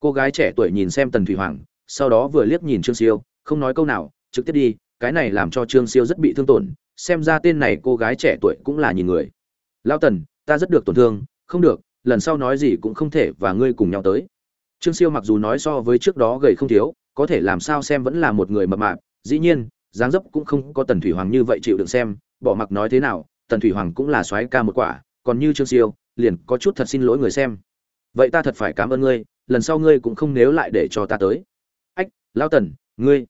cô gái trẻ tuổi nhìn xem tần thủy hoàng, sau đó vừa liếc nhìn trương siêu, không nói câu nào, trực tiếp đi, cái này làm cho trương siêu rất bị thương tổn, xem ra tên này cô gái trẻ tuổi cũng là nhìn người. Lao tần, ta rất được tổn thương, không được, lần sau nói gì cũng không thể và ngươi cùng nhau tới. Trương siêu mặc dù nói so với trước đó gầy không thiếu, có thể làm sao xem vẫn là một người mập mạp, dĩ nhiên, dáng dấp cũng không có tần thủy hoàng như vậy chịu đựng xem, bỏ mặc nói thế nào, tần thủy hoàng cũng là soái ca một quả, còn như trương siêu, liền có chút thật xin lỗi người xem. Vậy ta thật phải cảm ơn ngươi lần sau ngươi cũng không nếu lại để cho ta tới. Ách lao tần, ngươi.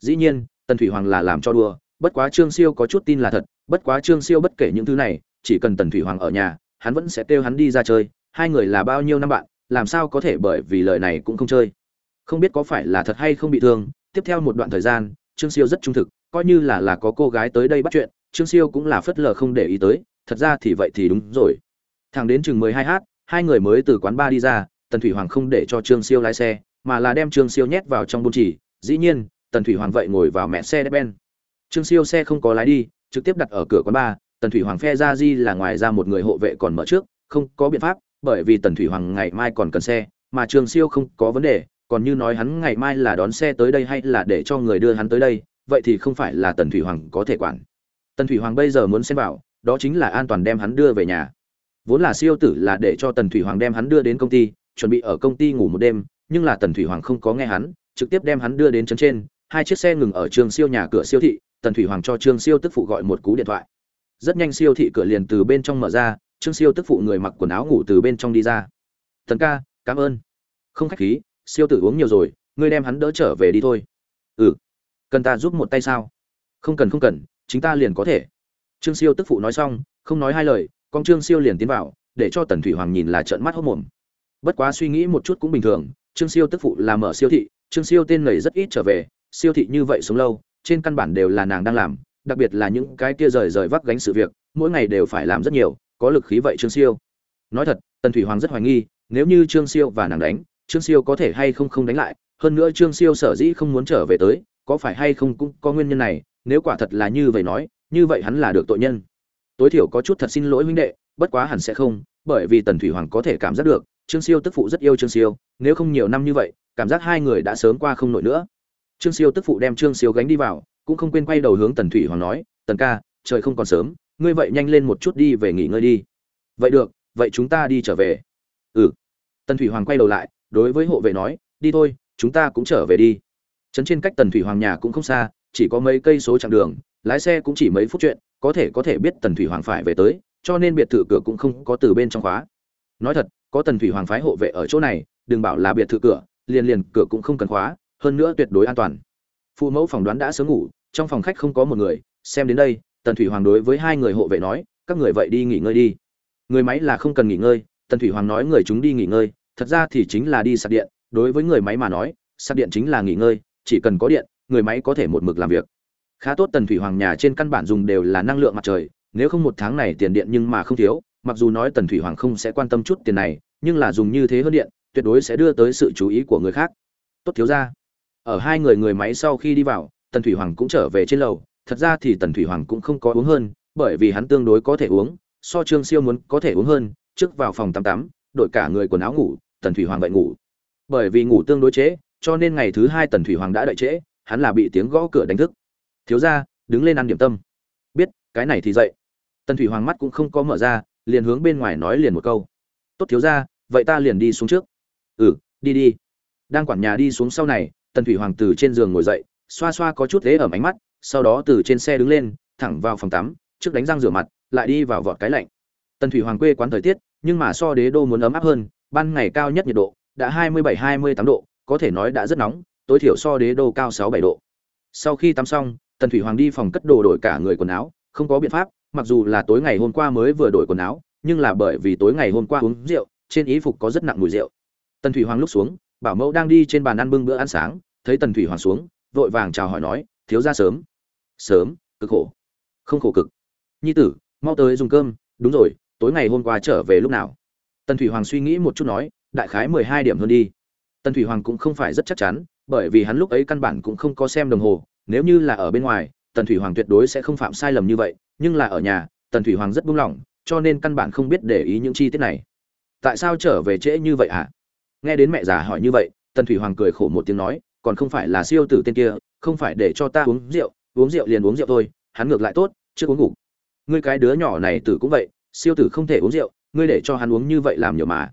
Dĩ nhiên, tần thủy hoàng là làm cho đùa, bất quá trương siêu có chút tin là thật, bất quá trương siêu bất kể những thứ này, chỉ cần tần thủy hoàng ở nhà, hắn vẫn sẽ kêu hắn đi ra chơi. Hai người là bao nhiêu năm bạn, làm sao có thể bởi vì lời này cũng không chơi? Không biết có phải là thật hay không bị thương, tiếp theo một đoạn thời gian, trương siêu rất trung thực, coi như là là có cô gái tới đây bắt chuyện, trương siêu cũng là phất lờ không để ý tới, thật ra thì vậy thì đúng rồi. Thẳng đến chừng mười hai h hai người mới từ quán ba đi ra tần thủy hoàng không để cho trương siêu lái xe, mà là đem trương siêu nhét vào trong bôn chỉ. Dĩ nhiên, tần thủy hoàng vậy ngồi vào mẹ xe đép ben trương siêu xe không có lái đi, trực tiếp đặt ở cửa quán ba. Tần thủy hoàng phe ra di là ngoài ra một người hộ vệ còn mở trước, không có biện pháp, bởi vì tần thủy hoàng ngày mai còn cần xe, mà trương siêu không có vấn đề. Còn như nói hắn ngày mai là đón xe tới đây hay là để cho người đưa hắn tới đây, vậy thì không phải là tần thủy hoàng có thể quản. Tần thủy hoàng bây giờ muốn xem vào đó chính là an toàn đem hắn đưa về nhà. Vốn là siêu tử là để cho tần thủy hoàng đem hắn đưa đến công ty chuẩn bị ở công ty ngủ một đêm, nhưng là tần thủy hoàng không có nghe hắn, trực tiếp đem hắn đưa đến trấn trên, hai chiếc xe ngừng ở trường siêu nhà cửa siêu thị, tần thủy hoàng cho trương siêu tức phụ gọi một cú điện thoại. Rất nhanh siêu thị cửa liền từ bên trong mở ra trương siêu tức phụ người mặc quần áo ngủ từ bên trong đi ra. Tần ca, cảm ơn. Không khách khí, siêu tử uống nhiều rồi, ngươi đem hắn đỡ trở về đi thôi. Ừ cần ta giúp một tay sao? Không cần không cần, chính ta liền có thể. Trương siêu tức phụ nói xong, không nói hai lời, con trương siêu liền tiến vào, để cho tần thủy hoàng nhìn là trợn mắt hốc mồm bất quá suy nghĩ một chút cũng bình thường, trương siêu tức phụ là mở siêu thị, trương siêu tên này rất ít trở về, siêu thị như vậy sống lâu, trên căn bản đều là nàng đang làm, đặc biệt là những cái kia rời rời vác gánh sự việc, mỗi ngày đều phải làm rất nhiều, có lực khí vậy trương siêu. Nói thật, tần thủy hoàng rất hoài nghi, nếu như trương siêu và nàng đánh, trương siêu có thể hay không không đánh lại, hơn nữa trương siêu sở dĩ không muốn trở về tới, có phải hay không cũng có nguyên nhân này, nếu quả thật là như vậy nói, như vậy hắn là được tội nhân. Tối thiểu có chút thật xin lỗi huynh đệ, bất quá hẳn sẽ không, bởi vì tần thủy hoàng có thể cảm giác được trương siêu tức phụ rất yêu trương siêu, nếu không nhiều năm như vậy, cảm giác hai người đã sớm qua không nổi nữa. Trương siêu tức phụ đem trương siêu gánh đi vào, cũng không quên quay đầu hướng tần thủy hoàng nói, tần ca, trời không còn sớm, ngươi vậy nhanh lên một chút đi về nghỉ ngơi đi. Vậy được, vậy chúng ta đi trở về. Ừ. Tần thủy hoàng quay đầu lại, đối với hộ vệ nói, đi thôi, chúng ta cũng trở về đi. Trấn trên cách tần thủy hoàng nhà cũng không xa, chỉ có mấy cây số chặng đường, lái xe cũng chỉ mấy phút chuyện, có thể có thể biết tần thủy hoàng phải về tới, cho nên biệt thự cửa cũng không có từ bên trong khóa. Nói thật có tần thủy hoàng phái hộ vệ ở chỗ này, đừng bảo là biệt thự cửa, liền liền cửa cũng không cần khóa, hơn nữa tuyệt đối an toàn. Phụ mẫu phỏng đoán đã sớm ngủ, trong phòng khách không có một người, xem đến đây, tần thủy hoàng đối với hai người hộ vệ nói, các người vậy đi nghỉ ngơi đi. Người máy là không cần nghỉ ngơi, tần thủy hoàng nói người chúng đi nghỉ ngơi, thật ra thì chính là đi sạc điện, đối với người máy mà nói, sạc điện chính là nghỉ ngơi, chỉ cần có điện, người máy có thể một mực làm việc. Khá tốt tần thủy hoàng nhà trên căn bản dùng đều là năng lượng mặt trời, nếu không một tháng này tiền điện nhưng mà không thiếu mặc dù nói tần thủy hoàng không sẽ quan tâm chút tiền này, nhưng là dùng như thế hơn điện, tuyệt đối sẽ đưa tới sự chú ý của người khác. Tốt thiếu ra ở hai người người máy sau khi đi vào, tần thủy hoàng cũng trở về trên lầu. Thật ra thì tần thủy hoàng cũng không có uống hơn, bởi vì hắn tương đối có thể uống, so trương siêu muốn có thể uống hơn. Trước vào phòng tắm tắm, đội cả người quần áo ngủ, tần thủy hoàng vậy ngủ. Bởi vì ngủ tương đối trễ, cho nên ngày thứ hai tần thủy hoàng đã đợi trễ, hắn là bị tiếng gõ cửa đánh thức. Thiếu ra đứng lên ăn điểm tâm. Biết, cái này thì dậy. Tần thủy hoàng mắt cũng không có mở ra liền hướng bên ngoài nói liền một câu. Tốt thiếu ra vậy ta liền đi xuống trước. Ừ đi đi. Đang quản nhà đi xuống sau này, tần thủy hoàng từ trên giường ngồi dậy, xoa xoa có chút thế ở ánh mắt, sau đó từ trên xe đứng lên, thẳng vào phòng tắm, trước đánh răng rửa mặt, lại đi vào vọt cái lạnh. Tần thủy hoàng quê quán thời tiết, nhưng mà so đế đô muốn ấm áp hơn, ban ngày cao nhất nhiệt độ đã hai mươi bảy, hai mươi tám độ, có thể nói đã rất nóng, tối thiểu so đế đô cao sáu, bảy độ. Sau khi tắm xong, tần thủy hoàng đi phòng cất đồ đổi cả người quần áo, không có biện pháp mặc dù là tối ngày hôm qua mới vừa đổi quần áo, nhưng là bởi vì tối ngày hôm qua uống rượu, trên ý phục có rất nặng mùi rượu. Tần thủy hoàng lúc xuống, bảo mẫu đang đi trên bàn ăn bưng bữa ăn sáng, thấy tần thủy hoàng xuống, vội vàng chào hỏi nói, thiếu ra sớm. Sớm? Cực khổ. Không khổ cực. Nhi tử, mau tới dùng cơm. Đúng rồi, tối ngày hôm qua trở về lúc nào? Tần thủy hoàng suy nghĩ một chút nói, đại khái mười hai điểm hơn đi. Tần thủy hoàng cũng không phải rất chắc chắn, bởi vì hắn lúc ấy căn bản cũng không có xem đồng hồ, nếu như là ở bên ngoài, tần thủy hoàng tuyệt đối sẽ không phạm sai lầm như vậy nhưng là ở nhà, tần thủy hoàng rất buông lỏng, cho nên căn bản không biết để ý những chi tiết này. Tại sao trở về trễ như vậy hả? Nghe đến mẹ già hỏi như vậy, tần thủy hoàng cười khổ một tiếng nói, còn không phải là siêu tử tên kia, không phải để cho ta uống rượu uống rượu liền uống rượu thôi, hắn ngược lại tốt, chưa uống ngủ. Ngươi cái đứa nhỏ này tử cũng vậy, siêu tử không thể uống rượu, ngươi để cho hắn uống như vậy làm nhiều mà.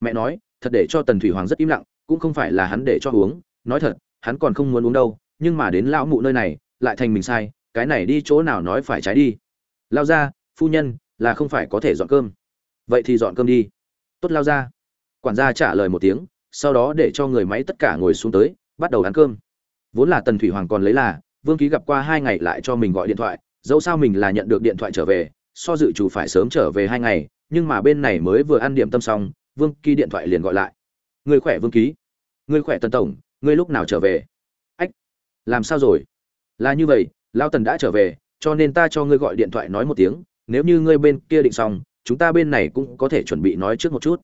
Mẹ nói, thật để cho tần thủy hoàng rất im lặng, cũng không phải là hắn để cho uống, nói thật, hắn còn không muốn uống đâu, nhưng mà đến lão mụ nơi này, lại thành mình sai, cái này đi chỗ nào nói phải trái đi lao ra, phu nhân, là không phải có thể dọn cơm. Vậy thì dọn cơm đi. Tốt, lao ra. Quản gia trả lời một tiếng, sau đó để cho người máy tất cả ngồi xuống tới, bắt đầu ăn cơm. Vốn là tần thủy hoàng còn lấy là, vương ký gặp qua hai ngày lại cho mình gọi điện thoại, dẫu sao mình là nhận được điện thoại trở về, so dự chủ phải sớm trở về hai ngày, nhưng mà bên này mới vừa ăn điểm tâm xong, vương ký điện thoại liền gọi lại. Người khỏe, vương ký? Người khỏe, tần tổng, ngươi lúc nào trở về? Ách, làm sao rồi? Là như vậy, lao tần đã trở về cho nên ta cho ngươi gọi điện thoại nói một tiếng, nếu như ngươi bên kia định xong, chúng ta bên này cũng có thể chuẩn bị nói trước một chút.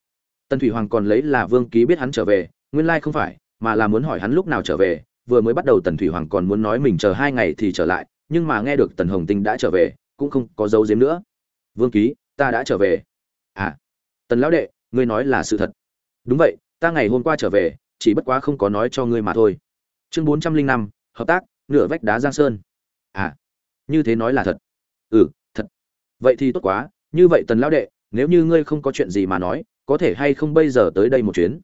Tần thủy hoàng còn lấy là vương ký biết hắn trở về, nguyên lai không phải, mà là muốn hỏi hắn lúc nào trở về, vừa mới bắt đầu tần thủy hoàng còn muốn nói mình chờ hai ngày thì trở lại, nhưng mà nghe được tần hồng tinh đã trở về, cũng không có dấu giếm nữa. Vương ký, ta đã trở về. À tần lão đệ, ngươi nói là sự thật. Đúng vậy, ta ngày hôm qua trở về, chỉ bất quá không có nói cho ngươi mà thôi. Chương bốn trăm linh năm, hợp tác, nửa vách đá giang sơn. À như thế nói là thật. Ừ thật. Vậy thì tốt quá, như vậy tần lão đệ, nếu như ngươi không có chuyện gì mà nói, có thể hay không bây giờ tới đây một chuyến?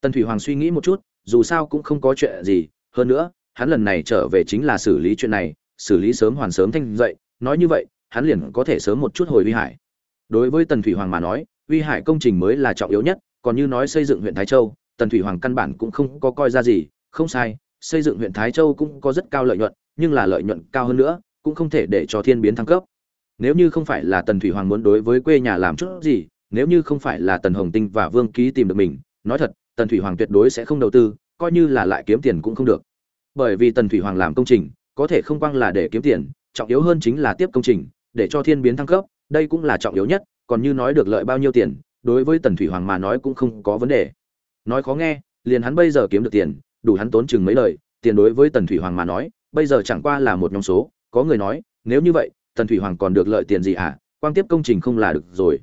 Tần thủy hoàng suy nghĩ một chút, dù sao cũng không có chuyện gì, hơn nữa, hắn lần này trở về chính là xử lý chuyện này, xử lý sớm hoàn sớm thanh dậy, nói như vậy, hắn liền có thể sớm một chút hồi uy hải. Đối với tần thủy hoàng mà nói, uy hải công trình mới là trọng yếu nhất, còn như nói xây dựng huyện thái châu, tần thủy hoàng căn bản cũng không có coi ra gì, không sai, xây dựng huyện thái châu cũng có rất cao lợi nhuận, nhưng là lợi nhuận cao hơn nữa cũng không thể để cho thiên biến thăng cấp. Nếu như không phải là tần thủy hoàng muốn đối với quê nhà làm chút gì, nếu như không phải là tần hồng tinh và vương ký tìm được mình, nói thật, tần thủy hoàng tuyệt đối sẽ không đầu tư, coi như là lại kiếm tiền cũng không được. Bởi vì tần thủy hoàng làm công trình, có thể không quang là để kiếm tiền, trọng yếu hơn chính là tiếp công trình, để cho thiên biến thăng cấp, đây cũng là trọng yếu nhất, còn như nói được lợi bao nhiêu tiền, đối với tần thủy hoàng mà nói cũng không có vấn đề. Nói khó nghe, liền hắn bây giờ kiếm được tiền, đủ hắn tốn chừng mấy lời, tiền đối với tần thủy hoàng mà nói, bây giờ chẳng qua là một nhóm số có người nói, nếu như vậy, tần thủy hoàng còn được lợi tiền gì à quang tiếp công trình không là được rồi.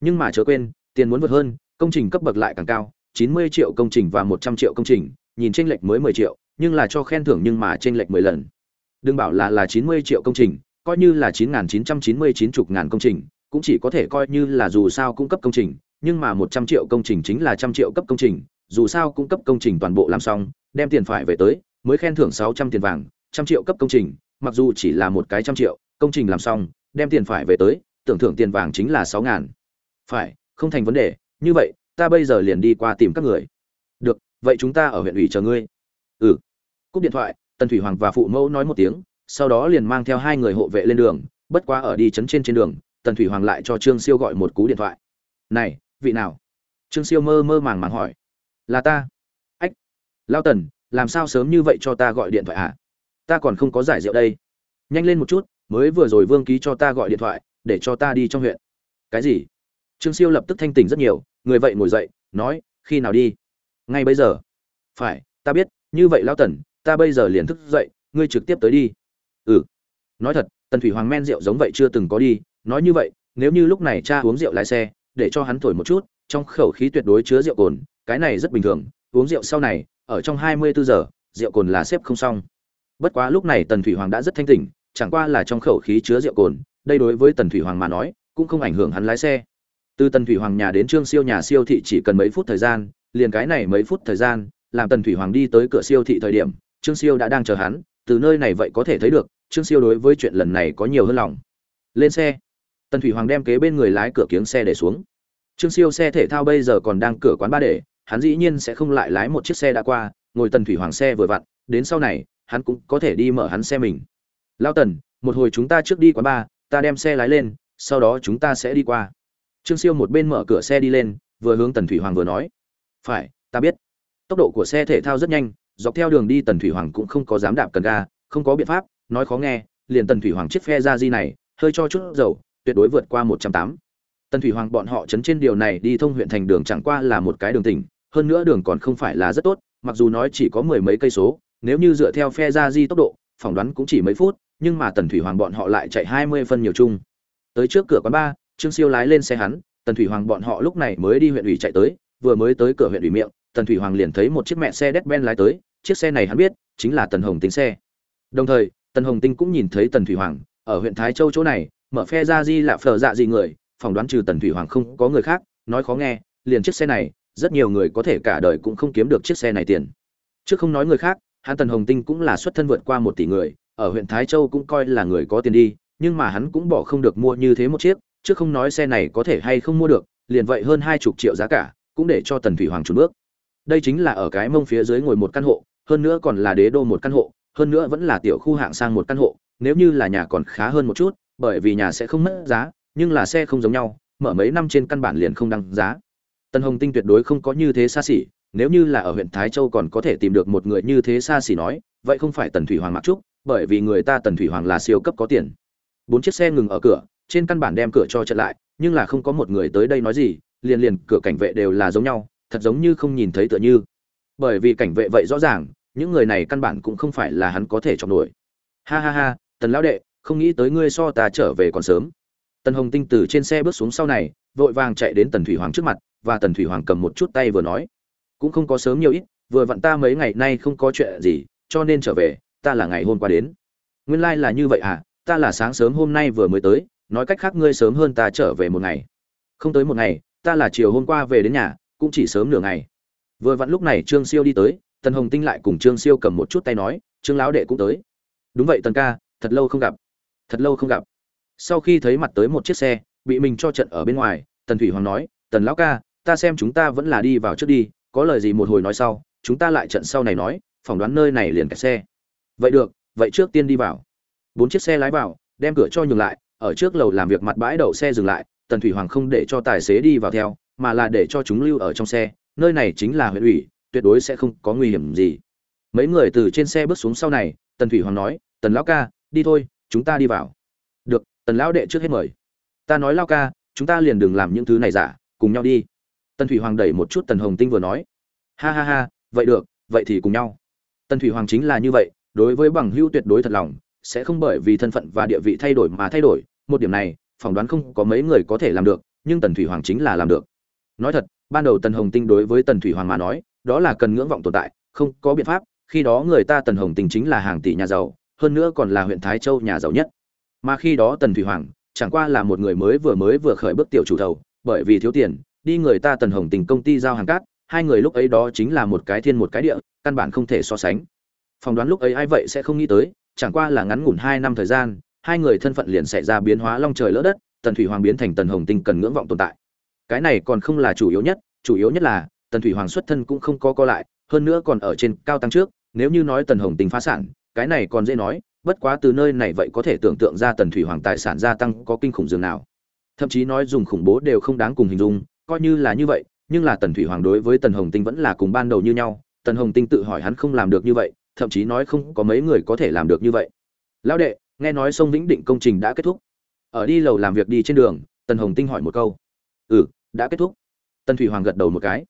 Nhưng mà chớ quên, tiền muốn vượt hơn, công trình cấp bậc lại càng cao, chín mươi triệu công trình và một trăm triệu công trình, nhìn tranh lệch mới mười triệu, nhưng là cho khen thưởng nhưng mà tranh lệch mười lần. Đừng bảo là là chín mươi triệu công trình, coi như là chín nghìn chín trăm chín mươi chín chục ngàn công trình, cũng chỉ có thể coi như là dù sao cung cấp công trình, nhưng mà một trăm triệu công trình chính là trăm triệu cấp công trình, dù sao cung cấp công trình toàn bộ làm xong, đem tiền phải về tới, mới khen thưởng sáu trăm tiền vàng, trăm triệu cấp công trình mặc dù chỉ là một cái trăm triệu, công trình làm xong, đem tiền phải về tới, tưởng thưởng tiền vàng chính là sáu ngàn. Phải, không thành vấn đề, như vậy, ta bây giờ liền đi qua tìm các người. Được, vậy chúng ta ở huyện ủy chờ ngươi. Ừ. Cúp điện thoại, tần thủy hoàng và phụ mẫu nói một tiếng, sau đó liền mang theo hai người hộ vệ lên đường, bất quá ở đi chấn trên trên đường, tần thủy hoàng lại cho trương siêu gọi một cú điện thoại. Này, vị nào? Trương siêu mơ mơ màng màng hỏi. Là ta. Ách. Lao tần, làm sao sớm như vậy cho ta gọi điện thoại hả à? Ta còn không có giải rượu đây. Nhanh lên một chút, mới vừa rồi vương ký cho ta gọi điện thoại, để cho ta đi trong huyện. Cái gì? Trương siêu lập tức thanh tỉnh rất nhiều, người vậy ngồi dậy, nói, khi nào đi? Ngay bây giờ. Phải, ta biết, như vậy lao tần, ta bây giờ liền thức dậy, ngươi trực tiếp tới đi. Ừ. Nói thật, tần thủy hoàng men rượu giống vậy chưa từng có đi, nói như vậy, nếu như lúc này cha uống rượu lái xe, để cho hắn thổi một chút, trong khẩu khí tuyệt đối chứa rượu cồn, cái này rất bình thường, uống rượu sau này, ở trong hai mươi bốn giờ, rượu cồn là xếp không xong bất quá lúc này tần thủy hoàng đã rất thanh tỉnh, chẳng qua là trong khẩu khí chứa rượu cồn, đây đối với tần thủy hoàng mà nói, cũng không ảnh hưởng hắn lái xe. Từ tần thủy hoàng nhà đến trương siêu nhà siêu thị chỉ cần mấy phút thời gian, liền cái này mấy phút thời gian, làm tần thủy hoàng đi tới cửa siêu thị thời điểm, trương siêu đã đang chờ hắn, từ nơi này vậy có thể thấy được, trương siêu đối với chuyện lần này có nhiều hơn lòng. Lên xe. Tần thủy hoàng đem kế bên người lái cửa kiếng xe để xuống. Trương siêu xe thể thao bây giờ còn đang cửa quán ba để, hắn dĩ nhiên sẽ không lại lái một chiếc xe đã qua, ngồi tần thủy hoàng xe vừa vặn, đến sau này hắn cũng có thể đi mở hắn xe mình. Lao tần, một hồi chúng ta trước đi quán ba ta đem xe lái lên, sau đó chúng ta sẽ đi qua. Trương siêu một bên mở cửa xe đi lên, vừa hướng tần thủy hoàng vừa nói. Phải, ta biết. Tốc độ của xe thể thao rất nhanh, dọc theo đường đi tần thủy hoàng cũng không có dám đạp cần ga, không có biện pháp, nói khó nghe, liền tần thủy hoàng chiếc phe ra di này, hơi cho chút dầu, tuyệt đối vượt qua một trăm tám. Tần thủy hoàng bọn họ chấn trên điều này đi thông huyện thành đường chẳng qua là một cái đường tỉnh, hơn nữa đường còn không phải là rất tốt, mặc dù nói chỉ có mười mấy cây số nếu như dựa theo phe ra di tốc độ, phỏng đoán cũng chỉ mấy phút, nhưng mà tần thủy hoàng bọn họ lại chạy hai mươi phân nhiều chung. Tới trước cửa quán ba trương siêu lái lên xe hắn, tần thủy hoàng bọn họ lúc này mới đi huyện ủy chạy tới, vừa mới tới cửa huyện ủy miệng, tần thủy hoàng liền thấy một chiếc mẹ xe đét ben lái tới, chiếc xe này hắn biết, chính là tần hồng tinh xe. Đồng thời, tần hồng tinh cũng nhìn thấy tần thủy hoàng, ở huyện thái châu chỗ này, mở phe ra di là phờ dạ gì người, phỏng đoán trừ tần thủy hoàng không có người khác, nói khó nghe, liền chiếc xe này, rất nhiều người có thể cả đời cũng không kiếm được chiếc xe này tiền. Chứ không nói người khác hắn tần hồng tinh cũng là xuất thân vượt qua một tỷ người, ở huyện thái châu cũng coi là người có tiền đi, nhưng mà hắn cũng bỏ không được mua như thế một chiếc, chứ không nói xe này có thể hay không mua được, liền vậy hơn hai chục triệu giá cả, cũng để cho tần thủy hoàng trùn bước. Đây chính là ở cái mông phía dưới ngồi một căn hộ, hơn nữa còn là đế đô một căn hộ, hơn nữa vẫn là tiểu khu hạng sang một căn hộ, nếu như là nhà còn khá hơn một chút, bởi vì nhà sẽ không mất giá, nhưng là xe không giống nhau, mở mấy năm trên căn bản liền không đăng giá. Tần hồng tinh tuyệt đối không có như thế xa xỉ nếu như là ở huyện thái châu còn có thể tìm được một người như thế xa xỉ nói, vậy không phải tần thủy hoàng mặc trúc, bởi vì người ta tần thủy hoàng là siêu cấp có tiền. Bốn chiếc xe ngừng ở cửa, trên căn bản đem cửa cho chặn lại, nhưng là không có một người tới đây nói gì, liền liền cửa cảnh vệ đều là giống nhau, thật giống như không nhìn thấy tựa như. Bởi vì cảnh vệ vậy rõ ràng, những người này căn bản cũng không phải là hắn có thể chọn nổi. Ha ha ha, tần lão đệ, không nghĩ tới ngươi so ta trở về còn sớm. Tần hồng tinh từ trên xe bước xuống sau này, vội vàng chạy đến tần thủy hoàng trước mặt, và tần thủy hoàng cầm một chút tay vừa nói cũng không có sớm nhiều ít, vừa vặn ta mấy ngày nay không có chuyện gì, cho nên trở về, ta là ngày hôm qua đến. Nguyên lai là như vậy à ta là sáng sớm hôm nay vừa mới tới, nói cách khác ngươi sớm hơn ta trở về một ngày. Không tới một ngày, ta là chiều hôm qua về đến nhà, cũng chỉ sớm nửa ngày. Vừa vặn lúc này trương siêu đi tới, tần hồng tinh lại cùng trương siêu cầm một chút tay nói, trương lão đệ cũng tới. Đúng vậy tần ca, thật lâu không gặp. Thật lâu không gặp. Sau khi thấy mặt tới một chiếc xe, bị mình cho trận ở bên ngoài, tần thủy hoàng nói, tần lão ca, ta xem chúng ta vẫn là đi vào trước đi có lời gì một hồi nói sau, chúng ta lại trận sau này nói, phỏng đoán nơi này liền kẹt xe. Vậy được, vậy trước tiên đi vào. Bốn chiếc xe lái vào, đem cửa cho nhường lại, ở trước lầu làm việc mặt bãi đậu xe dừng lại, tần thủy hoàng không để cho tài xế đi vào theo, mà là để cho chúng lưu ở trong xe, nơi này chính là huyện ủy, tuyệt đối sẽ không có nguy hiểm gì. Mấy người từ trên xe bước xuống sau này, tần thủy hoàng nói, tần lão ca, đi thôi, chúng ta đi vào. Được, tần lão đệ trước hết mời. Ta nói lao ca, chúng ta liền đừng làm những thứ này giả, cùng nhau đi tần thủy hoàng đẩy một chút tần hồng tinh vừa nói. Ha ha ha, vậy được, vậy thì cùng nhau. Tần thủy hoàng chính là như vậy, đối với bằng hữu tuyệt đối thật lòng, sẽ không bởi vì thân phận và địa vị thay đổi mà thay đổi. Một điểm này, phỏng đoán không có mấy người có thể làm được, nhưng tần thủy hoàng chính là làm được. Nói thật, ban đầu tần hồng tinh đối với tần thủy hoàng mà nói, đó là cần ngưỡng vọng tồn tại, không có biện pháp, khi đó người ta tần hồng tinh chính là hàng tỷ nhà giàu, hơn nữa còn là huyện thái châu nhà giàu nhất. Mà khi đó tần thủy hoàng, chẳng qua là một người mới vừa mới vừa khởi bước tiểu chủ thầu, bởi vì thiếu tiền đi người ta tần hồng tình công ty giao hàng cát, hai người lúc ấy đó chính là một cái thiên một cái địa, căn bản không thể so sánh. Phỏng đoán lúc ấy ai vậy sẽ không nghĩ tới, chẳng qua là ngắn ngủn hai năm thời gian, hai người thân phận liền xảy ra biến hóa long trời lỡ đất, tần thủy hoàng biến thành tần hồng tinh cần ngưỡng vọng tồn tại. Cái này còn không là chủ yếu nhất, chủ yếu nhất là, tần thủy hoàng xuất thân cũng không có co lại, hơn nữa còn ở trên cao tăng trước, nếu như nói tần hồng tinh phá sản, cái này còn dễ nói, bất quá từ nơi này vậy có thể tưởng tượng ra tần thủy hoàng tài sản gia tăng có kinh khủng dường nào. Thậm chí nói dùng khủng bố đều không đáng cùng hình dung coi như là như vậy, nhưng là tần thủy hoàng đối với tần hồng tinh vẫn là cùng ban đầu như nhau, tần hồng tinh tự hỏi hắn không làm được như vậy, thậm chí nói không có mấy người có thể làm được như vậy. Lão đệ, nghe nói sông vĩnh định công trình đã kết thúc. Ở đi lầu làm việc đi trên đường. Tần hồng tinh hỏi một câu. Ừ đã kết thúc. Tần thủy hoàng gật đầu một cái.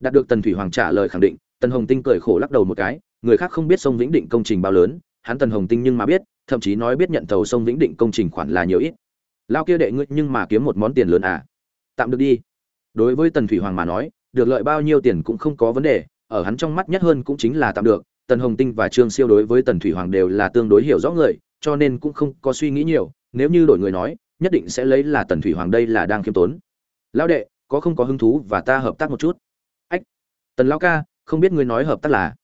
Đạt được tần thủy hoàng trả lời khẳng định, tần hồng tinh cười khổ lắc đầu một cái, người khác không biết sông vĩnh định công trình bao lớn, hắn tần hồng tinh nhưng mà biết, thậm chí nói biết nhận thầu sông vĩnh định công trình khoản là nhiều ít. Lao kia đệ ngươi nhưng mà kiếm một món tiền lớn à? Tạm được đi đối với tần thủy hoàng mà nói, được lợi bao nhiêu tiền cũng không có vấn đề, ở hắn trong mắt nhất hơn cũng chính là tạm được. Tần hồng tinh và trương siêu đối với tần thủy hoàng đều là tương đối hiểu rõ người, cho nên cũng không có suy nghĩ nhiều. Nếu như đổi người nói, nhất định sẽ lấy là tần thủy hoàng đây là đang khiêm tốn. Lão đệ, có không có hứng thú và ta hợp tác một chút? Ách, tần lão ca, không biết ngươi nói hợp tác là?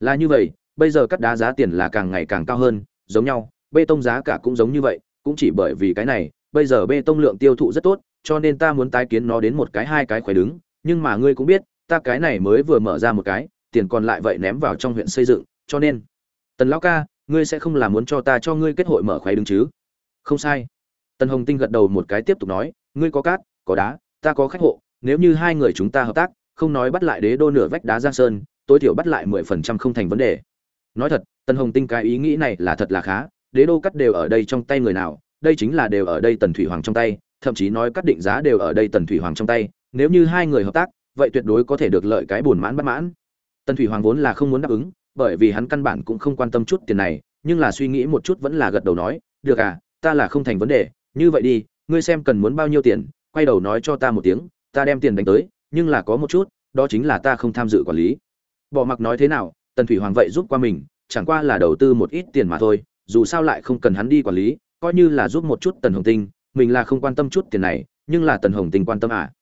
Là như vậy, bây giờ cắt đá giá tiền là càng ngày càng cao hơn, giống nhau, bê tông giá cả cũng giống như vậy, cũng chỉ bởi vì cái này, bây giờ bê tông lượng tiêu thụ rất tốt cho nên ta muốn tái kiến nó đến một cái hai cái khỏe đứng, nhưng mà ngươi cũng biết, ta cái này mới vừa mở ra một cái, tiền còn lại vậy ném vào trong huyện xây dựng, cho nên, tần lão ca, ngươi sẽ không làm muốn cho ta cho ngươi kết hội mở khoái đứng chứ? Không sai. Tần hồng tinh gật đầu một cái tiếp tục nói, ngươi có cát, có đá, ta có khách hộ, nếu như hai người chúng ta hợp tác, không nói bắt lại đế đô nửa vách đá giang sơn, tối thiểu bắt lại mười phần trăm không thành vấn đề. Nói thật, tần hồng tinh cái ý nghĩ này là thật là khá, đế đô cắt đều ở đây trong tay người nào, đây chính là đều ở đây tần thủy hoàng trong tay thậm chí nói cắt định giá đều ở đây tần thủy hoàng trong tay, nếu như hai người hợp tác, vậy tuyệt đối có thể được lợi cái buồn mãn bất mãn. Tần thủy hoàng vốn là không muốn đáp ứng, bởi vì hắn căn bản cũng không quan tâm chút tiền này, nhưng là suy nghĩ một chút vẫn là gật đầu nói, được à ta là không thành vấn đề, như vậy đi, ngươi xem cần muốn bao nhiêu tiền, quay đầu nói cho ta một tiếng, ta đem tiền đánh tới, nhưng là có một chút, đó chính là ta không tham dự quản lý. Bỏ mặc nói thế nào, tần thủy hoàng vậy giúp qua mình, chẳng qua là đầu tư một ít tiền mà thôi, dù sao lại không cần hắn đi quản lý, coi như là giúp một chút tần hồng tinh mình là không quan tâm chút tiền này, nhưng là tần hồng tình quan tâm à.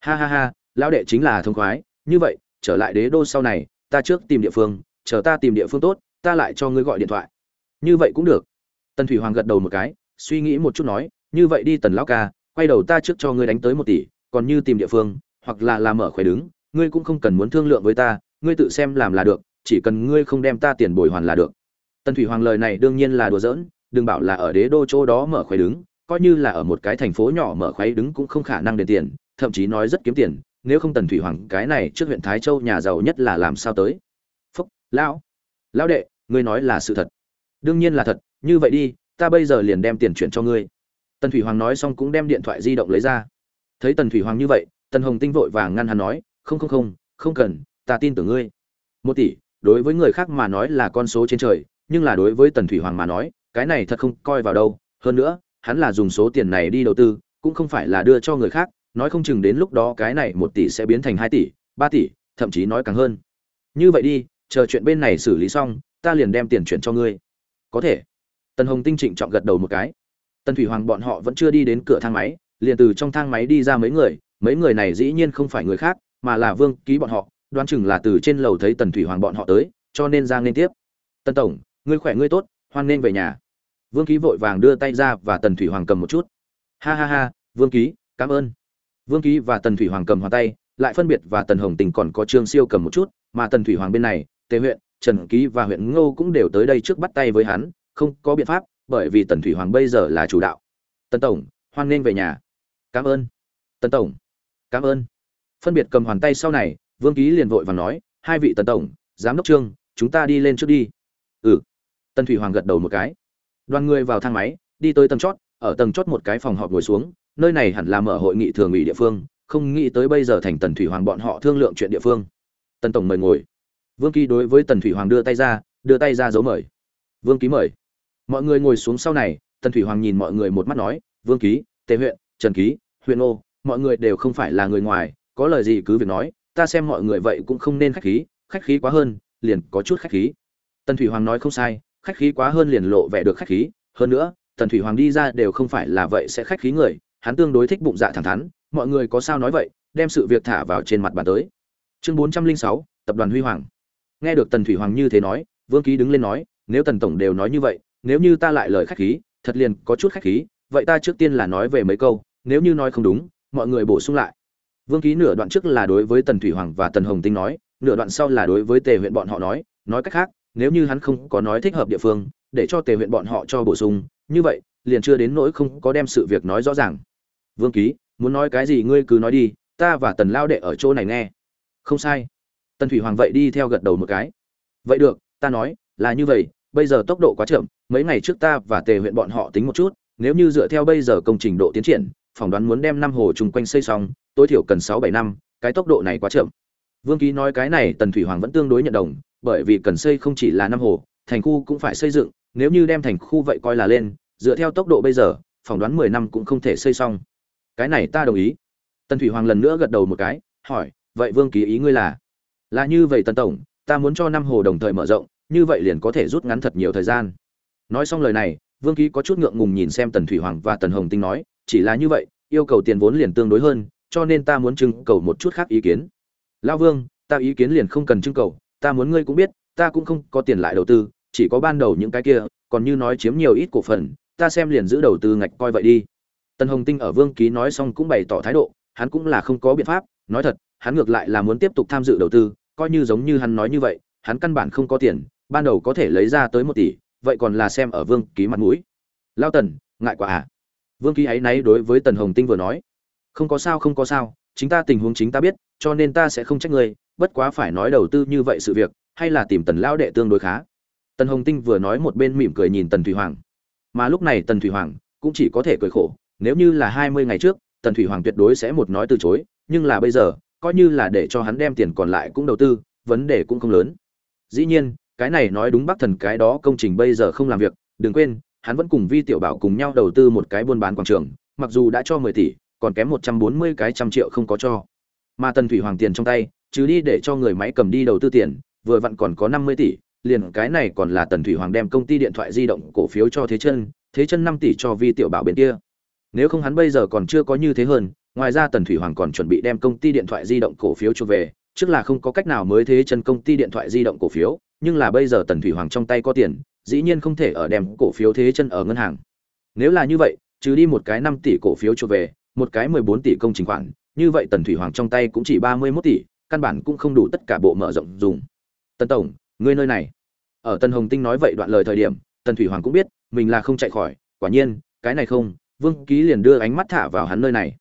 Ha ha ha, lão đệ chính là thông khoái, như vậy, trở lại đế đô sau này, ta trước tìm địa phương, chờ ta tìm địa phương tốt, ta lại cho ngươi gọi điện thoại. Như vậy cũng được. Tần thủy hoàng gật đầu một cái, suy nghĩ một chút nói, như vậy đi tần lão ca, quay đầu ta trước cho ngươi đánh tới một tỷ, còn như tìm địa phương, hoặc là làm mở khỏe đứng, ngươi cũng không cần muốn thương lượng với ta, ngươi tự xem làm là được, chỉ cần ngươi không đem ta tiền bồi hoàn là được. Tần thủy hoàng lời này đương nhiên là đùa giỡn, đừng bảo là ở đế đô chỗ đó mở khỏe đứng coi như là ở một cái thành phố nhỏ mở khoáy đứng cũng không khả năng đền tiền, thậm chí nói rất kiếm tiền, nếu không tần thủy hoàng cái này trước huyện thái châu nhà giàu nhất là làm sao tới? Phúc, lão lão đệ, ngươi nói là sự thật. Đương nhiên là thật, như vậy đi, ta bây giờ liền đem tiền chuyển cho ngươi. Tần thủy hoàng nói xong cũng đem điện thoại di động lấy ra. Thấy tần thủy hoàng như vậy, tần hồng tinh vội vàng ngăn hắn nói, không không không không cần, ta tin tưởng ngươi. Một tỷ, đối với người khác mà nói là con số trên trời, nhưng là đối với tần thủy hoàng mà nói, cái này thật không coi vào đâu. Hơn nữa hắn là dùng số tiền này đi đầu tư, cũng không phải là đưa cho người khác, nói không chừng đến lúc đó cái này một tỷ sẽ biến thành hai tỷ, ba tỷ, thậm chí nói càng hơn. Như vậy đi, chờ chuyện bên này xử lý xong, ta liền đem tiền chuyển cho ngươi. Có thể. Tần hồng tinh trịnh trọng gật đầu một cái. Tần thủy hoàng bọn họ vẫn chưa đi đến cửa thang máy, liền từ trong thang máy đi ra mấy người mấy người này dĩ nhiên không phải người khác, mà là vương ký bọn họ, đoán chừng là từ trên lầu thấy tần thủy hoàng bọn họ tới, cho nên ra nên tiếp. Tần tổng, ngươi khỏe ngươi tốt, hoan nên về nhà vương ký vội vàng đưa tay ra và tần thủy hoàng cầm một chút. Ha ha ha, vương ký, cảm ơn. Vương ký và tần thủy hoàng cầm hòa tay, lại phân biệt và tần hồng tình còn có trương siêu cầm một chút, mà tần thủy hoàng bên này, tề huyện trần ký và huyện ngô cũng đều tới đây trước bắt tay với hắn, không có biện pháp, bởi vì tần thủy hoàng bây giờ là chủ đạo. Tần tổng, hoan nên về nhà. Cảm ơn. Tần tổng, cảm ơn. Phân biệt cầm hoàn tay sau này, vương ký liền vội và nói, hai vị tần tổng, giám đốc trương, chúng ta đi lên trước đi. Ừ. Tần thủy hoàng gật đầu một cái đoàn người vào thang máy, đi tới tầng chót, ở tầng chót một cái phòng họp ngồi xuống, nơi này hẳn là mở hội nghị thường ủy địa phương, không nghĩ tới bây giờ thành tần thủy hoàng bọn họ thương lượng chuyện địa phương. Tần tổng mời ngồi. Vương ký đối với tần thủy hoàng đưa tay ra, đưa tay ra dấu mời. Vương ký mời. Mọi người ngồi xuống sau này, tần thủy hoàng nhìn mọi người một mắt nói, vương ký, tề huyện, trần ký, huyện ô, mọi người đều không phải là người ngoài, có lời gì cứ việc nói, ta xem mọi người vậy cũng không nên khách khí khách khí quá hơn, liền có chút khách khí. Tần thủy hoàng nói không sai khách khí quá hơn liền lộ vẻ được khách khí. Hơn nữa, tần thủy hoàng đi ra đều không phải là vậy sẽ khách khí người, hắn tương đối thích bụng dạ thẳng thắn. Mọi người có sao nói vậy, đem sự việc thả vào trên mặt bàn tới. Chương bốn trăm linh sáu, tập đoàn huy hoàng. Nghe được tần thủy hoàng như thế nói, vương ký đứng lên nói, nếu tần tổng đều nói như vậy, nếu như ta lại lời khách khí, thật liền có chút khách khí. Vậy ta trước tiên là nói về mấy câu, nếu như nói không đúng, mọi người bổ sung lại. Vương ký nửa đoạn trước là đối với tần thủy hoàng và tần hồng tinh nói, nửa đoạn sau là đối với tề huyện bọn họ nói nói cách khác nếu như hắn không có nói thích hợp địa phương, để cho tề huyện bọn họ cho bổ sung, như vậy, liền chưa đến nỗi không có đem sự việc nói rõ ràng. Vương ký, muốn nói cái gì ngươi cứ nói đi, ta và tần lao đệ ở chỗ này nghe. Không sai. Tần thủy hoàng vậy đi theo gật đầu một cái. Vậy được, ta nói, là như vậy, bây giờ tốc độ quá chậm, mấy ngày trước ta và tề huyện bọn họ tính một chút, nếu như dựa theo bây giờ công trình độ tiến triển, phỏng đoán muốn đem năm hồ chung quanh xây xong, tối thiểu cần sáu bảy năm, cái tốc độ này quá chậm. Vương ký nói cái này tần thủy hoàng vẫn tương đối nhận đồng bởi vì cần xây không chỉ là năm hồ, thành khu cũng phải xây dựng, nếu như đem thành khu vậy coi là lên, dựa theo tốc độ bây giờ, phỏng đoán mười năm cũng không thể xây xong. Cái này ta đồng ý. Tần thủy hoàng lần nữa gật đầu một cái, hỏi, vậy vương ký ý ngươi là? Là như vậy tần tổng, ta muốn cho năm hồ đồng thời mở rộng, như vậy liền có thể rút ngắn thật nhiều thời gian. Nói xong lời này, vương ký có chút ngượng ngùng nhìn xem tần thủy hoàng và tần hồng tinh nói, chỉ là như vậy, yêu cầu tiền vốn liền tương đối hơn, cho nên ta muốn trưng cầu một chút khác ý kiến. Lão vương, ta ý kiến liền không cần trưng cầu ta muốn ngươi cũng biết, ta cũng không có tiền lại đầu tư, chỉ có ban đầu những cái kia, còn như nói chiếm nhiều ít cổ phần, ta xem liền giữ đầu tư ngạch coi vậy đi. Tần hồng tinh ở vương ký nói xong cũng bày tỏ thái độ, hắn cũng là không có biện pháp, nói thật, hắn ngược lại là muốn tiếp tục tham dự đầu tư, coi như giống như hắn nói như vậy, hắn căn bản không có tiền, ban đầu có thể lấy ra tới một tỷ, vậy còn là xem ở vương ký mặt mũi. Lao tần, ngại quá à? Vương ký ấy náy đối với tần hồng tinh vừa nói. Không có sao, không có sao, chính ta tình huống chính ta biết cho nên ta sẽ không trách ngươi, bất quá phải nói đầu tư như vậy sự việc, hay là tìm tần lao đệ tương đối khá. Tần hồng tinh vừa nói một bên mỉm cười nhìn tần thủy hoàng. Mà lúc này tần thủy hoàng cũng chỉ có thể cười khổ, nếu như là hai mươi ngày trước, tần thủy hoàng tuyệt đối sẽ một nói từ chối, nhưng là bây giờ, coi như là để cho hắn đem tiền còn lại cũng đầu tư, vấn đề cũng không lớn. Dĩ nhiên, cái này nói đúng bắc thần, cái đó công trình bây giờ không làm việc, đừng quên, hắn vẫn cùng vi tiểu bảo cùng nhau đầu tư một cái buôn bán quảng trường, mặc dù đã cho mười tỷ, còn kém một trăm bốn mươi cái trăm triệu không có cho mà tần thủy hoàng tiền trong tay chứ đi để cho người máy cầm đi đầu tư tiền, vừa vặn còn có năm mươi tỷ, liền cái này còn là tần thủy hoàng đem công ty điện thoại di động cổ phiếu cho thế chân thế chân năm tỷ cho vi tiểu bảo bên kia. Nếu không hắn bây giờ còn chưa có như thế hơn, ngoài ra tần thủy hoàng còn chuẩn bị đem công ty điện thoại di động cổ phiếu cho về, trước là không có cách nào mới thế chân công ty điện thoại di động cổ phiếu, nhưng là bây giờ tần thủy hoàng trong tay có tiền, dĩ nhiên không thể ở đem cổ phiếu thế chân ở ngân hàng. Nếu là như vậy, trừ đi một cái năm tỷ cổ phiếu cho về, một cái mười bốn tỷ công trình khoản như vậy tần thủy hoàng trong tay cũng chỉ ba mươi mốt tỷ căn bản cũng không đủ tất cả bộ mở rộng dùng. Tần tổng ngươi nơi này. Ở tần hồng tinh nói vậy đoạn lời thời điểm tần thủy hoàng cũng biết mình là không chạy khỏi. Quả nhiên cái này không vương ký liền đưa ánh mắt thả vào hắn nơi này.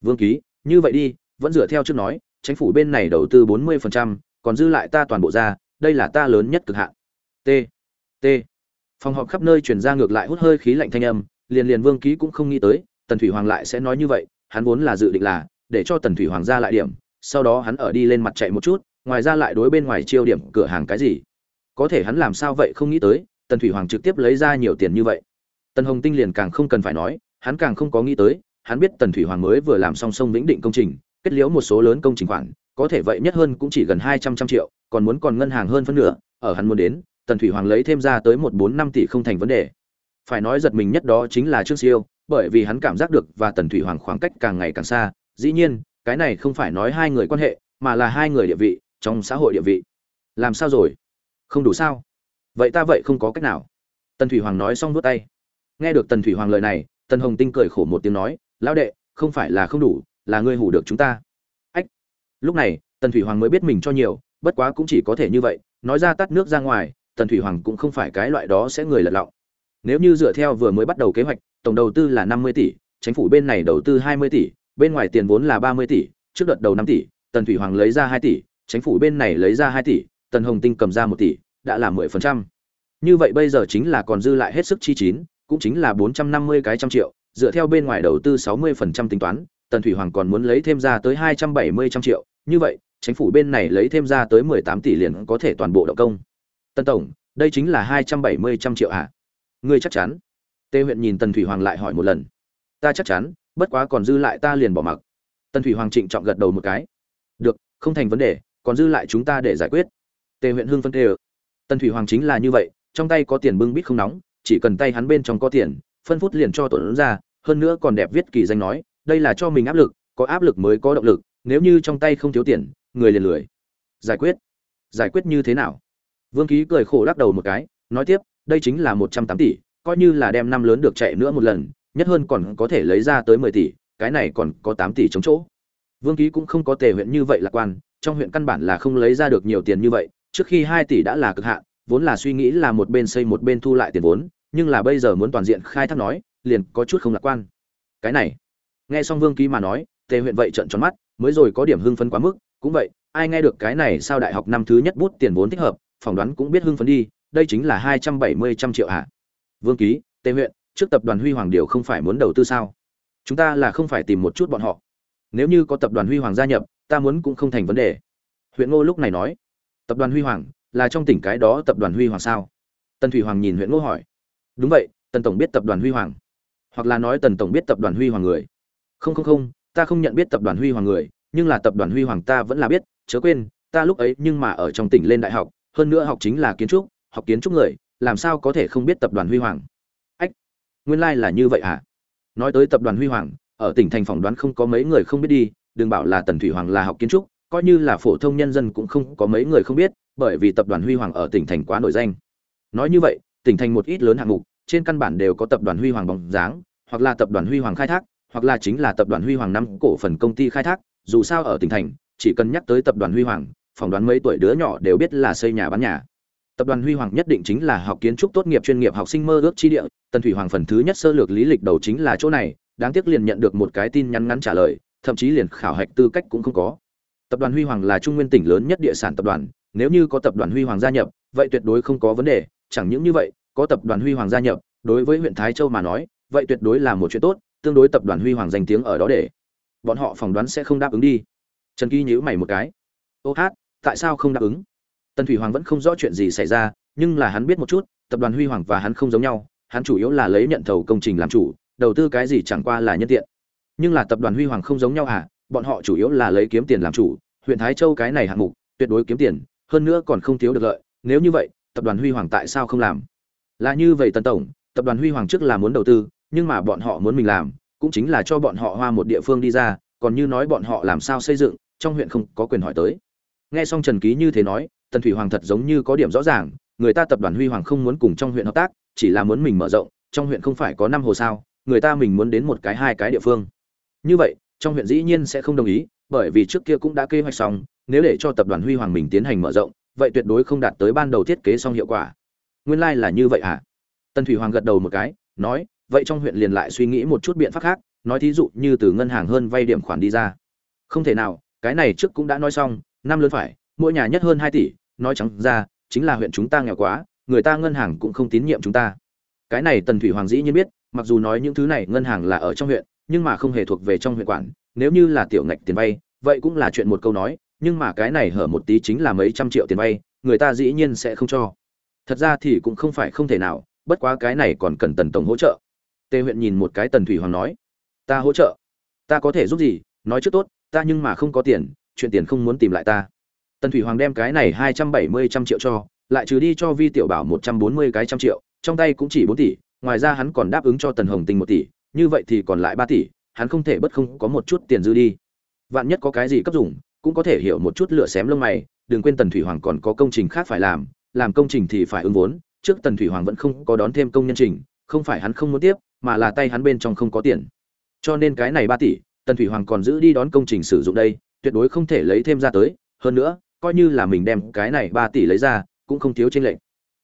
Vương ký như vậy đi vẫn dựa theo trước nói chính phủ bên này đầu tư bốn 40%, còn dư lại ta toàn bộ ra đây là ta lớn nhất cực hạn. T t. Phòng họp khắp nơi truyền ra ngược lại hút hơi khí lạnh thanh âm liền liền vương ký cũng không nghĩ tới tần thủy hoàng lại sẽ nói như vậy hắn vốn là dự định là để cho tần thủy hoàng ra lại điểm, sau đó hắn ở đi lên mặt chạy một chút, ngoài ra lại đối bên ngoài chiêu điểm cửa hàng cái gì. Có thể hắn làm sao vậy không nghĩ tới, tần thủy hoàng trực tiếp lấy ra nhiều tiền như vậy. Tần hồng tinh liền càng không cần phải nói, hắn càng không có nghĩ tới, hắn biết tần thủy hoàng mới vừa làm song song vĩnh định công trình, kết liễu một số lớn công trình khoản, có thể vậy nhất hơn cũng chỉ gần hai trăm trăm triệu, còn muốn còn ngân hàng hơn phân nửa, ở hắn muốn đến, tần thủy hoàng lấy thêm ra tới một bốn năm tỷ không thành vấn đề. Phải nói giật mình nhất đó chính là trương siêu, bởi vì hắn cảm giác được và tần thủy hoàng khoảng cách càng ngày càng xa dĩ nhiên, cái này không phải nói hai người quan hệ, mà là hai người địa vị, trong xã hội địa vị. Làm sao rồi? Không đủ sao? Vậy ta vậy không có cách nào. Tần thủy hoàng nói xong vút tay. Nghe được tần thủy hoàng lời này, tần hồng tinh cười khổ một tiếng nói, lão đệ, không phải là không đủ, là ngươi hủ được chúng ta. Ách. Lúc này, tần thủy hoàng mới biết mình cho nhiều, bất quá cũng chỉ có thể như vậy, nói ra tắt nước ra ngoài, tần thủy hoàng cũng không phải cái loại đó sẽ người lật lọng. Nếu như dựa theo vừa mới bắt đầu kế hoạch, tổng đầu tư là năm mươi tỷ, chính phủ bên này đầu tư hai mươi tỷ bên ngoài tiền vốn là ba mươi tỷ, trước đợt đầu năm tỷ, tần thủy hoàng lấy ra hai tỷ chính phủ bên này lấy ra hai tỷ, tần hồng tinh cầm ra một tỷ, đã là mười phần trăm. Như vậy bây giờ chính là còn dư lại hết sức chi chín, cũng chính là bốn trăm năm mươi cái trăm triệu, dựa theo bên ngoài đầu tư sáu mươi phần trăm tính toán, tần thủy hoàng còn muốn lấy thêm ra tới hai trăm bảy mươi trăm triệu. Như vậy chính phủ bên này lấy thêm ra tới mười tám tỷ liền có thể toàn bộ động công. Tần tổng, đây chính là hai trăm bảy mươi trăm triệu ạ. À? ngươi chắc chắn? Tê huyện nhìn tần thủy hoàng lại hỏi một lần. Ta chắc chắn bất quá còn dư lại ta liền bỏ mặc. Tần thủy hoàng trịnh trọng gật đầu một cái. Được, không thành vấn đề, còn dư lại chúng ta để giải quyết. Tề huyện hưng phân tê tần thủy hoàng chính là như vậy, trong tay có tiền bưng bít không nóng, chỉ cần tay hắn bên trong có tiền, phân phút liền cho tuần ra, hơn nữa còn đẹp viết kỳ danh nói, đây là cho mình áp lực, có áp lực mới có động lực, nếu như trong tay không thiếu tiền, người liền lười. Giải quyết. Giải quyết như thế nào? Vương ký cười khổ lắc đầu một cái, nói tiếp, đây chính là một trăm tám tỷ, coi như là đem năm lớn được chạy nữa một lần nhất hơn còn có thể lấy ra tới mười tỷ, cái này còn có tám tỷ chống chỗ vương ký cũng không có tề huyện như vậy lạc quan, trong huyện căn bản là không lấy ra được nhiều tiền như vậy, trước khi hai tỷ đã là cực hạn, vốn là suy nghĩ là một bên xây một bên thu lại tiền vốn, nhưng là bây giờ muốn toàn diện khai thác nói, liền có chút không lạc quan cái này, nghe xong vương ký mà nói, tề huyện vậy trợn tròn mắt, mới rồi có điểm hưng phấn quá mức, cũng vậy, ai nghe được cái này sao đại học năm thứ nhất bút tiền vốn thích hợp, phỏng đoán cũng biết hưng phấn đi, đây chính là hai trăm bảy mươi trăm triệu ạ. vương ký, tề huyện trước tập đoàn huy hoàng điều không phải muốn đầu tư sao? Chúng ta là không phải tìm một chút bọn họ. Nếu như có tập đoàn huy hoàng gia nhập, ta muốn cũng không thành vấn đề. Huyện ngô lúc này nói. Tập đoàn huy hoàng, là trong tỉnh cái đó tập đoàn huy hoàng sao? Tần thủy hoàng nhìn huyện ngô hỏi. Đúng vậy, tần tổng biết tập đoàn huy hoàng. Hoặc là nói tần tổng biết tập đoàn huy hoàng người. Không không không, ta không nhận biết tập đoàn huy hoàng người, nhưng là tập đoàn huy hoàng ta vẫn là biết, chớ quên, ta lúc ấy nhưng mà ở trong tỉnh lên đại học, hơn nữa học chính là kiến trúc, học kiến trúc người, làm sao có thể không biết tập đoàn huy hoàng? Nguyên lai là như vậy à nói tới tập đoàn huy hoàng, ở tỉnh thành phỏng đoán không có mấy người không biết đi, đừng bảo là tần thủy hoàng là học kiến trúc, coi như là phổ thông nhân dân cũng không có mấy người không biết, bởi vì tập đoàn huy hoàng ở tỉnh thành quá nổi danh. Nói như vậy, tỉnh thành một ít lớn hạng mục, trên căn bản đều có tập đoàn huy hoàng bóng dáng, hoặc là tập đoàn huy hoàng khai thác, hoặc là chính là tập đoàn huy hoàng năm cổ phần công ty khai thác, dù sao ở tỉnh thành, chỉ cần nhắc tới tập đoàn huy hoàng, phỏng đoán mấy tuổi đứa nhỏ đều biết là xây nhà bán nhà tập đoàn huy hoàng nhất định chính là học kiến trúc tốt nghiệp chuyên nghiệp học sinh mơ ước chi địa, tần thủy hoàng phần thứ nhất sơ lược lý lịch đầu chính là chỗ này, đáng tiếc liền nhận được một cái tin nhắn ngắn trả lời, thậm chí liền khảo hạch tư cách cũng không có. Tập đoàn huy hoàng là trung nguyên tỉnh lớn nhất địa sản tập đoàn, nếu như có tập đoàn huy hoàng gia nhập, vậy tuyệt đối không có vấn đề, chẳng những như vậy, có tập đoàn huy hoàng gia nhập, đối với huyện thái châu mà nói, vậy tuyệt đối là một chuyện tốt, tương đối tập đoàn huy hoàng danh tiếng ở đó để bọn họ phỏng đoán sẽ không đáp ứng đi. Trần ký nhíu mày một cái. Ô hát, tại sao không đáp ứng? Tần thủy hoàng vẫn không rõ chuyện gì xảy ra, nhưng là hắn biết một chút, tập đoàn huy hoàng và hắn không giống nhau, hắn chủ yếu là lấy nhận thầu công trình làm chủ, đầu tư cái gì chẳng qua là nhân tiện. Nhưng là tập đoàn huy hoàng không giống nhau à bọn họ chủ yếu là lấy kiếm tiền làm chủ, huyện thái châu cái này hạng mục, tuyệt đối kiếm tiền, hơn nữa còn không thiếu được lợi, nếu như vậy, tập đoàn huy hoàng tại sao không làm? Là như vậy tần tổng, tập đoàn huy hoàng trước là muốn đầu tư, nhưng mà bọn họ muốn mình làm, cũng chính là cho bọn họ hoa một địa phương đi ra, còn như nói bọn họ làm sao xây dựng, trong huyện không có quyền hỏi tới. Nghe xong trần ký như thế nói tần thủy hoàng thật giống như có điểm rõ ràng, người ta tập đoàn huy hoàng không muốn cùng trong huyện hợp tác, chỉ là muốn mình mở rộng, trong huyện không phải có năm hồ sao, người ta mình muốn đến một cái hai cái địa phương. Như vậy, trong huyện dĩ nhiên sẽ không đồng ý, bởi vì trước kia cũng đã kế hoạch xong, nếu để cho tập đoàn huy hoàng mình tiến hành mở rộng, vậy tuyệt đối không đạt tới ban đầu thiết kế xong hiệu quả. Nguyên lai là như vậy à tần thủy hoàng gật đầu một cái, nói, vậy trong huyện liền lại suy nghĩ một chút biện pháp khác, nói thí dụ như từ ngân hàng hơn vay điểm khoản đi ra. Không thể nào, cái này trước cũng đã nói xong, năm lớn phải, mỗi nhà nhất hơn hai tỷ nói trắng ra, chính là huyện chúng ta nghèo quá, người ta ngân hàng cũng không tín nhiệm chúng ta. Cái này tần thủy hoàng dĩ nhiên biết, mặc dù nói những thứ này ngân hàng là ở trong huyện, nhưng mà không hề thuộc về trong huyện quản, nếu như là tiểu ngạch tiền vay, vậy cũng là chuyện một câu nói, nhưng mà cái này hở một tí chính là mấy trăm triệu tiền vay, người ta dĩ nhiên sẽ không cho. Thật ra thì cũng không phải không thể nào, bất quá cái này còn cần tần tổng hỗ trợ. Tề huyện nhìn một cái tần thủy hoàng nói, ta hỗ trợ. Ta có thể giúp gì, nói trước tốt, ta nhưng mà không có tiền, chuyện tiền không muốn tìm lại ta tần thủy hoàng đem cái này hai trăm bảy mươi trăm triệu cho, lại trừ đi cho vi tiểu bảo một trăm bốn mươi cái trăm triệu, trong tay cũng chỉ bốn tỷ, ngoài ra hắn còn đáp ứng cho tần hồng tinh một tỷ, như vậy thì còn lại ba tỷ, hắn không thể bất không có một chút tiền dư đi. Vạn nhất có cái gì cấp dùng, cũng có thể hiểu một chút lửa xém lông mày, đừng quên tần thủy hoàng còn có công trình khác phải làm làm công trình thì phải ứng vốn, trước tần thủy hoàng vẫn không có đón thêm công nhân trình, không phải hắn không muốn tiếp, mà là tay hắn bên trong không có tiền. Cho nên cái này ba tỷ, tần thủy hoàng còn giữ đi đón công trình sử dụng đây, tuyệt đối không thể lấy thêm ra tới, hơn nữa coi như là mình đem cái này ba tỷ lấy ra cũng không thiếu trên lệnh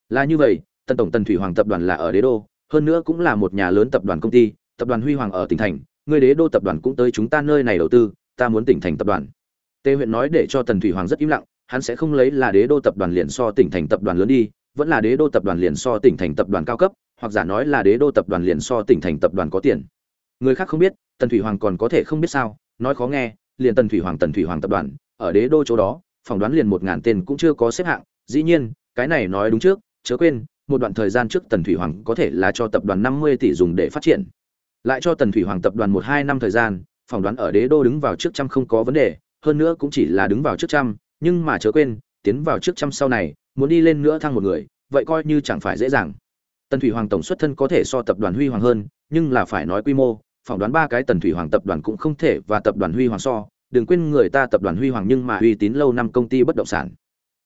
là như vậy Tân tổng tần thủy hoàng tập đoàn là ở đế đô hơn nữa cũng là một nhà lớn tập đoàn công ty tập đoàn huy hoàng ở tỉnh thành người đế đô tập đoàn cũng tới chúng ta nơi này đầu tư ta muốn tỉnh thành tập đoàn tề huyện nói để cho tần thủy hoàng rất im lặng hắn sẽ không lấy là đế đô tập đoàn liền so tỉnh thành tập đoàn lớn đi vẫn là đế đô tập đoàn liền so tỉnh thành tập đoàn cao cấp hoặc giả nói là đế đô tập đoàn liền so tỉnh thành tập đoàn có tiền người khác không biết tần thủy hoàng còn có thể không biết sao nói khó nghe liền tần thủy hoàng tần thủy hoàng tập đoàn ở đế đô chỗ đó phỏng đoán liền một ngàn tên cũng chưa có xếp hạng. Dĩ nhiên, cái này nói đúng trước, chớ quên, một đoạn thời gian trước tần thủy hoàng có thể là cho tập đoàn năm mươi tỷ dùng để phát triển. Lại cho tần thủy hoàng tập đoàn một hai năm thời gian, phỏng đoán ở đế đô đứng vào trước trăm không có vấn đề, hơn nữa cũng chỉ là đứng vào trước trăm, nhưng mà chớ quên, tiến vào trước trăm sau này, muốn đi lên nữa thăng một người, vậy coi như chẳng phải dễ dàng. Tần thủy hoàng tổng xuất thân có thể so tập đoàn huy hoàng hơn, nhưng là phải nói quy mô, phỏng đoán ba cái tần thủy hoàng tập đoàn cũng không thể và tập đoàn huy hoàng so đừng quên người ta tập đoàn huy hoàng nhưng mà uy tín lâu năm công ty bất động sản.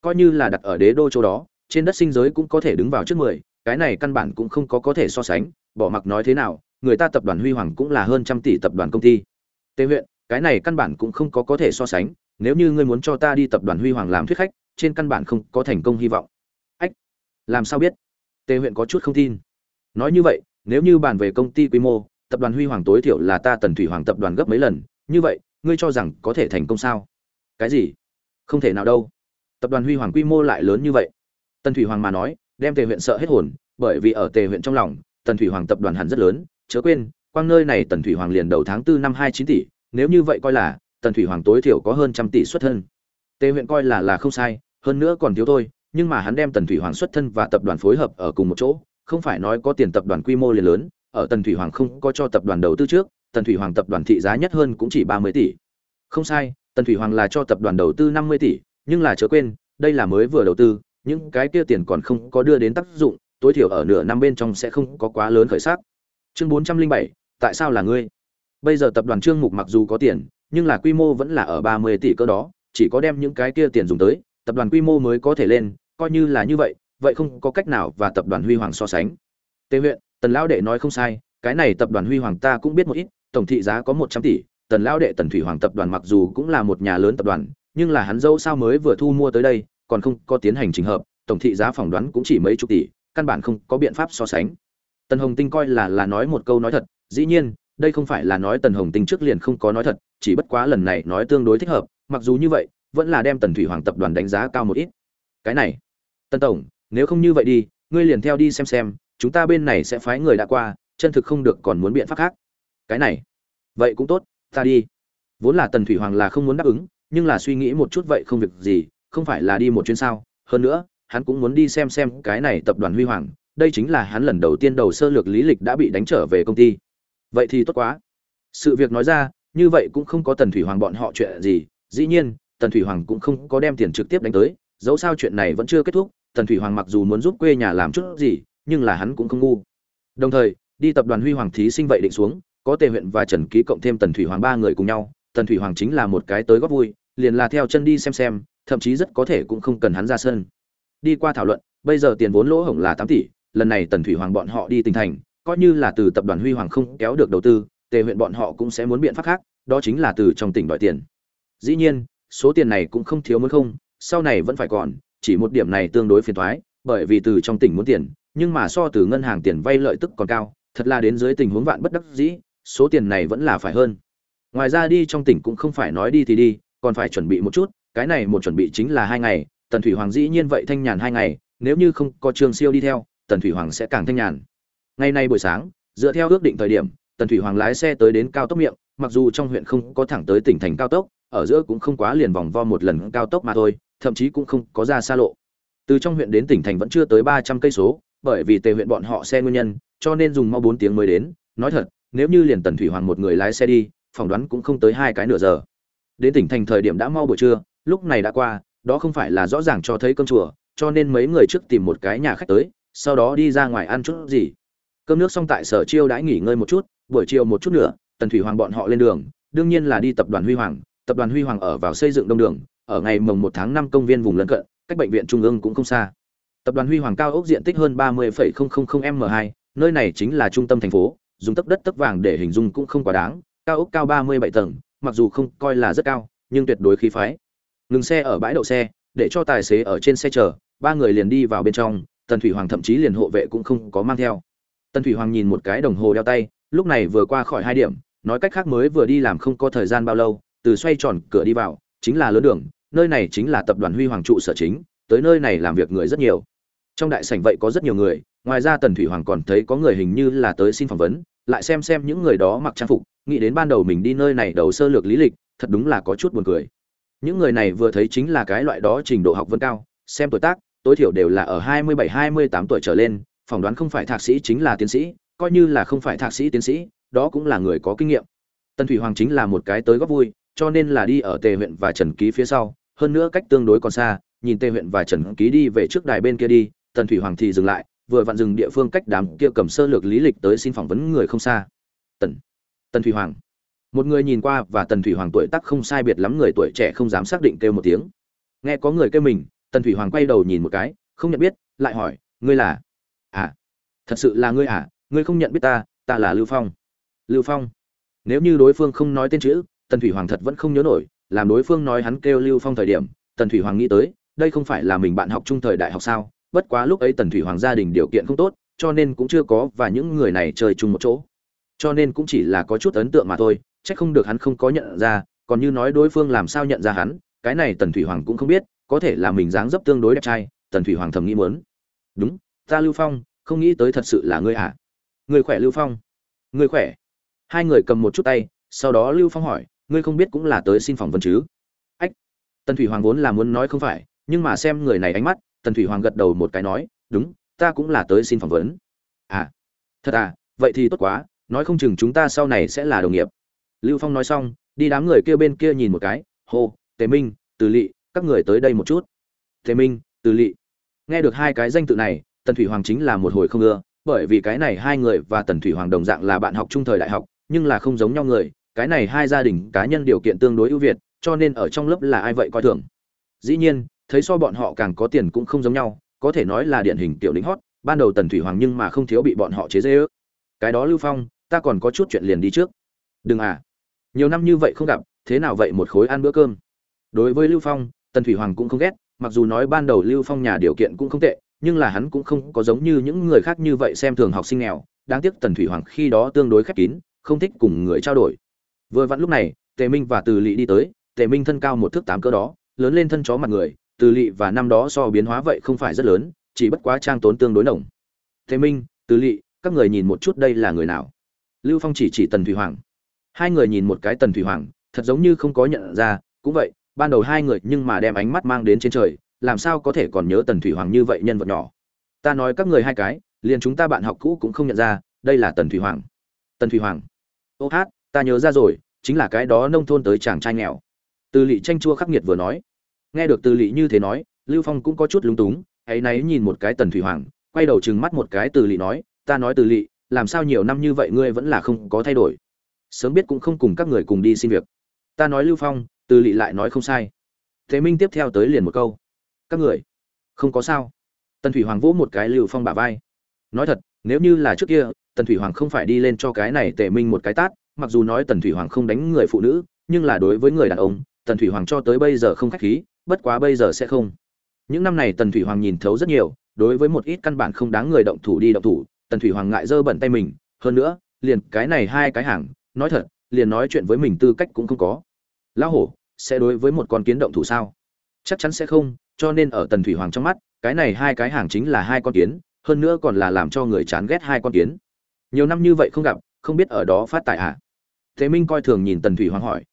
Coi như là đặt ở đế đô chỗ đó, trên đất sinh giới cũng có thể đứng vào trước mười, cái này căn bản cũng không có có thể so sánh, bỏ mặc nói thế nào, người ta tập đoàn huy hoàng cũng là hơn trăm tỷ tập đoàn công ty. Tề huyện, cái này căn bản cũng không có có thể so sánh, nếu như ngươi muốn cho ta đi tập đoàn huy hoàng làm thuyết khách, trên căn bản không có thành công hy vọng. Ách, làm sao biết? Tề huyện có chút không tin. Nói như vậy, nếu như bàn về công ty quy mô, tập đoàn huy hoàng tối thiểu là ta tần thủy hoàng tập đoàn gấp mấy lần, như vậy ngươi cho rằng có thể thành công sao? Cái gì? Không thể nào đâu. Tập đoàn huy hoàng quy mô lại lớn như vậy. Tần thủy hoàng mà nói, đem tề huyện sợ hết hồn, bởi vì ở tề huyện trong lòng, tần thủy hoàng tập đoàn hẳn rất lớn. Chớ quên, quang nơi này tần thủy hoàng liền đầu tháng tư năm hai chín tỷ. Nếu như vậy coi là, tần thủy hoàng tối thiểu có hơn trăm tỷ xuất thân. Tề huyện coi là là không sai, hơn nữa còn thiếu thôi nhưng mà hắn đem tần thủy hoàng xuất thân và tập đoàn phối hợp ở cùng một chỗ. Không phải nói có tiền tập đoàn quy mô liền lớn, ở tần thủy hoàng không có cho tập đoàn đầu tư trước tần thủy hoàng tập đoàn thị giá nhất hơn cũng chỉ ba mươi tỷ. Không sai, tần thủy hoàng là cho tập đoàn đầu tư năm mươi tỷ, nhưng là chớ quên, đây là mới vừa đầu tư, những cái kia tiền còn không có đưa đến tác dụng, tối thiểu ở nửa năm bên trong sẽ không có quá lớn khởi sắc. Chương bốn trăm linh bảy, tại sao là ngươi? Bây giờ tập đoàn trương mục mặc dù có tiền, nhưng là quy mô vẫn là ở ba mươi tỷ cơ đó, chỉ có đem những cái kia tiền dùng tới, tập đoàn quy mô mới có thể lên, coi như là như vậy vậy không có cách nào và tập đoàn huy hoàng so sánh. Tề huyện, tần lão đệ nói không sai, cái này tập đoàn huy hoàng ta cũng biết một ít tổng thị giá có một trăm tỷ, tần lão đệ tần thủy hoàng tập đoàn mặc dù cũng là một nhà lớn tập đoàn, nhưng là hắn dâu sao mới vừa thu mua tới đây, còn không có tiến hành trình hợp, tổng thị giá phỏng đoán cũng chỉ mấy chục tỷ, căn bản không có biện pháp so sánh. Tần hồng tinh coi là là nói một câu nói thật, dĩ nhiên, đây không phải là nói tần hồng tinh trước liền không có nói thật, chỉ bất quá lần này nói tương đối thích hợp, mặc dù như vậy, vẫn là đem tần thủy hoàng tập đoàn đánh giá cao một ít. Cái này, tần tổng, nếu không như vậy đi, ngươi liền theo đi xem xem, chúng ta bên này sẽ phái người đã qua, chân thực không được còn muốn biện pháp khác cái này. Vậy cũng tốt, ta đi. Vốn là tần thủy hoàng là không muốn đáp ứng, nhưng là suy nghĩ một chút vậy không việc gì, không phải là đi một chuyến sao? Hơn nữa, hắn cũng muốn đi xem xem cái này tập đoàn huy hoàng, đây chính là hắn lần đầu tiên đầu sơ lược lý lịch đã bị đánh trở về công ty. Vậy thì tốt quá. Sự việc nói ra, như vậy cũng không có tần thủy hoàng bọn họ chuyện gì. Dĩ nhiên, tần thủy hoàng cũng không có đem tiền trực tiếp đánh tới, dẫu sao chuyện này vẫn chưa kết thúc, tần thủy hoàng mặc dù muốn giúp quê nhà làm chút gì, nhưng là hắn cũng không ngu. Đồng thời, đi tập đoàn huy hoàng thí sinh vậy định xuống có tề huyện và trần ký cộng thêm tần thủy hoàng ba người cùng nhau, tần thủy hoàng chính là một cái tới góp vui, liền là theo chân đi xem xem, thậm chí rất có thể cũng không cần hắn ra sân. Đi qua thảo luận, bây giờ tiền vốn lỗ hổng là tám tỷ, lần này tần thủy hoàng bọn họ đi tỉnh thành, coi như là từ tập đoàn huy hoàng không kéo được đầu tư, tề huyện bọn họ cũng sẽ muốn biện pháp khác, đó chính là từ trong tỉnh đòi tiền. Dĩ nhiên, số tiền này cũng không thiếu muốn không, sau này vẫn phải còn, chỉ một điểm này tương đối phiền thoái bởi vì từ trong tỉnh muốn tiền, nhưng mà so từ ngân hàng tiền vay lợi tức còn cao, thật là đến dưới tình huống vạn bất đắc dĩ số tiền này vẫn là phải hơn. Ngoài ra đi trong tỉnh cũng không phải nói đi thì đi, còn phải chuẩn bị một chút, cái này một chuẩn bị chính là hai ngày, tần thủy hoàng dĩ nhiên vậy thanh nhàn hai ngày, nếu như không có trương siêu đi theo, tần thủy hoàng sẽ càng thanh nhàn. Ngày nay buổi sáng, dựa theo ước định thời điểm, tần thủy hoàng lái xe tới đến cao tốc miệng, mặc dù trong huyện không có thẳng tới tỉnh thành cao tốc, ở giữa cũng không quá liền vòng vo một lần cao tốc mà thôi, thậm chí cũng không có ra xa lộ. Từ trong huyện đến tỉnh thành vẫn chưa tới ba trăm cây số, bởi vì tề huyện bọn họ xe nguyên nhân, cho nên dùng mau bốn tiếng mới đến, nói thật nếu như liền tần thủy hoàng một người lái xe đi, phỏng đoán cũng không tới hai cái nửa giờ. Đến tỉnh thành thời điểm đã mau buổi trưa, lúc này đã qua, đó không phải là rõ ràng cho thấy cơm chùa, cho nên mấy người trước tìm một cái nhà khách tới, sau đó đi ra ngoài ăn chút gì. Cơm nước xong tại sở chiêu đãi nghỉ ngơi một chút, buổi chiều một chút nữa, tần thủy hoàng bọn họ lên đường, đương nhiên là đi tập đoàn huy hoàng. Tập đoàn huy hoàng ở vào xây dựng đông đường, ở ngày mồng một tháng năm công viên vùng lân cận, cách bệnh viện trung ương cũng không xa. Tập đoàn huy hoàng cao ốc diện tích hơn ba mươi m hai, nơi này chính là trung tâm thành phố dùng tấc đất tấc vàng để hình dung cũng không quá đáng, cao ốc cao ba mươi bảy tầng, mặc dù không coi là rất cao, nhưng tuyệt đối khí phái. Ngừng xe ở bãi đậu xe, để cho tài xế ở trên xe chờ, ba người liền đi vào bên trong, tần thủy hoàng thậm chí liền hộ vệ cũng không có mang theo. Tần thủy hoàng nhìn một cái đồng hồ đeo tay, lúc này vừa qua khỏi hai điểm, nói cách khác mới vừa đi làm không có thời gian bao lâu, từ xoay tròn cửa đi vào, chính là lớn đường, nơi này chính là tập đoàn huy hoàng trụ sở chính, tới nơi này làm việc người rất nhiều. Trong đại sảnh vậy có rất nhiều người, ngoài ra tần thủy hoàng còn thấy có người hình như là tới xin phỏng vấn lại xem xem những người đó mặc trang phục, nghĩ đến ban đầu mình đi nơi này đầu sơ lược lý lịch, thật đúng là có chút buồn cười. Những người này vừa thấy chính là cái loại đó trình độ học vấn cao, xem tuổi tác, tối thiểu đều là ở 27-28 tuổi trở lên, phỏng đoán không phải thạc sĩ chính là tiến sĩ, coi như là không phải thạc sĩ tiến sĩ, đó cũng là người có kinh nghiệm. Tần thủy hoàng chính là một cái tới góp vui, cho nên là đi ở tề huyện và trần ký phía sau, hơn nữa cách tương đối còn xa, nhìn tề huyện và trần ký đi về trước đài bên kia đi, tần thủy hoàng thì dừng lại vừa vặn dừng địa phương cách đám kia cầm sơ lược lý lịch tới xin phỏng vấn người không xa. Tần tần thủy hoàng. Một người nhìn qua và tần thủy hoàng tuổi tác không sai biệt lắm người tuổi trẻ không dám xác định kêu một tiếng. Nghe có người kêu mình, tần thủy hoàng quay đầu nhìn một cái, không nhận biết, lại hỏi, ngươi là? À thật sự là ngươi à? Ngươi không nhận biết ta ta là lưu phong. Lưu phong? Nếu như đối phương không nói tên chữ, tần thủy hoàng thật vẫn không nhớ nổi, làm đối phương nói hắn kêu lưu phong thời điểm, tần thủy hoàng nghĩ tới, đây không phải là mình bạn học chung thời đại học sao? Bất quá lúc ấy tần thủy hoàng gia đình điều kiện không tốt, cho nên cũng chưa có và những người này chơi chung một chỗ. Cho nên cũng chỉ là có chút ấn tượng mà thôi, chắc không được hắn không có nhận ra, còn như nói đối phương làm sao nhận ra hắn, cái này tần thủy hoàng cũng không biết, có thể là mình dáng dấp tương đối đẹp trai, tần thủy hoàng thầm nghĩ muốn. Đúng, ta lưu phong, không nghĩ tới thật sự là ngươi à? Người khỏe lưu phong? Người khỏe? Hai người cầm một chút tay, sau đó lưu phong hỏi, ngươi không biết cũng là tới xin phỏng vấn chứ? Ách, tần thủy hoàng vốn là muốn nói không phải, nhưng mà xem người này ánh mắt tần thủy hoàng gật đầu một cái nói, đúng, ta cũng là tới xin phỏng vấn. À thật à? Vậy thì tốt quá, nói không chừng chúng ta sau này sẽ là đồng nghiệp. Lưu phong nói xong, đi đám người kia bên kia nhìn một cái, hô, tề minh, từ lỵ các người tới đây một chút. Tề minh, từ lỵ nghe được hai cái danh tự này, tần thủy hoàng chính là một hồi không ưa, bởi vì cái này hai người và tần thủy hoàng đồng dạng là bạn học trung thời đại học, nhưng là không giống nhau người, cái này hai gia đình cá nhân điều kiện tương đối ưu việt, cho nên ở trong lớp là ai vậy coi thường. Dĩ nhiên thấy so bọn họ càng có tiền cũng không giống nhau, có thể nói là điển hình tiểu lĩnh hót, ban đầu tần thủy hoàng nhưng mà không thiếu bị bọn họ chế giễu. cái đó lưu phong, ta còn có chút chuyện liền đi trước. Đừng à nhiều năm như vậy không gặp, thế nào vậy một khối ăn bữa cơm? Đối với lưu phong, tần thủy hoàng cũng không ghét, mặc dù nói ban đầu lưu phong nhà điều kiện cũng không tệ, nhưng là hắn cũng không có giống như những người khác như vậy xem thường học sinh nghèo. Đáng tiếc tần thủy hoàng khi đó tương đối khép kín, không thích cùng người trao đổi. Vừa vặn lúc này, tề minh và từ lỵ đi tới, tề minh thân cao một thước tám cỡ đó, lớn lên thân chó mặt người từ lỵ và năm đó so biến hóa vậy không phải rất lớn, chỉ bất quá trang tốn tương đối nồng. Thế minh, từ lỵ, các người nhìn một chút đây là người nào? Lưu phong chỉ chỉ tần thủy hoàng. Hai người nhìn một cái tần thủy hoàng, thật giống như không có nhận ra, cũng vậy, ban đầu hai người nhưng mà đem ánh mắt mang đến trên trời, làm sao có thể còn nhớ tần thủy hoàng như vậy nhân vật nhỏ? Ta nói các người hai cái, liền chúng ta bạn học cũ cũng không nhận ra, đây là tần thủy hoàng. Tần thủy hoàng. Ô hát, ta nhớ ra rồi, chính là cái đó nông thôn tới chàng trai nghèo. Từ lỵ tranh chua khắc nghiệt vừa nói nghe được từ lỵ như thế nói, lưu phong cũng có chút lúng túng hãy náy nhìn một cái tần thủy hoàng, quay đầu trừng mắt một cái từ lỵ nói, ta nói từ lỵ làm sao nhiều năm như vậy ngươi vẫn là không có thay đổi? Sớm biết cũng không cùng các người cùng đi xin việc. Ta nói lưu phong, từ lỵ lại nói không sai. Thế minh tiếp theo tới liền một câu, các người, không có sao. Tần thủy hoàng vỗ một cái lưu phong bả vai, nói thật, nếu như là trước kia, tần thủy hoàng không phải đi lên cho cái này tề minh một cái tát, mặc dù nói tần thủy hoàng không đánh người phụ nữ, nhưng là đối với người đàn ông, tần thủy hoàng cho tới bây giờ không khách khí bất quá bây giờ sẽ không. Những năm này tần thủy hoàng nhìn thấu rất nhiều, đối với một ít căn bản không đáng người động thủ đi động thủ, tần thủy hoàng ngại dơ bẩn tay mình, hơn nữa, liền cái này hai cái hàng, nói thật, liền nói chuyện với mình tư cách cũng không có. Lão hổ, sẽ đối với một con kiến động thủ sao? Chắc chắn sẽ không, cho nên ở tần thủy hoàng trong mắt, cái này hai cái hàng chính là hai con kiến, hơn nữa còn là làm cho người chán ghét hai con kiến. Nhiều năm như vậy không gặp, không biết ở đó phát tài ạ à? tề minh coi thường nhìn tần thủy hoàng hỏi.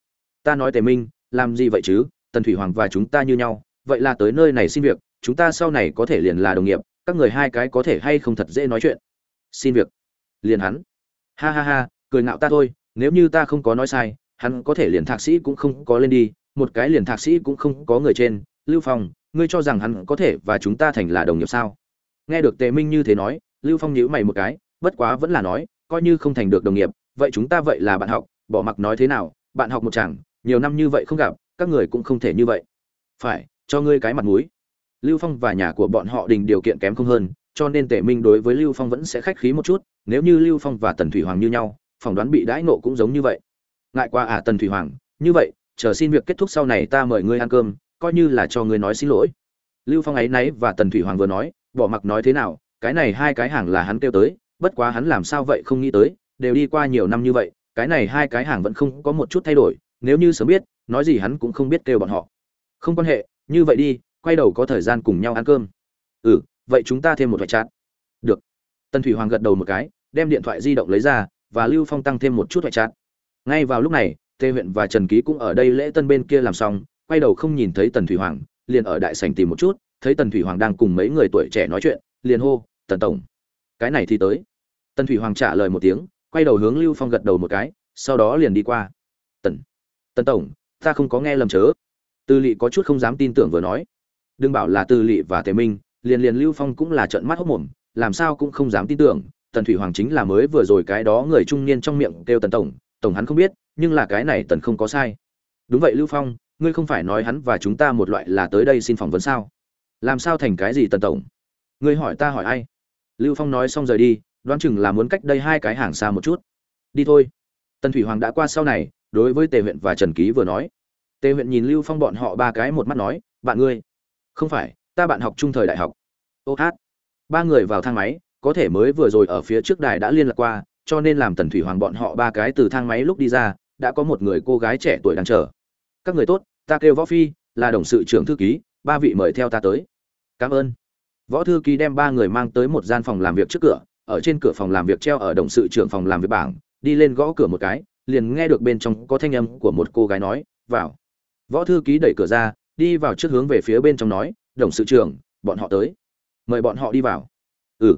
Ta nói tề minh, làm gì vậy chứ? Tần thủy hoàng và chúng ta như nhau vậy là tới nơi này xin việc chúng ta sau này có thể liền là đồng nghiệp các người hai cái có thể hay không thật dễ nói chuyện. Xin việc. Liền hắn. Ha ha ha cười ngạo ta thôi nếu như ta không có nói sai hắn có thể liền thạc sĩ cũng không có lên đi một cái liền thạc sĩ cũng không có người trên. Lưu phong ngươi cho rằng hắn có thể và chúng ta thành là đồng nghiệp sao? Nghe được tề minh như thế nói lưu phong nhíu mày một cái bất quá vẫn là nói coi như không thành được đồng nghiệp vậy chúng ta vậy là bạn học bỏ mặc nói thế nào bạn học một chàng, nhiều năm như vậy không gặp các người cũng không thể như vậy. Phải, cho ngươi cái mặt mũi. Lưu phong và nhà của bọn họ đình điều kiện kém không hơn, cho nên tề minh đối với lưu phong vẫn sẽ khách khí một chút, nếu như lưu phong và tần thủy hoàng như nhau, phỏng đoán bị đãi nộ cũng giống như vậy. Ngại qua à tần thủy hoàng, như vậy, chờ xin việc kết thúc sau này ta mời ngươi ăn cơm, coi như là cho ngươi nói xin lỗi. Lưu phong ấy nấy và tần thủy hoàng vừa nói, bỏ mặc nói thế nào, cái này hai cái hàng là hắn kêu tới, bất quá hắn làm sao vậy không nghĩ tới, đều đi qua nhiều năm như vậy, cái này hai cái hàng vẫn không có một chút thay đổi, nếu như sớm biết nói gì hắn cũng không biết kêu bọn họ. Không quan hệ, như vậy đi, quay đầu có thời gian cùng nhau ăn cơm. Ừ vậy chúng ta thêm một thoại chat được. Tần thủy hoàng gật đầu một cái, đem điện thoại di động lấy ra, và lưu phong tăng thêm một chút thoại chat ngay vào lúc này tề huyện và trần ký cũng ở đây lễ tân bên kia làm xong, quay đầu không nhìn thấy tần thủy hoàng, liền ở đại sảnh tìm một chút, thấy tần thủy hoàng đang cùng mấy người tuổi trẻ nói chuyện, liền hô, tần tổng, cái này thì tới. Tần thủy hoàng trả lời một tiếng, quay đầu hướng lưu phong gật đầu một cái, sau đó liền đi qua. Tần tần tổng ta không có nghe lầm chớ. Tư lỵ có chút không dám tin tưởng vừa nói. Đừng bảo là tư lỵ và tề minh, liền liền lưu phong cũng là trợn mắt hốc mồm, làm sao cũng không dám tin tưởng, tần thủy hoàng chính là mới vừa rồi cái đó người trung niên trong miệng kêu tần tổng tổng hắn không biết, nhưng là cái này tần không có sai. Đúng vậy lưu phong, ngươi không phải nói hắn và chúng ta một loại là tới đây xin phỏng vấn sao? Làm sao thành cái gì tần tổng? Ngươi hỏi ta hỏi ai? Lưu phong nói xong rời đi, đoán chừng là muốn cách đây hai cái hàng xa một chút. Đi thôi. Tần thủy hoàng đã qua sau này đối với tề huyện và trần ký vừa nói. Tề huyện nhìn lưu phong bọn họ ba cái một mắt nói, bạn ngươi, không phải, ta bạn học trung thời đại học. Ô hát. Ba người vào thang máy, có thể mới vừa rồi ở phía trước đài đã liên lạc qua, cho nên làm tần thủy hoàng bọn họ ba cái từ thang máy lúc đi ra, đã có một người cô gái trẻ tuổi đang chờ. Các người tốt, ta kêu võ phi, là đồng sự trưởng thư ký, ba vị mời theo ta tới. Cảm ơn. Võ thư ký đem ba người mang tới một gian phòng làm việc trước cửa, ở trên cửa phòng làm việc treo ở đồng sự trưởng phòng làm việc bảng, đi lên gõ cửa một cái liền nghe được bên trong có thanh âm của một cô gái nói, vào. Võ thư ký đẩy cửa ra, đi vào trước hướng về phía bên trong nói, đồng sự trưởng, bọn họ tới. Mời bọn họ đi vào. Ừ.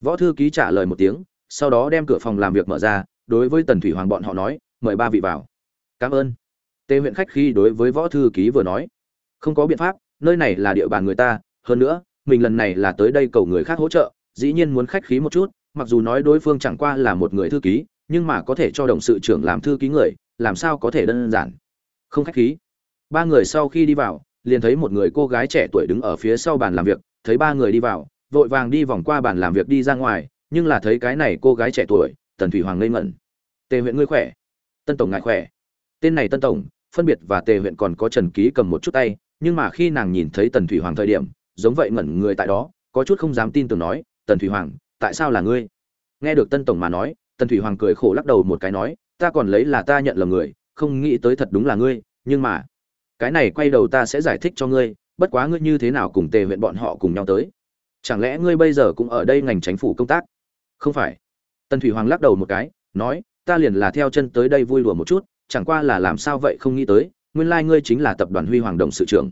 Võ thư ký trả lời một tiếng, sau đó đem cửa phòng làm việc mở ra, đối với tần thủy hoàng bọn họ nói, mời ba vị vào. Cảm ơn. Tề huyện khách khi đối với võ thư ký vừa nói, không có biện pháp, nơi này là địa bàn người ta, hơn nữa, mình lần này là tới đây cầu người khác hỗ trợ, dĩ nhiên muốn khách khí một chút, mặc dù nói đối phương chẳng qua là một người thư ký nhưng mà có thể cho đồng sự trưởng làm thư ký người, làm sao có thể đơn giản? Không khách khí. Ba người sau khi đi vào, liền thấy một người cô gái trẻ tuổi đứng ở phía sau bàn làm việc, thấy ba người đi vào, vội vàng đi vòng qua bàn làm việc đi ra ngoài, nhưng là thấy cái này cô gái trẻ tuổi, tần thủy hoàng ngây ngẩn. Tề huyện ngươi khỏe? Tân tổng ngại khỏe. Tên này tân tổng, phân biệt và tề huyện còn có trần ký cầm một chút tay, nhưng mà khi nàng nhìn thấy tần thủy hoàng thời điểm, giống vậy ngẩn người tại đó, có chút không dám tin tưởng nói, tần thủy hoàng, tại sao là ngươi? Nghe được tân tổng mà nói tần thủy hoàng cười khổ lắc đầu một cái nói, ta còn lấy là ta nhận lầm người, không nghĩ tới thật đúng là ngươi, nhưng mà, cái này quay đầu ta sẽ giải thích cho ngươi, bất quá ngươi như thế nào cùng tề huyện bọn họ cùng nhau tới? Chẳng lẽ ngươi bây giờ cũng ở đây ngành chính phủ công tác? Không phải. Tần thủy hoàng lắc đầu một cái, nói, ta liền là theo chân tới đây vui lùa một chút, chẳng qua là làm sao vậy không nghĩ tới, nguyên lai ngươi chính là tập đoàn huy hoàng đồng sự trưởng.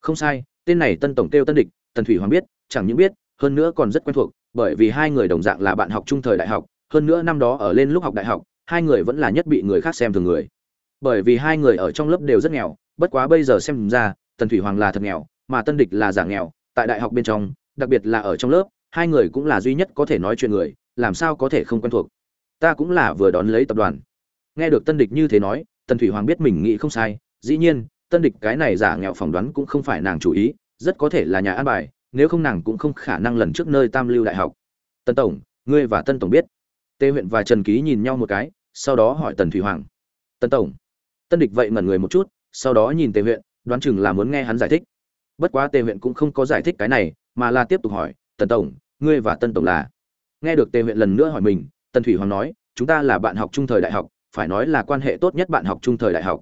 Không sai, tên này tân tổng kêu tân địch, tần thủy hoàng biết, chẳng những biết, hơn nữa còn rất quen thuộc, bởi vì hai người đồng dạng là bạn học trung thời đại học hơn nữa năm đó ở lên lúc học đại học, hai người vẫn là nhất bị người khác xem thường người. Bởi vì hai người ở trong lớp đều rất nghèo, bất quá bây giờ xem ra, tần thủy hoàng là thật nghèo, mà tân địch là giả nghèo, tại đại học bên trong, đặc biệt là ở trong lớp, hai người cũng là duy nhất có thể nói chuyện người, làm sao có thể không quen thuộc. Ta cũng là vừa đón lấy tập đoàn. Nghe được tân địch như thế nói, tần thủy hoàng biết mình nghĩ không sai, dĩ nhiên, tân địch cái này giả nghèo phỏng đoán cũng không phải nàng chủ ý, rất có thể là nhà an bài, nếu không nàng cũng không khả năng lần trước nơi tam lưu đại học. Tân tổng, ngươi và tân tổng biết tê huyện và trần ký nhìn nhau một cái, sau đó hỏi tần thủy hoàng. Tân tổng. Tân địch vậy ngẩn người một chút, sau đó nhìn tề huyện, đoán chừng là muốn nghe hắn giải thích. Bất quá tề huyện cũng không có giải thích cái này, mà là tiếp tục hỏi, tần tổng, ngươi và tân tổng là? Nghe được tề huyện lần nữa hỏi mình, tần thủy hoàng nói, chúng ta là bạn học trung thời đại học, phải nói là quan hệ tốt nhất bạn học trung thời đại học.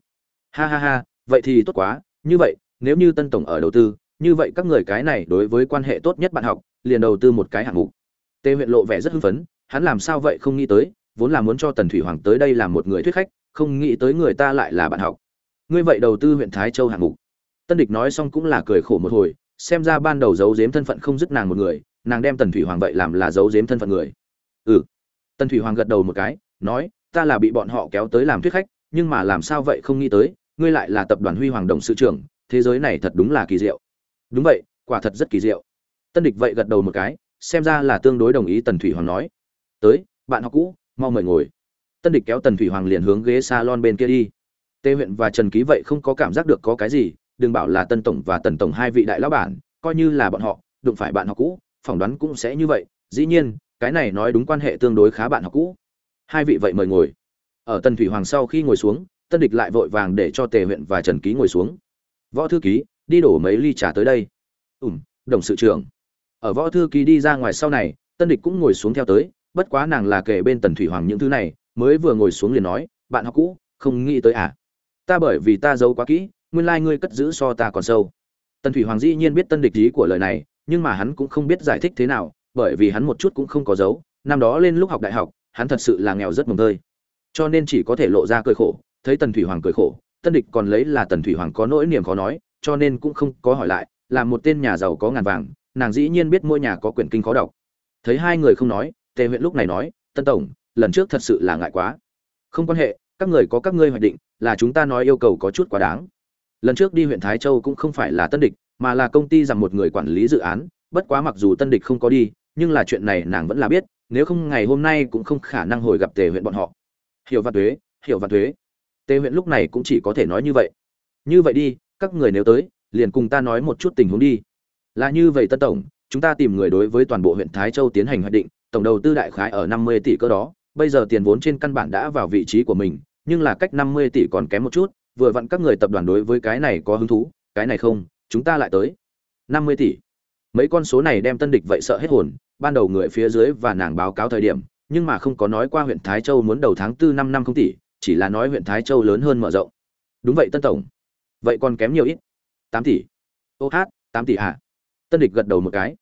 Ha ha ha, vậy thì tốt quá, như vậy, nếu như tân tổng ở đầu tư, như vậy các người cái này đối với quan hệ tốt nhất bạn học, liền đầu tư một cái hạng mục. Tề huyện lộ vẻ rất hưng phấn hắn làm sao vậy không nghĩ tới, vốn là muốn cho tần thủy hoàng tới đây làm một người thuyết khách, không nghĩ tới người ta lại là bạn học. Ngươi vậy đầu tư huyện thái châu hạng mục. Tân địch nói xong cũng là cười khổ một hồi, xem ra ban đầu giấu giếm thân phận không dứt nàng một người, nàng đem tần thủy hoàng vậy làm là giấu giếm thân phận người. Ừ. Tần thủy hoàng gật đầu một cái, nói, ta là bị bọn họ kéo tới làm thuyết khách, nhưng mà làm sao vậy không nghĩ tới, ngươi lại là tập đoàn huy hoàng đồng sự trưởng, thế giới này thật đúng là kỳ diệu. Đúng vậy, quả thật rất kỳ diệu. Tân địch vậy gật đầu một cái, xem ra là tương đối đồng ý tần thủy hoàng nói tới, bạn học cũ, mau mời ngồi. Tân địch kéo tần thủy hoàng liền hướng ghế salon bên kia đi. Tê huyện và trần ký vậy không có cảm giác được có cái gì, đừng bảo là tân tổng và tần tổng hai vị đại lão bản, coi như là bọn họ, đụng phải bạn học cũ, phỏng đoán cũng sẽ như vậy. Dĩ nhiên, cái này nói đúng quan hệ tương đối khá bạn học cũ. Hai vị vậy mời ngồi. Ở tần thủy hoàng sau khi ngồi xuống, tân địch lại vội vàng để cho tề huyện và trần ký ngồi xuống. Võ thư ký, đi đổ mấy ly trà tới đây. Ủm đồng sự trưởng. Ở võ thư ký đi ra ngoài sau này, tân địch cũng ngồi xuống theo tới bất quá nàng là kể bên tần thủy hoàng những thứ này, mới vừa ngồi xuống liền nói, bạn học cũ, không nghĩ tới à? Ta bởi vì ta giấu quá kỹ, nguyên lai ngươi cất giữ so ta còn sâu. Tần thủy hoàng dĩ nhiên biết tân địch ý của lời này, nhưng mà hắn cũng không biết giải thích thế nào, bởi vì hắn một chút cũng không có giấu. Năm đó lên lúc học đại học, hắn thật sự là nghèo rất mồng tơi. Cho nên chỉ có thể lộ ra cười khổ, thấy tần thủy hoàng cười khổ, tân địch còn lấy là tần thủy hoàng có nỗi niềm khó nói, cho nên cũng không có hỏi lại, là một tên nhà giàu có ngàn vàng, nàng dĩ nhiên biết mỗi nhà có quyển kinh khó đọc. Thấy hai người không nói tề huyện lúc này nói, tân tổng, lần trước thật sự là ngại quá. Không quan hệ, các người có các ngươi hoạch định, là chúng ta nói yêu cầu có chút quá đáng. Lần trước đi huyện thái châu cũng không phải là tân địch, mà là công ty rằng một người quản lý dự án, bất quá mặc dù tân địch không có đi, nhưng là chuyện này nàng vẫn là biết, nếu không ngày hôm nay cũng không khả năng hồi gặp tề huyện bọn họ. Hiểu văn thuế, hiểu văn thuế. Tề huyện lúc này cũng chỉ có thể nói như vậy. Như vậy đi, các người nếu tới, liền cùng ta nói một chút tình huống đi. Là như vậy tân tổng, chúng ta tìm người đối với toàn bộ huyện thái châu tiến hành hoạch định tổng đầu tư đại khái ở năm mươi tỷ cơ đó, bây giờ tiền vốn trên căn bản đã vào vị trí của mình, nhưng là cách năm mươi tỷ còn kém một chút, vừa vặn các người tập đoàn đối với cái này có hứng thú, cái này không, chúng ta lại tới. năm mươi tỷ. Mấy con số này đem tân địch vậy sợ hết hồn, ban đầu người phía dưới và nàng báo cáo thời điểm, nhưng mà không có nói qua huyện thái châu muốn đầu tháng tư năm năm không tỷ, chỉ là nói huyện thái châu lớn hơn mở rộng. Đúng vậy tân tổng. Vậy còn kém nhiều ít. tám tỷ. Ô hát, tám tỷ à? Tân địch gật đầu một cái.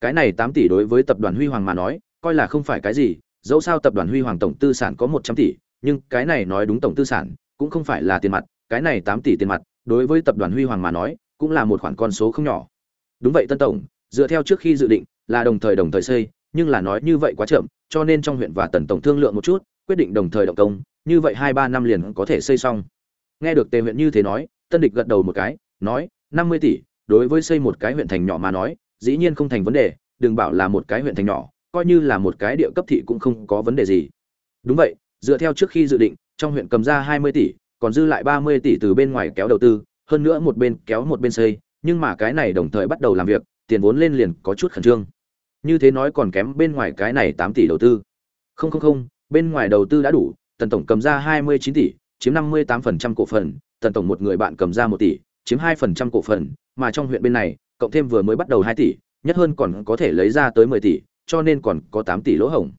Cái này tám tỷ đối với tập đoàn huy hoàng mà nói coi là không phải cái gì, dẫu sao tập đoàn huy hoàng tổng tư sản có một trăm tỷ, nhưng cái này nói đúng tổng tư sản, cũng không phải là tiền mặt, cái này tám tỷ tiền mặt, đối với tập đoàn huy hoàng mà nói, cũng là một khoản con số không nhỏ. Đúng vậy tân tổng, dựa theo trước khi dự định, là đồng thời đồng thời xây, nhưng là nói như vậy quá chậm, cho nên trong huyện và tần tổng thương lượng một chút, quyết định đồng thời động công, như vậy hai ba năm liền có thể xây xong. Nghe được tề huyện như thế nói, tân địch gật đầu một cái, nói, năm mươi tỷ, đối với xây một cái huyện thành nhỏ mà nói, dĩ nhiên không thành vấn đề, đừng bảo là một cái huyện thành nhỏ coi như là một cái địa cấp thị cũng không có vấn đề gì. Đúng vậy, dựa theo trước khi dự định, trong huyện cầm ra hai mươi tỷ, còn dư lại ba mươi tỷ từ bên ngoài kéo đầu tư, hơn nữa một bên kéo một bên xây, nhưng mà cái này đồng thời bắt đầu làm việc, tiền vốn lên liền có chút khẩn trương. Như thế nói còn kém bên ngoài cái này tám tỷ đầu tư. Không không không, bên ngoài đầu tư đã đủ, tần tổng cầm ra hai mươi chín tỷ, chiếm năm mươi tám phần trăm cổ phần, tần tổng một người bạn cầm ra một tỷ, chiếm hai phần trăm cổ phần, mà trong huyện bên này, cộng thêm vừa mới bắt đầu hai tỷ, nhất hơn còn có thể lấy ra tới mười tỷ cho nên còn có tám tỷ lỗ hổng.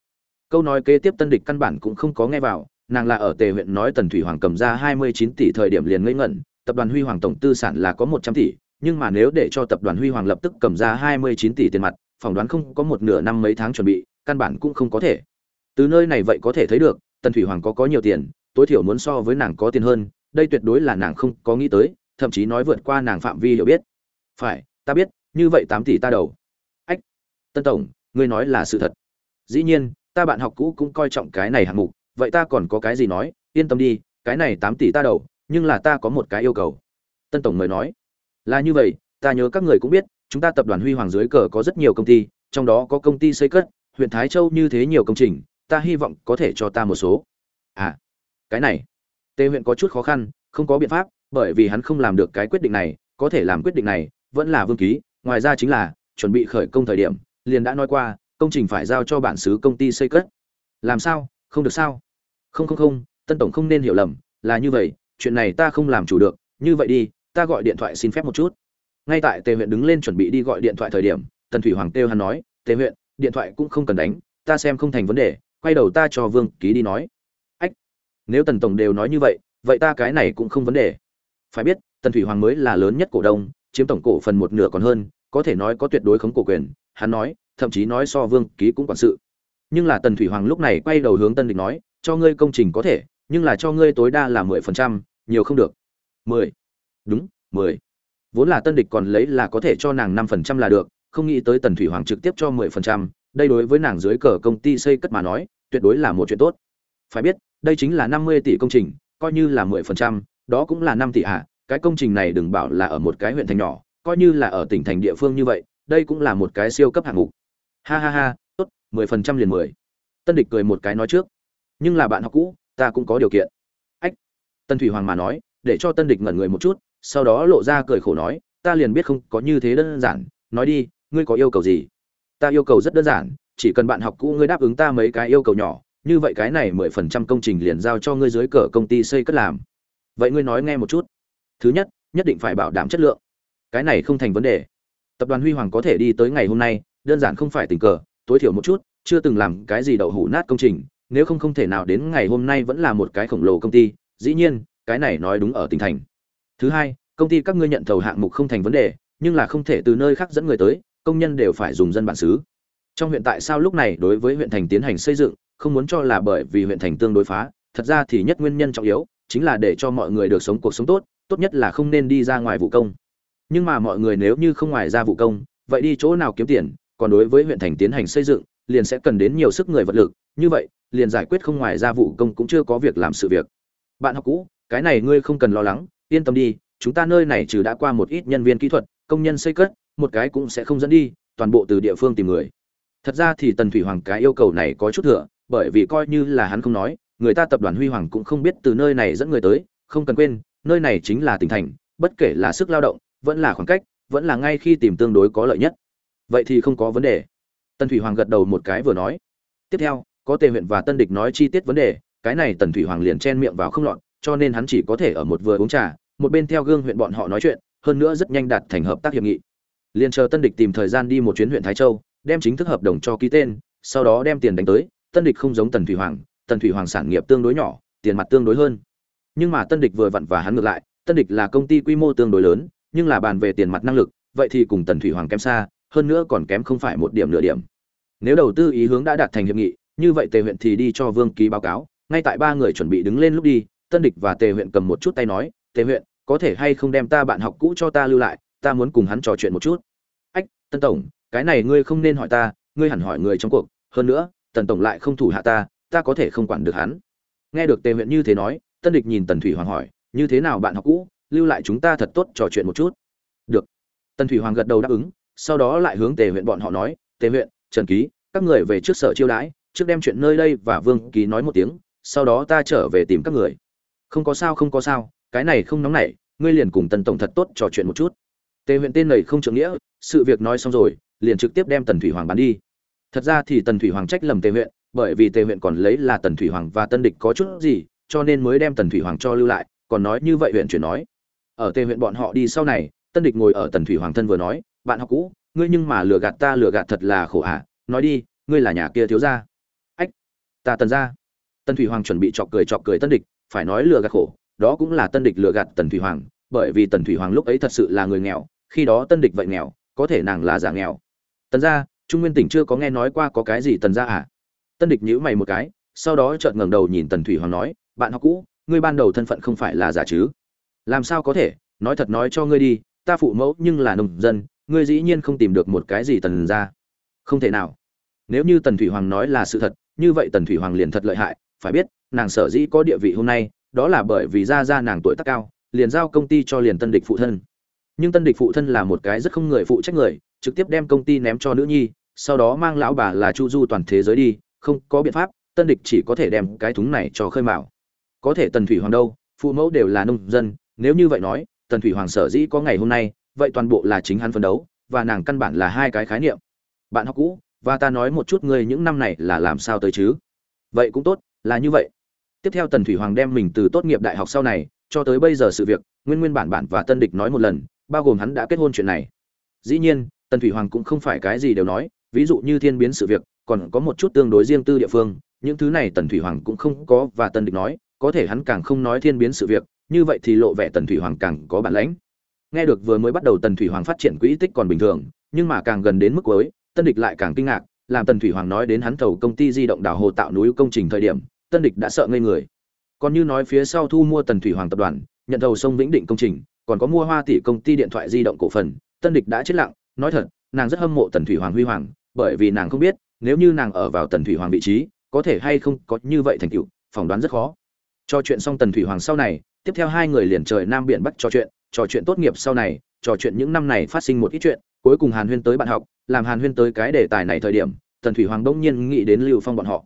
Câu nói kế tiếp tân địch căn bản cũng không có nghe vào, nàng là ở tề huyện nói tần thủy hoàng cầm ra hai mươi chín tỷ thời điểm liền ngây ngẩn, tập đoàn huy hoàng tổng tư sản là có một trăm tỷ, nhưng mà nếu để cho tập đoàn huy hoàng lập tức cầm ra hai mươi chín tỷ tiền mặt, phỏng đoán không có một nửa năm mấy tháng chuẩn bị, căn bản cũng không có thể. Từ nơi này vậy có thể thấy được, tần thủy hoàng có có nhiều tiền, tối thiểu muốn so với nàng có tiền hơn, đây tuyệt đối là nàng không có nghĩ tới, thậm chí nói vượt qua nàng phạm vi hiểu biết. Phải, ta biết, như vậy tám tỷ ta đầu. Ách, tân tổng ngươi nói là sự thật. Dĩ nhiên, ta bạn học cũ cũng coi trọng cái này hạng mục, vậy ta còn có cái gì nói? Yên tâm đi, cái này tám tỷ ta đầu, nhưng là ta có một cái yêu cầu. Tân tổng mời nói. Là như vậy, ta nhớ các người cũng biết, chúng ta tập đoàn huy hoàng dưới cờ có rất nhiều công ty, trong đó có công ty xây cất, huyện thái châu như thế nhiều công trình, ta hy vọng có thể cho ta một số. À cái này. Tề huyện có chút khó khăn, không có biện pháp, bởi vì hắn không làm được cái quyết định này, có thể làm quyết định này, vẫn là vương ký, ngoài ra chính là chuẩn bị khởi công thời điểm liền đã nói qua, công trình phải giao cho bản xứ công ty xây cất. Làm sao? Không được sao? Không không không, tân tổng không nên hiểu lầm, là như vậy, chuyện này ta không làm chủ được, như vậy đi, ta gọi điện thoại xin phép một chút. Ngay tại tề huyện đứng lên chuẩn bị đi gọi điện thoại thời điểm, tần thủy hoàng kêu hắn nói, tề huyện, điện thoại cũng không cần đánh, ta xem không thành vấn đề, quay đầu ta cho vương ký đi nói. Ách, nếu tần tổng đều nói như vậy vậy ta cái này cũng không vấn đề. Phải biết, tần thủy hoàng mới là lớn nhất cổ đông, chiếm tổng cổ phần một nửa còn hơn, có thể nói có tuyệt đối khống cổ quyền hắn nói, thậm chí nói so vương ký cũng quản sự. Nhưng là tần thủy hoàng lúc này quay đầu hướng tân địch nói, cho ngươi công trình có thể, nhưng là cho ngươi tối đa là mười phần trăm, nhiều không được. Mười. Đúng, mười. Vốn là tân địch còn lấy là có thể cho nàng năm phần trăm là được, không nghĩ tới tần thủy hoàng trực tiếp cho mười phần trăm, đây đối với nàng dưới cờ công ty xây cất mà nói, tuyệt đối là một chuyện tốt. Phải biết, đây chính là năm mươi tỷ công trình, coi như là mười phần trăm, đó cũng là năm tỷ hạ, cái công trình này đừng bảo là ở một cái huyện thành nhỏ, coi như là ở tỉnh thành địa phương như vậy đây cũng là một cái siêu cấp hạng mục. Ha ha ha, tốt, mười phần trăm liền mười. Tân địch cười một cái nói trước. Nhưng là bạn học cũ, ta cũng có điều kiện. Ách tân thủy hoàng mà nói, để cho tân địch ngẩn người một chút, sau đó lộ ra cười khổ nói, ta liền biết không có như thế đơn giản, nói đi, ngươi có yêu cầu gì? Ta yêu cầu rất đơn giản, chỉ cần bạn học cũ ngươi đáp ứng ta mấy cái yêu cầu nhỏ, như vậy cái này mười phần trăm công trình liền giao cho ngươi dưới cờ công ty xây cất làm. Vậy ngươi nói nghe một chút. Thứ nhất nhất định phải bảo đảm chất lượng. Cái này không thành vấn đề tập đoàn huy hoàng có thể đi tới ngày hôm nay, đơn giản không phải tình cờ, tối thiểu một chút, chưa từng làm cái gì đậu hủ nát công trình, nếu không không thể nào đến ngày hôm nay vẫn là một cái khổng lồ công ty, dĩ nhiên, cái này nói đúng ở tỉnh thành. Thứ hai, công ty các ngươi nhận thầu hạng mục không thành vấn đề, nhưng là không thể từ nơi khác dẫn người tới, công nhân đều phải dùng dân bản xứ. Trong huyện tại sao lúc này đối với huyện thành tiến hành xây dựng, không muốn cho là bởi vì huyện thành tương đối phá, thật ra thì nhất nguyên nhân trọng yếu, chính là để cho mọi người được sống cuộc sống tốt tốt nhất là không nên đi ra ngoài vụ công nhưng mà mọi người nếu như không ngoài ra vụ công, vậy đi chỗ nào kiếm tiền, còn đối với huyện thành tiến hành xây dựng, liền sẽ cần đến nhiều sức người vật lực. Như vậy, liền giải quyết không ngoài ra vụ công cũng chưa có việc làm sự việc. Bạn học cũ, cái này ngươi không cần lo lắng, yên tâm đi, chúng ta nơi này trừ đã qua một ít nhân viên kỹ thuật, công nhân xây cất, một cái cũng sẽ không dẫn đi, toàn bộ từ địa phương tìm người. Thật ra thì tần thủy hoàng cái yêu cầu này có chút thừa, bởi vì coi như là hắn không nói, người ta tập đoàn huy hoàng cũng không biết từ nơi này dẫn người tới, không cần quên, nơi này chính là tỉnh thành, bất kể là sức lao động vẫn là khoảng cách, vẫn là ngay khi tìm tương đối có lợi nhất. Vậy thì không có vấn đề. Tần thủy hoàng gật đầu một cái vừa nói. Tiếp theo, có tề huyện và tân địch nói chi tiết vấn đề, cái này tần thủy hoàng liền chen miệng vào không lọt, cho nên hắn chỉ có thể ở một vừa uống trà, một bên theo gương huyện bọn họ nói chuyện, hơn nữa rất nhanh đạt thành hợp tác hiệp nghị. Liền chờ tân địch tìm thời gian đi một chuyến huyện thái châu, đem chính thức hợp đồng cho ký tên, sau đó đem tiền đánh tới, tân địch không giống tần thủy hoàng, tần thủy hoàng sản nghiệp tương đối nhỏ, tiền mặt tương đối hơn. Nhưng mà tân địch vừa vặn và hắn ngược lại, tân địch là công ty quy mô tương đối lớn nhưng là bàn về tiền mặt năng lực, vậy thì cùng tần thủy hoàng kém xa, hơn nữa còn kém không phải một điểm nửa điểm. Nếu đầu tư ý hướng đã đạt thành hiệp nghị, như vậy tề huyện thì đi cho vương ký báo cáo, ngay tại ba người chuẩn bị đứng lên lúc đi, tân địch và tề huyện cầm một chút tay nói, tề huyện, có thể hay không đem ta bạn học cũ cho ta lưu lại, ta muốn cùng hắn trò chuyện một chút. Ách, tân tổng, cái này ngươi không nên hỏi ta, ngươi hẳn hỏi người trong cuộc, hơn nữa, tần tổng lại không thủ hạ ta ta có thể không quản được hắn. Nghe được tề huyện như thế nói, tân địch nhìn tần thủy hoàng hỏi, như thế nào bạn học cũ lưu lại chúng ta thật tốt trò chuyện một chút. Được. Tần thủy hoàng gật đầu đáp ứng, sau đó lại hướng tề huyện bọn họ nói, tề huyện, trần ký, các người về trước sở chiêu đãi, trước đem chuyện nơi đây và vương ký nói một tiếng, sau đó ta trở về tìm các người. Không có sao, không có sao, cái này không nóng nảy, ngươi liền cùng tần tổng thật tốt trò chuyện một chút. Tề huyện tên này không trưởng nghĩa, sự việc nói xong rồi, liền trực tiếp đem tần thủy hoàng bán đi. Thật ra thì tần thủy hoàng trách lầm tề huyện, bởi vì tề huyện còn lấy là tần thủy hoàng và tân địch có chút gì, cho nên mới đem tần thủy hoàng cho lưu lại, còn nói như vậy huyện chuyển nói ở tề huyện bọn họ đi sau này, tân địch ngồi ở tần thủy hoàng thân vừa nói, bạn học cũ, ngươi nhưng mà lừa gạt ta lừa gạt thật là khổ ả à. nói đi, ngươi là nhà kia thiếu gia. Ách, ta tần gia. Tần thủy hoàng chuẩn bị chọc cười chọc cười tân địch, phải nói lừa gạt khổ, đó cũng là tân địch lừa gạt tần thủy hoàng, bởi vì tần thủy hoàng lúc ấy thật sự là người nghèo, khi đó tân địch vậy nghèo, có thể nàng là giả nghèo. Tần gia, trung nguyên tỉnh chưa có nghe nói qua có cái gì tần gia à tân địch nhíu mày một cái, sau đó chợt ngẩng đầu nhìn tần thủy hoàng nói, bạn học cũ, ngươi ban đầu thân phận không phải là giả chứ? Làm sao có thể? Nói thật nói cho ngươi đi, ta phụ mẫu nhưng là nông dân, ngươi dĩ nhiên không tìm được một cái gì tần gia không thể nào. Nếu như tần thủy hoàng nói là sự thật, như vậy tần thủy hoàng liền thật lợi hại. Phải biết, nàng sở dĩ có địa vị hôm nay, đó là bởi vì gia gia nàng tuổi tác cao, liền giao công ty cho liền tân địch phụ thân. Nhưng tân địch phụ thân là một cái rất không người phụ trách người, trực tiếp đem công ty ném cho nữ nhi, sau đó mang lão bà là chu du toàn thế giới đi, không có biện pháp, tân địch chỉ có thể đem cái thúng này cho khơi mạo có thể tần thủy hoàng đâu, phụ mẫu đều là nông dân nếu như vậy nói, tần thủy hoàng sở dĩ có ngày hôm nay, vậy toàn bộ là chính hắn phấn đấu, và nàng căn bản là hai cái khái niệm. Bạn học cũ, và ta nói một chút ngươi những năm này là làm sao tới chứ? Vậy cũng tốt, là như vậy. Tiếp theo tần thủy hoàng đem mình từ tốt nghiệp đại học sau này, cho tới bây giờ sự việc, nguyên nguyên bản bản và tân địch nói một lần, bao gồm hắn đã kết hôn chuyện này. Dĩ nhiên, tần thủy hoàng cũng không phải cái gì đều nói, ví dụ như thiên biến sự việc, còn có một chút tương đối riêng tư địa phương, những thứ này tần thủy hoàng cũng không có và tân địch nói, có thể hắn càng không nói thiên biến sự việc như vậy thì lộ vẻ tần thủy hoàng càng có bản lãnh. Nghe được vừa mới bắt đầu tần thủy hoàng phát triển quỹ tích còn bình thường, nhưng mà càng gần đến mức cuối, tân địch lại càng kinh ngạc, làm tần thủy hoàng nói đến hắn thầu công ty di động đảo hồ tạo núi công trình thời điểm, tân địch đã sợ ngây người. Còn như nói phía sau thu mua tần thủy hoàng tập đoàn, nhận thầu sông vĩnh định công trình, còn có mua hoa tỷ công ty điện thoại di động cổ phần, tân địch đã chết lặng, nói thật, nàng rất hâm mộ tần thủy hoàng huy hoàng, bởi vì nàng không biết, nếu như nàng ở vào tần thủy hoàng vị trí, có thể hay không có như vậy thành tựu, phỏng đoán rất khó. Cho chuyện xong tần thủy hoàng sau này tiếp theo hai người liền trời nam biển bắc trò chuyện trò chuyện tốt nghiệp sau này, trò chuyện những năm này phát sinh một ít chuyện, cuối cùng hàn huyên tới bạn học, làm hàn huyên tới cái đề tài này thời điểm, tần thủy hoàng đông nhiên nghĩ đến lưu phong bọn họ.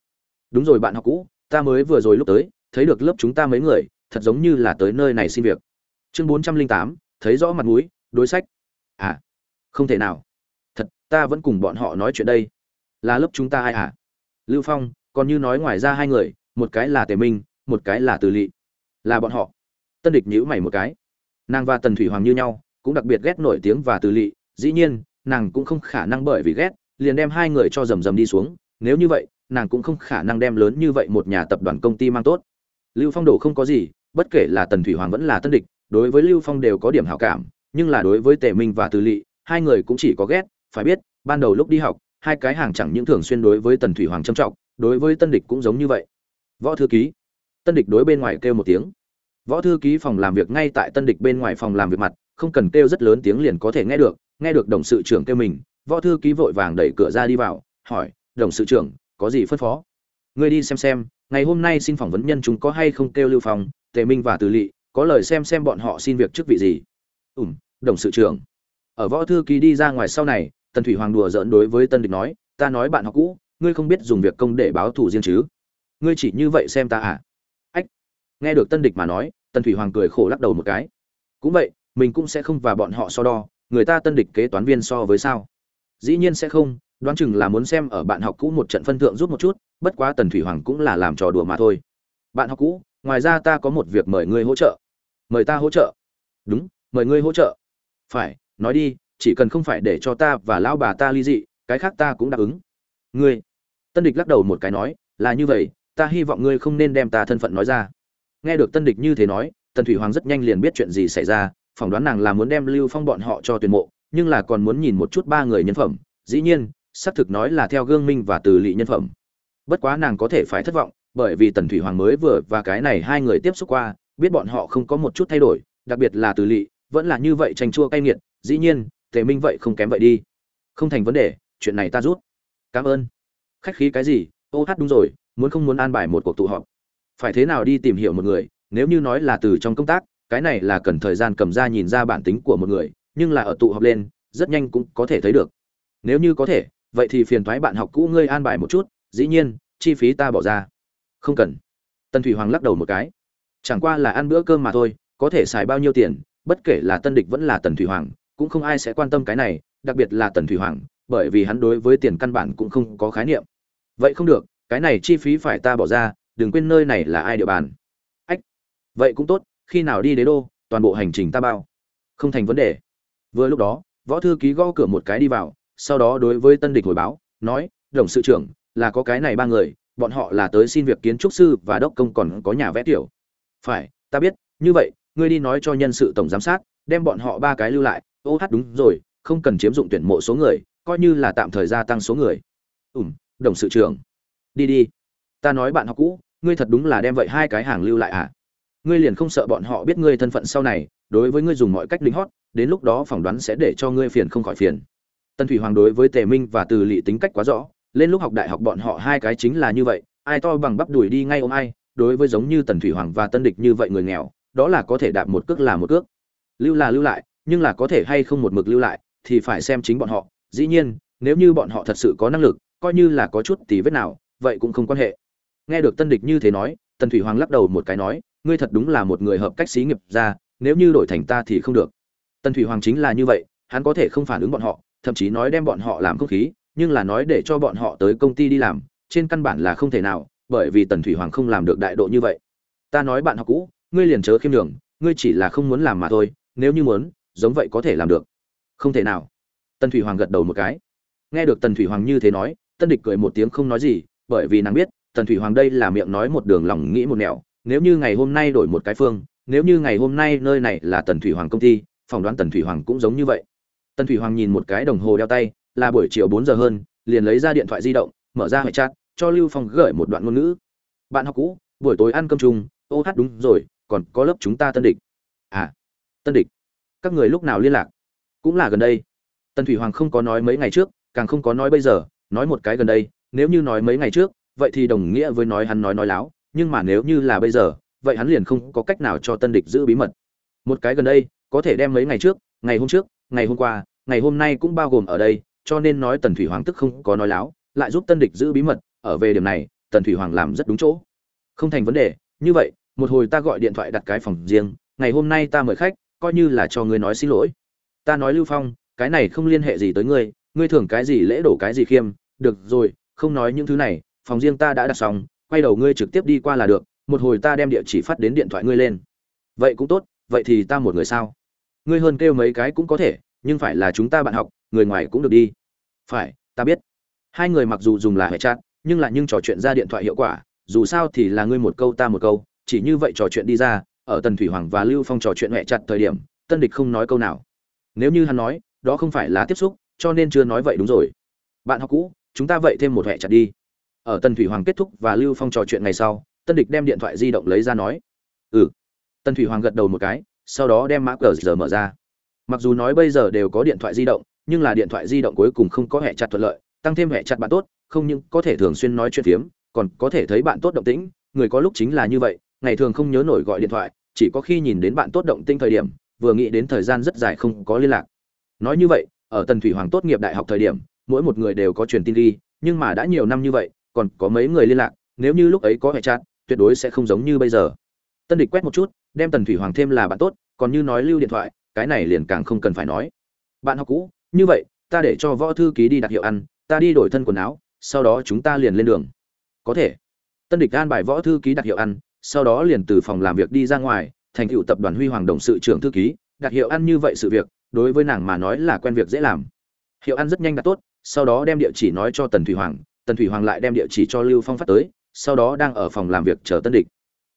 Đúng rồi bạn học cũ, ta mới vừa rồi lúc tới, thấy được lớp chúng ta mấy người, thật giống như là tới nơi này xin việc. Chương bốn trăm linh tám, thấy rõ mặt mũi, đối sách. À không thể nào. Thật, ta vẫn cùng bọn họ nói chuyện đây. Là lớp chúng ta ai à? Lưu phong, còn như nói ngoài ra hai người, một cái là tề minh, một cái là từ lỵ là bọn họ tân địch nhữ mày một cái. Nàng và tần thủy hoàng như nhau, cũng đặc biệt ghét nổi tiếng và từ lỵ dĩ nhiên, nàng cũng không khả năng bởi vì ghét, liền đem hai người cho rầm rầm đi xuống. Nếu như vậy, nàng cũng không khả năng đem lớn như vậy một nhà tập đoàn công ty mang tốt. Lưu phong đồ không có gì, bất kể là tần thủy hoàng vẫn là tân địch, đối với lưu phong đều có điểm hảo cảm. Nhưng là đối với tề minh và từ lỵ hai người cũng chỉ có ghét, phải biết, ban đầu lúc đi học, hai cái hàng chẳng những thường xuyên đối với tần thủy hoàng trâm trọng, đối với tân địch cũng giống như vậy. Võ thư ký. Tân địch đối bên ngoài kêu một tiếng võ thư ký phòng làm việc ngay tại tân địch bên ngoài phòng làm việc mặt, không cần kêu rất lớn tiếng liền có thể nghe được nghe được đồng sự trưởng kêu mình, võ thư ký vội vàng đẩy cửa ra đi vào, hỏi, đồng sự trưởng, có gì phân phó? Ngươi đi xem xem, ngày hôm nay xin phỏng vấn nhân chúng có hay không kêu lưu phòng tề minh và từ lỵ có lời xem xem bọn họ xin việc chức vị gì. Ủm đồng sự trưởng. Ở võ thư ký đi ra ngoài sau này, tần thủy hoàng đùa giỡn đối với tân địch nói, ta nói bạn học cũ, ngươi không biết dùng việc công để báo thù riêng chứ? Ngươi chỉ như vậy xem ta à? Nghe được tân địch mà nói, tần thủy hoàng cười khổ lắc đầu một cái. Cũng vậy, mình cũng sẽ không và bọn họ so đo, người ta tân địch kế toán viên so với sao? Dĩ nhiên sẽ không, đoán chừng là muốn xem ở bạn học cũ một trận phân thượng rút một chút, bất quá tần thủy hoàng cũng là làm trò đùa mà thôi. Bạn học cũ, ngoài ra ta có một việc mời ngươi hỗ trợ. Mời ta hỗ trợ? Đúng, mời ngươi hỗ trợ. Phải, nói đi, chỉ cần không phải để cho ta và lão bà ta ly dị, cái khác ta cũng đáp ứng. Ngươi. Tân địch lắc đầu một cái nói, là như vậy, ta hy vọng ngươi không nên đem ta thân phận nói ra nghe được tân địch như thế nói, tần thủy hoàng rất nhanh liền biết chuyện gì xảy ra, phỏng đoán nàng là muốn đem lưu phong bọn họ cho tuyển mộ, nhưng là còn muốn nhìn một chút ba người nhân phẩm. Dĩ nhiên, xác thực nói là theo gương minh và từ lỵ nhân phẩm. Bất quá nàng có thể phải thất vọng, bởi vì tần thủy hoàng mới vừa và cái này hai người tiếp xúc qua, biết bọn họ không có một chút thay đổi, đặc biệt là từ lỵ vẫn là như vậy tranh chua cay nghiệt, dĩ nhiên, tề minh vậy không kém vậy đi. Không thành vấn đề, chuyện này ta rút. Cảm ơn. Khách khí cái gì? Ô hát đúng rồi, muốn không muốn an bài một cuộc tụ họp? Phải thế nào đi tìm hiểu một người, nếu như nói là từ trong công tác, cái này là cần thời gian cầm ra nhìn ra bản tính của một người, nhưng là ở tụ họp lên, rất nhanh cũng có thể thấy được. Nếu như có thể, vậy thì phiền thoái bạn học cũ ngươi an bài một chút, dĩ nhiên, chi phí ta bỏ ra. Không cần. Tần thủy hoàng lắc đầu một cái. Chẳng qua là ăn bữa cơm mà thôi, có thể xài bao nhiêu tiền, bất kể là tân địch vẫn là tần thủy hoàng, cũng không ai sẽ quan tâm cái này, đặc biệt là tần thủy hoàng, bởi vì hắn đối với tiền căn bản cũng không có khái niệm. Vậy không được, cái này chi phí phải ta bỏ ra đừng quên nơi này là ai địa bàn. Ách, vậy cũng tốt, khi nào đi đế đô, toàn bộ hành trình ta bao. Không thành vấn đề. Vừa lúc đó, võ thư ký gõ cửa một cái đi vào, sau đó đối với tân địch hồi báo, nói, đồng sự trưởng, là có cái này ba người, bọn họ là tới xin việc kiến trúc sư và đốc công còn có nhà vẽ tiểu. Phải, ta biết, như vậy, ngươi đi nói cho nhân sự tổng giám sát, đem bọn họ ba cái lưu lại. Ô hát, đúng rồi, không cần chiếm dụng tuyển mộ số người, coi như là tạm thời gia tăng số người. Ủm đồng sự trưởng. Đi đi, ta nói bạn học cũ ngươi thật đúng là đem vậy hai cái hàng lưu lại à? Ngươi liền không sợ bọn họ biết ngươi thân phận sau này, đối với ngươi dùng mọi cách lính hót, đến lúc đó phỏng đoán sẽ để cho ngươi phiền không khỏi phiền. Tân thủy hoàng đối với tề minh và từ lỵ tính cách quá rõ, lên lúc học đại học bọn họ hai cái chính là như vậy, ai to bằng bắp đuổi đi ngay ôm ai, đối với giống như tần thủy hoàng và tân địch như vậy người nghèo, đó là có thể đạp một cước là một cước. Lưu là lưu lại, nhưng là có thể hay không một mực lưu lại, thì phải xem chính bọn họ. Dĩ nhiên, nếu như bọn họ thật sự có năng lực, coi như là có chút tí vết nào, vậy cũng không quan hệ nghe được tân địch như thế nói, tần thủy hoàng lắc đầu một cái nói, ngươi thật đúng là một người hợp cách xí nghiệp ra nếu như đổi thành ta thì không được. Tần thủy hoàng chính là như vậy, hắn có thể không phản ứng bọn họ, thậm chí nói đem bọn họ làm không khí, nhưng là nói để cho bọn họ tới công ty đi làm, trên căn bản là không thể nào, bởi vì tần thủy hoàng không làm được đại độ như vậy. Ta nói bạn học cũ, ngươi liền chớ khiêm đường ngươi chỉ là không muốn làm mà thôi, nếu như muốn, giống vậy có thể làm được. Không thể nào. Tần thủy hoàng gật đầu một cái. Nghe được tần thủy hoàng như thế nói, tân địch cười một tiếng không nói gì, bởi vì nàng biết tần thủy hoàng đây là miệng nói một đường lòng nghĩ một nẻo, nếu như ngày hôm nay đổi một cái phương, nếu như ngày hôm nay nơi này là tần thủy hoàng công ty, phỏng đoán tần thủy hoàng cũng giống như vậy. Tần thủy hoàng nhìn một cái đồng hồ đeo tay, là buổi chiều bốn giờ hơn, liền lấy ra điện thoại di động, mở ra hệ chat, cho lưu phong gửi một đoạn ngôn ngữ. Bạn học cũ, buổi tối ăn cơm chung, ô hát đúng rồi, còn có lớp chúng ta tân địch. À tân địch? Các người lúc nào liên lạc? Cũng là gần đây. Tần thủy hoàng không có nói mấy ngày trước, càng không có nói bây giờ, nói một cái gần đây, nếu như nói mấy ngày trước vậy thì đồng nghĩa với nói hắn nói nói láo, nhưng mà nếu như là bây giờ, vậy hắn liền không có cách nào cho tân địch giữ bí mật. Một cái gần đây, có thể đem mấy ngày trước, ngày hôm trước, ngày hôm qua, ngày hôm nay cũng bao gồm ở đây, cho nên nói tần thủy hoàng tức không có nói láo, lại giúp tân địch giữ bí mật, ở về điểm này, tần thủy hoàng làm rất đúng chỗ. Không thành vấn đề, như vậy, một hồi ta gọi điện thoại đặt cái phòng riêng, ngày hôm nay ta mời khách, coi như là cho ngươi nói xin lỗi. Ta nói lưu phong, cái này không liên hệ gì tới ngươi ngươi thường cái gì lễ đổ cái gì khiêm, được rồi, không nói những thứ này phòng riêng ta đã đặt xong quay đầu ngươi trực tiếp đi qua là được một hồi ta đem địa chỉ phát đến điện thoại ngươi lên. Vậy cũng tốt vậy thì ta một người sao? Ngươi hơn kêu mấy cái cũng có thể nhưng phải là chúng ta bạn học người ngoài cũng được đi. Phải ta biết. Hai người mặc dù dùng là hệ chặt, nhưng là nhưng trò chuyện ra điện thoại hiệu quả dù sao thì là ngươi một câu ta một câu chỉ như vậy trò chuyện đi ra ở tần thủy hoàng và lưu phong trò chuyện hệ chặt thời điểm tân địch không nói câu nào. Nếu như hắn nói đó không phải là tiếp xúc cho nên chưa nói vậy đúng rồi. Bạn học cũ chúng ta vậy thêm một hệ chặt đi ở tần thủy hoàng kết thúc và lưu phong trò chuyện ngày sau, tân địch đem điện thoại di động lấy ra nói ừ. Tần thủy hoàng gật đầu một cái, sau đó đem mã cờ giờ mở ra. Mặc dù nói bây giờ đều có điện thoại di động, nhưng là điện thoại di động cuối cùng không có hệ chặt thuận lợi, tăng thêm hệ chặt bạn tốt, không những có thể thường xuyên nói chuyện phiếm, còn có thể thấy bạn tốt động tĩnh. Người có lúc chính là như vậy, ngày thường không nhớ nổi gọi điện thoại, chỉ có khi nhìn đến bạn tốt động tĩnh thời điểm, vừa nghĩ đến thời gian rất dài không có liên lạc. Nói như vậy, ở tần thủy hoàng tốt nghiệp đại học thời điểm, mỗi một người đều có truyền tin đi nhưng mà đã nhiều năm như vậy còn có mấy người liên lạc, nếu như lúc ấy có hệ chat, tuyệt đối sẽ không giống như bây giờ. Tân địch quét một chút, đem tần thủy hoàng thêm là bạn tốt, còn như nói lưu điện thoại, cái này liền càng không cần phải nói. Bạn học cũ, như vậy, ta để cho võ thư ký đi đặt hiệu ăn, ta đi đổi thân quần áo, sau đó chúng ta liền lên đường. Có thể. Tân địch an bài võ thư ký đặt hiệu ăn, sau đó liền từ phòng làm việc đi ra ngoài, thành cựu tập đoàn huy hoàng đồng sự trưởng thư ký, đặt hiệu ăn như vậy sự việc, đối với nàng mà nói là quen việc dễ làm. Hiệu ăn rất nhanh đặt tốt, sau đó đem địa chỉ nói cho tần thủy hoàng tần thủy hoàng lại đem địa chỉ cho lưu phong phát tới, sau đó đang ở phòng làm việc chờ tân địch.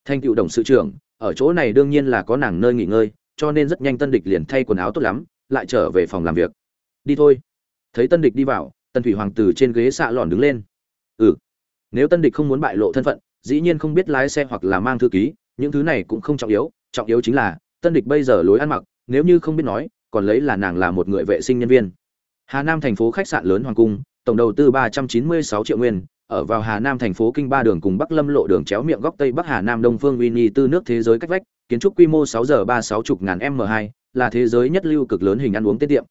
Thanh cựu đồng sự trưởng, ở chỗ này đương nhiên là có nàng nơi nghỉ ngơi, cho nên rất nhanh tân địch liền thay quần áo tốt lắm, lại trở về phòng làm việc. Đi thôi. Thấy tân địch đi vào, tần thủy hoàng từ trên ghế xạ lòn đứng lên. Ừ. Nếu tân địch không muốn bại lộ thân phận, dĩ nhiên không biết lái xe hoặc là mang thư ký, những thứ này cũng không trọng yếu trọng yếu chính là, tân địch bây giờ lối ăn mặc, nếu như không biết nói, còn lấy là nàng là một người vệ sinh nhân viên. Hà nam thành phố khách sạn lớn hoàng cung tổng đầu tư ba trăm chín mươi sáu triệu nguyên ở vào hà nam thành phố kinh ba đường cùng bắc lâm lộ đường chéo miệng góc tây bắc hà nam đông phương winnie tư nước thế giới cách vách kiến trúc quy mô 6 giờ ba sáu chục ngàn M2, là thế giới nhất lưu cực lớn hình ăn uống tiết tiệm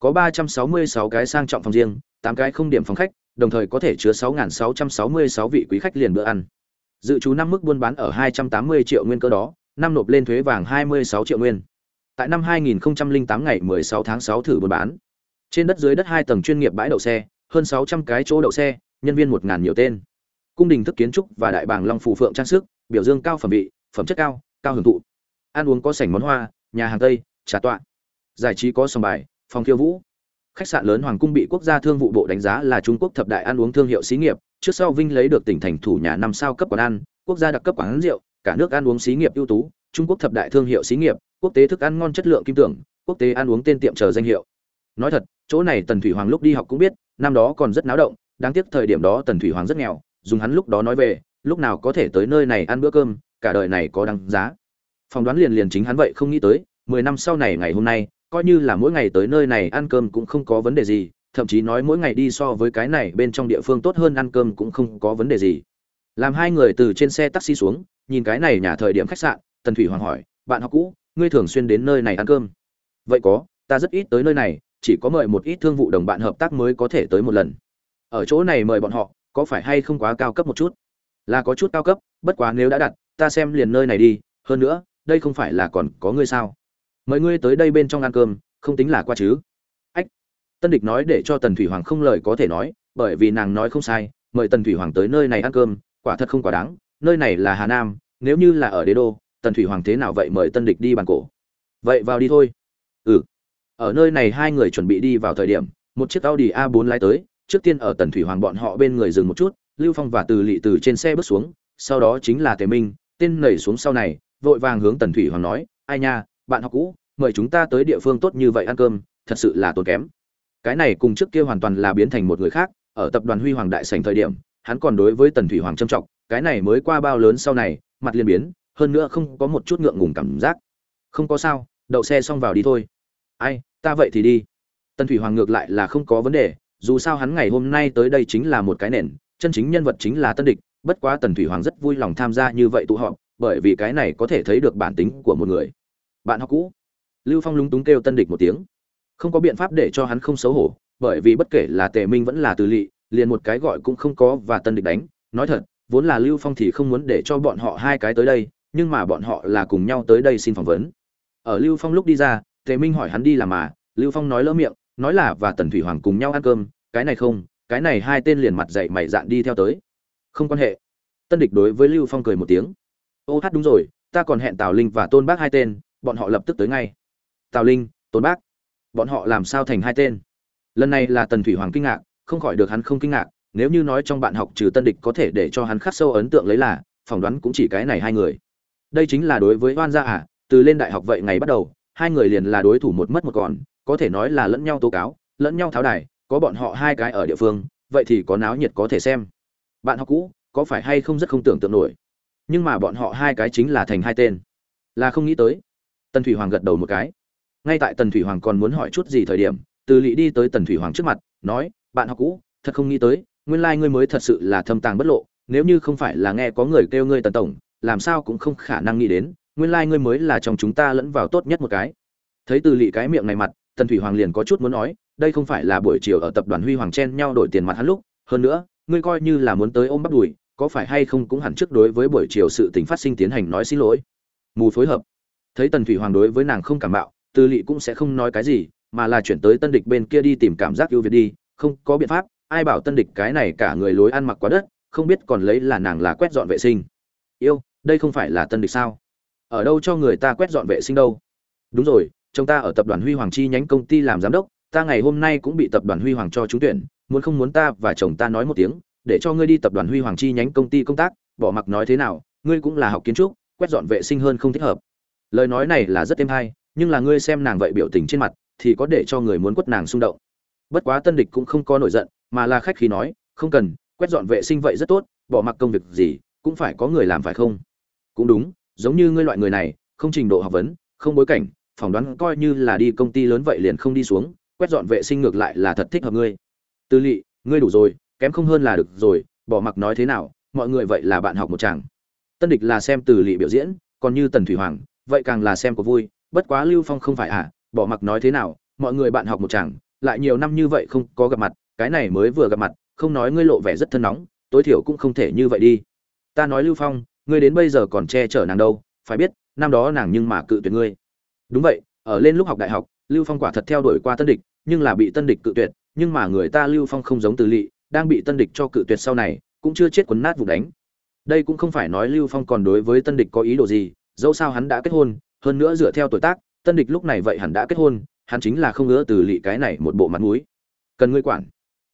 có ba trăm sáu mươi sáu cái sang trọng phòng riêng 8 cái không điểm phòng khách đồng thời có thể chứa 6.666 vị quý khách liền bữa ăn. Dự trú năm mức buôn bán ở 280 triệu nguyên cơ đó, năm nộp lên thuế vàng 26 triệu nguyên. Tại năm 2008 ngày 16 tháng 6 thử buôn bán. Trên đất dưới đất hai tầng chuyên nghiệp bãi đậu xe, hơn 600 cái chỗ đậu xe, nhân viên 1000 nhiều tên. Cung đình thức kiến trúc và đại bàng long phù phượng trang sức, biểu dương cao phẩm vị, phẩm chất cao, cao hưởng thụ. Ăn uống có sảnh món hoa, nhà hàng Tây, trà tọa. Giải trí có sòng bài, phòng khiêu vũ, khách sạn lớn hoàng cung bị quốc gia thương vụ bộ đánh giá là trung quốc thập đại ăn uống thương hiệu xí nghiệp trước sau vinh lấy được tỉnh thành thủ nhà năm sao cấp quán ăn quốc gia đặc cấp quán rượu cả nước ăn uống xí nghiệp ưu tú trung quốc thập đại thương hiệu xí nghiệp quốc tế thức ăn ngon chất lượng kim tưởng quốc tế ăn uống tên tiệm chờ danh hiệu nói thật chỗ này tần thủy hoàng lúc đi học cũng biết năm đó còn rất náo động, đáng tiếc thời điểm đó tần thủy hoàng rất nghèo, dùng hắn lúc đó nói về, lúc nào có thể tới nơi này ăn bữa cơm, cả đời này có đáng giá. Phỏng đoán liền liền chính hắn vậy không nghĩ tới, mười năm sau này ngày hôm nay, coi như là mỗi ngày tới nơi này ăn cơm cũng không có vấn đề gì, thậm chí nói mỗi ngày đi so với cái này bên trong địa phương tốt hơn ăn cơm cũng không có vấn đề gì. Làm hai người từ trên xe taxi xuống, nhìn cái này nhà thời điểm khách sạn, tần thủy hoàng hỏi, bạn học cũ, ngươi thường xuyên đến nơi này ăn cơm? Vậy có, ta rất ít tới nơi này chỉ có mời một ít thương vụ đồng bạn hợp tác mới có thể tới một lần. Ở chỗ này mời bọn họ, có phải hay không quá cao cấp một chút? Là có chút cao cấp, bất quá nếu đã đặt, ta xem liền nơi này đi, hơn nữa, đây không phải là còn có ngươi sao? Mời ngươi tới đây bên trong ăn cơm, không tính là qua chứ? Ách! Tân địch nói để cho tần thủy hoàng không lời có thể nói, bởi vì nàng nói không sai, mời tần thủy hoàng tới nơi này ăn cơm, quả thật không quá đáng, nơi này là hà nam, nếu như là ở đế đô, tần thủy hoàng thế nào vậy mời tân địch đi bàn cổ? Vậy vào đi thôi. Ừ ở nơi này hai người chuẩn bị đi vào thời điểm, một chiếc audi a 4 lái tới, trước tiên ở tần thủy hoàng bọn họ bên người dừng một chút, lưu phong và từ Lệ từ trên xe bước xuống, sau đó chính là tề minh, tên nảy xuống sau này, vội vàng hướng tần thủy hoàng nói, ai nha, bạn học cũ, mời chúng ta tới địa phương tốt như vậy ăn cơm, thật sự là tốn kém. Cái này cùng trước kia hoàn toàn là biến thành một người khác, ở tập đoàn huy hoàng đại sảnh thời điểm, hắn còn đối với tần thủy hoàng trâm trọng, cái này mới qua bao lớn sau này, mặt liền biến, hơn nữa không có một chút ngượng ngùng cảm giác. Không có sao, đậu xe xong vào đi thôi ai, ta vậy thì đi. Tần thủy hoàng ngược lại là không có vấn đề, dù sao hắn ngày hôm nay tới đây chính là một cái nền, chân chính nhân vật chính là tân địch, bất quá tần thủy hoàng rất vui lòng tham gia như vậy tụ họp, bởi vì cái này có thể thấy được bản tính của một người. Bạn học cũ. Lưu phong lúng túng kêu tân địch một tiếng. Không có biện pháp để cho hắn không xấu hổ, bởi vì bất kể là tề minh vẫn là từ lỵ liền một cái gọi cũng không có và tân địch đánh. Nói thật, vốn là lưu phong thì không muốn để cho bọn họ hai cái tới đây, nhưng mà bọn họ là cùng nhau tới đây xin phỏng vấn. Ở lưu phong lúc đi ra tề minh hỏi hắn đi làm mà, lưu phong nói lỡ miệng, nói là và tần thủy hoàng cùng nhau ăn cơm, cái này không, cái này hai tên liền mặt dậy mày dạn đi theo tới. Không quan hệ. Tân địch đối với lưu phong cười một tiếng. Ô hát đúng rồi, ta còn hẹn tào linh và tôn bác hai tên, bọn họ lập tức tới ngay. Tào linh, tôn bác, bọn họ làm sao thành hai tên? Lần này là tần thủy hoàng kinh ngạc, không khỏi được hắn không kinh ngạc, nếu như nói trong bạn học trừ tân địch có thể để cho hắn khắc sâu ấn tượng lấy là, phỏng đoán cũng chỉ cái này hai người. Đây chính là đối với oan gia à từ lên đại học vậy ngày bắt đầu hai người liền là đối thủ một mất một còn, có thể nói là lẫn nhau tố cáo, lẫn nhau tháo đài, có bọn họ hai cái ở địa phương, vậy thì có náo nhiệt có thể xem. Bạn học cũ, có phải hay không rất không tưởng tượng nổi. Nhưng mà bọn họ hai cái chính là thành hai tên. Là không nghĩ tới. Tần thủy hoàng gật đầu một cái. Ngay tại tần thủy hoàng còn muốn hỏi chút gì thời điểm, từ lỵ đi tới tần thủy hoàng trước mặt, nói, bạn học cũ, thật không nghĩ tới, nguyên lai、like、ngươi mới thật sự là thâm tàng bất lộ, nếu như không phải là nghe có người kêu ngươi tần tổng, làm sao cũng không khả năng nghĩ đến nguyên lai ngươi mới là trong chúng ta lẫn vào tốt nhất một cái. Thấy từ lỵ cái miệng này mặt, tần thủy hoàng liền có chút muốn nói, đây không phải là buổi chiều ở tập đoàn huy hoàng chen nhau đổi tiền mặt hắn lúc, hơn nữa, ngươi coi như là muốn tới ôm bắt đùi, có phải hay không cũng hẳn trước đối với buổi chiều sự tình phát sinh tiến hành nói xin lỗi. Mù phối hợp. Thấy tần thủy hoàng đối với nàng không cảm bạo tư lỵ cũng sẽ không nói cái gì, mà là chuyển tới tân địch bên kia đi tìm cảm giác ưu việt đi, không có biện pháp, ai bảo tân địch cái này cả người lối ăn mặc quá đất, không biết còn lấy là nàng là quét dọn vệ sinh. Yêu, đây không phải là tân địch sao? Ở đâu cho người ta quét dọn vệ sinh đâu? Đúng rồi chúng ta ở tập đoàn huy hoàng chi nhánh công ty làm giám đốc, ta ngày hôm nay cũng bị tập đoàn huy hoàng cho trúng tuyển, muốn không muốn ta và chồng ta nói một tiếng, để cho ngươi đi tập đoàn huy hoàng chi nhánh công ty công tác, bỏ mặc nói thế nào, ngươi cũng là học kiến trúc, quét dọn vệ sinh hơn không thích hợp. Lời nói này là rất êm hay, nhưng là ngươi xem nàng vậy biểu tình trên mặt, thì có để cho người muốn quất nàng xung động. Bất quá tân địch cũng không có nổi giận, mà là khách khí nói, không cần, quét dọn vệ sinh vậy rất tốt, bỏ mặc công việc gì, cũng phải có người làm phải không? Cũng đúng giống như ngươi loại người này không trình độ học vấn không bối cảnh phỏng đoán coi như là đi công ty lớn vậy liền không đi xuống quét dọn vệ sinh ngược lại là thật thích hợp ngươi. Tư lị, ngươi đủ rồi kém không hơn là được rồi bỏ mặc nói thế nào mọi người vậy là bạn học một chàng. Tân địch là xem từ lị biểu diễn còn như tần thủy hoàng vậy càng là xem có vui bất quá lưu phong không phải à bỏ mặc nói thế nào mọi người bạn học một chàng lại nhiều năm như vậy không có gặp mặt cái này mới vừa gặp mặt không nói ngươi lộ vẻ rất thân nóng tối thiểu cũng không thể như vậy đi. Ta nói lưu phong ngươi đến bây giờ còn che chở nàng đâu, phải biết, năm đó nàng nhưng mà cự tuyệt ngươi. Đúng vậy, ở lên lúc học đại học, lưu phong quả thật theo đuổi qua tân địch, nhưng là bị tân địch cự tuyệt, nhưng mà người ta lưu phong không giống từ lỵ đang bị tân địch cho cự tuyệt sau này, cũng chưa chết quấn nát vụ đánh. Đây cũng không phải nói lưu phong còn đối với tân địch có ý đồ gì, dẫu sao hắn đã kết hôn, hơn nữa dựa theo tuổi tác, tân địch lúc này vậy hẳn đã kết hôn, hắn chính là không ngỡ từ lỵ cái này một bộ mặt mũi. Cần ngươi quản.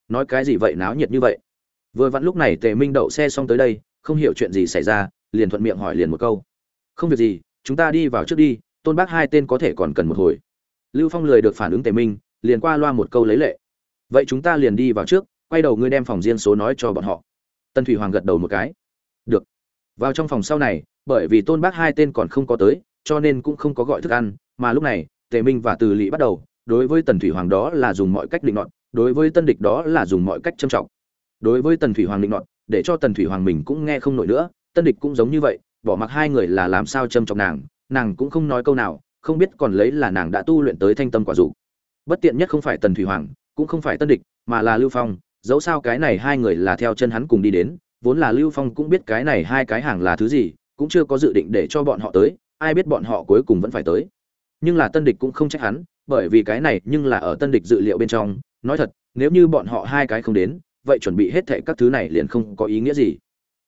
Nói cái gì vậy náo nhiệt như vậy? Vừa vặn lúc này tề minh đậu xe xong tới đây, không hiểu chuyện gì xảy ra liền thuận miệng hỏi liền một câu. Không việc gì, chúng ta đi vào trước đi, tôn bác hai tên có thể còn cần một hồi. Lưu phong lười được phản ứng tề minh, liền qua loa một câu lấy lệ. Vậy chúng ta liền đi vào trước, quay đầu ngươi đem phòng riêng số nói cho bọn họ. Tân thủy hoàng gật đầu một cái. Được. Vào trong phòng sau này, bởi vì tôn bác hai tên còn không có tới, cho nên cũng không có gọi thức ăn, mà lúc này, tề minh và từ lỵ bắt đầu, đối với tần thủy hoàng đó là dùng mọi cách định nọt, đối với tân địch đó là dùng mọi cách châm trọng. Đối với tần thủy hoàng định nọt, để cho tần thủy hoàng mình cũng nghe không nổi nữa tân địch cũng giống như vậy, bỏ mặc hai người là làm sao châm trọng nàng nàng cũng không nói câu nào, không biết còn lấy là nàng đã tu luyện tới thanh tâm quả dục bất tiện nhất không phải tần thủy hoàng, cũng không phải tân địch, mà là lưu phong, dẫu sao cái này hai người là theo chân hắn cùng đi đến, vốn là lưu phong cũng biết cái này hai cái hàng là thứ gì, cũng chưa có dự định để cho bọn họ tới, ai biết bọn họ cuối cùng vẫn phải tới. Nhưng là tân địch cũng không trách hắn, bởi vì cái này nhưng là ở tân địch dự liệu bên trong, nói thật, nếu như bọn họ hai cái không đến, vậy chuẩn bị hết thệ các thứ này liền không có ý nghĩa gì.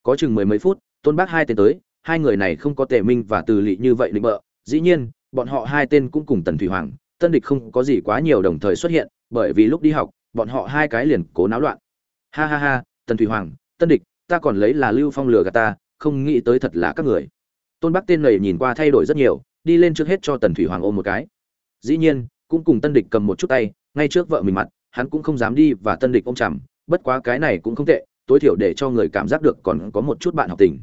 Có chừng mười mấy phút tôn bác hai tên tới, hai người này không có tề minh và từ lỵ như vậy định bợ. Dĩ nhiên, bọn họ hai tên cũng cùng tần thủy hoàng, tân địch không có gì quá nhiều đồng thời xuất hiện, bởi vì lúc đi học, bọn họ hai cái liền cố náo loạn. Ha ha ha, tần thủy hoàng, tân địch, ta còn lấy là lưu phong lừa gạt ta, không nghĩ tới thật là các người. Tôn bắc tên này nhìn qua thay đổi rất nhiều, đi lên trước hết cho tần thủy hoàng ôm một cái. Dĩ nhiên, cũng cùng tân địch cầm một chút tay, ngay trước vợ mình mặt, hắn cũng không dám đi và tân địch ôm chằm bất quá cái này cũng không tệ, tối thiểu để cho người cảm giác được còn có một chút bạn học tình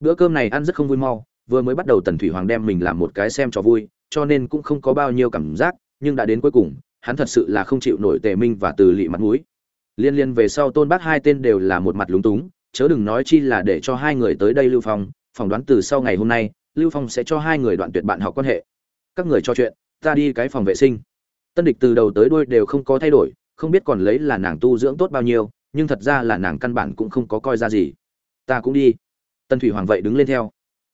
bữa cơm này ăn rất không vui mau, vừa mới bắt đầu tần thủy hoàng đem mình làm một cái xem cho vui, cho nên cũng không có bao nhiêu cảm giác, nhưng đã đến cuối cùng, hắn thật sự là không chịu nổi tề minh và từ lị mặt mũi. Liên liên về sau tôn bác hai tên đều là một mặt lúng túng, chớ đừng nói chi là để cho hai người tới đây lưu phong, phỏng đoán từ sau ngày hôm nay, lưu phong sẽ cho hai người đoạn tuyệt bạn học quan hệ. Các người cho chuyện, ta đi cái phòng vệ sinh. Tân địch từ đầu tới đuôi đều không có thay đổi, không biết còn lấy là nàng tu dưỡng tốt bao nhiêu, nhưng thật ra là nàng căn bản cũng không có coi ra gì. Ta cũng đi. Tần thủy hoàng vậy đứng lên theo.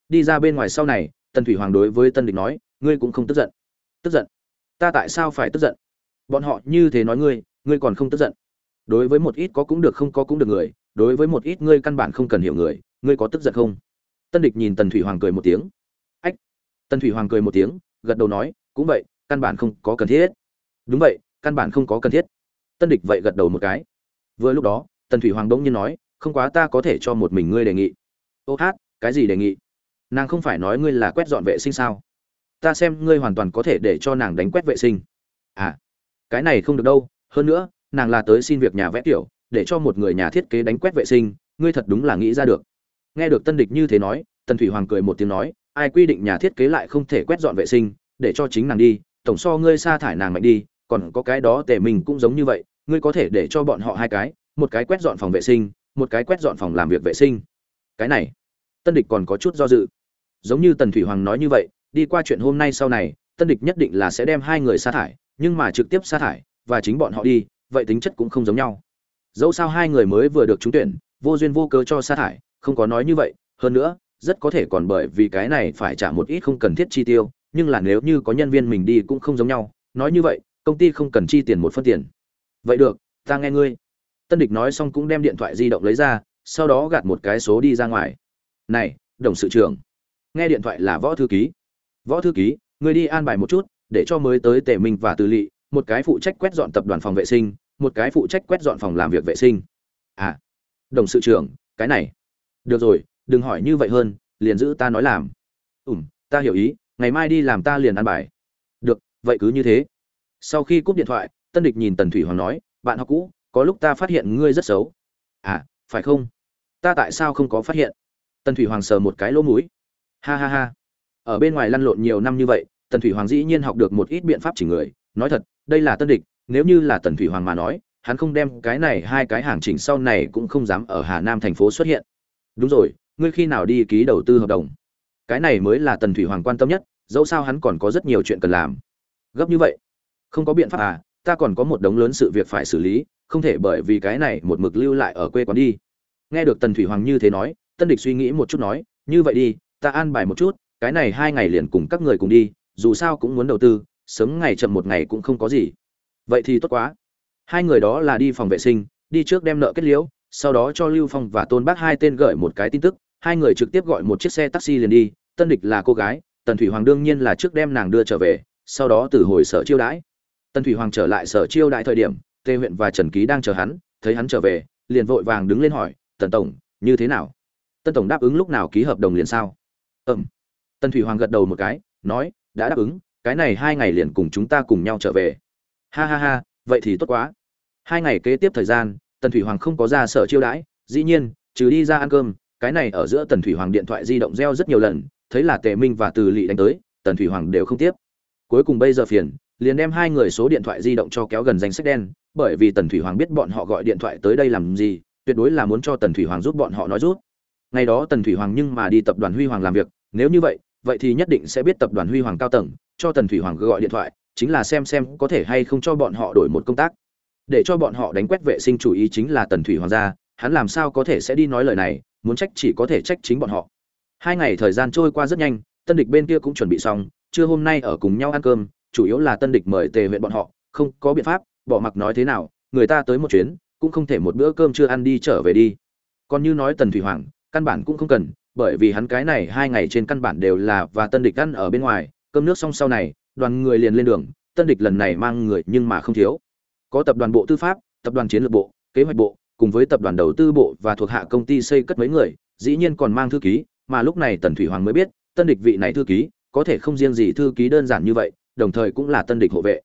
Đi ra bên ngoài sau này, Tần thủy hoàng đối với tân địch nói, ngươi cũng không tức giận. Tức giận? Ta tại sao phải tức giận? Bọn họ như thế nói ngươi ngươi còn không tức giận? Đối với một ít có cũng được không có cũng được người, đối với một ít ngươi căn bản không cần hiểu người, ngươi có tức giận không? Tân địch nhìn tần thủy hoàng cười một tiếng. Ách! Tần thủy hoàng cười một tiếng, gật đầu nói, cũng vậy, căn bản không có cần thiết. Đúng vậy, căn bản không có cần thiết. Tân địch vậy gật đầu một cái. Vừa lúc đó, tần thủy hoàng đông nhiên nói, không quá ta có thể cho một mình ngươi đề nghị ô hát cái gì đề nghị? Nàng không phải nói ngươi là quét dọn vệ sinh sao? Ta xem ngươi hoàn toàn có thể để cho nàng đánh quét vệ sinh. À cái này không được đâu. Hơn nữa nàng là tới xin việc nhà vẽ tiểu, để cho một người nhà thiết kế đánh quét vệ sinh ngươi thật đúng là nghĩ ra được. Nghe được tân địch như thế nói tần thủy hoàng cười một tiếng nói ai quy định nhà thiết kế lại không thể quét dọn vệ sinh để cho chính nàng đi tổng so ngươi sa thải nàng mạnh đi còn có cái đó tề mình cũng giống như vậy ngươi có thể để cho bọn họ hai cái một cái quét dọn phòng vệ sinh một cái quét dọn phòng làm việc vệ sinh cái này, tân địch còn có chút do dự. Giống như tần thủy hoàng nói như vậy, đi qua chuyện hôm nay sau này, tân địch nhất định là sẽ đem hai người sa thải, nhưng mà trực tiếp sa thải, và chính bọn họ đi, vậy tính chất cũng không giống nhau. Dẫu sao hai người mới vừa được trúng tuyển, vô duyên vô cớ cho sa thải, không có nói như vậy. Hơn nữa, rất có thể còn bởi vì cái này phải trả một ít không cần thiết chi tiêu, nhưng là nếu như có nhân viên mình đi cũng không giống nhau. Nói như vậy, công ty không cần chi tiền một phân tiền. Vậy được, ta nghe ngươi. Tân địch nói xong cũng đem điện thoại di động lấy ra sau đó gạt một cái số đi ra ngoài. Này, đồng sự trưởng, nghe điện thoại là võ thư ký. Võ thư ký người đi an bài một chút, để cho mới tới tề minh và tư lỵ một cái phụ trách quét dọn tập đoàn phòng vệ sinh, một cái phụ trách quét dọn phòng làm việc vệ sinh. À đồng sự trưởng, cái này. Được rồi, đừng hỏi như vậy hơn, liền giữ ta nói làm. Ủm ta hiểu ý, ngày mai đi làm ta liền ăn bài. Được, vậy cứ như thế. Sau khi cúp điện thoại, tân địch nhìn tần thủy hoàng nói, bạn học cũ, có lúc ta phát hiện ngươi rất xấu. À phải không? Ta tại sao không có phát hiện? Tần thủy hoàng sờ một cái lỗ mũi. Ha ha ha. Ở bên ngoài lăn lộn nhiều năm như vậy, tần thủy hoàng dĩ nhiên học được một ít biện pháp chỉnh người. Nói thật, đây là tân địch, nếu như là tần thủy hoàng mà nói, hắn không đem cái này hai cái hàng chỉnh sau này cũng không dám ở hà nam thành phố xuất hiện. Đúng rồi, ngươi khi nào đi ký đầu tư hợp đồng? Cái này mới là tần thủy hoàng quan tâm nhất, dẫu sao hắn còn có rất nhiều chuyện cần làm. Gấp như vậy. Không có biện pháp à ta còn có một đống lớn sự việc phải xử lý, không thể bởi vì cái này một mực lưu lại ở quê quán đi nghe được tần thủy hoàng như thế nói, tân địch suy nghĩ một chút nói, như vậy đi, ta an bài một chút, cái này hai ngày liền cùng các người cùng đi, dù sao cũng muốn đầu tư, sớm ngày chậm một ngày cũng không có gì. Vậy thì tốt quá. Hai người đó là đi phòng vệ sinh, đi trước đem nợ kết liễu, sau đó cho lưu phong và tôn bác hai tên gửi một cái tin tức, hai người trực tiếp gọi một chiếc xe taxi liền đi, tân địch là cô gái, tần thủy hoàng đương nhiên là trước đem nàng đưa trở về, sau đó từ hồi sở chiêu đãi. Tần thủy hoàng trở lại sở chiêu đãi thời điểm tê huyện và trần ký đang chờ hắn, thấy hắn trở về, liền vội vàng đứng lên hỏi tần tổng, như thế nào? Tân tổng đáp ứng lúc nào ký hợp đồng liền sao? Ừm. Tần thủy hoàng gật đầu một cái, nói, đã đáp ứng, cái này hai ngày liền cùng chúng ta cùng nhau trở về. Ha ha ha, vậy thì tốt quá. Hai ngày kế tiếp thời gian, tần thủy hoàng không có ra sở chiêu đãi, dĩ nhiên, trừ đi ra ăn cơm, cái này ở giữa tần thủy hoàng điện thoại di động reo rất nhiều lần, thấy là tề minh và từ lỵ đánh tới, tần thủy hoàng đều không tiếp. Cuối cùng bây giờ phiền, liền đem hai người số điện thoại di động cho kéo gần danh sách đen, bởi vì tần thủy hoàng biết bọn họ gọi điện thoại tới đây làm gì tuyệt đối là muốn cho tần thủy hoàng giúp bọn họ nói rút ngày đó tần thủy hoàng nhưng mà đi tập đoàn huy hoàng làm việc, nếu như vậy vậy thì nhất định sẽ biết tập đoàn huy hoàng cao tầng, cho tần thủy hoàng gọi điện thoại, chính là xem xem có thể hay không cho bọn họ đổi một công tác. Để cho bọn họ đánh quét vệ sinh chủ ý chính là tần thủy hoàng gia hắn làm sao có thể sẽ đi nói lời này, muốn trách chỉ có thể trách chính bọn họ. Hai ngày thời gian trôi qua rất nhanh, tân địch bên kia cũng chuẩn bị xong, trưa hôm nay ở cùng nhau ăn cơm, chủ yếu là tân địch mời tề huyện bọn họ, không có biện pháp, bỏ mặc nói thế nào, người ta tới một chuyến cũng không thể một bữa cơm chưa ăn đi trở về đi. Còn như nói tần thủy hoàng, căn bản cũng không cần, bởi vì hắn cái này hai ngày trên căn bản đều là và tân địch ăn ở bên ngoài. Cơm nước xong sau này, đoàn người liền lên đường, tân địch lần này mang người nhưng mà không thiếu. Có tập đoàn bộ tư pháp, tập đoàn chiến lược bộ, kế hoạch bộ, cùng với tập đoàn đầu tư bộ và thuộc hạ công ty xây cất mấy người, dĩ nhiên còn mang thư ký, mà lúc này tần thủy hoàng mới biết, tân địch vị này thư ký, có thể không riêng gì thư ký đơn giản như vậy, đồng thời cũng là tân địch hộ vệ.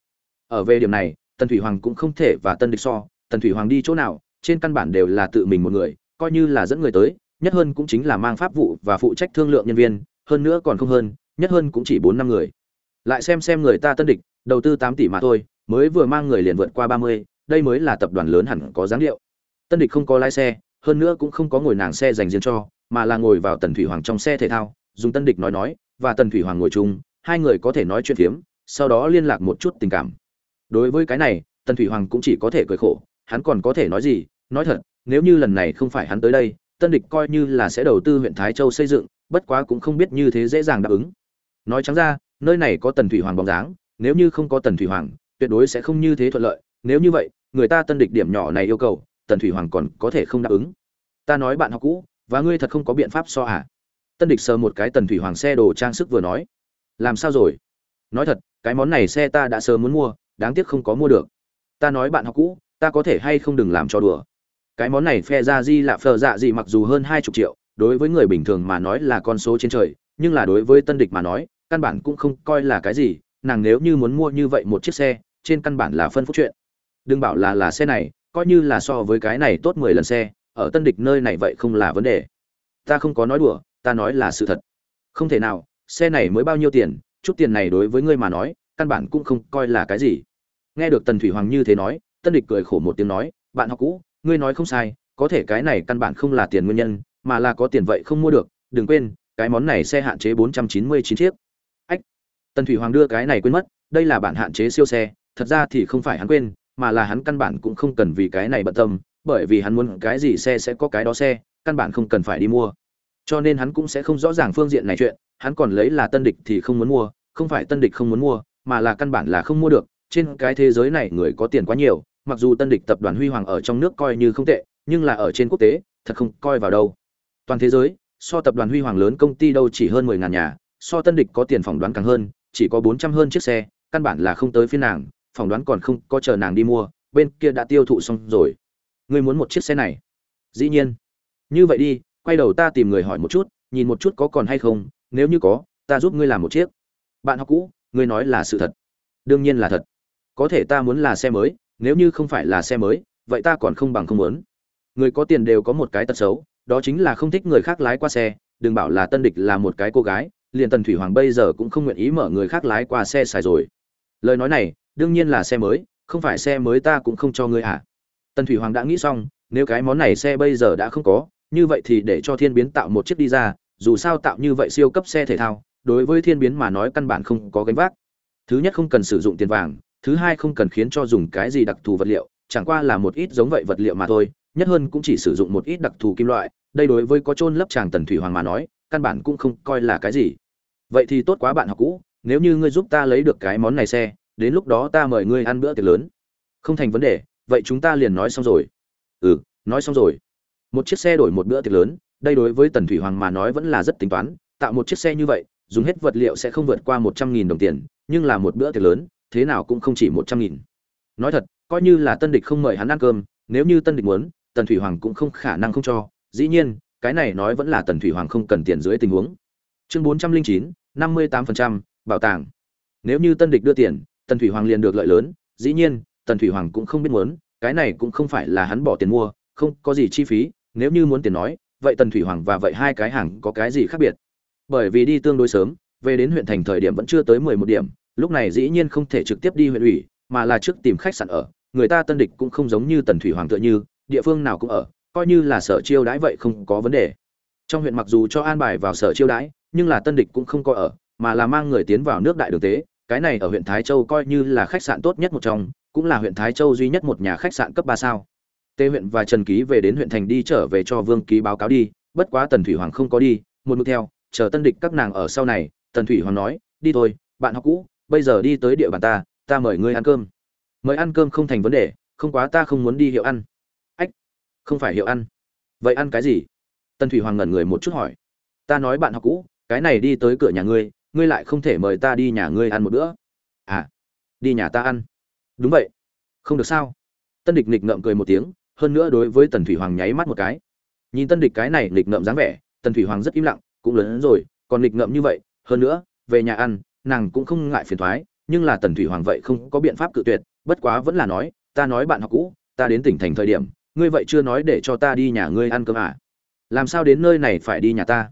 Ở về điểm này, tần thủy hoàng cũng không thể và tân địch so tần thủy hoàng đi chỗ nào, trên căn bản đều là tự mình một người, coi như là dẫn người tới, nhất hơn cũng chính là mang pháp vụ và phụ trách thương lượng nhân viên, hơn nữa còn không hơn, nhất hơn cũng chỉ bốn năm người. Lại xem xem người ta tân địch, đầu tư tám tỷ mà thôi, mới vừa mang người liền vượt qua ba mươi, đây mới là tập đoàn lớn hẳn có dáng điệu. Tân địch không có lái xe, hơn nữa cũng không có ngồi nàng xe dành riêng cho, mà là ngồi vào tần thủy hoàng trong xe thể thao, dùng tân địch nói nói, và tần thủy hoàng ngồi chung, hai người có thể nói chuyện phiếm, sau đó liên lạc một chút tình cảm. Đối với cái này, tần thủy hoàng cũng chỉ có thể cười khổ hắn còn có thể nói gì? Nói thật, nếu như lần này không phải hắn tới đây, tân địch coi như là sẽ đầu tư huyện thái châu xây dựng, bất quá cũng không biết như thế dễ dàng đáp ứng. Nói trắng ra, nơi này có tần thủy hoàng bóng dáng, nếu như không có tần thủy hoàng, tuyệt đối sẽ không như thế thuận lợi. Nếu như vậy, người ta tân địch điểm nhỏ này yêu cầu, tần thủy hoàng còn có thể không đáp ứng. Ta nói bạn học cũ, và ngươi thật không có biện pháp so à? Tân địch sờ một cái tần thủy hoàng xe đồ trang sức vừa nói. Làm sao rồi? Nói thật, cái món này xe ta đã sớm muốn mua, đáng tiếc không có mua được. Ta nói bạn học cũ ta có thể hay không đừng làm cho đùa. Cái món này phe ra di là phờ dạ gì mặc dù hơn hai chục triệu, đối với người bình thường mà nói là con số trên trời, nhưng là đối với tân địch mà nói, căn bản cũng không coi là cái gì, nàng nếu như muốn mua như vậy một chiếc xe, trên căn bản là phân phúc chuyện. Đừng bảo là là xe này, coi như là so với cái này tốt mười lần xe, ở tân địch nơi này vậy không là vấn đề. Ta không có nói đùa, ta nói là sự thật. Không thể nào, xe này mới bao nhiêu tiền, chút tiền này đối với ngươi mà nói, căn bản cũng không coi là cái gì. Nghe được tần thủy hoàng như thế nói tân địch cười khổ một tiếng nói, bạn học cũ, ngươi nói không sai, có thể cái này căn bản không là tiền nguyên nhân, mà là có tiền vậy không mua được, đừng quên, cái món này xe hạn chế bốn trăm chín mươi chín chiếc. Ách, tần thủy hoàng đưa cái này quên mất, đây là bản hạn chế siêu xe, thật ra thì không phải hắn quên, mà là hắn căn bản cũng không cần vì cái này bận tâm, bởi vì hắn muốn cái gì xe sẽ có cái đó xe, căn bản không cần phải đi mua. Cho nên hắn cũng sẽ không rõ ràng phương diện này chuyện, hắn còn lấy là tân địch thì không muốn mua, không phải tân địch không muốn mua, mà là căn bản là không mua được, trên cái thế giới này người có tiền quá nhiều mặc dù tân địch tập đoàn huy hoàng ở trong nước coi như không tệ, nhưng là ở trên quốc tế, thật không coi vào đâu. Toàn thế giới, so tập đoàn huy hoàng lớn công ty đâu chỉ hơn mười ngàn nhà, so tân địch có tiền phỏng đoán càng hơn, chỉ có bốn trăm hơn chiếc xe, căn bản là không tới phiên nàng, phỏng đoán còn không có chờ nàng đi mua, bên kia đã tiêu thụ xong rồi. Ngươi muốn một chiếc xe này? Dĩ nhiên. Như vậy đi, quay đầu ta tìm người hỏi một chút, nhìn một chút có còn hay không, nếu như có, ta giúp ngươi làm một chiếc. Bạn học cũ, ngươi nói là sự thật. Đương nhiên là thật. Có thể ta muốn là xe mới nếu như không phải là xe mới, vậy ta còn không bằng không muốn. Người có tiền đều có một cái tật xấu, đó chính là không thích người khác lái qua xe, đừng bảo là tân địch là một cái cô gái, liền tần thủy hoàng bây giờ cũng không nguyện ý mở người khác lái qua xe xài rồi. Lời nói này, đương nhiên là xe mới, không phải xe mới ta cũng không cho ngươi à. Tần thủy hoàng đã nghĩ xong, nếu cái món này xe bây giờ đã không có, như vậy thì để cho thiên biến tạo một chiếc đi ra, dù sao tạo như vậy siêu cấp xe thể thao, đối với thiên biến mà nói căn bản không có gánh vác. Thứ nhất không cần sử dụng tiền vàng thứ hai không cần khiến cho dùng cái gì đặc thù vật liệu, chẳng qua là một ít giống vậy vật liệu mà thôi, nhất hơn cũng chỉ sử dụng một ít đặc thù kim loại, đây đối với có trôn lấp tràng tần thủy hoàng mà nói, căn bản cũng không coi là cái gì. Vậy thì tốt quá bạn học cũ, nếu như ngươi giúp ta lấy được cái món này xe, đến lúc đó ta mời ngươi ăn bữa tiệc lớn. Không thành vấn đề, vậy chúng ta liền nói xong rồi. Ừ nói xong rồi. Một chiếc xe đổi một bữa tiệc lớn, đây đối với tần thủy hoàng mà nói vẫn là rất tính toán, tạo một chiếc xe như vậy, dùng hết vật liệu sẽ không vượt qua một trăm nghìn đồng tiền, nhưng là một bữa tiệc lớn thế nào cũng không chỉ một trăm nghìn. Nói thật, coi như là tân địch không mời hắn ăn cơm, nếu như tân địch muốn, tần thủy hoàng cũng không khả năng không cho. Dĩ nhiên, cái này nói vẫn là tần thủy hoàng không cần tiền dưới tình huống. Chương bốn trăm linh chín, năm mươi tám phần trăm, bảo tàng. Nếu như tân địch đưa tiền, tần thủy hoàng liền được lợi lớn. Dĩ nhiên, tần thủy hoàng cũng không biết muốn, cái này cũng không phải là hắn bỏ tiền mua, không có gì chi phí. Nếu như muốn tiền nói, vậy tần thủy hoàng và vậy hai cái hàng có cái gì khác biệt? Bởi vì đi tương đối sớm, về đến huyện thành thời điểm vẫn chưa tới mười một điểm lúc này dĩ nhiên không thể trực tiếp đi huyện ủy, mà là trước tìm khách sạn ở. Người ta tân địch cũng không giống như tần thủy hoàng tựa như, địa phương nào cũng ở, coi như là sở chiêu đãi vậy không có vấn đề. Trong huyện mặc dù cho an bài vào sở chiêu đãi, nhưng là tân địch cũng không có ở, mà là mang người tiến vào nước đại đường tế. Cái này ở huyện thái châu coi như là khách sạn tốt nhất một trong, cũng là huyện thái châu duy nhất một nhà khách sạn cấp ba sao. Tê huyện và trần ký về đến huyện thành đi trở về cho vương ký báo cáo đi, bất quá tần thủy hoàng không có đi, một mực theo, chờ tân địch các nàng ở sau này, tần thủy hoàng nói, đi thôi, bạn học cũ bây giờ đi tới địa bàn ta ta mời ngươi ăn cơm. Mời ăn cơm không thành vấn đề, không quá ta không muốn đi hiệu ăn. Ách, không phải hiệu ăn. Vậy ăn cái gì? Tần thủy hoàng ngẩn người một chút hỏi. Ta nói bạn học cũ, cái này đi tới cửa nhà ngươi ngươi lại không thể mời ta đi nhà ngươi ăn một bữa. À đi nhà ta ăn. Đúng vậy. Không được sao? Tân địch nghịch ngợm cười một tiếng, hơn nữa đối với tần thủy hoàng nháy mắt một cái. Nhìn tân địch cái này nghịch ngợm dáng vẻ, tần thủy hoàng rất im lặng, cũng lớn hơn rồi, còn nghịch ngợm như vậy, hơn nữa, về nhà ăn nàng cũng không ngại phiền thoái, nhưng là tần thủy hoàng vậy không có biện pháp cự tuyệt, bất quá vẫn là nói, ta nói bạn học cũ, ta đến tỉnh thành thời điểm, ngươi vậy chưa nói để cho ta đi nhà ngươi ăn cơm à? Làm sao đến nơi này phải đi nhà ta?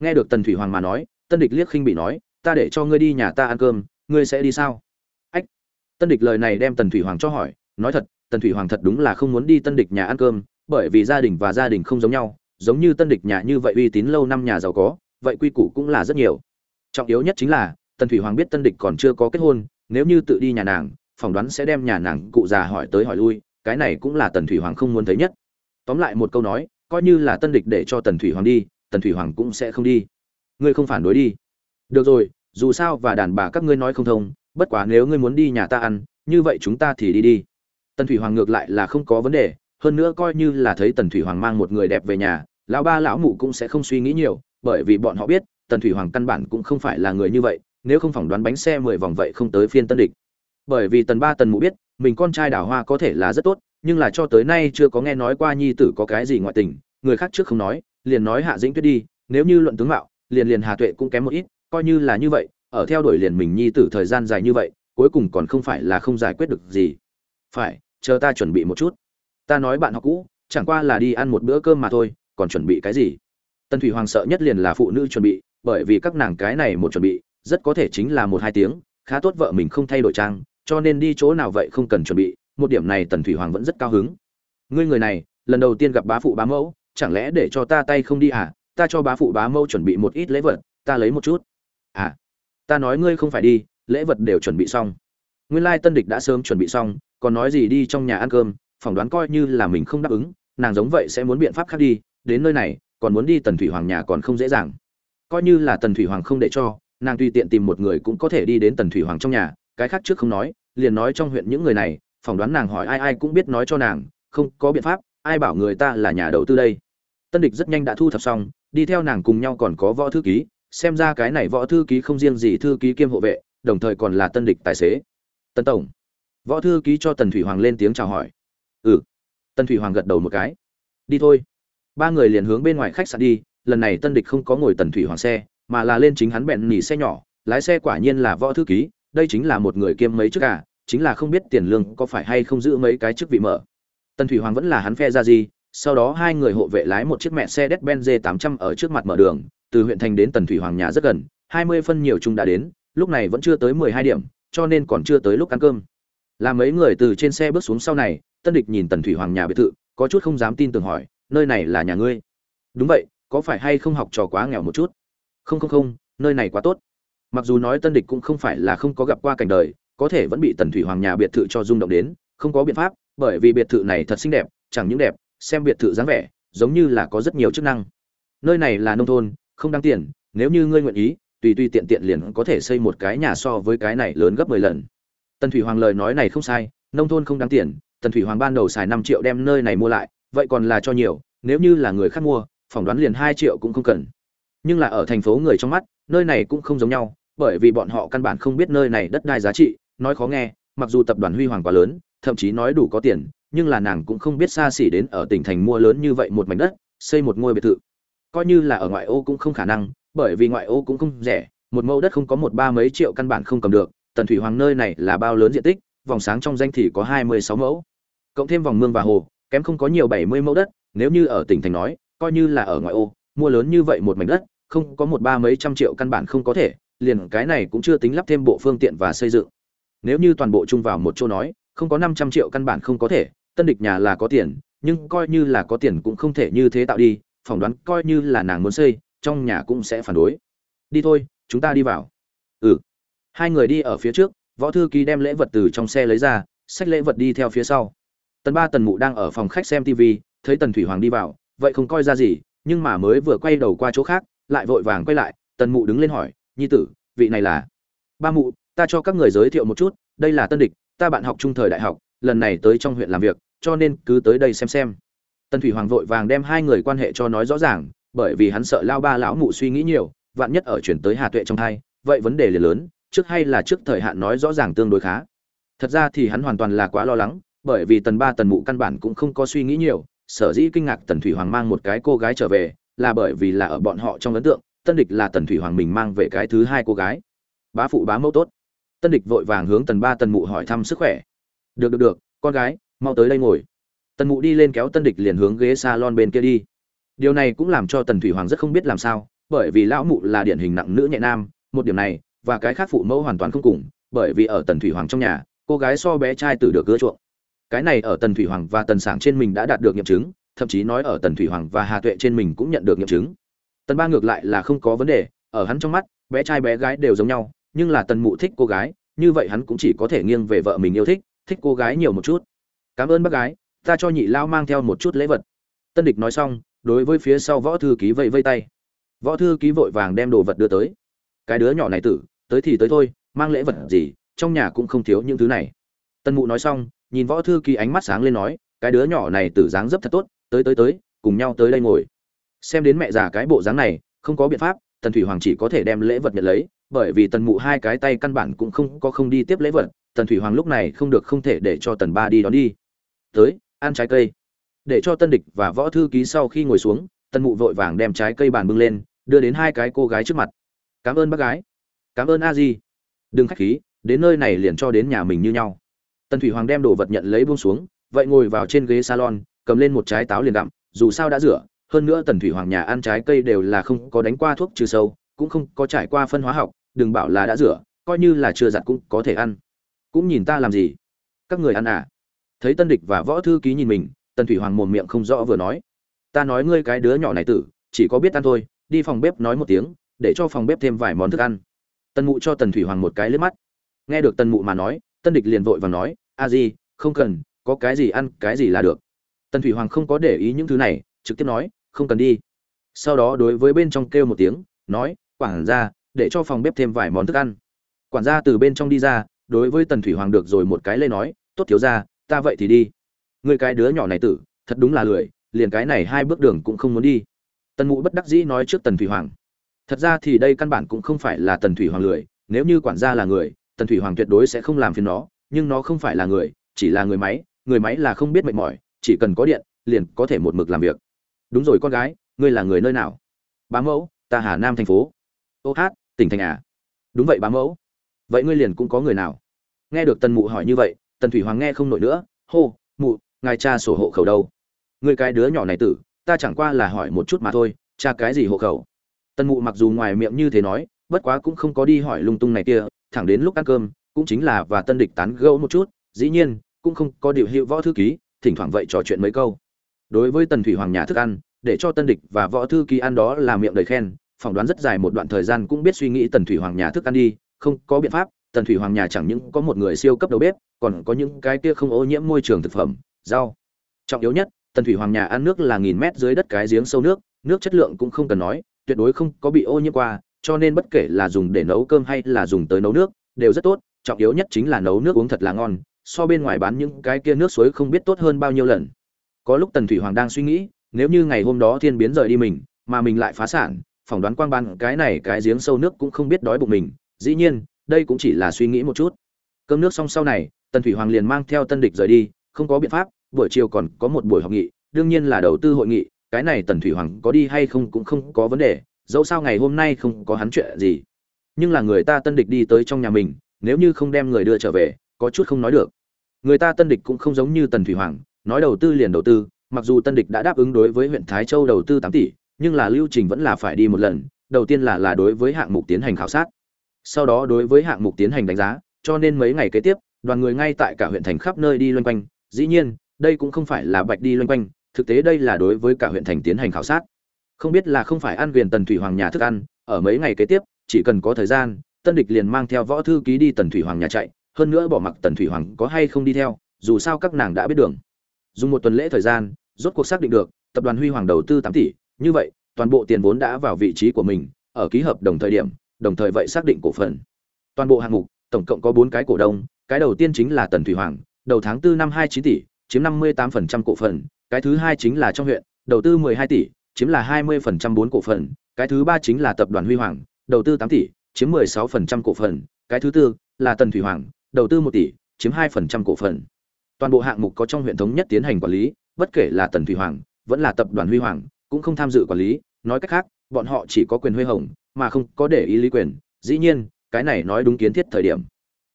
Nghe được tần thủy hoàng mà nói, tân địch liếc khinh bị nói, ta để cho ngươi đi nhà ta ăn cơm, ngươi sẽ đi sao? Ách! Tân địch lời này đem tần thủy hoàng cho hỏi, nói thật, tần thủy hoàng thật đúng là không muốn đi tân địch nhà ăn cơm, bởi vì gia đình và gia đình không giống nhau, giống như tân địch nhà như vậy uy tín lâu năm nhà giàu có, vậy quy củ cũng là rất nhiều. Trọng yếu nhất chính là tần thủy hoàng biết tân địch còn chưa có kết hôn, nếu như tự đi nhà nàng, phỏng đoán sẽ đem nhà nàng cụ già hỏi tới hỏi lui, cái này cũng là tần thủy hoàng không muốn thấy nhất. Tóm lại một câu nói, coi như là tân địch để cho tần thủy hoàng đi, tần thủy hoàng cũng sẽ không đi. Ngươi không phản đối đi. Được rồi, dù sao và đàn bà các ngươi nói không thông, bất quá nếu ngươi muốn đi nhà ta ăn, như vậy chúng ta thì đi đi. Tần thủy hoàng ngược lại là không có vấn đề, hơn nữa coi như là thấy tần thủy hoàng mang một người đẹp về nhà, lão ba lão mụ cũng sẽ không suy nghĩ nhiều, bởi vì bọn họ biết, tần thủy hoàng căn bản cũng không phải là người như vậy nếu không phỏng đoán bánh xe mười vòng vậy không tới phiên tân địch. Bởi vì tần ba tần mụ biết, mình con trai đào hoa có thể là rất tốt, nhưng là cho tới nay chưa có nghe nói qua nhi tử có cái gì ngoại tình, người khác trước không nói, liền nói hạ dĩnh tuyết đi, nếu như luận tướng mạo, liền liền hà tuệ cũng kém một ít, coi như là như vậy, ở theo đuổi liền mình nhi tử thời gian dài như vậy, cuối cùng còn không phải là không giải quyết được gì. Phải, chờ ta chuẩn bị một chút. Ta nói bạn học cũ, chẳng qua là đi ăn một bữa cơm mà thôi, còn chuẩn bị cái gì? Tân thủy hoàng sợ nhất liền là phụ nữ chuẩn bị, bởi vì các nàng cái này một chuẩn bị rất có thể chính là một hai tiếng, khá tốt vợ mình không thay đổi trang, cho nên đi chỗ nào vậy không cần chuẩn bị, một điểm này tần thủy hoàng vẫn rất cao hứng. Ngươi người này, lần đầu tiên gặp bá phụ bá mẫu, chẳng lẽ để cho ta tay không đi à? Ta cho bá phụ bá mẫu chuẩn bị một ít lễ vật, ta lấy một chút. À ta nói ngươi không phải đi, lễ vật đều chuẩn bị xong. Nguyên lai tân địch đã sớm chuẩn bị xong, còn nói gì đi trong nhà ăn cơm, phỏng đoán coi như là mình không đáp ứng, nàng giống vậy sẽ muốn biện pháp khác đi, đến nơi này, còn muốn đi tần thủy hoàng nhà còn không dễ dàng. Coi như là tần thủy hoàng không để cho nàng tùy tiện tìm một người cũng có thể đi đến tần thủy hoàng trong nhà, cái khác trước không nói, liền nói trong huyện những người này, phỏng đoán nàng hỏi ai ai cũng biết nói cho nàng, không có biện pháp, ai bảo người ta là nhà đầu tư đây. Tân địch rất nhanh đã thu thập xong, đi theo nàng cùng nhau còn có võ thư ký, xem ra cái này võ thư ký không riêng gì thư ký kiêm hộ vệ, đồng thời còn là tân địch tài xế. Tân tổng, võ thư ký cho tần thủy hoàng lên tiếng chào hỏi. Ừ. Tần thủy hoàng gật đầu một cái. Đi thôi. Ba người liền hướng bên ngoài khách sạn đi, lần này tân địch không có ngồi tần thủy hoàng xe mà là lên chính hắn bẹn nỉ xe nhỏ lái xe quả nhiên là võ thư ký đây chính là một người kiêm mấy chức cả chính là không biết tiền lương có phải hay không giữ mấy cái chức vị mở tần thủy hoàng vẫn là hắn phe ra gì sau đó hai người hộ vệ lái một chiếc mẹ xe Mercedes-Benz 800 ở trước mặt mở đường, từ huyện thành đến Tần Thủy Hoàng nhà rất gần, 20 phân nhiều chung đã đến, lúc này vẫn chưa tới 12 điểm, cho nên còn chưa tới lúc ăn cơm. Là mấy người từ trên xe bước xuống sau này, Tân Địch nhìn Tần Thủy Hoàng nhà biệt thự, có chút không dám tin tưởng hỏi, nơi này là nhà ngươi? Đúng vậy, có phải hay không học trò quá nghèo một chút? Không không không, nơi này quá tốt. Mặc dù nói Tân Địch cũng không phải là không có gặp qua cảnh đời, có thể vẫn bị Tần Thủy Hoàng nhà biệt thự cho rung động đến, không có biện pháp, bởi vì biệt thự này thật xinh đẹp, chẳng những đẹp, xem biệt thự dáng vẻ giống như là có rất nhiều chức năng. Nơi này là nông thôn không đáng tiền nếu như ngươi nguyện ý tùy tùy tiện tiện liền có thể xây một cái nhà so với cái này lớn gấp mười lần. Tần thủy hoàng lời nói này không sai nông thôn không đáng tiền tần thủy hoàng ban đầu xài năm triệu đem nơi này mua lại vậy còn là cho nhiều nếu như là người khác mua phỏng đoán liền hai triệu cũng không cần nhưng là ở thành phố người trong mắt, nơi này cũng không giống nhau, bởi vì bọn họ căn bản không biết nơi này đất đai giá trị, nói khó nghe, mặc dù tập đoàn huy hoàng quá lớn, thậm chí nói đủ có tiền, nhưng là nàng cũng không biết xa xỉ đến ở tỉnh thành mua lớn như vậy một mảnh đất, xây một ngôi biệt thự. Coi như là ở ngoại ô cũng không khả năng, bởi vì ngoại ô cũng không rẻ, một mẫu đất không có một ba mấy triệu căn bản không cầm được, tần thủy hoàng nơi này là bao lớn diện tích, vòng sáng trong danh thì có hai mươi sáu mẫu. Cộng thêm vòng mương và hồ, kém không có nhiều bảy mươi mẫu đất, nếu như ở tỉnh thành nói, coi như là ở ngoại ô, mua lớn như vậy một mảnh đất không có một ba mấy trăm triệu căn bản không có thể, liền cái này cũng chưa tính lắp thêm bộ phương tiện và xây dựng. Nếu như toàn bộ chung vào một chỗ nói, không có năm trăm triệu căn bản không có thể, tân địch nhà là có tiền, nhưng coi như là có tiền cũng không thể như thế tạo đi, phỏng đoán coi như là nàng muốn xây, trong nhà cũng sẽ phản đối. Đi thôi, chúng ta đi vào. Ừ. Hai người đi ở phía trước, võ thư ký đem lễ vật từ trong xe lấy ra, xách lễ vật đi theo phía sau. Tần ba tần mụ đang ở phòng khách xem tv thấy tần thủy hoàng đi vào, vậy không coi ra gì, nhưng mà mới vừa quay đầu qua chỗ khác lại vội vàng quay lại, tần mụ đứng lên hỏi, nhi tử, vị này là? Ba mụ, ta cho các người giới thiệu một chút, đây là tân địch, ta bạn học trung thời đại học, lần này tới trong huyện làm việc, cho nên cứ tới đây xem xem. Tần thủy hoàng vội vàng đem hai người quan hệ cho nói rõ ràng, bởi vì hắn sợ lao ba lão mụ suy nghĩ nhiều, vạn nhất ở chuyển tới hà tuệ trong hai vậy vấn đề liền lớn, trước hay là trước thời hạn nói rõ ràng tương đối khá. Thật ra thì hắn hoàn toàn là quá lo lắng, bởi vì tần ba tần mụ căn bản cũng không có suy nghĩ nhiều, sở dĩ kinh ngạc tần thủy hoàng mang một cái cô gái trở về là bởi vì là ở bọn họ trong ấn tượng, tân địch là tần thủy hoàng mình mang về cái thứ hai cô gái. Bá phụ bá mẫu tốt. Tân địch vội vàng hướng tần ba tần mụ hỏi thăm sức khỏe. Được được được, con gái, mau tới đây ngồi. Tần mụ đi lên kéo tân địch liền hướng ghế salon bên kia đi. Điều này cũng làm cho tần thủy hoàng rất không biết làm sao, bởi vì lão mụ là điển hình nặng nữ nhẹ nam, một điểm này, và cái khác phụ mẫu hoàn toàn không cùng, bởi vì ở tần thủy hoàng trong nhà, cô gái so bé trai tử được gỡ chuộng. Cái này ở tần thủy hoàng và tần sảng trên mình đã đạt được nghiệm chứng thậm chí nói ở tần thủy hoàng và hà tuệ trên mình cũng nhận được nghiệm chứng. Tần ba ngược lại là không có vấn đề, ở hắn trong mắt, bé trai bé gái đều giống nhau, nhưng là tần mụ thích cô gái, như vậy hắn cũng chỉ có thể nghiêng về vợ mình yêu thích thích cô gái nhiều một chút. Cảm ơn bác gái, ta cho nhị lao mang theo một chút lễ vật. Tân địch nói xong, đối với phía sau võ thư ký vẫy vây tay. Võ thư ký vội vàng đem đồ vật đưa tới. Cái đứa nhỏ này tử, tới thì tới thôi, mang lễ vật gì, trong nhà cũng không thiếu những thứ này. Tân mụ nói xong, nhìn võ thư ký ánh mắt sáng lên nói, cái đứa nhỏ này tử dáng dấp thật tốt tới tới tới, cùng nhau tới đây ngồi. Xem đến mẹ già cái bộ dáng này, không có biện pháp, tần thủy hoàng chỉ có thể đem lễ vật nhận lấy, bởi vì tần mụ hai cái tay căn bản cũng không có không đi tiếp lễ vật, tần thủy hoàng lúc này không được không thể để cho tần ba đi đón đi. Tới, ăn trái cây. Để cho tân địch và võ thư ký sau khi ngồi xuống, tần mụ vội vàng đem trái cây bàn bưng lên, đưa đến hai cái cô gái trước mặt. Cảm ơn bác gái. Cảm ơn a di. Đừng khách khí, đến nơi này liền cho đến nhà mình như nhau. Tần thủy hoàng đem đồ vật nhận lấy buông xuống, vậy ngồi vào trên ghế salon cầm lên một trái táo liền đạm, dù sao đã rửa, hơn nữa tần thủy hoàng nhà ăn trái cây đều là không có đánh qua thuốc trừ sâu, cũng không có trải qua phân hóa học, đừng bảo là đã rửa, coi như là chưa giặt cũng có thể ăn. Cũng nhìn ta làm gì? Các người ăn à? Thấy tân địch và võ thư ký nhìn mình, tần thủy hoàng mồm miệng không rõ vừa nói. Ta nói ngươi cái đứa nhỏ này tử, chỉ có biết ăn thôi, đi phòng bếp nói một tiếng, để cho phòng bếp thêm vài món thức ăn. Tần mụ cho tần thủy hoàng một cái liếc mắt. Nghe được tần mụ mà nói, tân địch liền vội và nói, a di, không cần, có cái gì ăn, cái gì là được tần thủy hoàng không có để ý những thứ này, trực tiếp nói, không cần đi. Sau đó đối với bên trong kêu một tiếng, nói, quản ra để cho phòng bếp thêm vài món thức ăn. Quản gia từ bên trong đi ra, đối với tần thủy hoàng được rồi một cái lê nói, tốt thiếu ra ta vậy thì đi. Người cái đứa nhỏ này tử, thật đúng là lười, liền cái này hai bước đường cũng không muốn đi. Tần mụ bất đắc dĩ nói trước tần thủy hoàng, thật ra thì đây căn bản cũng không phải là tần thủy hoàng lười, nếu như quản gia là người, tần thủy hoàng tuyệt đối sẽ không làm phiền nó, nhưng nó không phải là người, chỉ là người máy người máy là không biết mệt mỏi chỉ cần có điện, liền có thể một mực làm việc. Đúng rồi con gái, ngươi là người nơi nào? Bá mẫu, ta hà nam thành phố. Ô hát, tỉnh thành à? Đúng vậy bá mẫu. Vậy ngươi liền cũng có người nào? Nghe được tần mụ hỏi như vậy, tần thủy hoàng nghe không nổi nữa. Hô, mụ, ngài cha sổ hộ khẩu đâu? Ngươi cái đứa nhỏ này tử, ta chẳng qua là hỏi một chút mà thôi, cha cái gì hộ khẩu? Tần mụ mặc dù ngoài miệng như thế nói, bất quá cũng không có đi hỏi lung tung này kia, thẳng đến lúc ăn cơm, cũng chính là và tân địch tán gẫu một chút, dĩ nhiên, cũng không có điều hiệu võ thư ký thỉnh thoảng vậy trò chuyện mấy câu. Đối với tần thủy hoàng nhà thức ăn, để cho tân địch và võ thư ký ăn đó là miệng đầy khen, phỏng đoán rất dài một đoạn thời gian cũng biết suy nghĩ tần thủy hoàng nhà thức ăn đi, không có biện pháp, tần thủy hoàng nhà chẳng những có một người siêu cấp đầu bếp, còn có những cái kia không ô nhiễm môi trường thực phẩm, rau. Trọng yếu nhất, tần thủy hoàng nhà ăn nước là nghìn mét dưới đất cái giếng sâu nước nước chất lượng cũng không cần nói, tuyệt đối không có bị ô nhiễm qua, cho nên bất kể là dùng để nấu cơm hay là dùng tới nấu nước, đều rất tốt, trọng yếu nhất chính là nấu nước uống thật là ngon so bên ngoài bán những cái kia nước suối không biết tốt hơn bao nhiêu lần. Có lúc tần thủy hoàng đang suy nghĩ, nếu như ngày hôm đó thiên biến rời đi mình, mà mình lại phá sản, phỏng đoán quang ban cái này cái giếng sâu nước cũng không biết đói bụng mình, dĩ nhiên, đây cũng chỉ là suy nghĩ một chút. Cơm nước xong sau này, tần thủy hoàng liền mang theo tân địch rời đi, không có biện pháp, buổi chiều còn có một buổi học nghị, đương nhiên là đầu tư hội nghị, cái này tần thủy hoàng có đi hay không cũng không có vấn đề, dẫu sao ngày hôm nay không có hắn chuyện gì. Nhưng là người ta tân địch đi tới trong nhà mình, nếu như không đem người đưa trở về có chút không nói được. Người ta tân địch cũng không giống như tần thủy hoàng, nói đầu tư liền đầu tư, mặc dù tân địch đã đáp ứng đối với huyện thái châu đầu tư tám tỷ, nhưng là lưu trình vẫn là phải đi một lần, đầu tiên là là đối với hạng mục tiến hành khảo sát. Sau đó đối với hạng mục tiến hành đánh giá, cho nên mấy ngày kế tiếp, đoàn người ngay tại cả huyện thành khắp nơi đi loanh quanh, dĩ nhiên, đây cũng không phải là bạch đi loanh quanh, thực tế đây là đối với cả huyện thành tiến hành khảo sát. Không biết là không phải ăn quyền tần thủy hoàng nhà thức ăn, ở mấy ngày kế tiếp, chỉ cần có thời gian, tân địch liền mang theo võ thư ký đi tần thủy hoàng nhà chạy hơn nữa bỏ mặc tần thủy hoàng có hay không đi theo, dù sao các nàng đã biết đường. Dùng một tuần lễ thời gian, rốt cuộc xác định được, tập đoàn huy hoàng đầu tư tám tỷ, như vậy, toàn bộ tiền vốn đã vào vị trí của mình, ở ký hợp đồng thời điểm, đồng thời vậy xác định cổ phần. Toàn bộ hạng mục, tổng cộng có bốn cái cổ đông, cái đầu tiên chính là tần thủy hoàng, đầu tháng 4 năm 29 tỷ, chiếm 58% cổ phần, cái thứ hai chính là trong huyện, đầu tư 12 tỷ, chiếm là 20% bốn cổ phần, cái thứ ba chính là tập đoàn huy hoàng, đầu tư 8 tỷ, chiếm 16% cổ phần, cái thứ tư là tần thủy hoàng đầu tư 1 tỷ, chiếm 2% cổ phần. Toàn bộ hạng mục có trong huyện thống nhất tiến hành quản lý, bất kể là tần thủy hoàng, vẫn là tập đoàn huy hoàng, cũng không tham dự quản lý. Nói cách khác, bọn họ chỉ có quyền huy hồng, mà không có để ý lý quyền. Dĩ nhiên, cái này nói đúng kiến thiết thời điểm.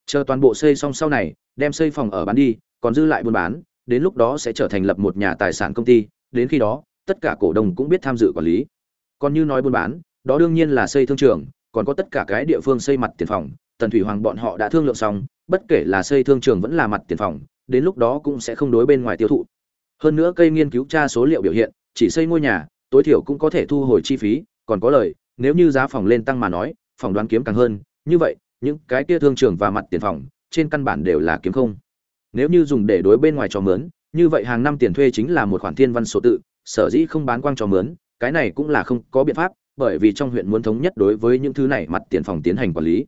Chờ toàn bộ xây xong sau này, đem xây phòng ở bán đi, còn dư lại buôn bán, đến lúc đó sẽ trở thành lập một nhà tài sản công ty. Đến khi đó, tất cả cổ đông cũng biết tham dự quản lý. Còn như nói buôn bán, đó đương nhiên là xây thương trường, còn có tất cả cái địa phương xây mặt tiền phòng tần thủy hoàng bọn họ đã thương lượng xong, bất kể là xây thương trường vẫn là mặt tiền phòng, đến lúc đó cũng sẽ không đối bên ngoài tiêu thụ. Hơn nữa cây nghiên cứu tra số liệu biểu hiện, chỉ xây ngôi nhà, tối thiểu cũng có thể thu hồi chi phí, còn có lời, nếu như giá phòng lên tăng mà nói, phòng đoán kiếm càng hơn, như vậy, những cái kia thương trường và mặt tiền phòng, trên căn bản đều là kiếm không. Nếu như dùng để đối bên ngoài cho mướn, như vậy hàng năm tiền thuê chính là một khoản thiên văn số tự, sở dĩ không bán quang cho mướn, cái này cũng là không có biện pháp, bởi vì trong huyện muốn thống nhất đối với những thứ này mặt tiền phòng tiến hành quản lý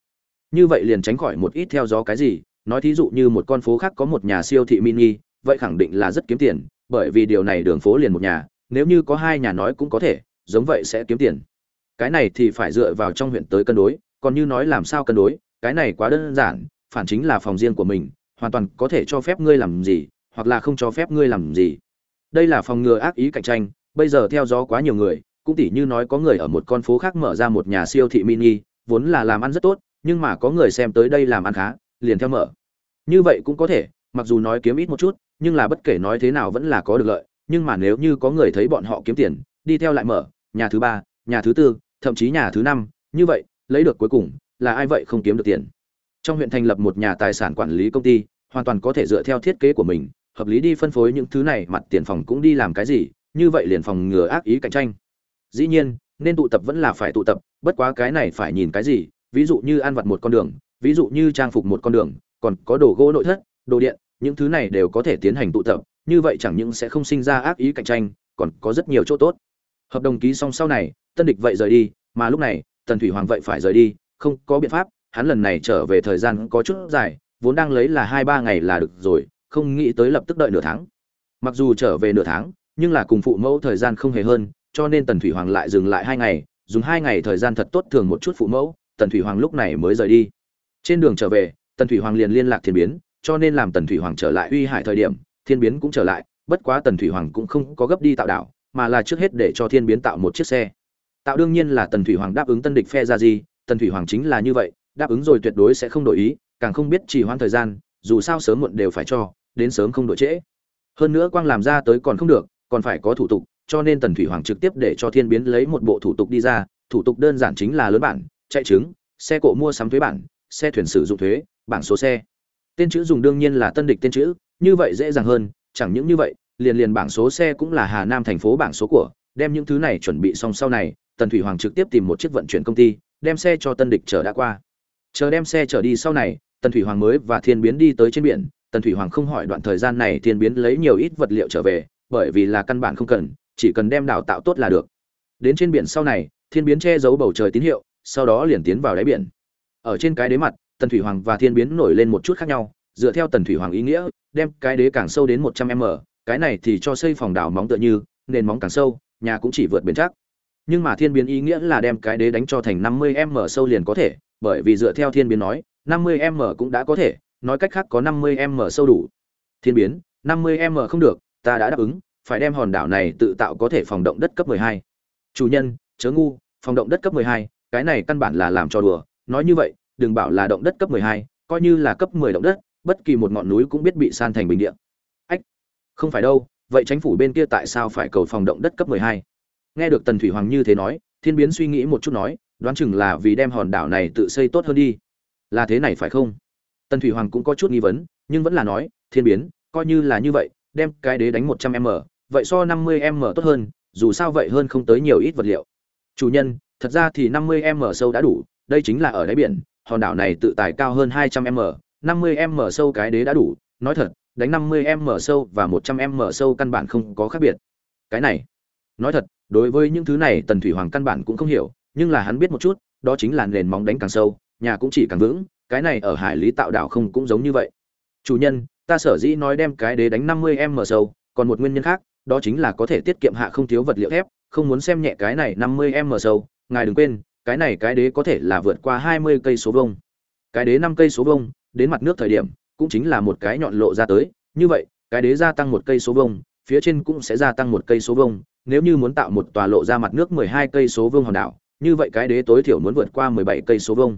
như vậy liền tránh khỏi một ít theo gió cái gì. Nói thí dụ như một con phố khác có một nhà siêu thị mini, vậy khẳng định là rất kiếm tiền, bởi vì điều này đường phố liền một nhà. Nếu như có hai nhà nói cũng có thể, giống vậy sẽ kiếm tiền. Cái này thì phải dựa vào trong huyện tới cân đối, còn như nói làm sao cân đối, cái này quá đơn giản, phản chính là phòng riêng của mình, hoàn toàn có thể cho phép ngươi làm gì, hoặc là không cho phép ngươi làm gì. Đây là phòng ngừa ác ý cạnh tranh, bây giờ theo gió quá nhiều người, cũng tỉ như nói có người ở một con phố khác mở ra một nhà siêu thị mini, vốn là làm ăn rất tốt nhưng mà có người xem tới đây làm ăn khá, liền theo mở. Như vậy cũng có thể, mặc dù nói kiếm ít một chút, nhưng là bất kể nói thế nào vẫn là có được lợi, nhưng mà nếu như có người thấy bọn họ kiếm tiền, đi theo lại mở, nhà thứ ba, nhà thứ tư, thậm chí nhà thứ năm, như vậy, lấy được cuối cùng, là ai vậy không kiếm được tiền. Trong huyện thành lập một nhà tài sản quản lý công ty, hoàn toàn có thể dựa theo thiết kế của mình, hợp lý đi phân phối những thứ này, mặt tiền phòng cũng đi làm cái gì, như vậy liền phòng ngừa ác ý cạnh tranh. Dĩ nhiên, nên tụ tập vẫn là phải tụ tập, bất quá cái này phải nhìn cái gì ví dụ như ăn vặt một con đường, ví dụ như trang phục một con đường, còn có đồ gỗ nội thất, đồ điện, những thứ này đều có thể tiến hành tụ tập, như vậy chẳng những sẽ không sinh ra ác ý cạnh tranh, còn có rất nhiều chỗ tốt. Hợp đồng ký xong sau này, tân địch vậy rời đi, mà lúc này, tần thủy hoàng vậy phải rời đi, không có biện pháp, hắn lần này trở về thời gian có chút dài, vốn đang lấy là hai ba ngày là được rồi, không nghĩ tới lập tức đợi nửa tháng. Mặc dù trở về nửa tháng, nhưng là cùng phụ mẫu thời gian không hề hơn, cho nên tần thủy hoàng lại dừng lại hai ngày, dùng hai ngày thời gian thật tốt thường một chút phụ mẫu tần thủy hoàng lúc này mới rời đi. Trên đường trở về, tần thủy hoàng liền liên lạc thiên biến, cho nên làm tần thủy hoàng trở lại uy hải thời điểm, thiên biến cũng trở lại, bất quá tần thủy hoàng cũng không có gấp đi tạo đảo, mà là trước hết để cho thiên biến tạo một chiếc xe. Tạo đương nhiên là tần thủy hoàng đáp ứng tân địch phe ra gì, tần thủy hoàng chính là như vậy, đáp ứng rồi tuyệt đối sẽ không đổi ý, càng không biết trì hoãn thời gian, dù sao sớm muộn đều phải cho, đến sớm không đổi trễ. Hơn nữa quang làm ra tới còn không được, còn phải có thủ tục, cho nên tần thủy hoàng trực tiếp để cho thiên biến lấy một bộ thủ tục đi ra, thủ tục đơn giản chính là lớn bản chạy trứng, xe cộ mua sắm thuế bản xe thuyền sử dụng thuế bảng số xe. Tên chữ dùng đương nhiên là tân địch tên chữ như vậy dễ dàng hơn chẳng những như vậy liền liền bảng số xe cũng là hà nam thành phố bảng số của đem những thứ này chuẩn bị xong sau này tần thủy hoàng trực tiếp tìm một chiếc vận chuyển công ty đem xe cho tân địch chở đã qua. Chờ đem xe chở đi sau này tần thủy hoàng mới và thiên biến đi tới trên biển. Tần thủy hoàng không hỏi đoạn thời gian này thiên biến lấy nhiều ít vật liệu trở về bởi vì là căn bản không cần chỉ cần đem đào tạo tốt là được. Đến trên biển sau này thiên biến che giấu bầu trời tín hiệu sau đó liền tiến vào đáy biển. Ở trên cái đế mặt, tần thủy hoàng và thiên biến nổi lên một chút khác nhau, dựa theo tần thủy hoàng ý nghĩa, đem cái đế càng sâu đến một trăm m, cái này thì cho xây phòng đảo móng tựa như, nền móng càng sâu, nhà cũng chỉ vượt bền chắc. Nhưng mà thiên biến ý nghĩa là đem cái đế đánh cho thành năm mươi m sâu liền có thể, bởi vì dựa theo thiên biến nói, năm mươi m cũng đã có thể, nói cách khác có năm mươi m sâu đủ. Thiên biến, năm mươi m không được, ta đã đáp ứng, phải đem hòn đảo này tự tạo có thể phòng động đất cấp hai. Chủ nhân, chớ ngu, phòng động đất cấp hai cái này căn bản là làm cho đùa. Nói như vậy, đừng bảo là động đất cấp hai, coi như là cấp 10 động đất, bất kỳ một ngọn núi cũng biết bị san thành bình địa. Ách, không phải đâu, vậy chính phủ bên kia tại sao phải cầu phòng động đất cấp 12? nghe được tần thủy hoàng như thế nói, thiên biến suy nghĩ một chút nói, đoán chừng là vì đem hòn đảo này tự xây tốt hơn đi. Là thế này phải không? Tần thủy hoàng cũng có chút nghi vấn, nhưng vẫn là nói, thiên biến, coi như là như vậy, đem cái đế đánh một trăm m, vậy so năm mươi m tốt hơn, dù sao vậy hơn không tới nhiều ít vật liệu. Chủ nhân thật ra thì năm mươi m sâu đã đủ, đây chính là ở đáy biển, hòn đảo này tự tài cao hơn 200 m 50 m sâu cái đế đã đủ. Nói thật, đánh 50 m sâu và 100 m sâu căn bản không có khác biệt. Cái này, nói thật, đối với những thứ này tần thủy hoàng căn bản cũng không hiểu, nhưng là hắn biết một chút, đó chính là nền móng đánh càng sâu, nhà cũng chỉ càng vững, cái này ở hải lý tạo đảo không cũng giống như vậy. Chủ nhân, ta sở dĩ nói đem cái đế đánh 50 m sâu, còn một nguyên nhân khác, đó chính là có thể tiết kiệm hạ không thiếu vật liệu thép, không muốn xem nhẹ cái này 50 m sâu ngài đừng quên cái này cái đế có thể là vượt qua 20 cây số vông cái đế 5 cây số vông đến mặt nước thời điểm cũng chính là một cái nhọn lộ ra tới như vậy cái đế gia tăng một cây số vông phía trên cũng sẽ gia tăng một cây số vông nếu như muốn tạo một tòa lộ ra mặt nước 12 cây số vương hòn đảo, như vậy cái đế tối thiểu muốn vượt qua 17 cây số vương.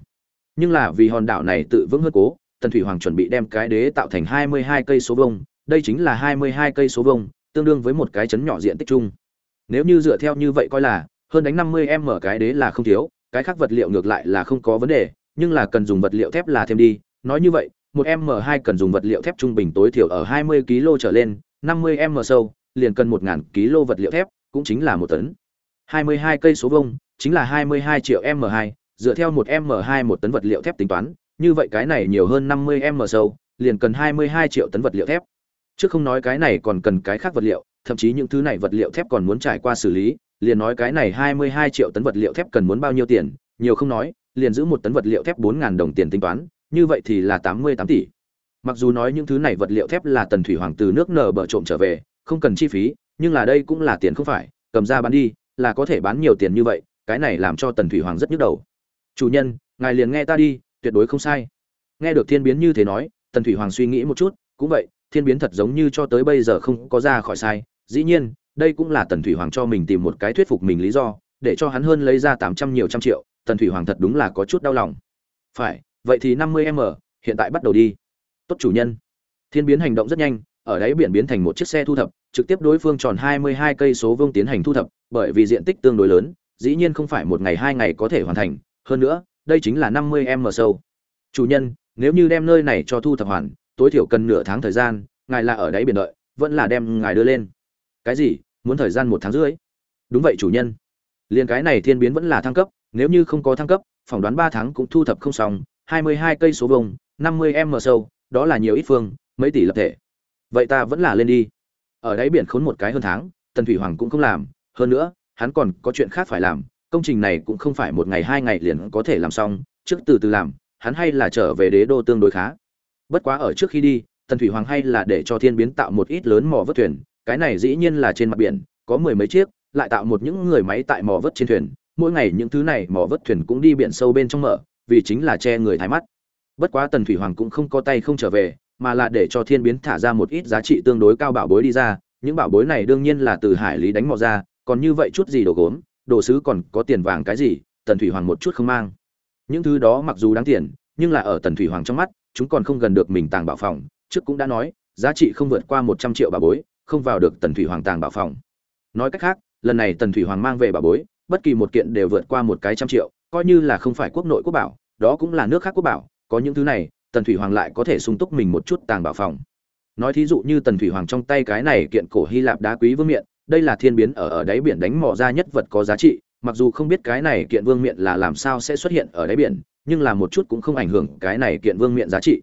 Nhưng là vì hòn đảo này tự vững hơn cố, Tần Thủy Hoàng chuẩn bị đem cái đế tạo thành 22 cây số vương, đây chính là 22 cây số vương, tương đương với một cái chấn nhỏ diện tích chung. Nếu như dựa theo như vậy coi là, hơn đánh 50m mở cái đế là không thiếu, cái khác vật liệu ngược lại là không có vấn đề, nhưng là cần dùng vật liệu thép là thêm đi, nói như vậy, một M2 cần dùng vật liệu thép trung bình tối thiểu ở 20 kg trở lên, 50m sâu, liền cần 1000 kg vật liệu thép, cũng chính là một tấn. 22 cây số vuông, chính là 22 triệu m2, dựa theo một m2 một tấn vật liệu thép tính toán, như vậy cái này nhiều hơn 50 m sâu, liền cần 22 triệu tấn vật liệu thép. Chứ không nói cái này còn cần cái khác vật liệu, thậm chí những thứ này vật liệu thép còn muốn trải qua xử lý, liền nói cái này 22 triệu tấn vật liệu thép cần muốn bao nhiêu tiền, nhiều không nói, liền giữ một tấn vật liệu thép 4000 đồng tiền tính toán, như vậy thì là 88 tỷ. Mặc dù nói những thứ này vật liệu thép là Tần Thủy Hoàng từ nước nở bờ trộm trở về, không cần chi phí, nhưng là đây cũng là tiền không phải, cầm ra bán đi, là có thể bán nhiều tiền như vậy, cái này làm cho Tần Thủy Hoàng rất nhức đầu. "Chủ nhân, ngài liền nghe ta đi, tuyệt đối không sai." Nghe được Thiên Biến như thế nói, Tần Thủy Hoàng suy nghĩ một chút, cũng vậy, Thiên Biến thật giống như cho tới bây giờ không có ra khỏi sai, dĩ nhiên, đây cũng là Tần Thủy Hoàng cho mình tìm một cái thuyết phục mình lý do, để cho hắn hơn lấy ra 800 nhiều trăm triệu, Tần Thủy Hoàng thật đúng là có chút đau lòng. "Phải, vậy thì 50m, hiện tại bắt đầu đi." "Tốt chủ nhân." Thiên Biến hành động rất nhanh, ở đáy biển biến thành một chiếc xe thu thập, trực tiếp đối phương tròn 22 cây số vương tiến hành thu thập, bởi vì diện tích tương đối lớn, dĩ nhiên không phải một ngày hai ngày có thể hoàn thành, hơn nữa, đây chính là 50m sâu. Chủ nhân, nếu như đem nơi này cho thu thập hoàn, tối thiểu cần nửa tháng thời gian, ngài là ở đáy biển đợi, vẫn là đem ngài đưa lên. Cái gì? Muốn thời gian một tháng rưỡi? Đúng vậy chủ nhân. liền cái này thiên biến vẫn là thăng cấp, nếu như không có thăng cấp, phỏng đoán ba tháng cũng thu thập không xong, 22 cây số vông năm mươi m sâu, đó là nhiều ít phương, mấy tỷ lập thể vậy ta vẫn là lên đi ở đáy biển khốn một cái hơn tháng tần thủy hoàng cũng không làm hơn nữa hắn còn có chuyện khác phải làm công trình này cũng không phải một ngày hai ngày liền có thể làm xong trước từ từ làm hắn hay là trở về đế đô tương đối khá bất quá ở trước khi đi tần thủy hoàng hay là để cho thiên biến tạo một ít lớn mỏ vớt thuyền cái này dĩ nhiên là trên mặt biển, có mười mấy chiếc, lại tạo một những người máy tại mỏ vớt trên thuyền. Mỗi ngày những thứ này mỏ vớt thuyền cũng đi biển sâu bên trong mở, vì chính là che người thái mắt. Bất quá tần thủy hoàng cũng không có tay không trở về, mà là để cho thiên biến thả ra một ít giá trị tương đối cao bảo bối đi ra. Những bảo bối này đương nhiên là từ hải lý đánh mò ra, còn như vậy chút gì đồ gốm, đồ sứ còn có tiền vàng cái gì, tần thủy hoàng một chút không mang. Những thứ đó mặc dù đáng tiền, nhưng là ở tần thủy hoàng trong mắt, chúng còn không gần được mình tàng bảo phòng. Trước cũng đã nói, giá trị không vượt qua một trăm triệu bảo bối không vào được tần thủy hoàng tàng bảo phòng. Nói cách khác, lần này tần thủy hoàng mang về bảo bối, bất kỳ một kiện đều vượt qua một cái trăm triệu, coi như là không phải quốc nội quốc bảo, đó cũng là nước khác quốc bảo, có những thứ này, tần thủy hoàng lại có thể sung túc mình một chút tàng bảo phòng. Nói thí dụ như tần thủy hoàng trong tay cái này kiện cổ hy lạp đá quý vương miện, đây là thiên biến ở ở đáy biển đánh mò ra nhất vật có giá trị, mặc dù không biết cái này kiện vương miện là làm sao sẽ xuất hiện ở đáy biển, nhưng là một chút cũng không ảnh hưởng cái này kiện vương miện giá trị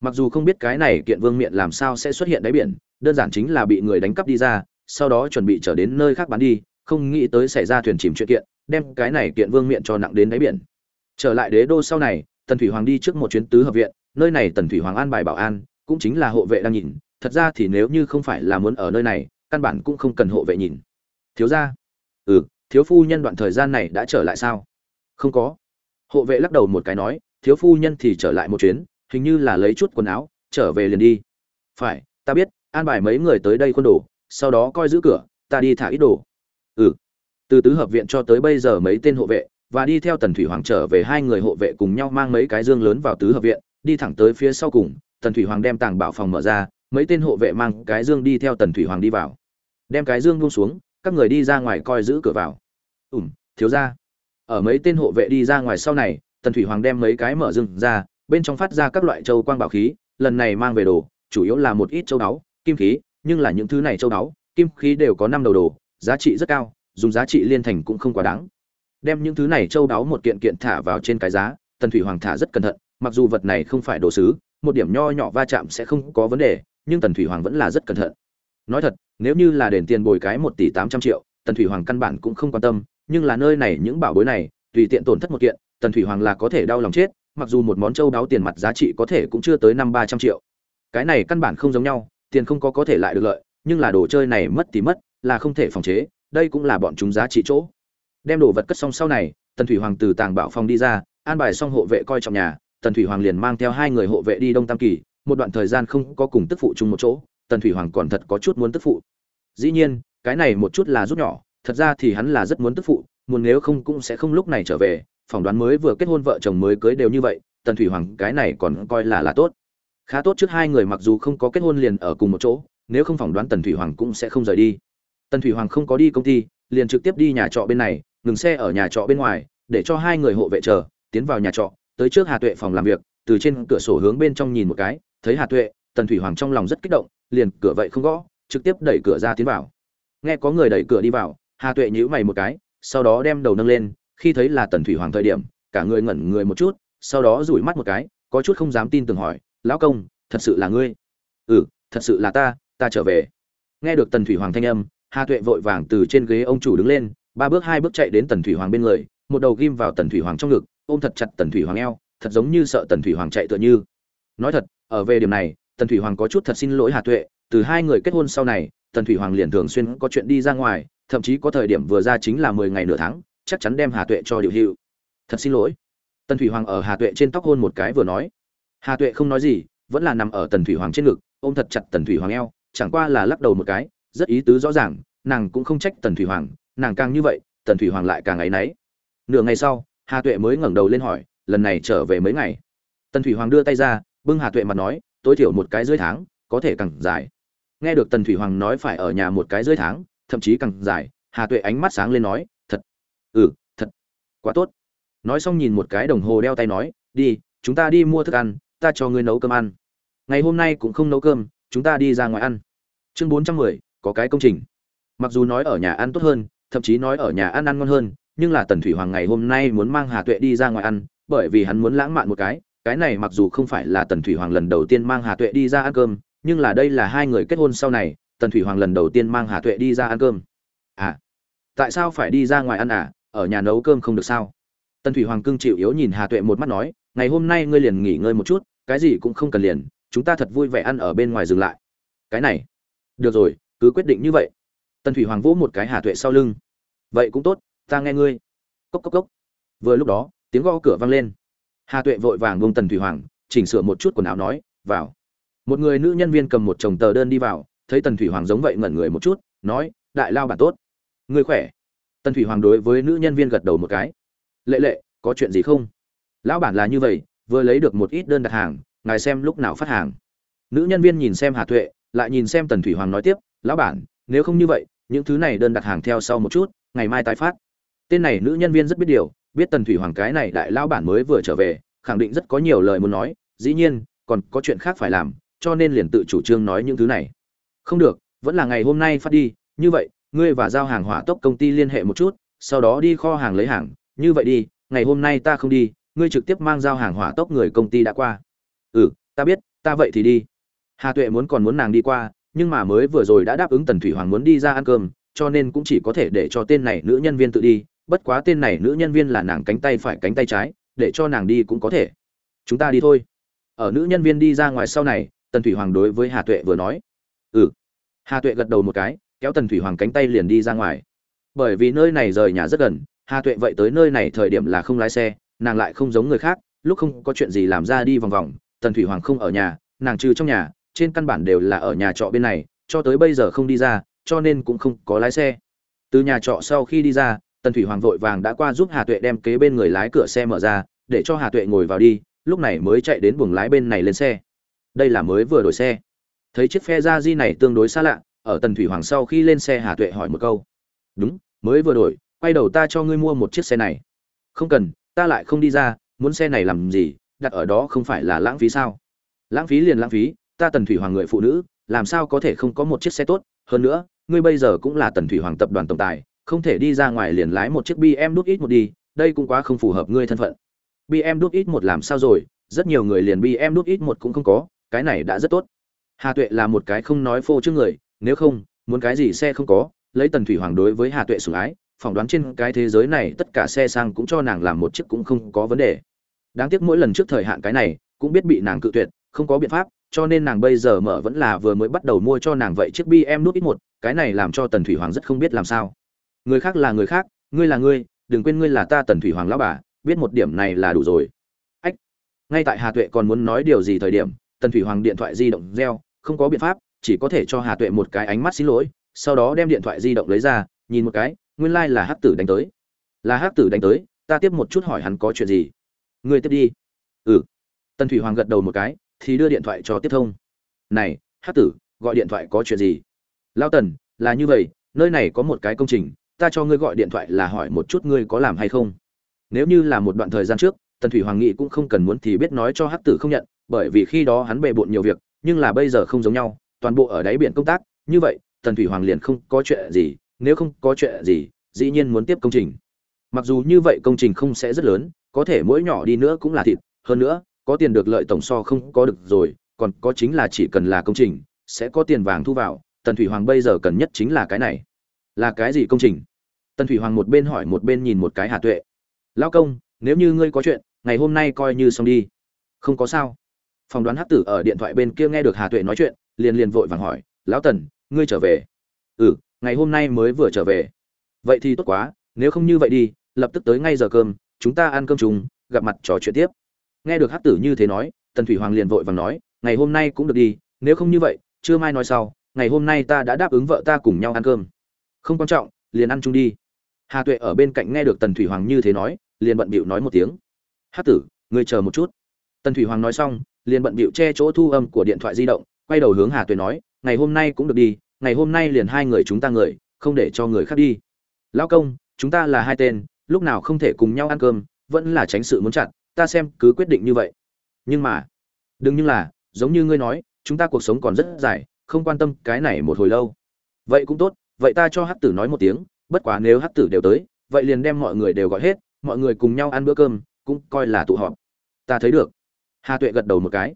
mặc dù không biết cái này kiện vương miện làm sao sẽ xuất hiện đáy biển, đơn giản chính là bị người đánh cắp đi ra, sau đó chuẩn bị trở đến nơi khác bán đi, không nghĩ tới xảy ra thuyền chìm chuyện kiện, đem cái này kiện vương miện cho nặng đến đáy biển. Trở lại đế đô sau này, tần thủy hoàng đi trước một chuyến tứ hợp viện, nơi này tần thủy hoàng an bài bảo an, cũng chính là hộ vệ đang nhìn, thật ra thì nếu như không phải là muốn ở nơi này, căn bản cũng không cần hộ vệ nhìn. Thiếu ra ừ thiếu phu nhân đoạn thời gian này đã trở lại sao? Không có. Hộ vệ lắc đầu một cái nói, thiếu phu nhân thì trở lại một chuyến hình như là lấy chút quần áo, trở về liền đi. Phải, ta biết, an bài mấy người tới đây khuôn đồ, sau đó coi giữ cửa, ta đi thả ít đồ. Ừ. Từ tứ hợp viện cho tới bây giờ mấy tên hộ vệ, và đi theo tần thủy hoàng trở về hai người hộ vệ cùng nhau mang mấy cái dương lớn vào tứ hợp viện, đi thẳng tới phía sau cùng, tần thủy hoàng đem tàng bảo phòng mở ra, mấy tên hộ vệ mang cái dương đi theo tần thủy hoàng đi vào. Đem cái dương buông xuống, các người đi ra ngoài coi giữ cửa vào. Ủm thiếu ra ở mấy tên hộ vệ đi ra ngoài sau này, tần thủy hoàng đem mấy cái mở dương ra bên trong phát ra các loại châu quang bảo khí, lần này mang về đồ, chủ yếu là một ít châu đáo kim khí, nhưng là những thứ này châu đáo kim khí đều có năm đầu đồ, giá trị rất cao, dùng giá trị liên thành cũng không quá đáng. Đem những thứ này châu đáo một kiện kiện thả vào trên cái giá, tần thủy hoàng thả rất cẩn thận, mặc dù vật này không phải đồ sứ, một điểm nho nhỏ va chạm sẽ không có vấn đề, nhưng tần thủy hoàng vẫn là rất cẩn thận. Nói thật, nếu như là đền tiền bồi cái một tỷ tám trăm triệu, tần thủy hoàng căn bản cũng không quan tâm, nhưng là nơi này những bảo bối này, tùy tiện tổn thất một kiện, tần thủy hoàng là có thể đau lòng chết mặc dù một món châu đáo tiền mặt giá trị có thể cũng chưa tới năm ba trăm triệu. Cái này căn bản không giống nhau, tiền không có có thể lại được lợi, nhưng là đồ chơi này mất thì mất, là không thể phòng chế, đây cũng là bọn chúng giá trị chỗ. Đem đồ vật cất xong sau này, tần thủy hoàng từ tàng bảo phòng đi ra, an bài xong hộ vệ coi trọng nhà, tần thủy hoàng liền mang theo hai người hộ vệ đi đông tam kỳ, một đoạn thời gian không có cùng tức phụ chung một chỗ, tần thủy hoàng còn thật có chút muốn tức phụ. Dĩ nhiên, cái này một chút là rút nhỏ, thật ra thì hắn là rất muốn tức phụ, muốn nếu không cũng sẽ không lúc này trở về phỏng đoán mới vừa kết hôn vợ chồng mới cưới đều như vậy, tần thủy hoàng cái này còn coi là là tốt. Khá tốt trước hai người mặc dù không có kết hôn liền ở cùng một chỗ, nếu không phỏng đoán tần thủy hoàng cũng sẽ không rời đi. Tần thủy hoàng không có đi công ty, liền trực tiếp đi nhà trọ bên này, ngừng xe ở nhà trọ bên ngoài, để cho hai người hộ vệ chờ, tiến vào nhà trọ, tới trước hà tuệ phòng làm việc, từ trên cửa sổ hướng bên trong nhìn một cái, thấy hà tuệ, tần thủy hoàng trong lòng rất kích động, liền cửa vậy không gõ, trực tiếp đẩy cửa ra tiến vào. Nghe có người đẩy cửa đi vào, hà tuệ nhíu mày một cái, sau đó đem đầu nâng lên khi thấy là tần thủy hoàng thời điểm, cả người ngẩn người một chút, sau đó rủi mắt một cái, có chút không dám tin tưởng hỏi, lão công, thật sự là ngươi? Ừ thật sự là ta ta trở về. Nghe được tần thủy hoàng thanh âm, hà tuệ vội vàng từ trên ghế ông chủ đứng lên, ba bước hai bước chạy đến tần thủy hoàng bên người, một đầu ghim vào tần thủy hoàng trong ngực, ôm thật chặt tần thủy hoàng eo, thật giống như sợ tần thủy hoàng chạy tựa như. Nói thật, ở về điểm này, tần thủy hoàng có chút thật xin lỗi hà tuệ, từ hai người kết hôn sau này, tần thủy hoàng liền thường xuyên có chuyện đi ra ngoài, thậm chí có thời điểm vừa ra chính là mười ngày nửa tháng chắc chắn đem hà tuệ cho điều hữu. Thật xin lỗi. Tần thủy hoàng ở hà tuệ trên tóc hôn một cái vừa nói. Hà tuệ không nói gì, vẫn là nằm ở tần thủy hoàng trên ngực, ôm thật chặt tần thủy hoàng eo, chẳng qua là lắc đầu một cái, rất ý tứ rõ ràng, nàng cũng không trách tần thủy hoàng, nàng càng như vậy, tần thủy hoàng lại càng áy náy. Nửa ngày sau, hà tuệ mới ngẩng đầu lên hỏi, lần này trở về mấy ngày? Tần thủy hoàng đưa tay ra, bưng hà tuệ mặt nói, tối thiểu một cái dưới tháng, có thể càng dài. Nghe được tần thủy hoàng nói phải ở nhà một cái dưới tháng, thậm chí càng dài, hà tuệ ánh mắt sáng lên nói ừ thật. Quá tốt. Nói xong nhìn một cái đồng hồ đeo tay nói, đi, chúng ta đi mua thức ăn, ta cho ngươi nấu cơm ăn. Ngày hôm nay cũng không nấu cơm, chúng ta đi ra ngoài ăn. Chương bốn trăm mười, có cái công trình. Mặc dù nói ở nhà ăn tốt hơn, thậm chí nói ở nhà ăn ăn ngon hơn, nhưng là tần thủy hoàng ngày hôm nay muốn mang hà tuệ đi ra ngoài ăn, bởi vì hắn muốn lãng mạn một cái cái này mặc dù không phải là tần thủy hoàng lần đầu tiên mang hà tuệ đi ra ăn cơm, nhưng là đây là hai người kết hôn sau này, tần thủy hoàng lần đầu tiên mang hà tuệ đi ra ăn cơm. À tại sao phải đi ra ngoài ăn à? Ở nhà nấu cơm không được sao? Tần thủy hoàng cưng chịu yếu nhìn hà tuệ một mắt nói, ngày hôm nay ngươi liền nghỉ ngơi một chút, cái gì cũng không cần liền, chúng ta thật vui vẻ ăn ở bên ngoài dừng lại. Cái này? Được rồi, cứ quyết định như vậy. Tần thủy hoàng vỗ một cái hà tuệ sau lưng. Vậy cũng tốt, ta nghe ngươi. Cốc cốc cốc. Vừa lúc đó, tiếng gõ cửa vang lên. Hà tuệ vội vàng buông tần thủy hoàng, chỉnh sửa một chút quần áo nói, vào. Một người nữ nhân viên cầm một chồng tờ đơn đi vào, thấy tần thủy hoàng giống vậy ngẩn người một chút, nói, đại lao bản tốt. Ngươi khỏe? Tần thủy hoàng đối với nữ nhân viên gật đầu một cái. Lệ lệ, có chuyện gì không? Lão bản là như vậy, vừa lấy được một ít đơn đặt hàng, ngài xem lúc nào phát hàng. Nữ nhân viên nhìn xem hà tuệ, lại nhìn xem tần thủy hoàng nói tiếp, lão bản, nếu không như vậy, những thứ này đơn đặt hàng theo sau một chút, ngày mai tái phát. Tên này nữ nhân viên rất biết điều, biết tần thủy hoàng cái này đại lão bản mới vừa trở về, khẳng định rất có nhiều lời muốn nói, dĩ nhiên, còn có chuyện khác phải làm, cho nên liền tự chủ trương nói những thứ này. Không được, vẫn là ngày hôm nay phát đi, như vậy ngươi và giao hàng hỏa tốc công ty liên hệ một chút, sau đó đi kho hàng lấy hàng, như vậy đi, ngày hôm nay ta không đi, ngươi trực tiếp mang giao hàng hỏa tốc người công ty đã qua. Ừ ta biết, ta vậy thì đi. Hà tuệ muốn còn muốn nàng đi qua, nhưng mà mới vừa rồi đã đáp ứng tần thủy hoàng muốn đi ra ăn cơm, cho nên cũng chỉ có thể để cho tên này nữ nhân viên tự đi, bất quá tên này nữ nhân viên là nàng cánh tay phải cánh tay trái, để cho nàng đi cũng có thể. Chúng ta đi thôi. Ở nữ nhân viên đi ra ngoài sau này, tần thủy hoàng đối với hà tuệ vừa nói. Ừ. Hà tuệ gật đầu một cái kéo tần thủy hoàng cánh tay liền đi ra ngoài. Bởi vì nơi này rời nhà rất gần, hà tuệ vậy tới nơi này thời điểm là không lái xe, nàng lại không giống người khác, lúc không có chuyện gì làm ra đi vòng vòng, tần thủy hoàng không ở nhà, nàng trừ trong nhà, trên căn bản đều là ở nhà trọ bên này, cho tới bây giờ không đi ra, cho nên cũng không có lái xe. Từ nhà trọ sau khi đi ra, tần thủy hoàng vội vàng đã qua giúp hà tuệ đem kế bên người lái cửa xe mở ra, để cho hà tuệ ngồi vào đi, lúc này mới chạy đến buồng lái bên này lên xe. Đây là mới vừa đổi xe. Thấy chiếc phe ra di này tương đối xa lạ ở tần thủy hoàng sau khi lên xe hà tuệ hỏi một câu. Đúng, mới vừa đổi, quay đầu ta cho ngươi mua một chiếc xe này. Không cần, ta lại không đi ra, muốn xe này làm gì, đặt ở đó không phải là lãng phí sao? Lãng phí liền lãng phí, ta tần thủy hoàng người phụ nữ, làm sao có thể không có một chiếc xe tốt? Hơn nữa, ngươi bây giờ cũng là tần thủy hoàng tập đoàn tổng tài, không thể đi ra ngoài liền lái một chiếc bm đút ít một đi, đây cũng quá không phù hợp ngươi thân phận. Bm đút ít một làm sao rồi? Rất nhiều người liền bm đút ít một cũng không có, cái này đã rất tốt. Hà tuệ là một cái không nói phô trước người nếu không, muốn cái gì xe không có, lấy tần thủy hoàng đối với hà tuệ sủng ái, phỏng đoán trên cái thế giới này tất cả xe sang cũng cho nàng làm một chiếc cũng không có vấn đề. Đáng tiếc mỗi lần trước thời hạn cái này, cũng biết bị nàng cự tuyệt, không có biện pháp, cho nên nàng bây giờ mở vẫn là vừa mới bắt đầu mua cho nàng vậy chiếc bm nút ít một, cái này làm cho tần thủy hoàng rất không biết làm sao. Người khác là người khác, ngươi là ngươi, đừng quên ngươi là ta tần thủy hoàng lão bà, biết một điểm này là đủ rồi. Ách, ngay tại hà tuệ còn muốn nói điều gì thời điểm, tần thủy hoàng điện thoại di động reo, không có biện pháp chỉ có thể cho hà tuệ một cái ánh mắt xin lỗi, sau đó đem điện thoại di động lấy ra, nhìn một cái, nguyên lai là hắc tử đánh tới. Là hắc tử đánh tới, ta tiếp một chút hỏi hắn có chuyện gì. Ngươi tiếp đi. Ừ. Tần thủy hoàng gật đầu một cái, thì đưa điện thoại cho tiếp thông. Này, hắc tử, gọi điện thoại có chuyện gì? Lão tần, là như vậy, nơi này có một cái công trình, ta cho ngươi gọi điện thoại là hỏi một chút ngươi có làm hay không. Nếu như là một đoạn thời gian trước, tần thủy hoàng nghị cũng không cần muốn thì biết nói cho hắc tử không nhận, bởi vì khi đó hắn bề bộn nhiều việc, nhưng là bây giờ không giống nhau toàn bộ ở đáy biển công tác, như vậy, tần thủy hoàng liền không có chuyện gì, nếu không có chuyện gì, dĩ nhiên muốn tiếp công trình. Mặc dù như vậy công trình không sẽ rất lớn, có thể mỗi nhỏ đi nữa cũng là thịt, hơn nữa, có tiền được lợi tổng so không có được rồi, còn có chính là chỉ cần là công trình, sẽ có tiền vàng thu vào, tần thủy hoàng bây giờ cần nhất chính là cái này. Là cái gì công trình? Tần thủy hoàng một bên hỏi một bên nhìn một cái hà tuệ. Lão công, nếu như ngươi có chuyện, ngày hôm nay coi như xong đi. Không có sao. Phỏng đoán hắc tử ở điện thoại bên kia nghe được hà tuệ nói chuyện liền liền vội vàng hỏi, lão tần, ngươi trở về? Ừ ngày hôm nay mới vừa trở về. Vậy thì tốt quá, nếu không như vậy đi, lập tức tới ngay giờ cơm, chúng ta ăn cơm chung, gặp mặt trò chuyện tiếp. Nghe được Hát tử như thế nói, tần thủy hoàng liền vội vàng nói, ngày hôm nay cũng được đi, nếu không như vậy chưa mai nói sau, ngày hôm nay ta đã đáp ứng vợ ta cùng nhau ăn cơm. Không quan trọng, liền ăn chung đi. Hà tuệ ở bên cạnh nghe được tần thủy hoàng như thế nói, liền bận bịu nói một tiếng. Hát tử, ngươi chờ một chút. Tần thủy hoàng nói xong, liền bận bịu che chỗ thu âm của điện thoại di động quay đầu hướng hà tuệ nói, ngày hôm nay cũng được đi, ngày hôm nay liền hai người chúng ta người, không để cho người khác đi. Lão công, chúng ta là hai tên, lúc nào không thể cùng nhau ăn cơm, vẫn là tránh sự muốn chặn ta xem cứ quyết định như vậy. Nhưng mà, đừng như là, giống như ngươi nói, chúng ta cuộc sống còn rất dài, không quan tâm cái này một hồi lâu. Vậy cũng tốt, vậy ta cho hắc tử nói một tiếng, bất quá nếu hắc tử đều tới, vậy liền đem mọi người đều gọi hết, mọi người cùng nhau ăn bữa cơm, cũng coi là tụ họp. Ta thấy được. Hà tuệ gật đầu một cái.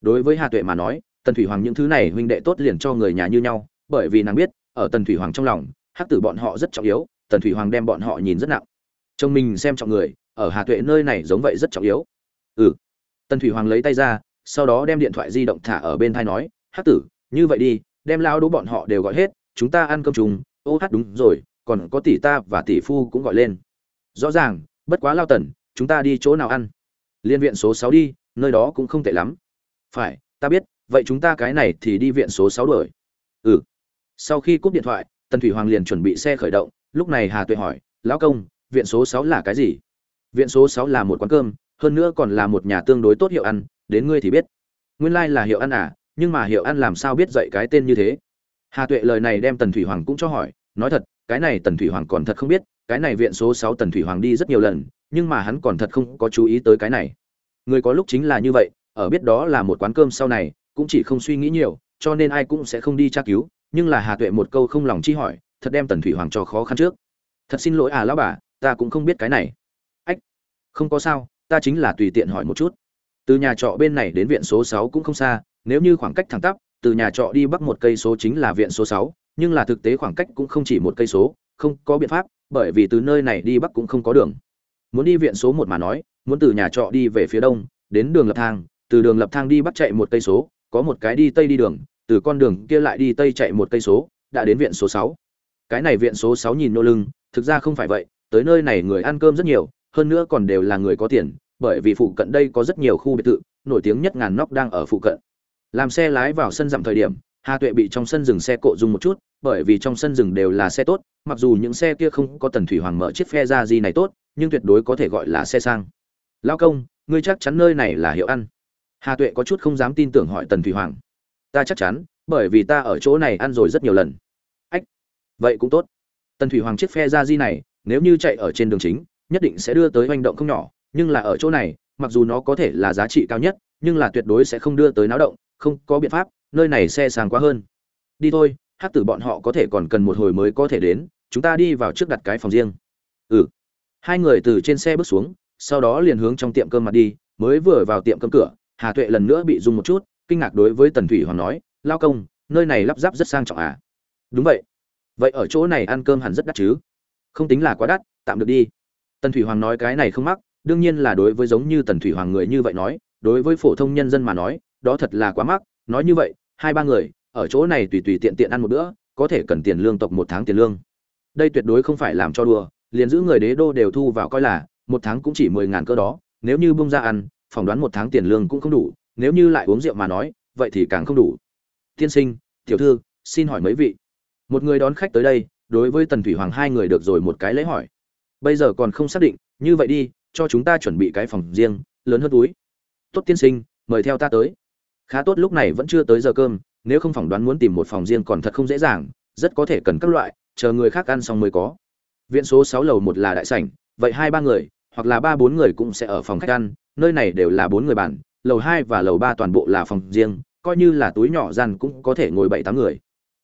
Đối với hà tuệ mà nói tần thủy hoàng những thứ này huynh đệ tốt liền cho người nhà như nhau, bởi vì nàng biết, ở tần thủy hoàng trong lòng, hắc tử bọn họ rất trọng yếu, tần thủy hoàng đem bọn họ nhìn rất nặng. Chồng mình xem trọng người, ở hà tuệ nơi này giống vậy rất trọng yếu. Ừ. Tần thủy hoàng lấy tay ra, sau đó đem điện thoại di động thả ở bên thai nói, hắc tử, như vậy đi, đem lao đố bọn họ đều gọi hết, chúng ta ăn cơm chung ô hát đúng rồi, còn có tỷ ta và tỷ phu cũng gọi lên. Rõ ràng, bất quá lao tần, chúng ta đi chỗ nào ăn? Liên viện số sáu đi, nơi đó cũng không tệ lắm. Phải, ta biết vậy chúng ta cái này thì đi viện số sáu đuổi. Ừ. Sau khi cúp điện thoại, tần thủy hoàng liền chuẩn bị xe khởi động, lúc này hà tuệ hỏi, lão công, viện số sáu là cái gì? Viện số sáu là một quán cơm, hơn nữa còn là một nhà tương đối tốt hiệu ăn, đến ngươi thì biết. Nguyên lai、like、là hiệu ăn à nhưng mà hiệu ăn làm sao biết dạy cái tên như thế? Hà tuệ lời này đem tần thủy hoàng cũng cho hỏi, nói thật, cái này tần thủy hoàng còn thật không biết, cái này viện số sáu tần thủy hoàng đi rất nhiều lần, nhưng mà hắn còn thật không có chú ý tới cái này. Người có lúc chính là như vậy, ở biết đó là một quán cơm sau này cũng chỉ không suy nghĩ nhiều, cho nên ai cũng sẽ không đi tra cứu, nhưng là hà tuệ một câu không lòng chi hỏi, thật đem tần thủy hoàng cho khó khăn trước. Thật xin lỗi à lão bà, ta cũng không biết cái này. Ách, không có sao, ta chính là tùy tiện hỏi một chút. Từ nhà trọ bên này đến viện số sáu cũng không xa, nếu như khoảng cách thẳng tắp, từ nhà trọ đi bắc một cây số chính là viện số sáu, nhưng là thực tế khoảng cách cũng không chỉ một cây số, không có biện pháp, bởi vì từ nơi này đi bắc cũng không có đường. Muốn đi viện số một mà nói, muốn từ nhà trọ đi về phía đông, đến đường lập thang, từ đường lập thang đi bắc chạy một cây số có một cái đi tây đi đường, từ con đường kia lại đi tây chạy một cây số, đã đến viện số sáu. Cái này viện số sáu nhìn nô lưng, thực ra không phải vậy, tới nơi này người ăn cơm rất nhiều, hơn nữa còn đều là người có tiền, bởi vì phụ cận đây có rất nhiều khu biệt thự, nổi tiếng nhất ngàn nóc đang ở phụ cận. Làm xe lái vào sân dặm thời điểm, hà tuệ bị trong sân dừng xe cộ dùng một chút, bởi vì trong sân rừng đều là xe tốt, mặc dù những xe kia không có tần thủy hoàng mở chiếc phe ra gì này tốt, nhưng tuyệt đối có thể gọi là xe sang. Lao công, ngươi chắc chắn nơi này là hiệu ăn hà tuệ có chút không dám tin tưởng hỏi tần thủy hoàng. Ta chắc chắn, bởi vì ta ở chỗ này ăn rồi rất nhiều lần. Ách, vậy cũng tốt. Tần thủy hoàng chiếc phe ra di này, nếu như chạy ở trên đường chính, nhất định sẽ đưa tới hành động không nhỏ, nhưng là ở chỗ này, mặc dù nó có thể là giá trị cao nhất, nhưng là tuyệt đối sẽ không đưa tới náo động, không có biện pháp, nơi này xe sang quá hơn. Đi thôi hát tử bọn họ có thể còn cần một hồi mới có thể đến, chúng ta đi vào trước đặt cái phòng riêng. Ừ. Hai người từ trên xe bước xuống, sau đó liền hướng trong tiệm cơm mặt đi, mới vừa vào tiệm cơm cửa hà tuệ lần nữa bị rung một chút, kinh ngạc đối với tần thủy hoàng nói, lao công, nơi này lắp ráp rất sang trọng à? Đúng vậy. Vậy ở chỗ này ăn cơm hẳn rất đắt chứ? Không tính là quá đắt, tạm được đi. Tần thủy hoàng nói cái này không mắc, đương nhiên là đối với giống như tần thủy hoàng người như vậy nói, đối với phổ thông nhân dân mà nói, đó thật là quá mắc, nói như vậy, hai ba người, ở chỗ này tùy tùy tiện tiện ăn một bữa, có thể cần tiền lương tộc một tháng tiền lương. Đây tuyệt đối không phải làm cho đùa, liền giữ người đế đô đều thu vào coi là, một tháng cũng chỉ mười ngàn cơ đó, nếu như bung ra ăn phỏng đoán một tháng tiền lương cũng không đủ, nếu như lại uống rượu mà nói, vậy thì càng không đủ. Tiên sinh, tiểu thư, xin hỏi mấy vị. Một người đón khách tới đây, đối với tần thủy hoàng hai người được rồi một cái lễ hỏi. Bây giờ còn không xác định, như vậy đi, cho chúng ta chuẩn bị cái phòng riêng, lớn hơn túi. Tốt tiên sinh, mời theo ta tới. Khá tốt lúc này vẫn chưa tới giờ cơm, nếu không phỏng đoán muốn tìm một phòng riêng còn thật không dễ dàng, rất có thể cần các loại, chờ người khác ăn xong mới có. Viện số sáu lầu một là đại sảnh, vậy hai ba người, hoặc là ba bốn người cũng sẽ ở phòng khách ăn nơi này đều là bốn người bàn, lầu hai và lầu ba toàn bộ là phòng riêng coi như là túi nhỏ gian cũng có thể ngồi bảy tám người.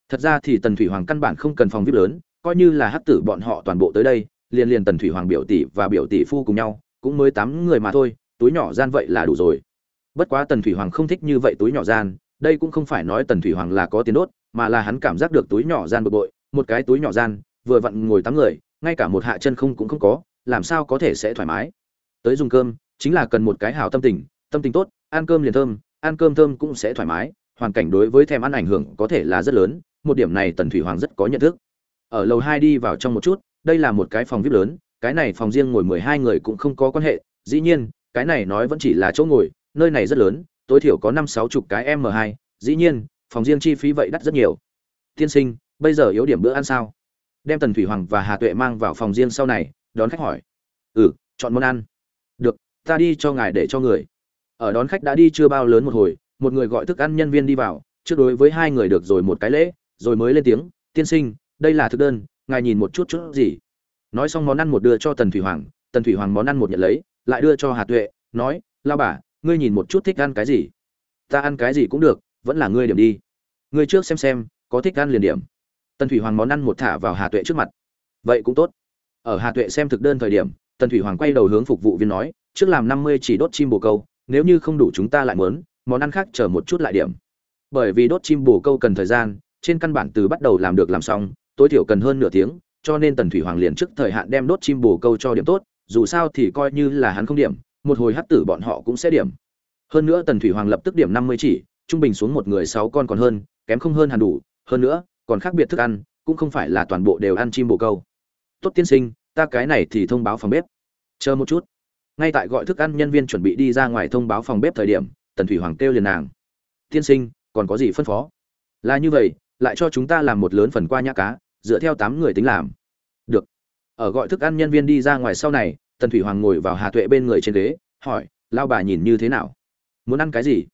Thật ra thì tần thủy hoàng căn bản không cần phòng vip lớn coi như là hắc tử bọn họ toàn bộ tới đây liền liền tần thủy hoàng biểu tỷ và biểu tỷ phu cùng nhau cũng mới tám người mà thôi túi nhỏ gian vậy là đủ rồi. Bất quá tần thủy hoàng không thích như vậy túi nhỏ gian đây cũng không phải nói tần thủy hoàng là có tiền đốt mà là hắn cảm giác được túi nhỏ gian bực bội một cái túi nhỏ gian vừa vặn ngồi tám người ngay cả một hạ chân không cũng không có làm sao có thể sẽ thoải mái. Tới dùng cơm chính là cần một cái hào tâm tình tâm tình tốt, ăn cơm liền thơm, ăn cơm thơm cũng sẽ thoải mái, hoàn cảnh đối với thèm ăn ảnh hưởng có thể là rất lớn, một điểm này tần thủy hoàng rất có nhận thức. Ở lầu hai đi vào trong một chút, đây là một cái phòng vip lớn, cái này phòng riêng ngồi mười hai người cũng không có quan hệ, dĩ nhiên, cái này nói vẫn chỉ là chỗ ngồi, nơi này rất lớn, tối thiểu có năm sáu chục cái m hai, dĩ nhiên, phòng riêng chi phí vậy đắt rất nhiều. Tiên sinh, bây giờ yếu điểm bữa ăn sao? Đem tần thủy hoàng và hà tuệ mang vào phòng riêng sau này, đón khách hỏi. Ừ chọn món ăn ta đi cho ngài để cho người. Ở đón khách đã đi chưa bao lớn một hồi, một người gọi thức ăn nhân viên đi vào, trước đối với hai người được rồi một cái lễ, rồi mới lên tiếng, tiên sinh, đây là thực đơn, ngài nhìn một chút chút gì? Nói xong món ăn một đưa cho tần thủy hoàng, tần thủy hoàng món ăn một nhận lấy, lại đưa cho hà tuệ, nói lao bà, ngươi nhìn một chút thích ăn cái gì? Ta ăn cái gì cũng được, vẫn là ngươi điểm đi. Ngươi trước xem xem, có thích ăn liền điểm. Tần thủy hoàng món ăn một thả vào hà tuệ trước mặt. Vậy cũng tốt. Ở hà tuệ xem thực đơn thời điểm, tần thủy hoàng quay đầu hướng phục vụ viên nói trước làm năm mươi chỉ đốt chim bồ câu, nếu như không đủ chúng ta lại muốn, món ăn khác chờ một chút lại điểm. Bởi vì đốt chim bồ câu cần thời gian, trên căn bản từ bắt đầu làm được làm xong, tối thiểu cần hơn nửa tiếng, cho nên tần thủy hoàng liền trước thời hạn đem đốt chim bồ câu cho điểm tốt, dù sao thì coi như là hắn không điểm, một hồi hắc tử bọn họ cũng sẽ điểm. Hơn nữa tần thủy hoàng lập tức điểm năm mươi chỉ, trung bình xuống một người sáu con còn hơn, kém không hơn hẳn đủ, hơn nữa, còn khác biệt thức ăn, cũng không phải là toàn bộ đều ăn chim bồ câu. Tốt tiên sinh, ta cái này thì thông báo phòng bếp. Chờ một chút ngay tại gọi thức ăn nhân viên chuẩn bị đi ra ngoài thông báo phòng bếp thời điểm, tần thủy hoàng kêu liền nàng. Tiên sinh, còn có gì phân phó? Là như vậy, lại cho chúng ta làm một lớn phần qua nhã cá, dựa theo tám người tính làm. Được. Ở gọi thức ăn nhân viên đi ra ngoài sau này, tần thủy hoàng ngồi vào hà tuệ bên người trên ghế, hỏi lao bà nhìn như thế nào? Muốn ăn cái gì?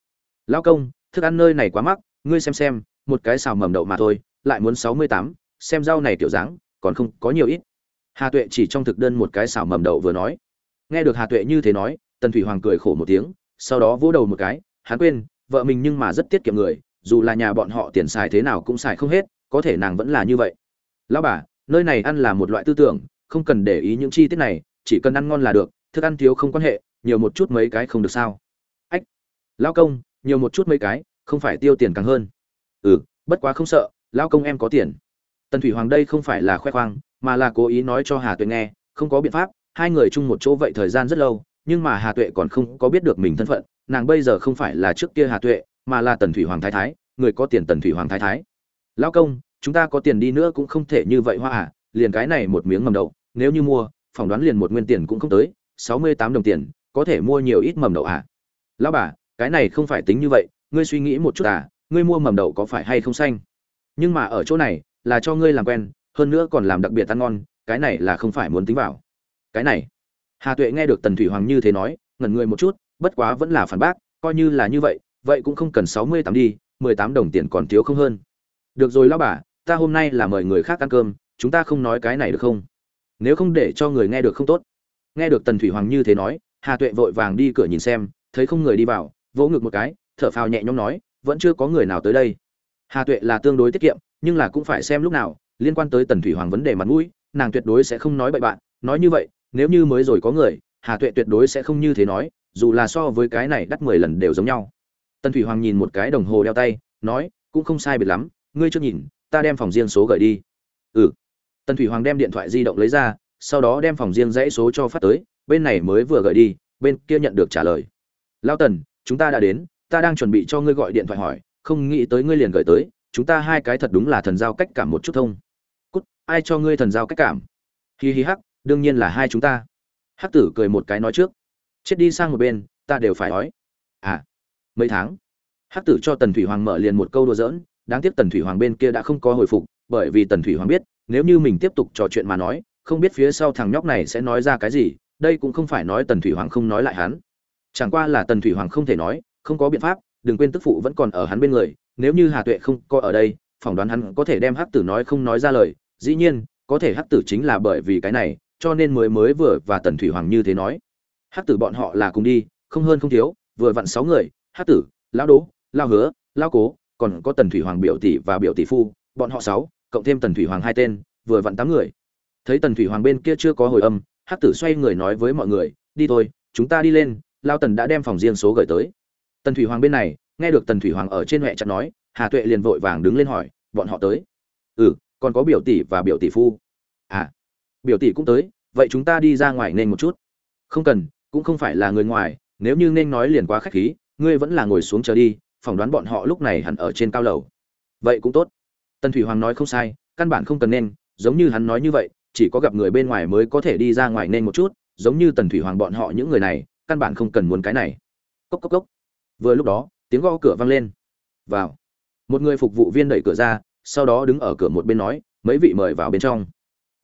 Lao công, thức ăn nơi này quá mắc, ngươi xem xem, một cái xào mầm đậu mà thôi, lại muốn sáu mươi tám, xem rau này kiểu dáng, còn không, có nhiều ít. Hà tuệ chỉ trong thực đơn một cái xào mầm đậu vừa nói nghe được hà tuệ như thế nói, tần thủy hoàng cười khổ một tiếng, sau đó vỗ đầu một cái, hắn quên, vợ mình nhưng mà rất tiết kiệm người, dù là nhà bọn họ tiền xài thế nào cũng xài không hết, có thể nàng vẫn là như vậy. Lão bà, nơi này ăn là một loại tư tưởng, không cần để ý những chi tiết này, chỉ cần ăn ngon là được, thức ăn thiếu không quan hệ, nhiều một chút mấy cái không được sao. Ách, lão công, nhiều một chút mấy cái, không phải tiêu tiền càng hơn. Ừ bất quá không sợ, lão công em có tiền. Tần thủy hoàng đây không phải là khoe khoang, mà là cố ý nói cho hà tuệ nghe, không có biện pháp hai người chung một chỗ vậy thời gian rất lâu, nhưng mà hà tuệ còn không có biết được mình thân phận, nàng bây giờ không phải là trước kia hà tuệ, mà là tần thủy hoàng thái thái, người có tiền tần thủy hoàng thái thái. Lão công, chúng ta có tiền đi nữa cũng không thể như vậy hoa à liền cái này một miếng mầm đậu, nếu như mua, phỏng đoán liền một nguyên tiền cũng không tới, sáu mươi tám đồng tiền, có thể mua nhiều ít mầm đậu à? Lão bà, cái này không phải tính như vậy, ngươi suy nghĩ một chút à ngươi mua mầm đậu có phải hay không xanh? Nhưng mà ở chỗ này, là cho ngươi làm quen, hơn nữa còn làm đặc biệt ăn ngon, cái này là không phải muốn tính vào cái này. Hà tuệ nghe được tần thủy hoàng như thế nói, ngẩn người một chút, bất quá vẫn là phản bác, coi như là như vậy vậy cũng không cần sáu mươi tám đi, mười tám đồng tiền còn thiếu không hơn. Được rồi lão bà, ta hôm nay là mời người khác ăn cơm, chúng ta không nói cái này được không? Nếu không để cho người nghe được không tốt. Nghe được tần thủy hoàng như thế nói, hà tuệ vội vàng đi cửa nhìn xem, thấy không người đi vào, vỗ ngực một cái, thở phào nhẹ nhõm nói, vẫn chưa có người nào tới đây. Hà tuệ là tương đối tiết kiệm, nhưng là cũng phải xem lúc nào, liên quan tới tần thủy hoàng vấn đề mặt mũi, nàng tuyệt đối sẽ không nói bậy bạn, nói như vậy nếu như mới rồi có người, hà tuệ tuyệt đối sẽ không như thế nói, dù là so với cái này đắt mười lần đều giống nhau. Tần thủy hoàng nhìn một cái đồng hồ đeo tay, nói, cũng không sai biệt lắm, ngươi chưa nhìn, ta đem phòng riêng số gửi đi. Ừ. Tần thủy hoàng đem điện thoại di động lấy ra, sau đó đem phòng riêng dãy số cho phát tới, bên này mới vừa gửi đi, bên kia nhận được trả lời. Lao tần, chúng ta đã đến, ta đang chuẩn bị cho ngươi gọi điện thoại hỏi, không nghĩ tới ngươi liền gửi tới, chúng ta hai cái thật đúng là thần giao cách cảm một chút thông. Cút, ai cho ngươi thần giao cách cảm? Hi hi hắc đương nhiên là hai chúng ta. Hắc tử cười một cái nói trước. Chết đi sang một bên, ta đều phải nói à mấy tháng? Hắc tử cho tần thủy hoàng mở liền một câu đùa giỡn, đáng tiếc tần thủy hoàng bên kia đã không có hồi phục, bởi vì tần thủy hoàng biết, nếu như mình tiếp tục trò chuyện mà nói, không biết phía sau thằng nhóc này sẽ nói ra cái gì, đây cũng không phải nói tần thủy hoàng không nói lại hắn. Chẳng qua là tần thủy hoàng không thể nói, không có biện pháp, đừng quên tức phụ vẫn còn ở hắn bên người, nếu như hà tuệ không có ở đây, phỏng đoán hắn có thể đem hắc tử nói không nói ra lời, dĩ nhiên, có thể hắc tử chính là bởi vì cái này cho nên mới mới vừa và tần thủy hoàng như thế nói. Hắc tử bọn họ là cùng đi, không hơn không thiếu, vừa vặn sáu người, hắc tử, lão đố lao hứa lao cố, còn có tần thủy hoàng biểu tỷ và biểu tỷ phu, bọn họ sáu, cộng thêm tần thủy hoàng hai tên, vừa vặn tám người. Thấy tần thủy hoàng bên kia chưa có hồi âm, hắc tử xoay người nói với mọi người, đi thôi, chúng ta đi lên lao tần đã đem phòng riêng số gửi tới. Tần thủy hoàng bên này, nghe được tần thủy hoàng ở trên huệ chặt nói, hà tuệ liền vội vàng đứng lên hỏi, bọn họ tới? Ừ còn có biểu tỷ và biểu tỷ phu. À biểu tỷ cũng tới, vậy chúng ta đi ra ngoài nên một chút. Không cần, cũng không phải là người ngoài, nếu như nên nói liền quá khách khí, ngươi vẫn là ngồi xuống chờ đi, phỏng đoán bọn họ lúc này hẳn ở trên cao lầu. Vậy cũng tốt. Tần thủy hoàng nói không sai, căn bản không cần nên, giống như hắn nói như vậy, chỉ có gặp người bên ngoài mới có thể đi ra ngoài nên một chút, giống như tần thủy hoàng bọn họ những người này, căn bản không cần muốn cái này. Cốc cốc cốc. Vừa lúc đó, tiếng gõ cửa vang lên. Vào. Một người phục vụ viên đẩy cửa ra, sau đó đứng ở cửa một bên nói, mấy vị mời vào bên trong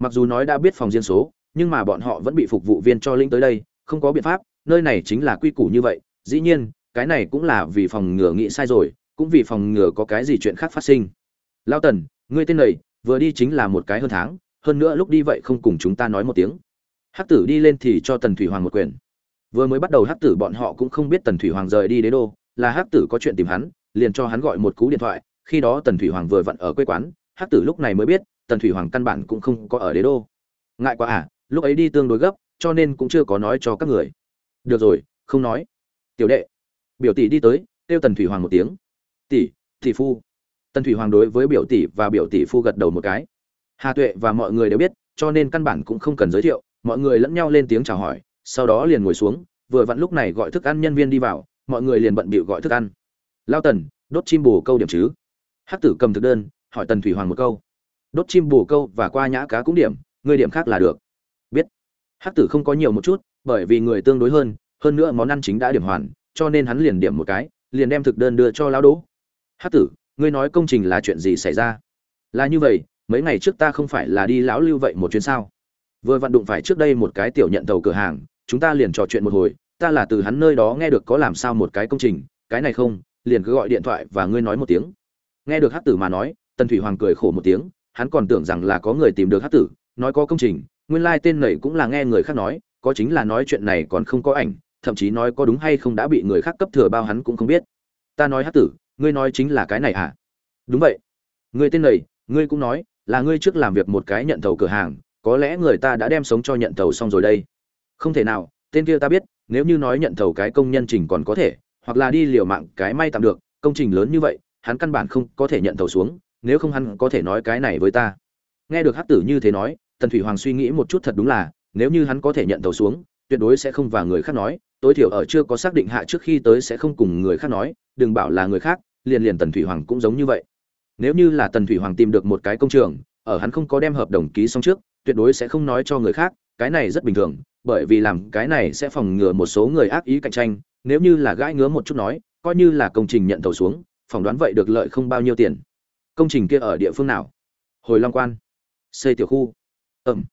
mặc dù nói đã biết phòng riêng số, nhưng mà bọn họ vẫn bị phục vụ viên cho linh tới đây, không có biện pháp, nơi này chính là quy củ như vậy. Dĩ nhiên, cái này cũng là vì phòng ngừa nghĩ sai rồi, cũng vì phòng ngừa có cái gì chuyện khác phát sinh. Lao tần, ngươi tên này, vừa đi chính là một cái hơn tháng, hơn nữa lúc đi vậy không cùng chúng ta nói một tiếng. Hắc tử đi lên thì cho tần thủy hoàng một quyền. Vừa mới bắt đầu hắc tử bọn họ cũng không biết tần thủy hoàng rời đi đế đô, là hắc tử có chuyện tìm hắn, liền cho hắn gọi một cú điện thoại, khi đó tần thủy hoàng vừa vặn ở quê quán, hắc tử lúc này mới biết tần thủy hoàng căn bản cũng không có ở đế đô. Ngại quá à lúc ấy đi tương đối gấp, cho nên cũng chưa có nói cho các người. Được rồi, không nói. Tiểu đệ. Biểu tỷ đi tới, kêu tần thủy hoàng một tiếng. Tỷ tỷ phu. Tần thủy hoàng đối với biểu tỷ và biểu tỷ phu gật đầu một cái. Hà tuệ và mọi người đều biết, cho nên căn bản cũng không cần giới thiệu. Mọi người lẫn nhau lên tiếng chào hỏi, sau đó liền ngồi xuống, vừa vặn lúc này gọi thức ăn nhân viên đi vào, mọi người liền bận bịu gọi thức ăn. Lao tần, đốt chim bù câu điểm chứ. Hắc tử cầm thực đơn, hỏi tần thủy hoàng một câu đốt chim bù câu và qua nhã cá cũng điểm người điểm khác là được. Biết. Hắc tử không có nhiều một chút, bởi vì người tương đối hơn hơn nữa món ăn chính đã điểm hoàn, cho nên hắn liền điểm một cái, liền đem thực đơn đưa cho lão đỗ. Hắc tử, ngươi nói công trình là chuyện gì xảy ra? Là như vậy, mấy ngày trước ta không phải là đi lão lưu vậy một chuyến sao? Vừa vặn đụng phải trước đây một cái tiểu nhận tàu cửa hàng, chúng ta liền trò chuyện một hồi, ta là từ hắn nơi đó nghe được có làm sao một cái công trình, cái này không, liền cứ gọi điện thoại và ngươi nói một tiếng. Nghe được hát tử mà nói, tần thủy hoàng cười khổ một tiếng hắn còn tưởng rằng là có người tìm được hát tử, nói có công trình, nguyên lai、like、tên này cũng là nghe người khác nói, có chính là nói chuyện này còn không có ảnh, thậm chí nói có đúng hay không đã bị người khác cấp thừa bao hắn cũng không biết. Ta nói hát tử, ngươi nói chính là cái này à đúng vậy. Người tên này, ngươi cũng nói, là ngươi trước làm việc một cái nhận thầu cửa hàng, có lẽ người ta đã đem sống cho nhận thầu xong rồi đây. Không thể nào, tên kia ta biết, nếu như nói nhận thầu cái công nhân trình còn có thể, hoặc là đi liều mạng cái may tạm được, công trình lớn như vậy, hắn căn bản không có thể nhận thầu xuống nếu không hắn có thể nói cái này với ta. Nghe được hắc tử như thế nói, tần thủy hoàng suy nghĩ một chút thật đúng là, nếu như hắn có thể nhận tàu xuống, tuyệt đối sẽ không và người khác nói, tối thiểu ở chưa có xác định hạ trước khi tới sẽ không cùng người khác nói, đừng bảo là người khác, liền liền tần thủy hoàng cũng giống như vậy. Nếu như là tần thủy hoàng tìm được một cái công trường, ở hắn không có đem hợp đồng ký xong trước, tuyệt đối sẽ không nói cho người khác, cái này rất bình thường, bởi vì làm cái này sẽ phòng ngừa một số người ác ý cạnh tranh, nếu như là gãi ngứa một chút nói, coi như là công trình nhận tàu xuống, phỏng đoán vậy được lợi không bao nhiêu tiền công trình kia ở địa phương nào? Hồi long quan. Xây tiểu khu. Ẩm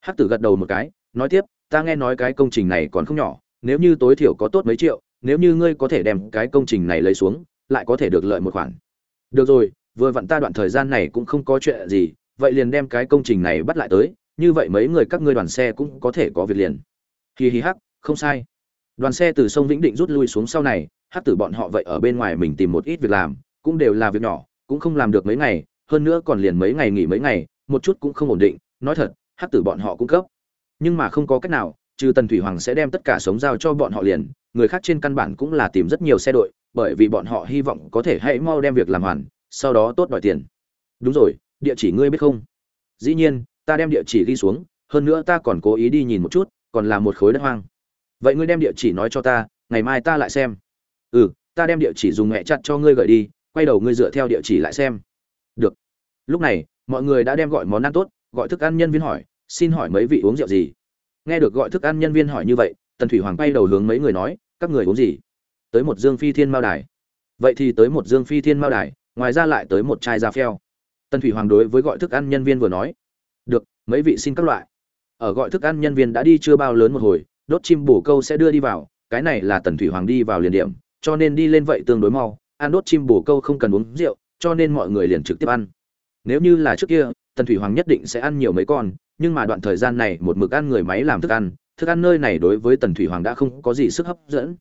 hắc tử gật đầu một cái, nói tiếp, ta nghe nói cái công trình này còn không nhỏ, nếu như tối thiểu có tốt mấy triệu, nếu như ngươi có thể đem cái công trình này lấy xuống, lại có thể được lợi một khoản. Được rồi, vừa vặn ta đoạn thời gian này cũng không có chuyện gì, vậy liền đem cái công trình này bắt lại tới, như vậy mấy người các ngươi đoàn xe cũng có thể có việc liền. Hì hì hắc, không sai. Đoàn xe từ sông vĩnh định rút lui xuống sau này, hắc tử bọn họ vậy ở bên ngoài mình tìm một ít việc làm, cũng đều là việc nhỏ cũng không làm được mấy ngày, hơn nữa còn liền mấy ngày nghỉ mấy ngày, một chút cũng không ổn định, nói thật, hắc tử bọn họ cung cấp. Nhưng mà không có cách nào, trừ tần thủy hoàng sẽ đem tất cả sống giao cho bọn họ liền, người khác trên căn bản cũng là tìm rất nhiều xe đội, bởi vì bọn họ hy vọng có thể hãy mau đem việc làm hoàn, sau đó tốt đòi tiền. Đúng rồi, địa chỉ ngươi biết không? Dĩ nhiên, ta đem địa chỉ ghi xuống, hơn nữa ta còn cố ý đi nhìn một chút, còn là một khối đất hoang. Vậy ngươi đem địa chỉ nói cho ta, ngày mai ta lại xem. Ừ ta đem địa chỉ dùng mẹ chặt cho ngươi gửi đi quay đầu ngươi dựa theo địa chỉ lại xem. Được. Lúc này, mọi người đã đem gọi món ăn tốt, gọi thức ăn nhân viên hỏi, xin hỏi mấy vị uống rượu gì? Nghe được gọi thức ăn nhân viên hỏi như vậy, tần thủy hoàng quay đầu hướng mấy người nói, các người uống gì? Tới một dương phi thiên mao đài. Vậy thì tới một dương phi thiên mao đài, ngoài ra lại tới một chai da phèo. Tần thủy hoàng đối với gọi thức ăn nhân viên vừa nói, được, mấy vị xin các loại. Ở gọi thức ăn nhân viên đã đi chưa bao lớn một hồi, đốt chim bổ câu sẽ đưa đi vào, cái này là tần thủy hoàng đi vào liền điểm, cho nên đi lên vậy tương đối mau ăn đốt chim bổ câu không cần uống rượu, cho nên mọi người liền trực tiếp ăn. Nếu như là trước kia, tần thủy hoàng nhất định sẽ ăn nhiều mấy con, nhưng mà đoạn thời gian này một mực ăn người máy làm thức ăn thức ăn nơi này đối với tần thủy hoàng đã không có gì sức hấp dẫn.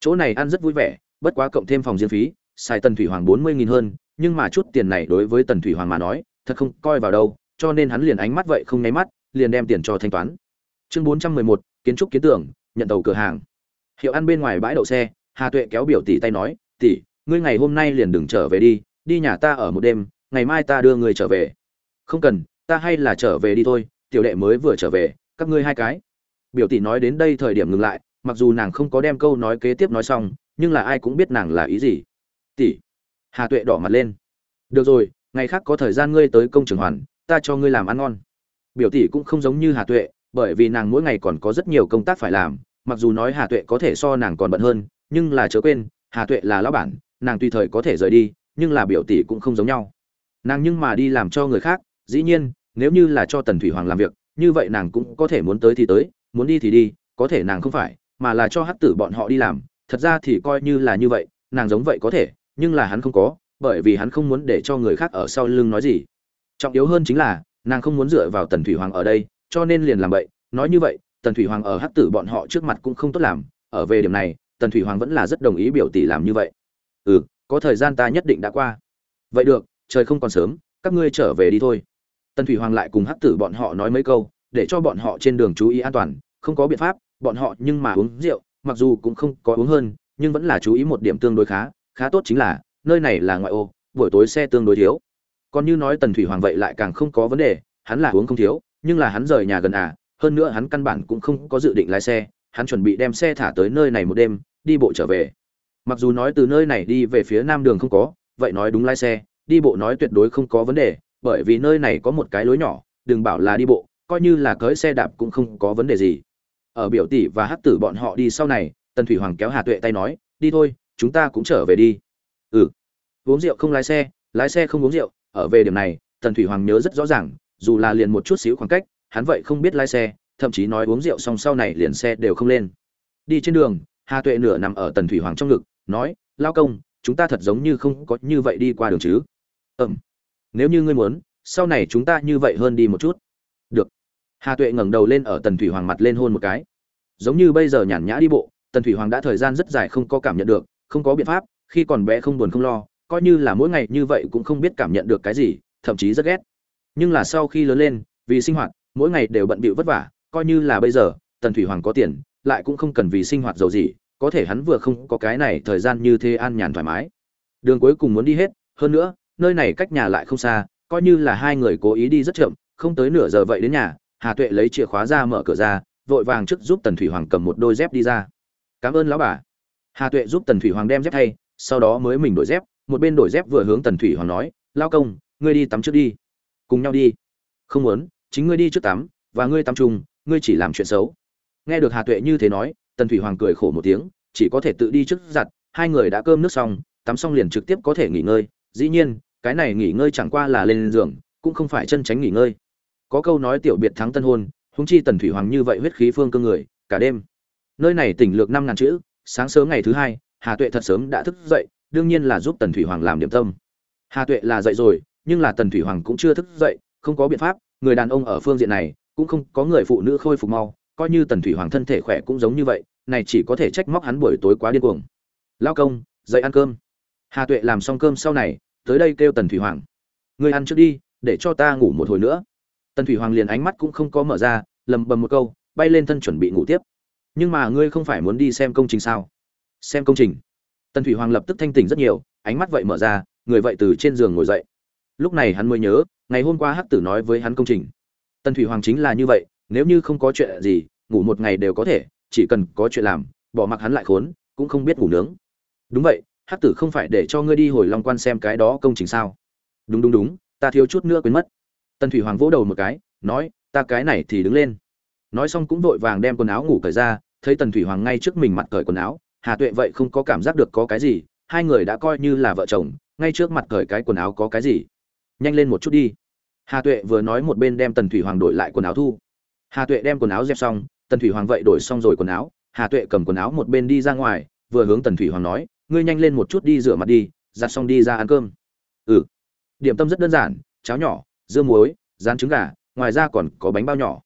Chỗ này ăn rất vui vẻ, bất quá cộng thêm phòng riêng phí, xài tần thủy hoàng bốn mươi nghìn hơn, nhưng mà chút tiền này đối với tần thủy hoàng mà nói, thật không coi vào đâu, cho nên hắn liền ánh mắt vậy không nháy mắt, liền đem tiền cho thanh toán. Chương bốn trăm mười một, kiến trúc kiến tưởng nhận tàu cửa hàng. Hiệu ăn bên ngoài bãi đậu xe, hà tuệ kéo biểu tỷ tay nói, tỷ ngươi ngày hôm nay liền đừng trở về đi đi nhà ta ở một đêm, ngày mai ta đưa ngươi trở về. Không cần, ta hay là trở về đi thôi, tiểu đệ mới vừa trở về, các ngươi hai cái. Biểu tỷ nói đến đây thời điểm ngừng lại, mặc dù nàng không có đem câu nói kế tiếp nói xong, nhưng là ai cũng biết nàng là ý gì. Tỷ. Hà tuệ đỏ mặt lên. Được rồi, ngày khác có thời gian ngươi tới công trường hoàn, ta cho ngươi làm ăn ngon. Biểu tỷ cũng không giống như hà tuệ, bởi vì nàng mỗi ngày còn có rất nhiều công tác phải làm, mặc dù nói hà tuệ có thể so nàng còn bận hơn, nhưng là chớ quên, hà tuệ là lão bản nàng tùy thời có thể rời đi, nhưng là biểu tỷ cũng không giống nhau. Nàng nhưng mà đi làm cho người khác, dĩ nhiên, nếu như là cho tần thủy hoàng làm việc, như vậy nàng cũng có thể muốn tới thì tới, muốn đi thì đi, có thể nàng không phải, mà là cho hát tử bọn họ đi làm. Thật ra thì coi như là như vậy, nàng giống vậy có thể, nhưng là hắn không có, bởi vì hắn không muốn để cho người khác ở sau lưng nói gì. Trọng yếu hơn chính là, nàng không muốn dựa vào tần thủy hoàng ở đây, cho nên liền làm vậy. Nói như vậy, tần thủy hoàng ở hát tử bọn họ trước mặt cũng không tốt làm. Ở về điểm này, tần thủy hoàng vẫn là rất đồng ý biểu tỷ làm như vậy ừ có thời gian ta nhất định đã qua. Vậy được, trời không còn sớm, các ngươi trở về đi thôi. Tần thủy hoàng lại cùng hắc tử bọn họ nói mấy câu, để cho bọn họ trên đường chú ý an toàn, không có biện pháp, bọn họ nhưng mà uống rượu, mặc dù cũng không có uống hơn, nhưng vẫn là chú ý một điểm tương đối khá khá tốt chính là, nơi này là ngoại ô, buổi tối xe tương đối thiếu. Còn như nói tần thủy hoàng vậy lại càng không có vấn đề, hắn là uống không thiếu, nhưng là hắn rời nhà gần à hơn nữa hắn căn bản cũng không có dự định lái xe, hắn chuẩn bị đem xe thả tới nơi này một đêm, đi bộ trở về mặc dù nói từ nơi này đi về phía nam đường không có, vậy nói đúng lái xe, đi bộ nói tuyệt đối không có vấn đề, bởi vì nơi này có một cái lối nhỏ, đừng bảo là đi bộ, coi như là cưới xe đạp cũng không có vấn đề gì. Ở biểu tỷ và hát tử bọn họ đi sau này, tần thủy hoàng kéo hà tuệ tay nói, đi thôi, chúng ta cũng trở về đi. Ừ. Uống rượu không lái xe? Lái xe không uống rượu. Ở về điểm này, tần thủy hoàng nhớ rất rõ ràng, dù là liền một chút xíu khoảng cách, hắn vậy không biết lái xe, thậm chí nói uống rượu xong sau này liền xe đều không lên. Đi trên đường, hà tuệ nửa nằm ở tần thủy hoàng trong ngực nói, lao công, chúng ta thật giống như không có như vậy đi qua đường chứ. Ừm, nếu như ngươi muốn, sau này chúng ta như vậy hơn đi một chút. Được. Hà tuệ ngẩng đầu lên ở tần thủy hoàng mặt lên hôn một cái. Giống như bây giờ nhàn nhã đi bộ, tần thủy hoàng đã thời gian rất dài không có cảm nhận được, không có biện pháp, khi còn bé không buồn không lo, coi như là mỗi ngày như vậy cũng không biết cảm nhận được cái gì, thậm chí rất ghét. Nhưng là sau khi lớn lên, vì sinh hoạt, mỗi ngày đều bận bịu vất vả, coi như là bây giờ, tần thủy hoàng có tiền, lại cũng không cần vì sinh hoạt giàu gì có thể hắn vừa không có cái này thời gian như thế an nhàn thoải mái. Đường cuối cùng muốn đi hết, hơn nữa, nơi này cách nhà lại không xa, coi như là hai người cố ý đi rất chậm, không tới nửa giờ vậy đến nhà, hà tuệ lấy chìa khóa ra mở cửa ra, vội vàng trước giúp tần thủy hoàng cầm một đôi dép đi ra. Cảm ơn lão bà. Hà tuệ giúp tần thủy hoàng đem dép thay, sau đó mới mình đổi dép, một bên đổi dép vừa hướng tần thủy hoàng nói lao công, ngươi đi tắm trước đi. Cùng nhau đi. Không muốn, chính ngươi đi trước tắm, và ngươi tắm chung, ngươi chỉ làm chuyện xấu. Nghe được hà tuệ như thế nói tần thủy hoàng cười khổ một tiếng, chỉ có thể tự đi trước giặt, hai người đã cơm nước xong, tắm xong liền trực tiếp có thể nghỉ ngơi. Dĩ nhiên, cái này nghỉ ngơi chẳng qua là lên giường, cũng không phải chân tránh nghỉ ngơi. Có câu nói tiểu biệt thắng tân hôn húng chi tần thủy hoàng như vậy huyết khí phương cơ người, cả đêm. Nơi này tỉnh lược năm ngàn chữ, sáng sớm ngày thứ hai, hà tuệ thật sớm đã thức dậy, đương nhiên là giúp tần thủy hoàng làm điểm tâm. Hà tuệ là dậy rồi, nhưng là tần thủy hoàng cũng chưa thức dậy, không có biện pháp, người đàn ông ở phương diện này, cũng không có người phụ nữ khôi phục mau coi như tần thủy hoàng thân thể khỏe cũng giống như vậy, này chỉ có thể trách móc hắn buổi tối quá điên cuồng. Lao công, dậy ăn cơm. Hà tuệ làm xong cơm sau này, tới đây kêu tần thủy hoàng. Ngươi ăn trước đi, để cho ta ngủ một hồi nữa. Tần thủy hoàng liền ánh mắt cũng không có mở ra, lầm bầm một câu, bay lên thân chuẩn bị ngủ tiếp. Nhưng mà ngươi không phải muốn đi xem công trình sao? Xem công trình. Tần thủy hoàng lập tức thanh tỉnh rất nhiều, ánh mắt vậy mở ra, người vậy từ trên giường ngồi dậy. Lúc này hắn mới nhớ, ngày hôm qua hắc tử nói với hắn công trình. Tần thủy hoàng chính là như vậy nếu như không có chuyện gì, ngủ một ngày đều có thể, chỉ cần có chuyện làm, bỏ mặc hắn lại khốn, cũng không biết ngủ nướng. Đúng vậy, hắc tử không phải để cho ngươi đi hồi long quan xem cái đó công trình sao? Đúng đúng đúng, ta thiếu chút nữa quên mất. Tần thủy hoàng vỗ đầu một cái, nói, ta cái này thì đứng lên. Nói xong cũng vội vàng đem quần áo ngủ cởi ra, thấy tần thủy hoàng ngay trước mình mặt cởi quần áo, hà tuệ vậy không có cảm giác được có cái gì, hai người đã coi như là vợ chồng, ngay trước mặt cởi cái quần áo có cái gì? Nhanh lên một chút đi. Hà tuệ vừa nói một bên đem tần thủy hoàng đổi lại quần áo thu hà tuệ đem quần áo dẹp xong, tần thủy hoàng vậy đổi xong rồi quần áo. Hà tuệ cầm quần áo một bên đi ra ngoài, vừa hướng tần thủy hoàng nói, ngươi nhanh lên một chút đi rửa mặt đi, giặt xong đi ra ăn cơm. Ừ. Điểm tâm rất đơn giản, cháo nhỏ, dưa muối, rán trứng gà, ngoài ra còn có bánh bao nhỏ.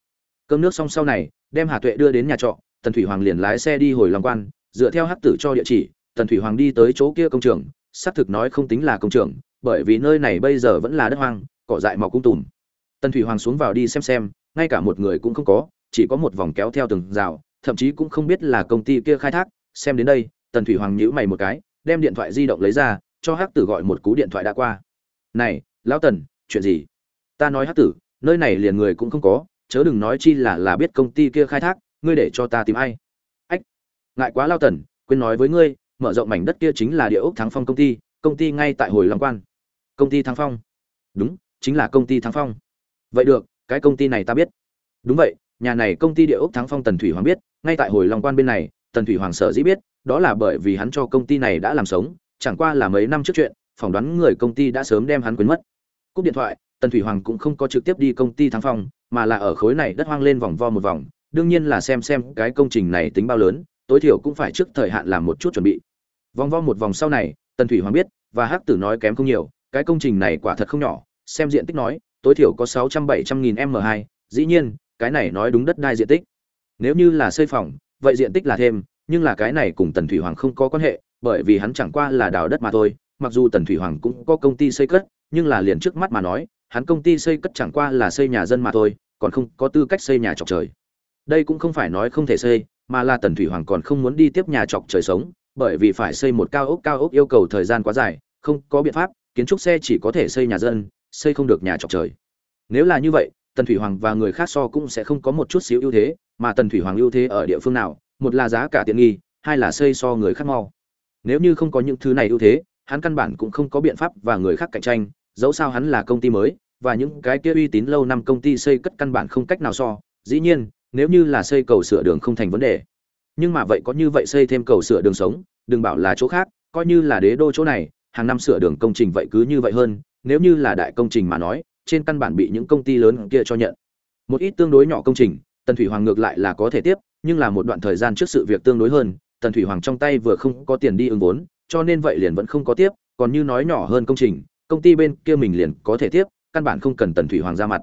Cơm nước xong sau này, đem hà tuệ đưa đến nhà trọ, tần thủy hoàng liền lái xe đi hồi Long quan, dựa theo hắc tử cho địa chỉ, tần thủy hoàng đi tới chỗ kia công trường, xác thực nói không tính là công trường, bởi vì nơi này bây giờ vẫn là đất hoang, cỏ dại mọc cung tùm. Tần thủy hoàng xuống vào đi xem xem ngay cả một người cũng không có, chỉ có một vòng kéo theo từng rào, thậm chí cũng không biết là công ty kia khai thác. Xem đến đây, tần thủy hoàng nhữ mày một cái, đem điện thoại di động lấy ra, cho hắc tử gọi một cú điện thoại đã qua. Này, lão tần, chuyện gì? Ta nói hắc tử, nơi này liền người cũng không có, chớ đừng nói chi là là biết công ty kia khai thác, ngươi để cho ta tìm ai. Ách, ngại quá lao tần, quên nói với ngươi, mở rộng mảnh đất kia chính là địa ốc thắng phong công ty công ty ngay tại hồi long quan. Công ty thắng phong? Đúng, chính là công ty thắng phong. Vậy được cái công ty này ta biết. Đúng vậy, nhà này công ty địa ốc thắng phong tần thủy hoàng biết, ngay tại hồi long quan bên này, tần thủy hoàng sở dĩ biết, đó là bởi vì hắn cho công ty này đã làm sống, chẳng qua là mấy năm trước chuyện, phỏng đoán người công ty đã sớm đem hắn quên mất. Cúp điện thoại, tần thủy hoàng cũng không có trực tiếp đi công ty thắng phong, mà là ở khối này đất hoang lên vòng vo một vòng, đương nhiên là xem xem cái công trình này tính bao lớn, tối thiểu cũng phải trước thời hạn làm một chút chuẩn bị. Vòng vo một vòng sau này, tần thủy hoàng biết, và hắc tử nói kém không nhiều, cái công trình này quả thật không nhỏ, xem diện tích nói tối thiểu có sáu trăm bảy trăm nghìn m hai, dĩ nhiên, cái này nói đúng đất đai diện tích. Nếu như là xây phòng, vậy diện tích là thêm, nhưng là cái này cùng tần thủy hoàng không có quan hệ, bởi vì hắn chẳng qua là đào đất mà thôi, mặc dù tần thủy hoàng cũng có công ty xây cất, nhưng là liền trước mắt mà nói, hắn công ty xây cất chẳng qua là xây nhà dân mà thôi, còn không có tư cách xây nhà chọc trời. Đây cũng không phải nói không thể xây, mà là tần thủy hoàng còn không muốn đi tiếp nhà chọc trời sống, bởi vì phải xây một cao ốc cao ốc yêu cầu thời gian quá dài, không có biện pháp, kiến trúc xe chỉ có thể xây nhà dân xây không được nhà chọc trời. Nếu là như vậy, tần thủy hoàng và người khác so cũng sẽ không có một chút xíu ưu thế, mà tần thủy hoàng ưu thế ở địa phương nào? Một là giá cả tiện nghi, hai là xây so người khác mau. Nếu như không có những thứ này ưu thế, hắn căn bản cũng không có biện pháp và người khác cạnh tranh, dẫu sao hắn là công ty mới, và những cái kia uy tín lâu năm công ty xây cất căn bản không cách nào so. Dĩ nhiên, nếu như là xây cầu sửa đường không thành vấn đề. Nhưng mà vậy có như vậy xây thêm cầu sửa đường sống, đừng bảo là chỗ khác, coi như là đế đô chỗ này, hàng năm sửa đường công trình vậy cứ như vậy hơn nếu như là đại công trình mà nói, trên căn bản bị những công ty lớn kia cho nhận. Một ít tương đối nhỏ công trình, tần thủy hoàng ngược lại là có thể tiếp, nhưng là một đoạn thời gian trước sự việc tương đối hơn, tần thủy hoàng trong tay vừa không có tiền đi ứng vốn, cho nên vậy liền vẫn không có tiếp, còn như nói nhỏ hơn công trình, công ty bên kia mình liền có thể tiếp, căn bản không cần tần thủy hoàng ra mặt.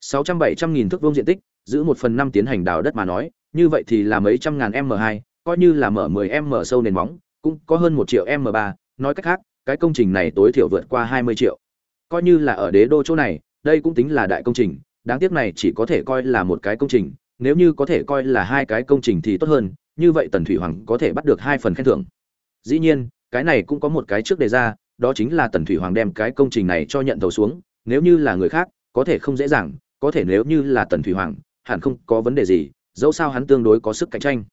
sáu trăm bảy trăm nghìn thước vuông diện tích, giữ một phần năm tiến hành đào đất mà nói, như vậy thì là mấy trăm ngàn m hai, coi như là mở mười m sâu nền móng, cũng có hơn một triệu m ba, nói cách khác, cái công trình này tối thiểu vượt qua hai mươi triệu coi như là ở đế đô chỗ này, đây cũng tính là đại công trình, đáng tiếc này chỉ có thể coi là một cái công trình, nếu như có thể coi là hai cái công trình thì tốt hơn, như vậy tần thủy hoàng có thể bắt được hai phần khen thưởng. Dĩ nhiên, cái này cũng có một cái trước đề ra, đó chính là tần thủy hoàng đem cái công trình này cho nhận thầu xuống, nếu như là người khác, có thể không dễ dàng, có thể nếu như là tần thủy hoàng, hẳn không có vấn đề gì, dẫu sao hắn tương đối có sức cạnh tranh.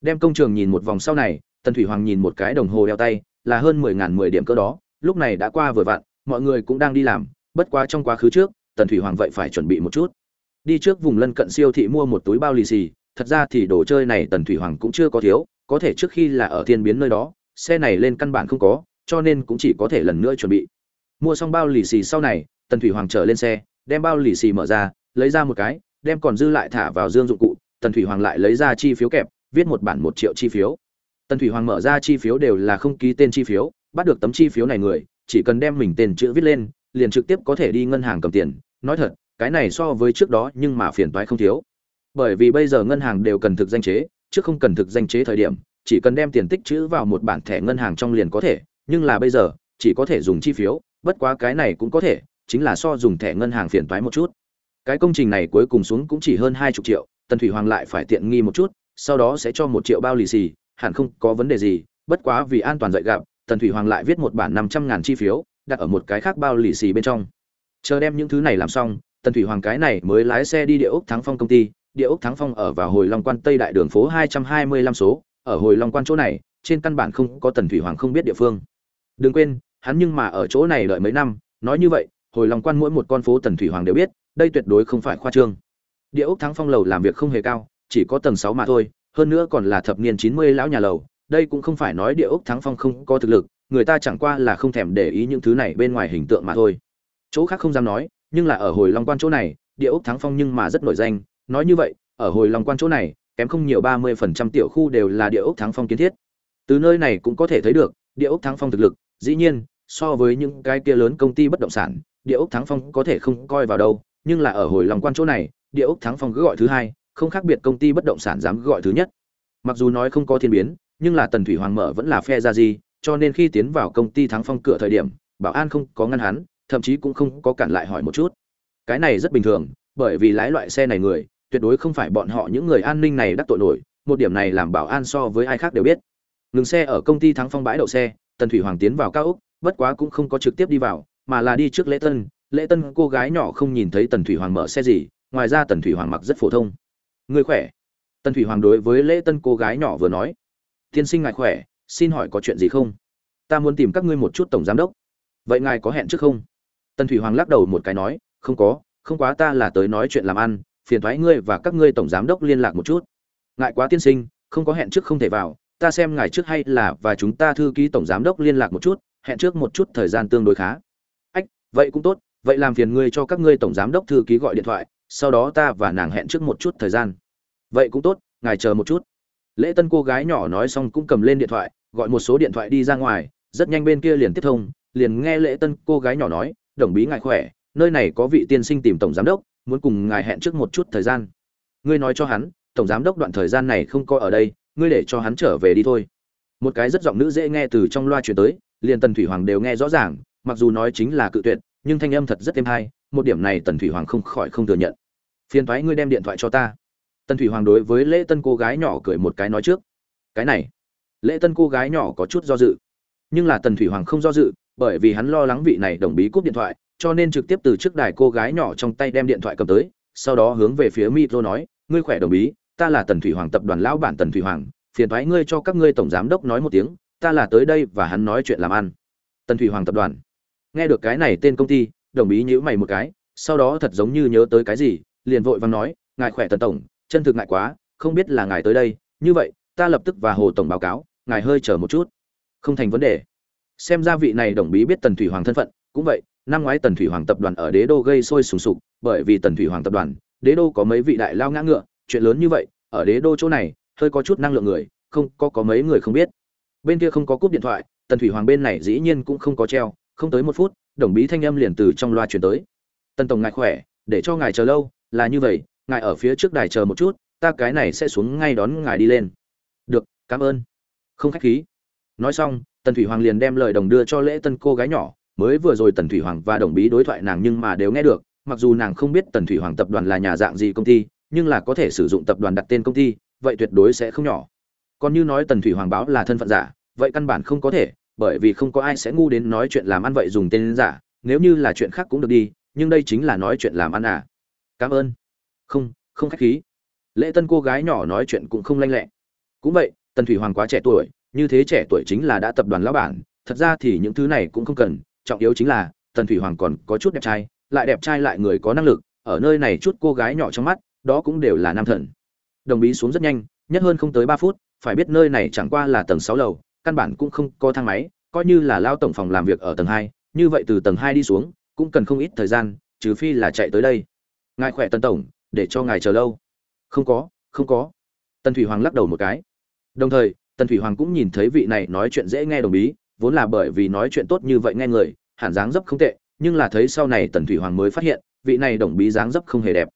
Đem công trường nhìn một vòng sau này, tần thủy hoàng nhìn một cái đồng hồ đeo tay, là hơn mười ngàn mười điểm cơ đó, lúc này đã qua vừa vặn mọi người cũng đang đi làm, bất quá trong quá khứ trước, tần thủy hoàng vậy phải chuẩn bị một chút. Đi trước vùng lân cận siêu thị mua một túi bao lì xì, thật ra thì đồ chơi này tần thủy hoàng cũng chưa có thiếu, có thể trước khi là ở thiên biến nơi đó, xe này lên căn bản không có, cho nên cũng chỉ có thể lần nữa chuẩn bị. Mua xong bao lì xì sau này, tần thủy hoàng trở lên xe, đem bao lì xì mở ra, lấy ra một cái, đem còn dư lại thả vào dương dụng cụ, tần thủy hoàng lại lấy ra chi phiếu kẹp, viết một bản một triệu chi phiếu. Tần thủy hoàng mở ra chi phiếu đều là không ký tên chi phiếu, bắt được tấm chi phiếu này người chỉ cần đem mình tên chữ viết lên, liền trực tiếp có thể đi ngân hàng cầm tiền. Nói thật, cái này so với trước đó nhưng mà phiền toái không thiếu. Bởi vì bây giờ ngân hàng đều cần thực danh chế, chứ không cần thực danh chế thời điểm, chỉ cần đem tiền tích chữ vào một bản thẻ ngân hàng trong liền có thể. Nhưng là bây giờ, chỉ có thể dùng chi phiếu, bất quá cái này cũng có thể, chính là so dùng thẻ ngân hàng phiền toái một chút. Cái công trình này cuối cùng xuống cũng chỉ hơn hai chục triệu, tần thủy hoàng lại phải tiện nghi một chút, sau đó sẽ cho một triệu bao lì xì, hẳn không có vấn đề gì, bất quá vì an toàn dạy gặp tần thủy hoàng lại viết một bản năm trăm ngàn chi phiếu, đặt ở một cái khác bao lì xì bên trong. Chờ đem những thứ này làm xong, tần thủy hoàng cái này mới lái xe đi địa ốc thắng phong công ty. Địa ốc thắng phong ở vào hồi long quan tây đại đường phố hai trăm hai mươi lăm số. Ở hồi long quan chỗ này, trên căn bản không có tần thủy hoàng không biết địa phương. Đừng quên, hắn nhưng mà ở chỗ này đợi mấy năm. Nói như vậy, hồi long quan mỗi một con phố tần thủy hoàng đều biết, đây tuyệt đối không phải khoa trương. Địa ốc thắng phong lầu làm việc không hề cao, chỉ có tầng sáu mà thôi, hơn nữa còn là thập niên chín mươi lão nhà lầu đây cũng không phải nói địa ốc thắng phong không có thực lực, người ta chẳng qua là không thèm để ý những thứ này bên ngoài hình tượng mà thôi. Chỗ khác không dám nói, nhưng là ở hồi long quan chỗ này, địa ốc thắng phong nhưng mà rất nổi danh. Nói như vậy, ở hồi long quan chỗ này, kém không nhiều ba mươi phần trăm tiểu khu đều là địa ốc thắng phong kiến thiết. Từ nơi này cũng có thể thấy được, địa ốc thắng phong thực lực, dĩ nhiên, so với những cái kia lớn công ty bất động sản, địa ốc thắng phong có thể không coi vào đâu, nhưng là ở hồi long quan chỗ này, địa ốc thắng phong cứ gọi thứ hai, không khác biệt công ty bất động sản dám gọi thứ nhất. Mặc dù nói không có thiên biến nhưng là tần thủy hoàng mở vẫn là phe ra gì, cho nên khi tiến vào công ty thắng phong cửa thời điểm, bảo an không có ngăn hắn, thậm chí cũng không có cản lại hỏi một chút. Cái này rất bình thường, bởi vì lái loại xe này người, tuyệt đối không phải bọn họ những người an ninh này đắc tội nổi, một điểm này làm bảo an so với ai khác đều biết. Ngừng xe ở công ty thắng phong bãi đậu xe, tần thủy hoàng tiến vào cao úc bất quá cũng không có trực tiếp đi vào, mà là đi trước lễ tân. Lễ tân cô gái nhỏ không nhìn thấy tần thủy hoàng mở xe gì, ngoài ra tần thủy hoàng mặc rất phổ thông. Người khỏe? Tần thủy hoàng đối với lễ tân cô gái nhỏ vừa nói tiên sinh ngài khỏe, xin hỏi có chuyện gì không? Ta muốn tìm các ngươi một chút tổng giám đốc. Vậy ngài có hẹn trước không? Tần thủy hoàng lắc đầu một cái nói, không có, không quá ta là tới nói chuyện làm ăn, phiền thoái ngươi và các ngươi tổng giám đốc liên lạc một chút. Ngại quá tiên sinh, không có hẹn trước không thể vào, ta xem ngài trước hay là và chúng ta thư ký tổng giám đốc liên lạc một chút, hẹn trước một chút thời gian tương đối khá. Ách, vậy cũng tốt, vậy làm phiền ngươi cho các ngươi tổng giám đốc thư ký gọi điện thoại, sau đó ta và nàng hẹn trước một chút thời gian. Vậy cũng tốt, ngài chờ một chút lễ tân cô gái nhỏ nói xong cũng cầm lên điện thoại, gọi một số điện thoại đi ra ngoài, rất nhanh bên kia liền tiếp thông, liền nghe lễ tân cô gái nhỏ nói, đồng bí ngài khỏe, nơi này có vị tiên sinh tìm tổng giám đốc, muốn cùng ngài hẹn trước một chút thời gian. Ngươi nói cho hắn, tổng giám đốc đoạn thời gian này không coi ở đây, ngươi để cho hắn trở về đi thôi. Một cái rất giọng nữ dễ nghe từ trong loa truyền tới, liền tần thủy hoàng đều nghe rõ ràng, mặc dù nói chính là cự tuyệt, nhưng thanh âm thật rất êm hay, một điểm này tần thủy hoàng không khỏi không thừa nhận. Phiền thoái ngươi đem điện thoại cho ta tần thủy hoàng đối với lễ tân cô gái nhỏ cười một cái nói trước. Cái này, lễ tân cô gái nhỏ có chút do dự. Nhưng là tần thủy hoàng không do dự, bởi vì hắn lo lắng vị này đồng bí cúp điện thoại, cho nên trực tiếp từ trước đài cô gái nhỏ trong tay đem điện thoại cầm tới, sau đó hướng về phía micro nói, ngươi khỏe đồng bí, ta là tần thủy hoàng tập đoàn lão bản tần thủy hoàng, phiền thoái ngươi cho các ngươi tổng giám đốc nói một tiếng, ta là tới đây và hắn nói chuyện làm ăn. Tần thủy hoàng tập đoàn. Nghe được cái này tên công ty, đồng bí nhíu mày một cái, sau đó thật giống như nhớ tới cái gì, liền vội vàng nói, ngài khỏe tần tổng chân thực ngại quá, không biết là ngài tới đây, như vậy, ta lập tức và hồ tổng báo cáo, ngài hơi chờ một chút. Không thành vấn đề. Xem ra vị này đồng bí biết tần thủy hoàng thân phận, cũng vậy, năm ngoái tần thủy hoàng tập đoàn ở đế đô gây sôi sùng sục, bởi vì tần thủy hoàng tập đoàn, đế đô có mấy vị đại lao ngã ngựa, chuyện lớn như vậy, ở đế đô chỗ này, hơi có chút năng lượng người, không, có có mấy người không biết. Bên kia không có cúp điện thoại, tần thủy hoàng bên này dĩ nhiên cũng không có treo, không tới một phút, đồng bí thanh âm liền từ trong loa truyền tới. Tần tổng ngài khỏe, để cho ngài chờ lâu, là như vậy ngài ở phía trước đài chờ một chút, ta cái này sẽ xuống ngay đón ngài đi lên. Được, cảm ơn. Không khách khí. Nói xong, tần thủy hoàng liền đem lời đồng đưa cho lễ tân cô gái nhỏ. Mới vừa rồi tần thủy hoàng và đồng bí đối thoại nàng nhưng mà đều nghe được, mặc dù nàng không biết tần thủy hoàng tập đoàn là nhà dạng gì công ty, nhưng là có thể sử dụng tập đoàn đặt tên công ty, vậy tuyệt đối sẽ không nhỏ. Còn như nói tần thủy hoàng báo là thân phận giả, vậy căn bản không có thể, bởi vì không có ai sẽ ngu đến nói chuyện làm ăn vậy dùng tên giả, nếu như là chuyện khác cũng được đi, nhưng đây chính là nói chuyện làm ăn à. Cảm ơn không không khách khí. Lễ tân cô gái nhỏ nói chuyện cũng không lanh lẹ. Cũng vậy, tần thủy hoàng quá trẻ tuổi, như thế trẻ tuổi chính là đã tập đoàn lão bản, thật ra thì những thứ này cũng không cần, trọng yếu chính là, tần thủy hoàng còn có chút đẹp trai, lại đẹp trai lại người có năng lực, ở nơi này chút cô gái nhỏ trong mắt, đó cũng đều là nam thần. Đồng bí xuống rất nhanh, nhất hơn không tới ba phút, phải biết nơi này chẳng qua là tầng sáu lầu, căn bản cũng không có thang máy, coi như là lao tổng phòng làm việc ở tầng hai, như vậy từ tầng hai đi xuống, cũng cần không ít thời gian, trừ phi là chạy tới đây. Ngài khỏe tần tổng để cho ngài chờ lâu. Không có không có. Tần thủy hoàng lắc đầu một cái. Đồng thời tần thủy hoàng cũng nhìn thấy vị này nói chuyện dễ nghe đồng ý, vốn là bởi vì nói chuyện tốt như vậy nghe người hẳn dáng dấp không tệ nhưng là thấy sau này tần thủy hoàng mới phát hiện vị này đồng bí dáng dấp không hề đẹp.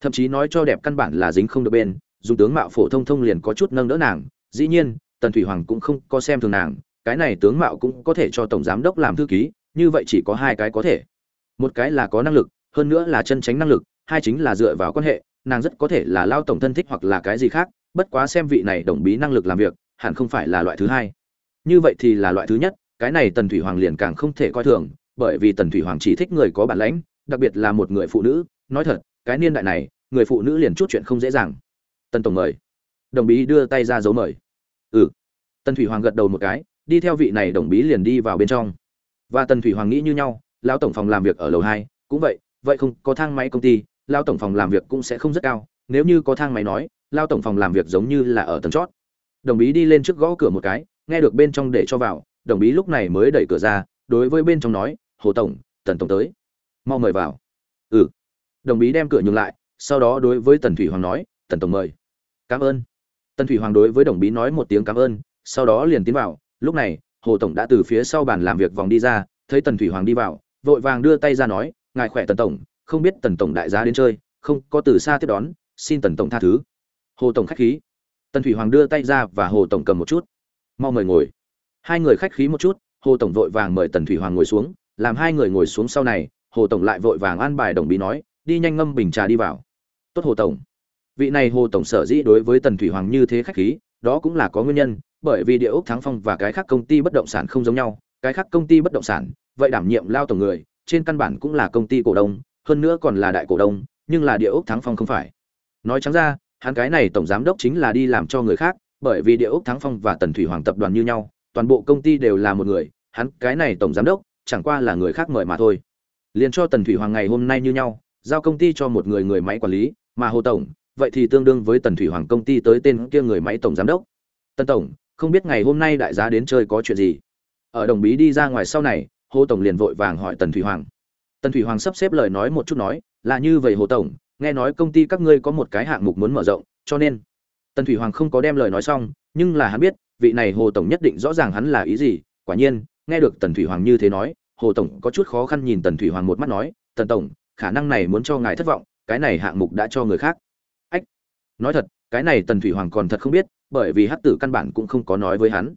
Thậm chí nói cho đẹp căn bản là dính không được bên dùng tướng mạo phổ thông thông liền có chút nâng đỡ nàng. Dĩ nhiên tần thủy hoàng cũng không có xem thường nàng cái này tướng mạo cũng có thể cho tổng giám đốc làm thư ký như vậy chỉ có hai cái có thể. Một cái là có năng lực hơn nữa là chân tránh năng lực hai chính là dựa vào quan hệ, nàng rất có thể là lao tổng thân thích hoặc là cái gì khác, bất quá xem vị này đồng bí năng lực làm việc, hẳn không phải là loại thứ hai. Như vậy thì là loại thứ nhất, cái này tần thủy hoàng liền càng không thể coi thường, bởi vì tần thủy hoàng chỉ thích người có bản lãnh, đặc biệt là một người phụ nữ, nói thật, cái niên đại này, người phụ nữ liền chút chuyện không dễ dàng. Tần tổng mời. Đồng bí đưa tay ra dấu mời. Ừ. Tần thủy hoàng gật đầu một cái, đi theo vị này đồng bí liền đi vào bên trong. Và tần thủy hoàng nghĩ như nhau, lão tổng phòng làm việc ở lầu hai, cũng vậy vậy không có thang máy công ty lao tổng phòng làm việc cũng sẽ không rất cao, nếu như có thang máy nói, lao tổng phòng làm việc giống như là ở tầng chót. Đồng bí đi lên trước gõ cửa một cái, nghe được bên trong để cho vào, đồng bí lúc này mới đẩy cửa ra, đối với bên trong nói, hồ tổng, tần tổng tới. Mau mời vào. Ừ. Đồng bí đem cửa nhường lại, sau đó đối với tần thủy hoàng nói, tần tổng mời. Cảm ơn. Tần thủy hoàng đối với đồng bí nói một tiếng cảm ơn sau đó liền tiến vào. Lúc này, hồ tổng đã từ phía sau bàn làm việc vòng đi ra, thấy tần thủy hoàng đi vào, vội vàng đưa tay ra nói, ngài khỏe tần tổng không biết tần tổng đại giá đến chơi, không có từ xa tiếp đón, xin tần tổng tha thứ. Hồ tổng khách khí. Tần thủy hoàng đưa tay ra và hồ tổng cầm một chút. Mau mời ngồi. Hai người khách khí một chút, hồ tổng vội vàng mời tần thủy hoàng ngồi xuống, làm hai người ngồi xuống sau này, hồ tổng lại vội vàng an bài đồng bí nói, đi nhanh ngâm bình trà đi vào. Tốt hồ tổng. Vị này hồ tổng sở dĩ đối với tần thủy hoàng như thế khách khí, đó cũng là có nguyên nhân, bởi vì địa ốc thắng phong và cái khác công ty bất động sản không giống nhau, cái khác công ty bất động sản, vậy đảm nhiệm lao tổng người, trên căn bản cũng là công ty cổ đông hơn nữa còn là đại cổ đông, nhưng là địa ốc thắng phong không phải. Nói trắng ra, hắn cái này tổng giám đốc chính là đi làm cho người khác, bởi vì địa ốc thắng phong và tần thủy hoàng tập đoàn như nhau, toàn bộ công ty đều là một người, hắn cái này tổng giám đốc, chẳng qua là người khác mời mà thôi. Liền cho tần thủy hoàng ngày hôm nay như nhau, giao công ty cho một người người máy quản lý, mà hồ tổng, vậy thì tương đương với tần thủy hoàng công ty tới tên kia người máy tổng giám đốc. Tần tổng, không biết ngày hôm nay đại giá đến chơi có chuyện gì? Ở đồng bí đi ra ngoài sau này, hồ tổng liền vội vàng hỏi tần thủy hoàng tần thủy hoàng sắp xếp lời nói một chút nói, là như vậy hồ tổng, nghe nói công ty các ngươi có một cái hạng mục muốn mở rộng, cho nên tần thủy hoàng không có đem lời nói xong, nhưng là hắn biết, vị này hồ tổng nhất định rõ ràng hắn là ý gì, quả nhiên, nghe được tần thủy hoàng như thế nói, hồ tổng có chút khó khăn nhìn tần thủy hoàng một mắt nói, tần tổng, khả năng này muốn cho ngài thất vọng, cái này hạng mục đã cho người khác. Ách, nói thật, cái này tần thủy hoàng còn thật không biết, bởi vì hắc tử căn bản cũng không có nói với hắn.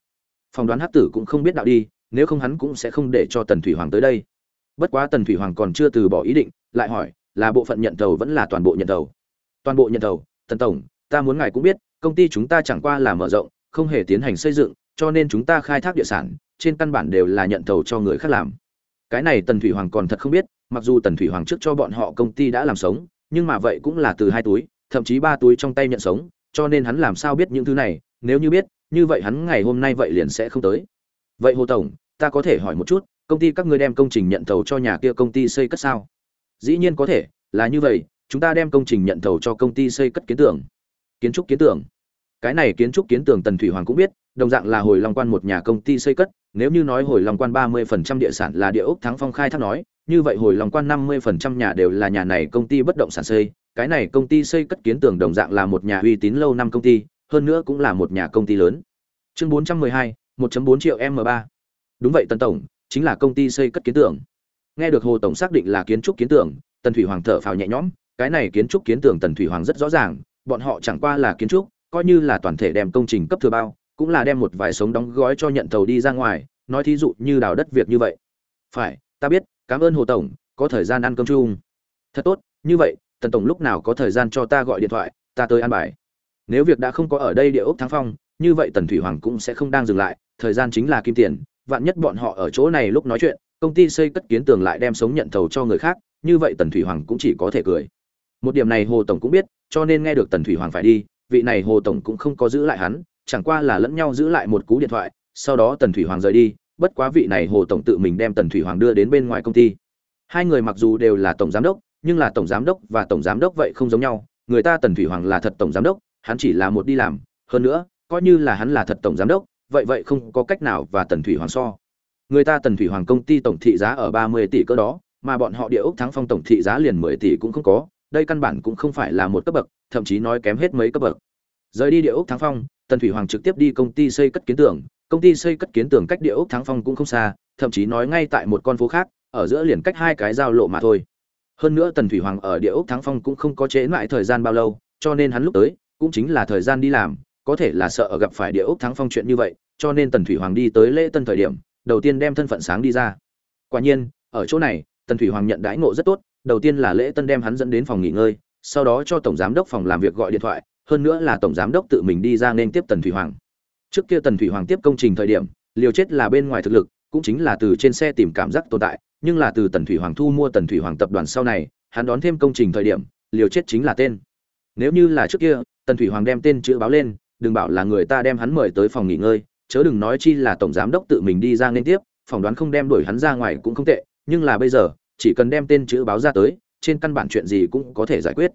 Phỏng đoán hắc tử cũng không biết đạo đi, nếu không hắn cũng sẽ không để cho tần thủy hoàng tới đây bất quá tần thủy hoàng còn chưa từ bỏ ý định lại hỏi là bộ phận nhận tàu vẫn là toàn bộ nhận tàu, toàn bộ nhận tàu, tần tổng ta muốn ngài cũng biết công ty chúng ta chẳng qua là mở rộng không hề tiến hành xây dựng cho nên chúng ta khai thác địa sản trên căn bản đều là nhận tàu cho người khác làm. Cái này tần thủy hoàng còn thật không biết mặc dù tần thủy hoàng trước cho bọn họ công ty đã làm sống nhưng mà vậy cũng là từ hai túi thậm chí ba túi trong tay nhận sống cho nên hắn làm sao biết những thứ này nếu như biết như vậy hắn ngày hôm nay vậy liền sẽ không tới. Vậy hồ tổng ta có thể hỏi một chút công ty các ngươi đem công trình nhận thầu cho nhà kia công ty xây cất sao? Dĩ nhiên có thể, là như vậy, chúng ta đem công trình nhận thầu cho công ty xây cất kiến tường. Kiến trúc kiến tường. Cái này kiến trúc kiến tường tần thủy hoàng cũng biết, đồng dạng là hồi long quan một nhà công ty xây cất, nếu như nói hồi long quan ba mươi phần trăm địa sản là địa ốc thắng phong khai thác nói, như vậy hồi long quan năm mươi phần trăm nhà đều là nhà này công ty bất động sản xây, cái này công ty xây cất kiến tường đồng dạng là một nhà uy tín lâu năm công ty, hơn nữa cũng là một nhà công ty lớn. Chương bốn trăm mười hai, một bốn triệu m ba. Đúng vậy tần tổng chính là công ty xây cất kiến tường. Nghe được hồ tổng xác định là kiến trúc kiến tường, tần thủy hoàng thở phào nhẹ nhõm, cái này kiến trúc kiến tường tần thủy hoàng rất rõ ràng, bọn họ chẳng qua là kiến trúc, coi như là toàn thể đem công trình cấp thừa bao, cũng là đem một vài sống đóng gói cho nhận thầu đi ra ngoài, nói thí dụ như đào đất việc như vậy. Phải, ta biết, cảm ơn hồ tổng, có thời gian ăn cơm chung. Thật tốt, như vậy, tần tổng lúc nào có thời gian cho ta gọi điện thoại, ta tới ăn bài. Nếu việc đã không có ở đây địa ốc thắng phong, như vậy tần thủy hoàng cũng sẽ không đang dừng lại, thời gian chính là kim tiền vạn nhất bọn họ ở chỗ này lúc nói chuyện, công ty xây cất kiến tường lại đem sống nhận thầu cho người khác, như vậy tần thủy hoàng cũng chỉ có thể cười. Một điểm này hồ tổng cũng biết, cho nên nghe được tần thủy hoàng phải đi, vị này hồ tổng cũng không có giữ lại hắn, chẳng qua là lẫn nhau giữ lại một cú điện thoại, sau đó tần thủy hoàng rời đi, bất quá vị này hồ tổng tự mình đem tần thủy hoàng đưa đến bên ngoài công ty. Hai người mặc dù đều là tổng giám đốc, nhưng là tổng giám đốc và tổng giám đốc vậy không giống nhau, người ta tần thủy hoàng là thật tổng giám đốc, hắn chỉ là một đi làm, hơn nữa, coi như là hắn là thật tổng giám đốc vậy vậy không có cách nào và tần thủy hoàng so. Người ta tần thủy hoàng công ty tổng thị giá ở ba mươi tỷ cơ đó, mà bọn họ địa ốc thắng phong tổng thị giá liền mười tỷ cũng không có, đây căn bản cũng không phải là một cấp bậc, thậm chí nói kém hết mấy cấp bậc. Rời đi địa ốc thắng phong, tần thủy hoàng trực tiếp đi công ty xây cất kiến tường, công ty xây cất kiến tường cách địa ốc thắng phong cũng không xa, thậm chí nói ngay tại một con phố khác, ở giữa liền cách hai cái giao lộ mà thôi. Hơn nữa tần thủy hoàng ở địa ốc thắng phong cũng không có chế lại thời gian bao lâu, cho nên hắn lúc tới, cũng chính là thời gian đi làm có thể là sợ gặp phải địa ốc thắng phong chuyện như vậy, cho nên tần thủy hoàng đi tới lễ tân thời điểm, đầu tiên đem thân phận sáng đi ra. Quả nhiên, ở chỗ này, tần thủy hoàng nhận đãi ngộ rất tốt, đầu tiên là lễ tân đem hắn dẫn đến phòng nghỉ ngơi, sau đó cho tổng giám đốc phòng làm việc gọi điện thoại, hơn nữa là tổng giám đốc tự mình đi ra nên tiếp tần thủy hoàng. Trước kia tần thủy hoàng tiếp công trình thời điểm, liều chết là bên ngoài thực lực, cũng chính là từ trên xe tìm cảm giác tồn tại, nhưng là từ tần thủy hoàng thu mua tần thủy hoàng tập đoàn sau này, hắn đón thêm công trình thời điểm, liều chết chính là tên. Nếu như là trước kia, tần thủy hoàng đem tên chữ báo lên đừng bảo là người ta đem hắn mời tới phòng nghỉ ngơi, chớ đừng nói chi là tổng giám đốc tự mình đi ra nên tiếp, phỏng đoán không đem đuổi hắn ra ngoài cũng không tệ, nhưng là bây giờ, chỉ cần đem tên chữ báo ra tới, trên căn bản chuyện gì cũng có thể giải quyết.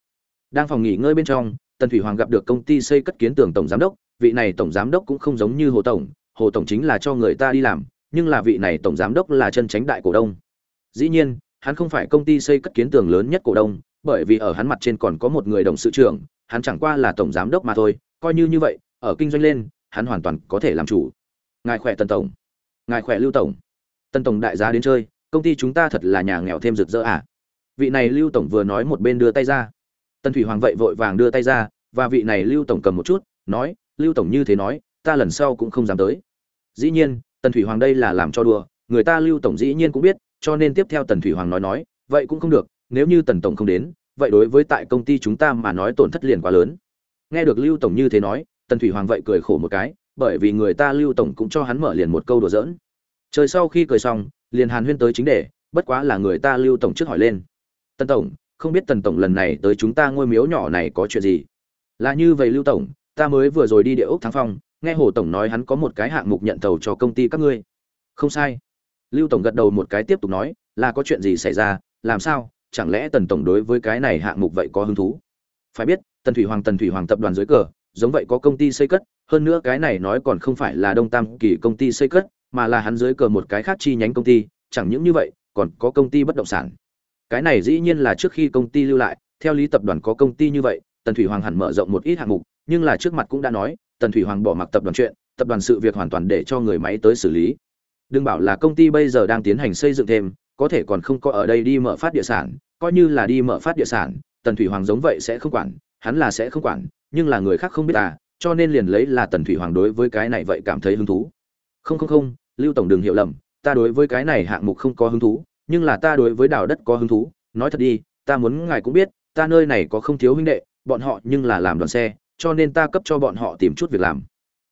Đang phòng nghỉ ngơi bên trong, tần thủy hoàng gặp được công ty xây cất kiến tường tổng giám đốc, vị này tổng giám đốc cũng không giống như hồ tổng hồ tổng chính là cho người ta đi làm, nhưng là vị này tổng giám đốc là chân chính đại cổ đông. Dĩ nhiên, hắn không phải công ty xây cất kiến tường lớn nhất cổ đông, bởi vì ở hắn mặt trên còn có một người đồng sự trưởng, hắn chẳng qua là tổng giám đốc mà thôi coi như như vậy, ở kinh doanh lên, hắn hoàn toàn có thể làm chủ. Ngài khỏe tần tổng. Ngài khỏe lưu tổng. Tần tổng đại gia đến chơi, công ty chúng ta thật là nhà nghèo thêm rực rỡ à? Vị này lưu tổng vừa nói một bên đưa tay ra. Tần thủy hoàng vậy vội vàng đưa tay ra, và vị này lưu tổng cầm một chút, nói, lưu tổng như thế nói, ta lần sau cũng không dám tới. Dĩ nhiên, tần thủy hoàng đây là làm cho đùa, người ta lưu tổng dĩ nhiên cũng biết, cho nên tiếp theo tần thủy hoàng nói nói, vậy cũng không được, nếu như tần tổng không đến, vậy đối với tại công ty chúng ta mà nói tổn thất liền quá lớn nghe được lưu tổng như thế nói, tần thủy hoàng vậy cười khổ một cái, bởi vì người ta lưu tổng cũng cho hắn mở liền một câu đùa giỡn. Trời sau khi cười xong, liền hàn huyên tới chính đề, bất quá là người ta lưu tổng trước hỏi lên. Tần tổng, không biết tần tổng lần này tới chúng ta ngôi miếu nhỏ này có chuyện gì? Là như vậy lưu tổng, ta mới vừa rồi đi địa ốc thắng phong, nghe hồ tổng nói hắn có một cái hạng mục nhận thầu cho công ty các ngươi. Không sai. Lưu tổng gật đầu một cái tiếp tục nói, là có chuyện gì xảy ra, làm sao, chẳng lẽ tần tổng đối với cái này hạng mục vậy có hứng thú? Phải biết tần thủy hoàng, tần thủy hoàng tập đoàn dưới cờ, giống vậy có công ty xây cất, hơn nữa cái này nói còn không phải là đông tam kỳ công ty xây cất, mà là hắn dưới cờ một cái khác chi nhánh công ty, chẳng những như vậy, còn có công ty bất động sản. Cái này dĩ nhiên là trước khi công ty lưu lại, theo lý tập đoàn có công ty như vậy, tần thủy hoàng hẳn mở rộng một ít hạng mục, nhưng là trước mặt cũng đã nói, tần thủy hoàng bỏ mặc tập đoàn chuyện, tập đoàn sự việc hoàn toàn để cho người máy tới xử lý. Đừng bảo là công ty bây giờ đang tiến hành xây dựng thêm, có thể còn không có ở đây đi mở phát địa sản, coi như là đi mở phát địa sản, tần thủy hoàng giống vậy sẽ không quản hắn là sẽ không quản, nhưng là người khác không biết à cho nên liền lấy là tần thủy hoàng đối với cái này vậy cảm thấy hứng thú. Không không không, lưu tổng đừng hiểu lầm, ta đối với cái này hạng mục không có hứng thú, nhưng là ta đối với đào đất có hứng thú. Nói thật đi, ta muốn ngài cũng biết, ta nơi này có không thiếu huynh đệ, bọn họ nhưng là làm đoàn xe, cho nên ta cấp cho bọn họ tìm chút việc làm.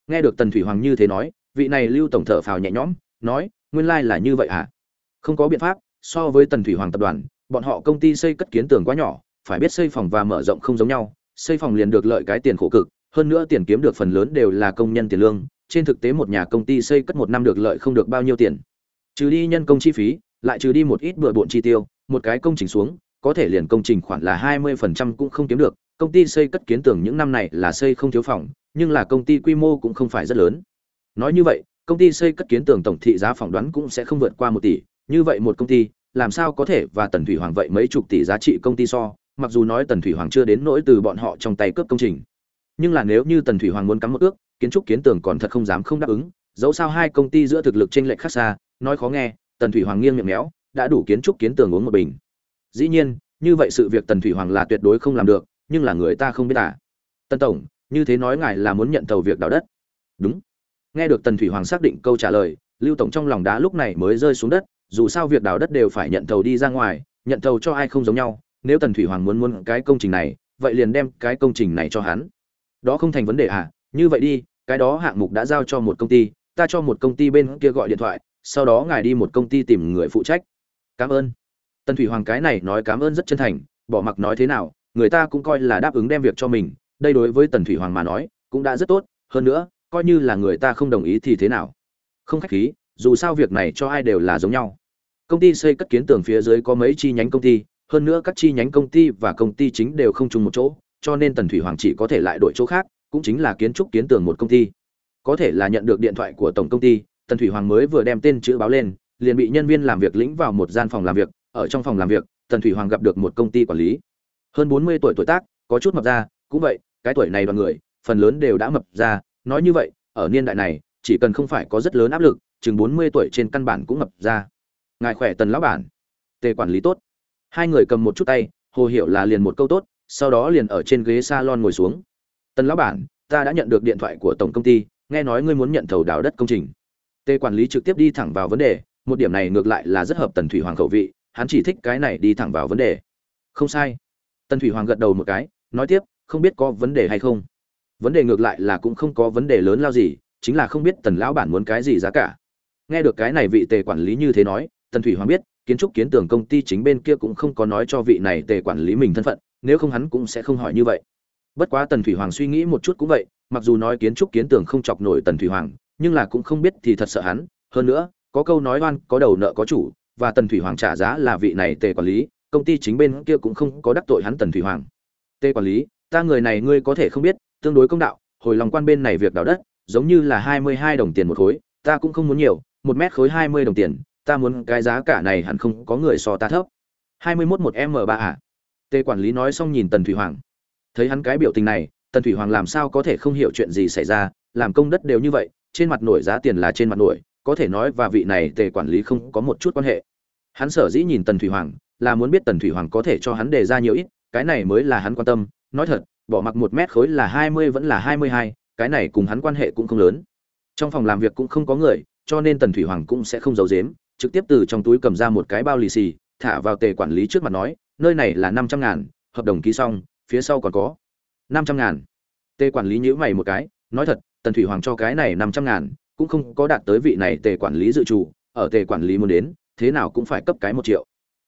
Nghe được tần thủy hoàng như thế nói, vị này lưu tổng thở phào nhẹ nhõm, nói, nguyên lai là như vậy à? Không có biện pháp, so với tần thủy hoàng tập đoàn, bọn họ công ty xây cất kiến tường quá nhỏ, phải biết xây phòng và mở rộng không giống nhau xây phòng liền được lợi cái tiền khổ cực, hơn nữa tiền kiếm được phần lớn đều là công nhân tiền lương, trên thực tế một nhà công ty xây cất một năm được lợi không được bao nhiêu tiền. Trừ đi nhân công chi phí, lại trừ đi một ít bừa bộn chi tiêu, một cái công trình xuống, có thể liền công trình khoản là hai mươi phần trăm cũng không kiếm được, công ty xây cất kiến tường những năm này là xây không thiếu phòng, nhưng là công ty quy mô cũng không phải rất lớn. Nói như vậy, công ty xây cất kiến tường tổng thị giá phỏng đoán cũng sẽ không vượt qua một tỷ, như vậy một công ty, làm sao có thể và tần thủy hoàng vậy mấy chục tỷ giá trị công ty so? Mặc dù nói tần thủy hoàng chưa đến nỗi từ bọn họ trong tay cướp công trình, nhưng là nếu như tần thủy hoàng muốn cắm một ước, kiến trúc kiến tường còn thật không dám không đáp ứng. Dẫu sao hai công ty giữa thực lực chênh lệch khác xa, nói khó nghe, tần thủy hoàng nghiêng miệng méo, đã đủ kiến trúc kiến tường uống một bình. Dĩ nhiên, như vậy sự việc tần thủy hoàng là tuyệt đối không làm được, nhưng là người ta không biết à. Tần tổng, như thế nói ngài là muốn nhận tàu việc đào đất. Đúng. Nghe được tần thủy hoàng xác định câu trả lời, lưu tổng trong lòng đá lúc này mới rơi xuống đất, dù sao việc đào đất đều phải nhận tàu đi ra ngoài, nhận tàu cho ai không giống nhau nếu tần thủy hoàng muốn muốn cái công trình này, vậy liền đem cái công trình này cho hắn. Đó không thành vấn đề à như vậy đi, cái đó hạng mục đã giao cho một công ty, ta cho một công ty bên kia gọi điện thoại, sau đó ngài đi một công ty tìm người phụ trách. Cảm ơn. Tần thủy hoàng cái này nói cảm ơn rất chân thành, bỏ mặc nói thế nào, người ta cũng coi là đáp ứng đem việc cho mình, đây đối với tần thủy hoàng mà nói, cũng đã rất tốt, hơn nữa, coi như là người ta không đồng ý thì thế nào? Không khách khí, dù sao việc này cho ai đều là giống nhau. Công ty xây cất kiến tường phía dưới có mấy chi nhánh công ty hơn nữa các chi nhánh công ty và công ty chính đều không chung một chỗ, cho nên tần thủy hoàng chỉ có thể lại đổi chỗ khác, cũng chính là kiến trúc kiến tường một công ty. Có thể là nhận được điện thoại của tổng công ty, tần thủy hoàng mới vừa đem tên chữ báo lên, liền bị nhân viên làm việc lĩnh vào một gian phòng làm việc. Ở trong phòng làm việc, tần thủy hoàng gặp được một công ty quản lý. Hơn bốn mươi tuổi tuổi tác, có chút mập ra, cũng vậy, cái tuổi này đoàn người, phần lớn đều đã mập ra. Nói như vậy, ở niên đại này, chỉ cần không phải có rất lớn áp lực, chừng bốn mươi tuổi trên căn bản cũng mập ra. Ngài khỏe tần lão bản. Tề quản lý tốt hai người cầm một chút tay, hồ hiểu là liền một câu tốt, sau đó liền ở trên ghế salon ngồi xuống. Tần lão bản, ta đã nhận được điện thoại của tổng công ty, nghe nói ngươi muốn nhận thầu đào đất công trình. Tề quản lý trực tiếp đi thẳng vào vấn đề, một điểm này ngược lại là rất hợp tần thủy hoàng khẩu vị, hắn chỉ thích cái này đi thẳng vào vấn đề. Không sai. Tần thủy hoàng gật đầu một cái, nói tiếp, không biết có vấn đề hay không? Vấn đề ngược lại là cũng không có vấn đề lớn lao gì, chính là không biết tần lão bản muốn cái gì giá cả. Nghe được cái này vị tề quản lý như thế nói, tần thủy hoàng biết kiến trúc kiến tường công ty chính bên kia cũng không có nói cho vị này tề quản lý mình thân phận, nếu không hắn cũng sẽ không hỏi như vậy. Bất quá tần thủy hoàng suy nghĩ một chút cũng vậy, mặc dù nói kiến trúc kiến tường không chọc nổi tần thủy hoàng, nhưng là cũng không biết thì thật sợ hắn. Hơn nữa, có câu nói oan, có đầu nợ có chủ, và tần thủy hoàng trả giá là vị này tề quản lý, công ty chính bên kia cũng không có đắc tội hắn tần thủy hoàng. Tề quản lý, ta người này ngươi có thể không biết, tương đối công đạo, hồi lòng quan bên này việc đào đất, giống như là hai mươi hai đồng tiền một khối, ta cũng không muốn nhiều, một mét khối hai mươi đồng tiền ta muốn cái giá cả này hẳn không có người so ta thấp. hai mươi mốt một m ba à tề quản lý nói xong nhìn tần thủy hoàng. Thấy hắn cái biểu tình này, tần thủy hoàng làm sao có thể không hiểu chuyện gì xảy ra, làm công đất đều như vậy, trên mặt nổi giá tiền là trên mặt nổi, có thể nói và vị này tề quản lý không có một chút quan hệ. Hắn sở dĩ nhìn tần thủy hoàng, là muốn biết tần thủy hoàng có thể cho hắn đề ra nhiều ít, cái này mới là hắn quan tâm, nói thật, bỏ mặc một mét khối là hai mươi vẫn là hai mươi hai, cái này cùng hắn quan hệ cũng không lớn. Trong phòng làm việc cũng không có người, cho nên tần thủy hoàng cũng sẽ không giấu giếm trực tiếp từ trong túi cầm ra một cái bao lì xì, thả vào tề quản lý trước mặt nói, nơi này là năm trăm ngàn, hợp đồng ký xong, phía sau còn có năm trăm ngàn. Tề quản lý nhữ mày một cái, nói thật, tần thủy hoàng cho cái này năm trăm ngàn, cũng không có đạt tới vị này tề quản lý dự trù, ở tề quản lý muốn đến, thế nào cũng phải cấp cái một triệu.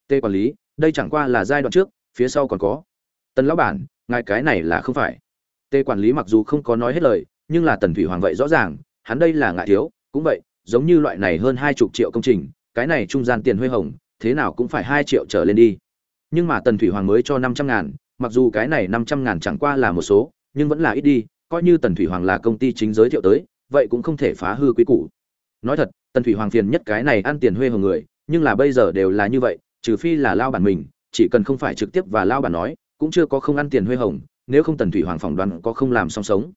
Tề quản lý, đây chẳng qua là giai đoạn trước, phía sau còn có. Tần lão bản, ngài cái này là không phải. Tề quản lý mặc dù không có nói hết lời, nhưng là tần thủy hoàng vậy rõ ràng, hắn đây là ngại thiếu, cũng vậy, giống như loại này hơn hai chục triệu công trình cái này trung gian tiền huê hồng, thế nào cũng phải hai triệu trở lên đi. Nhưng mà tần thủy hoàng mới cho năm trăm ngàn, mặc dù cái này năm trăm ngàn chẳng qua là một số, nhưng vẫn là ít đi, coi như tần thủy hoàng là công ty chính giới thiệu tới, vậy cũng không thể phá hư quý cụ nói thật, tần thủy hoàng phiền nhất cái này ăn tiền huê hồng người, nhưng là bây giờ đều là như vậy, trừ phi là lao bản mình, chỉ cần không phải trực tiếp và lao bản nói, cũng chưa có không ăn tiền huê hồng, nếu không tần thủy hoàng phỏng đoán có không làm song sống.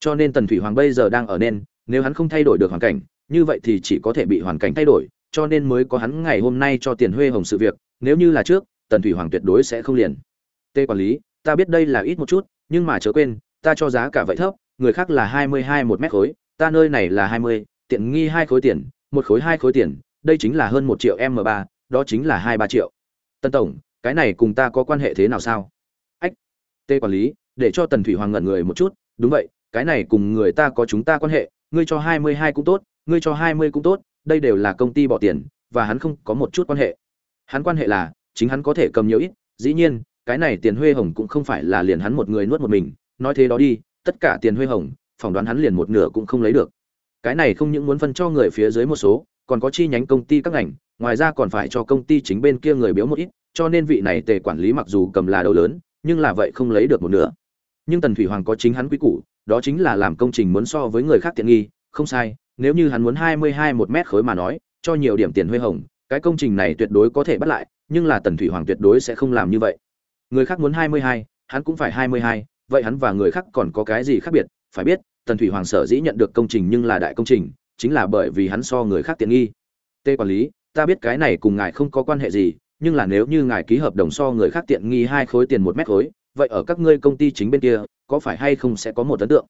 Cho nên tần thủy hoàng bây giờ đang ở nên, nếu hắn không thay đổi được hoàn cảnh, như vậy thì chỉ có thể bị hoàn cảnh thay đổi cho nên mới có hắn ngày hôm nay cho tiền huê hồng sự việc, nếu như là trước, tần thủy hoàng tuyệt đối sẽ không liền. Tê quản lý, ta biết đây là ít một chút, nhưng mà chớ quên, ta cho giá cả vậy thấp, người khác là hai mươi hai một mét khối, ta nơi này là hai mươi, tiện nghi hai khối tiền, một khối hai khối tiền, đây chính là hơn một triệu m ba, đó chính là hai ba triệu. Tân tổng, cái này cùng ta có quan hệ thế nào sao? Ách, tê quản lý, để cho tần thủy hoàng ngẩn người một chút, đúng vậy, cái này cùng người ta có chúng ta quan hệ, ngươi cho hai mươi hai cũng tốt, ngươi cho hai mươi cũng tốt đây đều là công ty bỏ tiền, và hắn không có một chút quan hệ. Hắn quan hệ là, chính hắn có thể cầm nhiều ít, dĩ nhiên, cái này tiền huê hồng cũng không phải là liền hắn một người nuốt một mình, nói thế đó đi, tất cả tiền huê hồng, phỏng đoán hắn liền một nửa cũng không lấy được. Cái này không những muốn phân cho người phía dưới một số, còn có chi nhánh công ty các ngành, ngoài ra còn phải cho công ty chính bên kia người biếu một ít, cho nên vị này tề quản lý mặc dù cầm là đầu lớn, nhưng là vậy không lấy được một nửa. Nhưng tần thủy hoàng có chính hắn quý củ, đó chính là làm công trình muốn so với người khác tiện nghi, không sai nếu như hắn muốn hai mươi hai một mét khối mà nói, cho nhiều điểm tiền huê hồng, cái công trình này tuyệt đối có thể bắt lại, nhưng là tần thủy hoàng tuyệt đối sẽ không làm như vậy. Người khác muốn hai mươi hai, hắn cũng phải hai mươi hai, vậy hắn và người khác còn có cái gì khác biệt? Phải biết, tần thủy hoàng sở dĩ nhận được công trình nhưng là đại công trình, chính là bởi vì hắn so người khác tiện nghi. Tê quản lý, ta biết cái này cùng ngài không có quan hệ gì, nhưng là nếu như ngài ký hợp đồng so người khác tiện nghi hai khối tiền một mét khối, vậy ở các ngươi công ty chính bên kia, có phải hay không sẽ có một ấn tượng?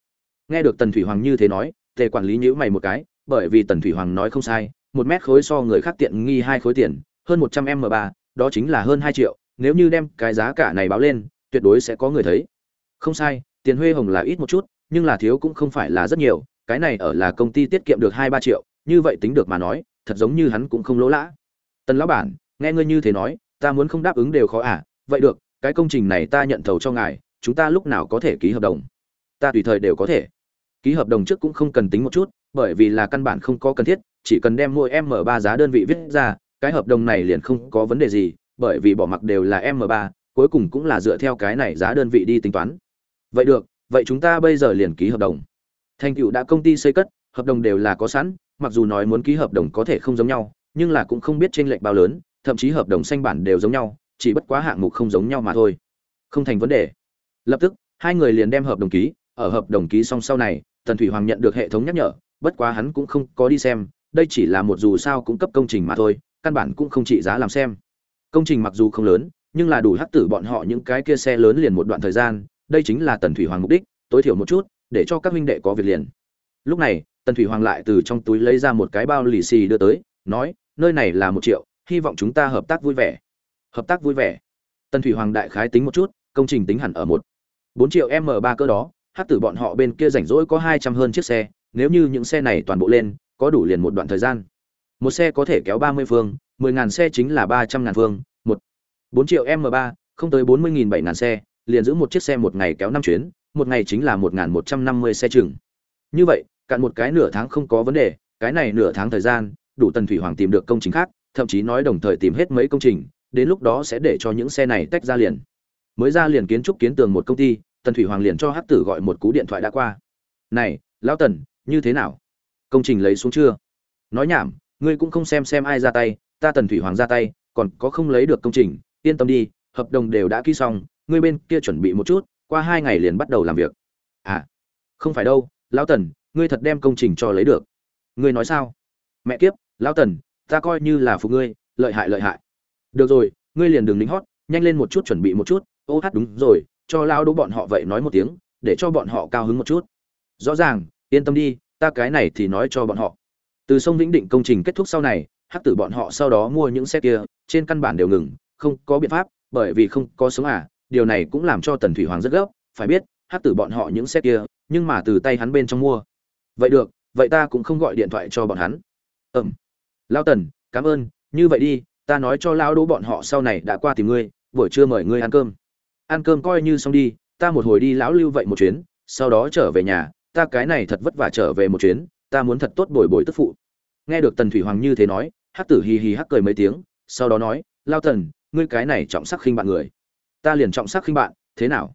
Nghe được tần thủy hoàng như thế nói, tề quản lý nhữ mày một cái, bởi vì tần thủy hoàng nói không sai, một mét khối so người khác tiện nghi hai khối tiền, hơn một trăm m ba, đó chính là hơn hai triệu, nếu như đem cái giá cả này báo lên, tuyệt đối sẽ có người thấy. Không sai, tiền huê hồng là ít một chút, nhưng là thiếu cũng không phải là rất nhiều, cái này ở là công ty tiết kiệm được hai ba triệu, như vậy tính được mà nói, thật giống như hắn cũng không lỗ lã. Tần lão bản, nghe ngươi như thế nói, ta muốn không đáp ứng đều khó à vậy được, cái công trình này ta nhận thầu cho ngài, chúng ta lúc nào có thể ký hợp đồng? Ta tùy thời đều có thể ký hợp đồng trước cũng không cần tính một chút, bởi vì là căn bản không có cần thiết, chỉ cần đem mua m 3 giá đơn vị viết ra, cái hợp đồng này liền không có vấn đề gì, bởi vì bỏ mặc đều là m 3 cuối cùng cũng là dựa theo cái này giá đơn vị đi tính toán. Vậy được, vậy chúng ta bây giờ liền ký hợp đồng. Thành cựu đã công ty xây cất, hợp đồng đều là có sẵn, mặc dù nói muốn ký hợp đồng có thể không giống nhau, nhưng là cũng không biết trên lệch bao lớn, thậm chí hợp đồng xanh bản đều giống nhau, chỉ bất quá hạng mục không giống nhau mà thôi. Không thành vấn đề. Lập tức, hai người liền đem hợp đồng ký, ở hợp đồng ký xong sau này tần thủy hoàng nhận được hệ thống nhắc nhở, bất quá hắn cũng không có đi xem, đây chỉ là một dù sao cũng cấp công trình mà thôi, căn bản cũng không trị giá làm xem. Công trình mặc dù không lớn, nhưng là đủ hắc tử bọn họ những cái kia xe lớn liền một đoạn thời gian, đây chính là tần thủy hoàng mục đích, tối thiểu một chút, để cho các huynh đệ có việc liền. Lúc này, tần thủy hoàng lại từ trong túi lấy ra một cái bao lì xì đưa tới, nói, nơi này là một triệu, hy vọng chúng ta hợp tác vui vẻ. Hợp tác vui vẻ. Tần thủy hoàng đại khái tính một chút, công trình tính hẳn ở một bốn triệu m ba cơ đó hát tử bọn họ bên kia rảnh rỗi có hai trăm hơn chiếc xe, nếu như những xe này toàn bộ lên, có đủ liền một đoạn thời gian. Một xe có thể kéo ba mươi phương, mười ngàn xe chính là ba trăm ngàn phương, một bốn triệu m ba, không tới bốn mươi nghìn bảy ngàn xe, liền giữ một chiếc xe một ngày kéo năm chuyến, một ngày chính là một ngàn một trăm năm mươi xe chừng. Như vậy, cạn một cái nửa tháng không có vấn đề, cái này nửa tháng thời gian, đủ tần thủy hoàng tìm được công trình khác, thậm chí nói đồng thời tìm hết mấy công trình, đến lúc đó sẽ để cho những xe này tách ra liền. Mới ra liền kiến trúc kiến tường một công ty tần thủy hoàng liền cho hát tử gọi một cú điện thoại đã qua. Này, lão tần, như thế nào? Công trình lấy xuống chưa? Nói nhảm, ngươi cũng không xem xem ai ra tay, ta tần thủy hoàng ra tay, còn có không lấy được công trình, yên tâm đi, hợp đồng đều đã ký xong, ngươi bên kia chuẩn bị một chút, qua hai ngày liền bắt đầu làm việc. À không phải đâu, lão tần, ngươi thật đem công trình cho lấy được. Ngươi nói sao? Mẹ kiếp, lão tần, ta coi như là phụ ngươi, lợi hại lợi hại. Được rồi, ngươi liền đừng lính hót, nhanh lên một chút, chuẩn bị một chút. Ô hát, đúng rồi cho lao đố bọn họ vậy nói một tiếng, để cho bọn họ cao hứng một chút. Rõ ràng, yên tâm đi, ta cái này thì nói cho bọn họ. Từ sông vĩnh định công trình kết thúc sau này, hắc tử bọn họ sau đó mua những xe kia, trên căn bản đều ngừng, không có biện pháp, bởi vì không có sống à điều này cũng làm cho tần thủy hoàng rất gấp, phải biết, hắc tử bọn họ những xe kia, nhưng mà từ tay hắn bên trong mua. Vậy được, vậy ta cũng không gọi điện thoại cho bọn hắn. Ừm. Lao tần, cảm ơn, như vậy đi, ta nói cho lão đỗ bọn họ sau này đã qua tìm ngươi, buổi trưa mời ngươi ăn cơm ăn cơm coi như xong đi, ta một hồi đi lão lưu vậy một chuyến, sau đó trở về nhà, ta cái này thật vất vả trở về một chuyến, ta muốn thật tốt bồi bồi tức phụ. Nghe được tần thủy hoàng như thế nói, hắc tử hì hì hắc cười mấy tiếng, sau đó nói, lao tần, ngươi cái này trọng sắc khinh bạn người. Ta liền trọng sắc khinh bạn, thế nào?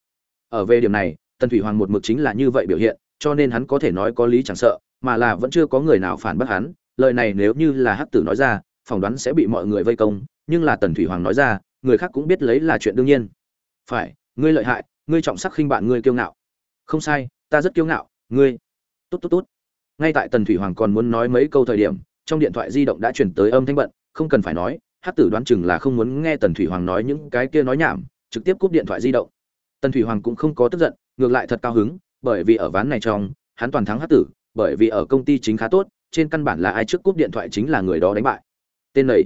Ở về điểm này, tần thủy hoàng một mực chính là như vậy biểu hiện, cho nên hắn có thể nói có lý chẳng sợ, mà là vẫn chưa có người nào phản bác hắn. Lời này nếu như là hắc tử nói ra, phỏng đoán sẽ bị mọi người vây công, nhưng là tần thủy hoàng nói ra, người khác cũng biết lấy là chuyện đương nhiên phải, ngươi lợi hại, ngươi trọng sắc khinh bạn ngươi kiêu ngạo. Không sai, ta rất kiêu ngạo, ngươi. Tốt tốt tốt. Ngay tại tần thủy hoàng còn muốn nói mấy câu thời điểm, trong điện thoại di động đã chuyển tới âm thanh bận, không cần phải nói hát tử đoán chừng là không muốn nghe tần thủy hoàng nói những cái kia nói nhảm, trực tiếp cúp điện thoại di động. Tần thủy hoàng cũng không có tức giận, ngược lại thật cao hứng, bởi vì ở ván này trong, hắn toàn thắng hát tử, bởi vì ở công ty chính khá tốt, trên căn bản là ai trước cúp điện thoại chính là người đó đánh bại. Tên này.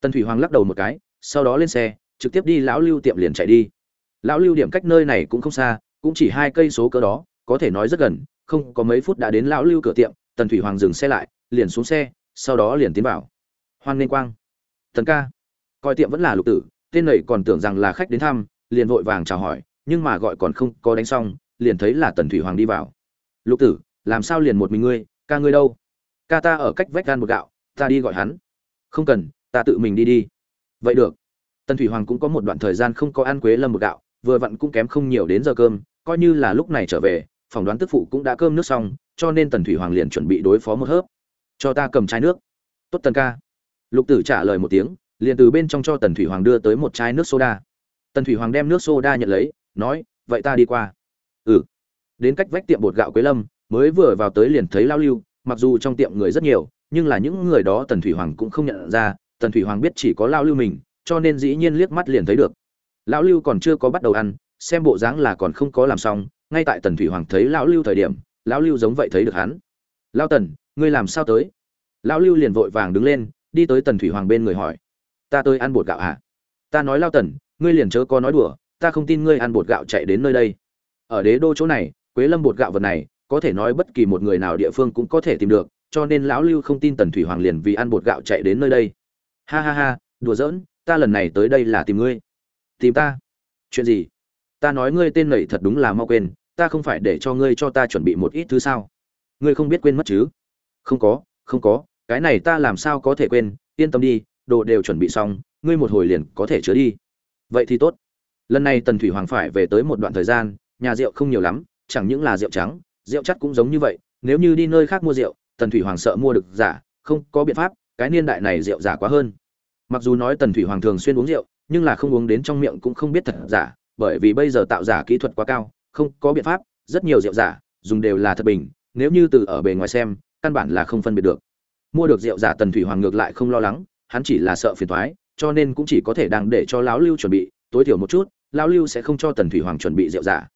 Tần thủy hoàng lắc đầu một cái, sau đó lên xe, trực tiếp đi lão lưu tiệm liền chạy đi lão lưu điểm cách nơi này cũng không xa, cũng chỉ hai cây số cỡ đó, có thể nói rất gần, không có mấy phút đã đến lão lưu cửa tiệm, tần thủy hoàng dừng xe lại, liền xuống xe, sau đó liền tiến vào. Hoan nghênh quang. Tần ca. Coi tiệm vẫn là lục tử, tên này còn tưởng rằng là khách đến thăm, liền vội vàng chào hỏi, nhưng mà gọi còn không có đánh xong, liền thấy là tần thủy hoàng đi vào. Lục tử, làm sao liền một mình ngươi, ca ngươi đâu? Ca ta ở cách vách gan một gạo, ta đi gọi hắn. Không cần, ta tự mình đi đi. Vậy được. Tần thủy hoàng cũng có một đoạn thời gian không có ăn quế lâm một gạo vừa vặn cũng kém không nhiều đến giờ cơm, coi như là lúc này trở về, phỏng đoán tức phụ cũng đã cơm nước xong, cho nên tần thủy hoàng liền chuẩn bị đối phó một hớp. Cho ta cầm chai nước. Tốt tần ca. Lục tử trả lời một tiếng, liền từ bên trong cho tần thủy hoàng đưa tới một chai nước soda. Tần thủy hoàng đem nước soda nhận lấy, nói, vậy ta đi qua. Ừ. Đến cách vách tiệm bột gạo quế lâm, mới vừa vào tới liền thấy lao lưu, mặc dù trong tiệm người rất nhiều, nhưng là những người đó tần thủy hoàng cũng không nhận ra, tần thủy hoàng biết chỉ có lao lưu mình, cho nên dĩ nhiên liếc mắt liền thấy được lão lưu còn chưa có bắt đầu ăn, xem bộ dáng là còn không có làm xong, ngay tại tần thủy hoàng thấy lão lưu thời điểm, lão lưu giống vậy thấy được hắn. Lao tần, ngươi làm sao tới? Lão lưu liền vội vàng đứng lên, đi tới tần thủy hoàng bên người hỏi. Ta tới ăn bột gạo hả? À? ta nói lao tần, ngươi liền chớ có nói đùa, ta không tin ngươi ăn bột gạo chạy đến nơi đây. Ở đế đô chỗ này, quế lâm bột gạo vật này, có thể nói bất kỳ một người nào địa phương cũng có thể tìm được, cho nên lão lưu không tin tần thủy hoàng liền vì ăn bột gạo chạy đến nơi đây. Ha ha ha, đùa giỡn, ta lần này tới đây là tìm ngươi tìm ta. Chuyện gì? Ta nói ngươi tên nảy thật đúng là mau quên, ta không phải để cho ngươi cho ta chuẩn bị một ít thứ sao? Ngươi không biết quên mất chứ? Không có không có, cái này ta làm sao có thể quên? Yên tâm đi, đồ đều chuẩn bị xong, ngươi một hồi liền có thể chứa đi. Vậy thì tốt. Lần này tần thủy hoàng phải về tới một đoạn thời gian, nhà rượu không nhiều lắm, chẳng những là rượu trắng, rượu chắc cũng giống như vậy. Nếu như đi nơi khác mua rượu, tần thủy hoàng sợ mua được giả, không có biện pháp, cái niên đại này rượu giả quá hơn. Mặc dù nói tần thủy hoàng thường xuyên uống rượu nhưng là không uống đến trong miệng cũng không biết thật giả, bởi vì bây giờ tạo giả kỹ thuật quá cao, không có biện pháp, rất nhiều rượu giả dùng đều là thật bình, nếu như từ ở bề ngoài xem, căn bản là không phân biệt được. Mua được rượu giả tần thủy hoàng ngược lại không lo lắng, hắn chỉ là sợ phiền thoái cho nên cũng chỉ có thể đang để cho lão lưu chuẩn bị, tối thiểu một chút, lão lưu sẽ không cho tần thủy hoàng chuẩn bị rượu giả.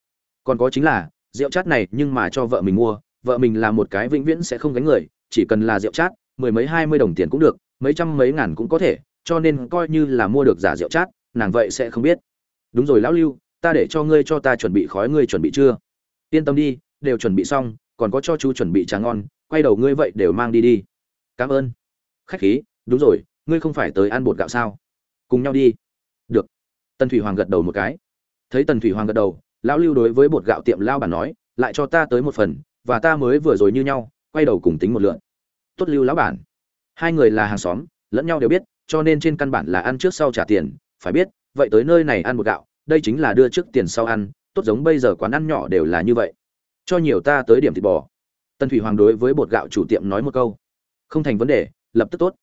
Còn có chính là, rượu chát này nhưng mà cho vợ mình mua, vợ mình là một cái vĩnh viễn sẽ không gánh người, chỉ cần là rượu chát, mười mấy hai mươi đồng tiền cũng được, mấy trăm mấy ngàn cũng có thể cho nên coi như là mua được giả rượu chát, nàng vậy sẽ không biết. Đúng rồi lão lưu, ta để cho ngươi cho ta chuẩn bị khói ngươi chuẩn bị chưa? Yên tâm đi, đều chuẩn bị xong, còn có cho chú chuẩn bị trà ngon, quay đầu ngươi vậy đều mang đi đi. Cảm ơn. Khách khí, đúng rồi, ngươi không phải tới ăn bột gạo sao? Cùng nhau đi. Được. Tần thủy hoàng gật đầu một cái. Thấy tần thủy hoàng gật đầu, lão lưu đối với bột gạo tiệm lao bản nói, lại cho ta tới một phần, và ta mới vừa rồi như nhau, quay đầu cùng tính một lượn tốt lưu lão bản. Hai người là hàng xóm, lẫn nhau đều biết cho nên trên căn bản là ăn trước sau trả tiền, phải biết, vậy tới nơi này ăn một gạo, đây chính là đưa trước tiền sau ăn, tốt giống bây giờ quán ăn nhỏ đều là như vậy. Cho nhiều ta tới điểm thịt bò. Tần thủy hoàng đối với bột gạo chủ tiệm nói một câu. Không thành vấn đề, lập tức tốt.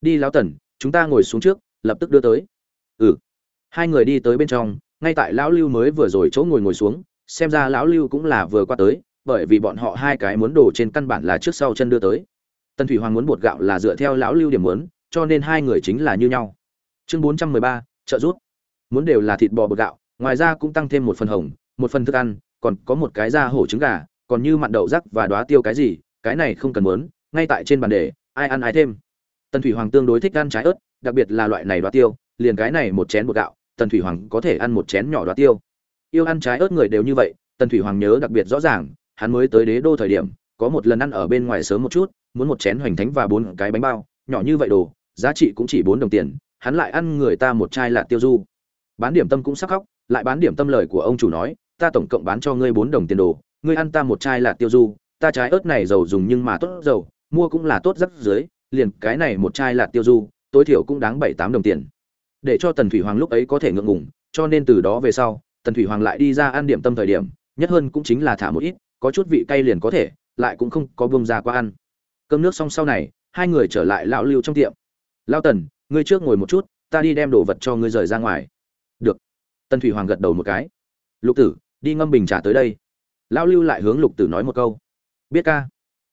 Đi lão tần, chúng ta ngồi xuống trước, lập tức đưa tới. Ừ. Hai người đi tới bên trong, ngay tại lão lưu mới vừa rồi chỗ ngồi ngồi xuống, xem ra lão lưu cũng là vừa qua tới, bởi vì bọn họ hai cái muốn đồ trên căn bản là trước sau chân đưa tới. Tần thủy hoàng muốn bột gạo là dựa theo lão lưu điểm muốn cho nên hai người chính là như nhau. Chương bốn trăm mười ba, trợ giúp. Muốn đều là thịt bò bột gạo, ngoài ra cũng tăng thêm một phần hồng, một phần thức ăn, còn có một cái da hổ trứng gà, còn như mặn đậu rắc và đoá tiêu cái gì, cái này không cần muốn, ngay tại trên bàn đề ai ăn ai thêm. Tần thủy hoàng tương đối thích ăn trái ớt, đặc biệt là loại này đoá tiêu, liền cái này một chén bột gạo, tần thủy hoàng có thể ăn một chén nhỏ đoá tiêu. Yêu ăn trái ớt người đều như vậy, tần thủy hoàng nhớ đặc biệt rõ ràng, hắn mới tới đế đô thời điểm, có một lần ăn ở bên ngoài sớm một chút, muốn một chén hoành thánh và bốn cái bánh bao, nhỏ như vậy đồ giá trị cũng chỉ bốn đồng tiền, hắn lại ăn người ta một chai lạt tiêu du. Bán điểm tâm cũng sắc khóc, lại bán điểm tâm lời của ông chủ nói, ta tổng cộng bán cho ngươi bốn đồng tiền đồ, ngươi ăn ta một chai lạt tiêu du, ta trái ớt này dầu dùng nhưng mà tốt dầu mua cũng là tốt rất dưới liền cái này một chai lạt tiêu du, tối thiểu cũng đáng bảy tám đồng tiền. Để cho tần thủy hoàng lúc ấy có thể ngượng ngùng, cho nên từ đó về sau, tần thủy hoàng lại đi ra ăn điểm tâm thời điểm, nhất hơn cũng chính là thả một ít, có chút vị cay liền có thể, lại cũng không có bông ra qua ăn. Cơm nước xong sau này, hai người trở lại lão lưu trong tiệm lao tần, ngươi trước ngồi một chút, ta đi đem đồ vật cho ngươi rời ra ngoài. Được. Tần thủy hoàng gật đầu một cái. Lục tử, đi ngâm bình trà tới đây. Lão lưu lại hướng lục tử nói một câu. Biết ca.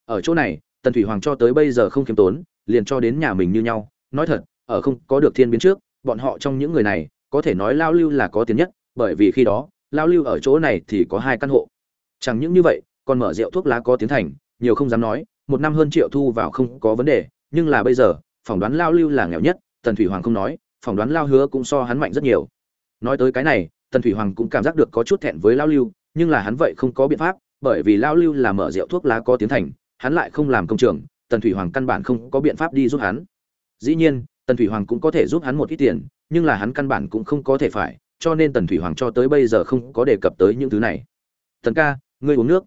Ở chỗ này, tần thủy hoàng cho tới bây giờ không khiêm tốn, liền cho đến nhà mình như nhau. Nói thật, ở không có được thiên biến trước, bọn họ trong những người này, có thể nói lao lưu là có tiền nhất, bởi vì khi đó, lao lưu ở chỗ này thì có hai căn hộ. Chẳng những như vậy, còn mở rượu thuốc lá có tiến thành, nhiều không dám nói, một năm hơn triệu thu vào không có vấn đề, nhưng là bây giờ phỏng đoán lao lưu là nghèo nhất, tần thủy hoàng không nói, phỏng đoán lao hứa cũng so hắn mạnh rất nhiều. Nói tới cái này, tần thủy hoàng cũng cảm giác được có chút thẹn với lao lưu, nhưng là hắn vậy không có biện pháp, bởi vì lao lưu là mở rượu thuốc lá có tiến thành, hắn lại không làm công trường, tần thủy hoàng căn bản không có biện pháp đi giúp hắn. Dĩ nhiên, tần thủy hoàng cũng có thể giúp hắn một ít tiền, nhưng là hắn căn bản cũng không có thể phải, cho nên tần thủy hoàng cho tới bây giờ không có đề cập tới những thứ này. Tần ca, ngươi uống nước.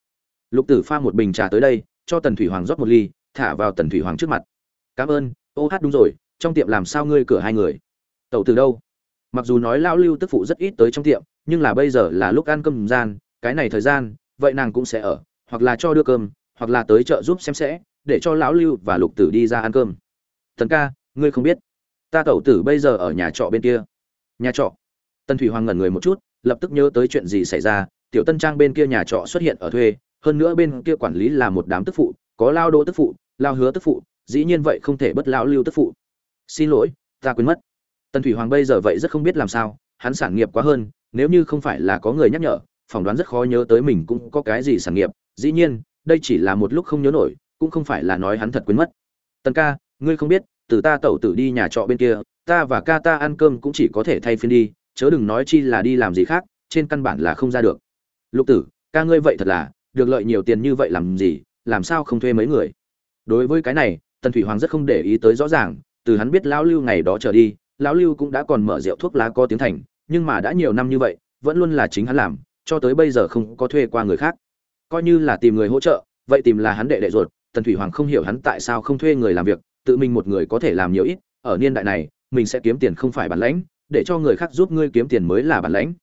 Lục tử pha một bình trà tới đây, cho tần thủy hoàng rót một ly, thả vào tần thủy hoàng trước mặt. Cảm ơn ô hát đúng rồi, trong tiệm làm sao ngươi cửa hai người? Tẩu từ đâu? Mặc dù nói lao lưu tức phụ rất ít tới trong tiệm, nhưng là bây giờ là lúc ăn cơm gian, cái này thời gian, vậy nàng cũng sẽ ở, hoặc là cho đưa cơm, hoặc là tới chợ giúp xem sẽ, để cho lão lưu và lục tử đi ra ăn cơm. Tần ca, ngươi không biết, ta tẩu tử bây giờ ở nhà trọ bên kia. Nhà trọ? Tân thủy hoàng ngẩn người một chút, lập tức nhớ tới chuyện gì xảy ra, tiểu tân trang bên kia nhà trọ xuất hiện ở thuê, hơn nữa bên kia quản lý là một đám tức phụ, có lao đỗ tức phụ, lao hứa tức phụ dĩ nhiên vậy không thể bất lão lưu tức phụ. Xin lỗi, ta quên mất. Tần thủy hoàng bây giờ vậy rất không biết làm sao, hắn sản nghiệp quá hơn, nếu như không phải là có người nhắc nhở, phỏng đoán rất khó nhớ tới mình cũng có cái gì sản nghiệp. Dĩ nhiên, đây chỉ là một lúc không nhớ nổi, cũng không phải là nói hắn thật quên mất. Tần ca, ngươi không biết, từ ta tẩu tử đi nhà trọ bên kia, ta và ca ta ăn cơm cũng chỉ có thể thay phiên đi, chớ đừng nói chi là đi làm gì khác, trên căn bản là không ra được. Lục tử, ca ngươi vậy thật là, được lợi nhiều tiền như vậy làm gì, làm sao không thuê mấy người? Đối với cái này tần thủy hoàng rất không để ý tới rõ ràng, từ hắn biết lão lưu ngày đó trở đi, lão lưu cũng đã còn mở rượu thuốc lá có tiếng thành, nhưng mà đã nhiều năm như vậy, vẫn luôn là chính hắn làm, cho tới bây giờ không có thuê qua người khác. Coi như là tìm người hỗ trợ, vậy tìm là hắn đệ đệ ruột, tần thủy hoàng không hiểu hắn tại sao không thuê người làm việc, tự mình một người có thể làm nhiều ít, ở niên đại này, mình sẽ kiếm tiền không phải bản lãnh, để cho người khác giúp ngươi kiếm tiền mới là bản lãnh.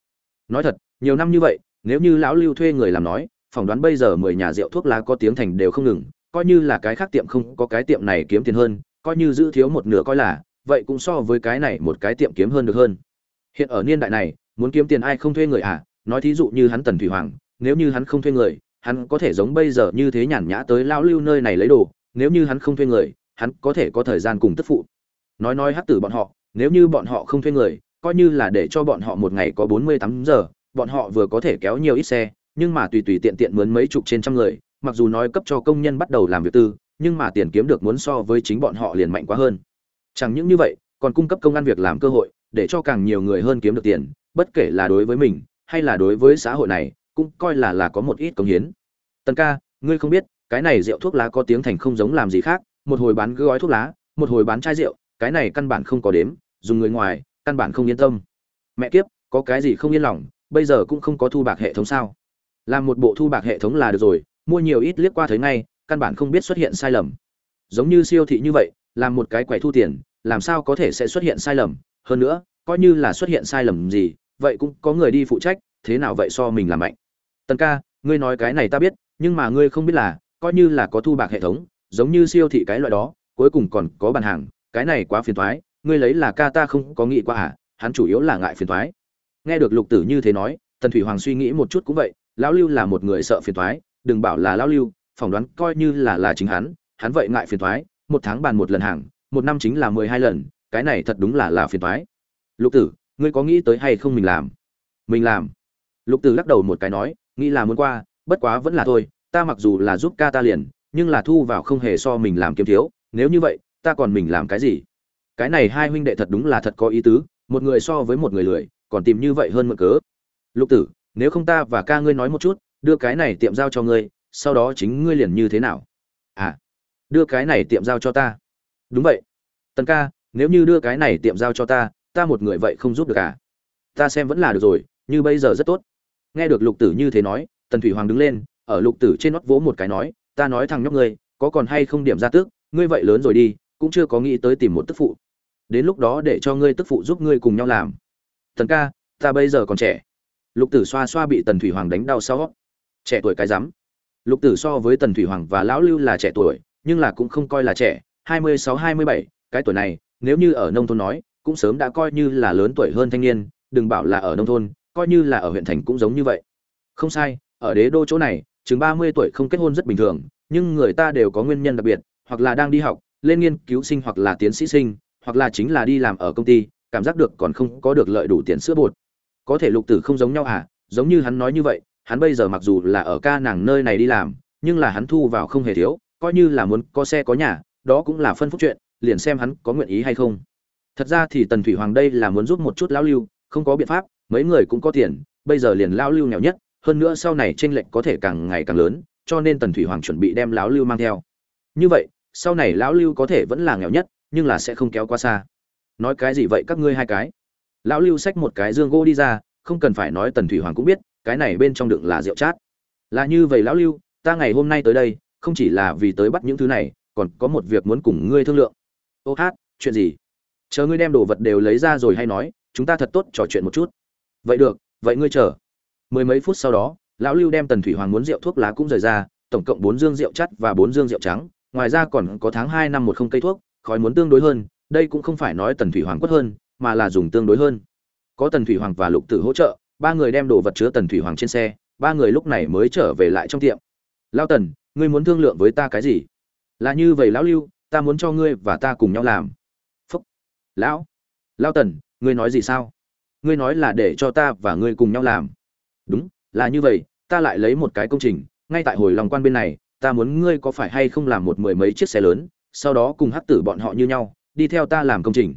Nói thật, nhiều năm như vậy, nếu như lão lưu thuê người làm nói, phỏng đoán bây giờ mười nhà rượu thuốc lá có tiếng thành đều không ngừng coi như là cái khác tiệm không có cái tiệm này kiếm tiền hơn, coi như giữ thiếu một nửa coi là, vậy cũng so với cái này một cái tiệm kiếm hơn được hơn. Hiện ở niên đại này, muốn kiếm tiền ai không thuê người à? Nói thí dụ như hắn tần thủy hoàng, nếu như hắn không thuê người, hắn có thể giống bây giờ như thế nhàn nhã tới lão lưu nơi này lấy đồ, nếu như hắn không thuê người, hắn có thể có thời gian cùng tức phụ. Nói nói hắc tử bọn họ, nếu như bọn họ không thuê người, coi như là để cho bọn họ một ngày có bốn mươi tám giờ, bọn họ vừa có thể kéo nhiều ít xe, nhưng mà tùy tùy tiện tiện mướn mấy chục trên trăm người mặc dù nói cấp cho công nhân bắt đầu làm việc tư, nhưng mà tiền kiếm được muốn so với chính bọn họ liền mạnh quá hơn. Chẳng những như vậy, còn cung cấp công ăn việc làm cơ hội, để cho càng nhiều người hơn kiếm được tiền, bất kể là đối với mình, hay là đối với xã hội này, cũng coi là là có một ít công hiến. Tần ca, ngươi không biết, cái này rượu thuốc lá có tiếng thành không giống làm gì khác, một hồi bán gói thuốc lá, một hồi bán chai rượu, cái này căn bản không có đếm, dùng người ngoài, căn bản không yên tâm. Mẹ kiếp, có cái gì không yên lòng, bây giờ cũng không có thu bạc hệ thống sao? Làm một bộ thu bạc hệ thống là được rồi mua nhiều ít liếc qua thấy ngay, căn bản không biết xuất hiện sai lầm. Giống như siêu thị như vậy, làm một cái quầy thu tiền, làm sao có thể sẽ xuất hiện sai lầm? Hơn nữa, coi như là xuất hiện sai lầm gì, vậy cũng có người đi phụ trách, thế nào vậy so mình làm mạnh? Tần ca, ngươi nói cái này ta biết, nhưng mà ngươi không biết là, coi như là có thu bạc hệ thống, giống như siêu thị cái loại đó, cuối cùng còn có bàn hàng, cái này quá phiền toái, ngươi lấy là ca ta không có nghĩ qua à hắn chủ yếu là ngại phiền toái. Nghe được lục tử như thế nói, tần thủy hoàng suy nghĩ một chút cũng vậy, lão lưu là một người sợ phiền toái đừng bảo là lão lưu, phỏng đoán coi như là là chính hắn hắn vậy ngại phiền toái một tháng bàn một lần hàng, một năm chính là mười hai lần, cái này thật đúng là là phiền toái lục tử, ngươi có nghĩ tới hay không mình làm? Mình làm. Lục tử lắc đầu một cái nói, nghĩ là muốn qua, bất quá vẫn là thôi, ta mặc dù là giúp ca ta liền, nhưng là thu vào không hề so mình làm kiếm thiếu, nếu như vậy, ta còn mình làm cái gì? Cái này hai huynh đệ thật đúng là thật có ý tứ, một người so với một người lười, còn tìm như vậy hơn mượn cớ. Lục tử, nếu không ta và ca ngươi nói một chút đưa cái này tiệm giao cho ngươi, sau đó chính ngươi liền như thế nào? À đưa cái này tiệm giao cho ta. Đúng vậy. Tần ca, nếu như đưa cái này tiệm giao cho ta ta một người vậy không giúp được à? Ta xem vẫn là được rồi, như bây giờ rất tốt. Nghe được lục tử như thế nói, tần thủy hoàng đứng lên, ở lục tử trên nót vỗ một cái nói, ta nói thằng nhóc ngươi, có còn hay không điểm ra tước, ngươi vậy lớn rồi đi, cũng chưa có nghĩ tới tìm một tức phụ. Đến lúc đó để cho ngươi tức phụ giúp ngươi cùng nhau làm. Tần ca, ta bây giờ còn trẻ. Lục tử xoa xoa bị tần thủy hoàng đánh đau sau trẻ tuổi cái rắm. Lục tử so với tần thủy hoàng và lão lưu là trẻ tuổi, nhưng là cũng không coi là trẻ. Hai mươi sáu, hai mươi bảy, cái tuổi này, nếu như ở nông thôn nói, cũng sớm đã coi như là lớn tuổi hơn thanh niên. Đừng bảo là ở nông thôn, coi như là ở huyện thành cũng giống như vậy. Không sai, ở đế đô chỗ này, chừng ba mươi tuổi không kết hôn rất bình thường, nhưng người ta đều có nguyên nhân đặc biệt, hoặc là đang đi học, lên nghiên cứu sinh hoặc là tiến sĩ sinh, hoặc là chính là đi làm ở công ty, cảm giác được còn không có được lợi đủ tiền sữa bột. Có thể lục tử không giống nhau à giống như hắn nói như vậy hắn bây giờ mặc dù là ở ca nàng nơi này đi làm, nhưng là hắn thu vào không hề thiếu, coi như là muốn có xe có nhà, đó cũng là phân phúc chuyện, liền xem hắn có nguyện ý hay không. Thật ra thì tần thủy hoàng đây là muốn giúp một chút lão lưu, không có biện pháp, mấy người cũng có tiền, bây giờ liền lão lưu nghèo nhất, hơn nữa sau này tranh lệch có thể càng ngày càng lớn, cho nên tần thủy hoàng chuẩn bị đem lão lưu mang theo. Như vậy, sau này lão lưu có thể vẫn là nghèo nhất, nhưng là sẽ không kéo quá xa. Nói cái gì vậy các ngươi hai cái? Lão lưu xách một cái dương gỗ đi ra, không cần phải nói tần thủy hoàng cũng biết cái này bên trong đựng là rượu chát. Là như vậy lão lưu, ta ngày hôm nay tới đây, không chỉ là vì tới bắt những thứ này, còn có một việc muốn cùng ngươi thương lượng. Ô hát, chuyện gì? Chờ ngươi đem đồ vật đều lấy ra rồi hay nói, chúng ta thật tốt trò chuyện một chút. Vậy được, vậy ngươi chờ. Mười mấy phút sau đó, lão lưu đem tần thủy hoàng muốn rượu thuốc lá cũng rời ra, tổng cộng bốn dương rượu chắt và bốn dương rượu trắng, ngoài ra còn có tháng hai năm một không cây thuốc, khói muốn tương đối hơn, đây cũng không phải nói tần thủy hoàng quất hơn, mà là dùng tương đối hơn. Có tần thủy hoàng và lục tử hỗ trợ ba người đem đồ vật chứa tần thủy hoàng trên xe, ba người lúc này mới trở về lại trong tiệm. Lao tần, ngươi muốn thương lượng với ta cái gì? Là như vậy lão lưu, ta muốn cho ngươi và ta cùng nhau làm. Phúc. Lão. Lao tần, ngươi nói gì sao? Ngươi nói là để cho ta và ngươi cùng nhau làm. Đúng, là như vậy, ta lại lấy một cái công trình, ngay tại hồi lòng quan bên này, ta muốn ngươi có phải hay không làm một mười mấy chiếc xe lớn, sau đó cùng hắc tử bọn họ như nhau, đi theo ta làm công trình.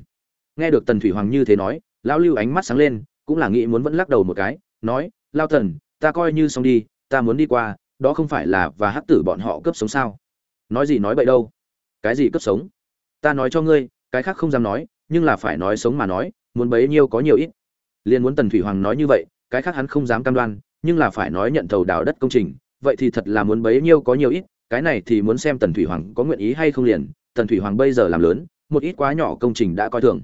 Nghe được tần thủy hoàng như thế nói, lão lưu ánh mắt sáng lên cũng là nghĩ muốn vẫn lắc đầu một cái nói lao thần, ta coi như xong đi ta muốn đi qua đó không phải là và hắc tử bọn họ cướp sống sao? Nói gì nói bậy đâu? Cái gì cướp sống? Ta nói cho ngươi cái khác không dám nói nhưng là phải nói sống mà nói muốn bấy nhiêu có nhiều ít. Liền muốn tần thủy hoàng nói như vậy cái khác hắn không dám cam đoan nhưng là phải nói nhận thầu đào đất công trình vậy thì thật là muốn bấy nhiêu có nhiều ít cái này thì muốn xem tần thủy hoàng có nguyện ý hay không liền tần thủy hoàng bây giờ làm lớn một ít quá nhỏ công trình đã coi thường.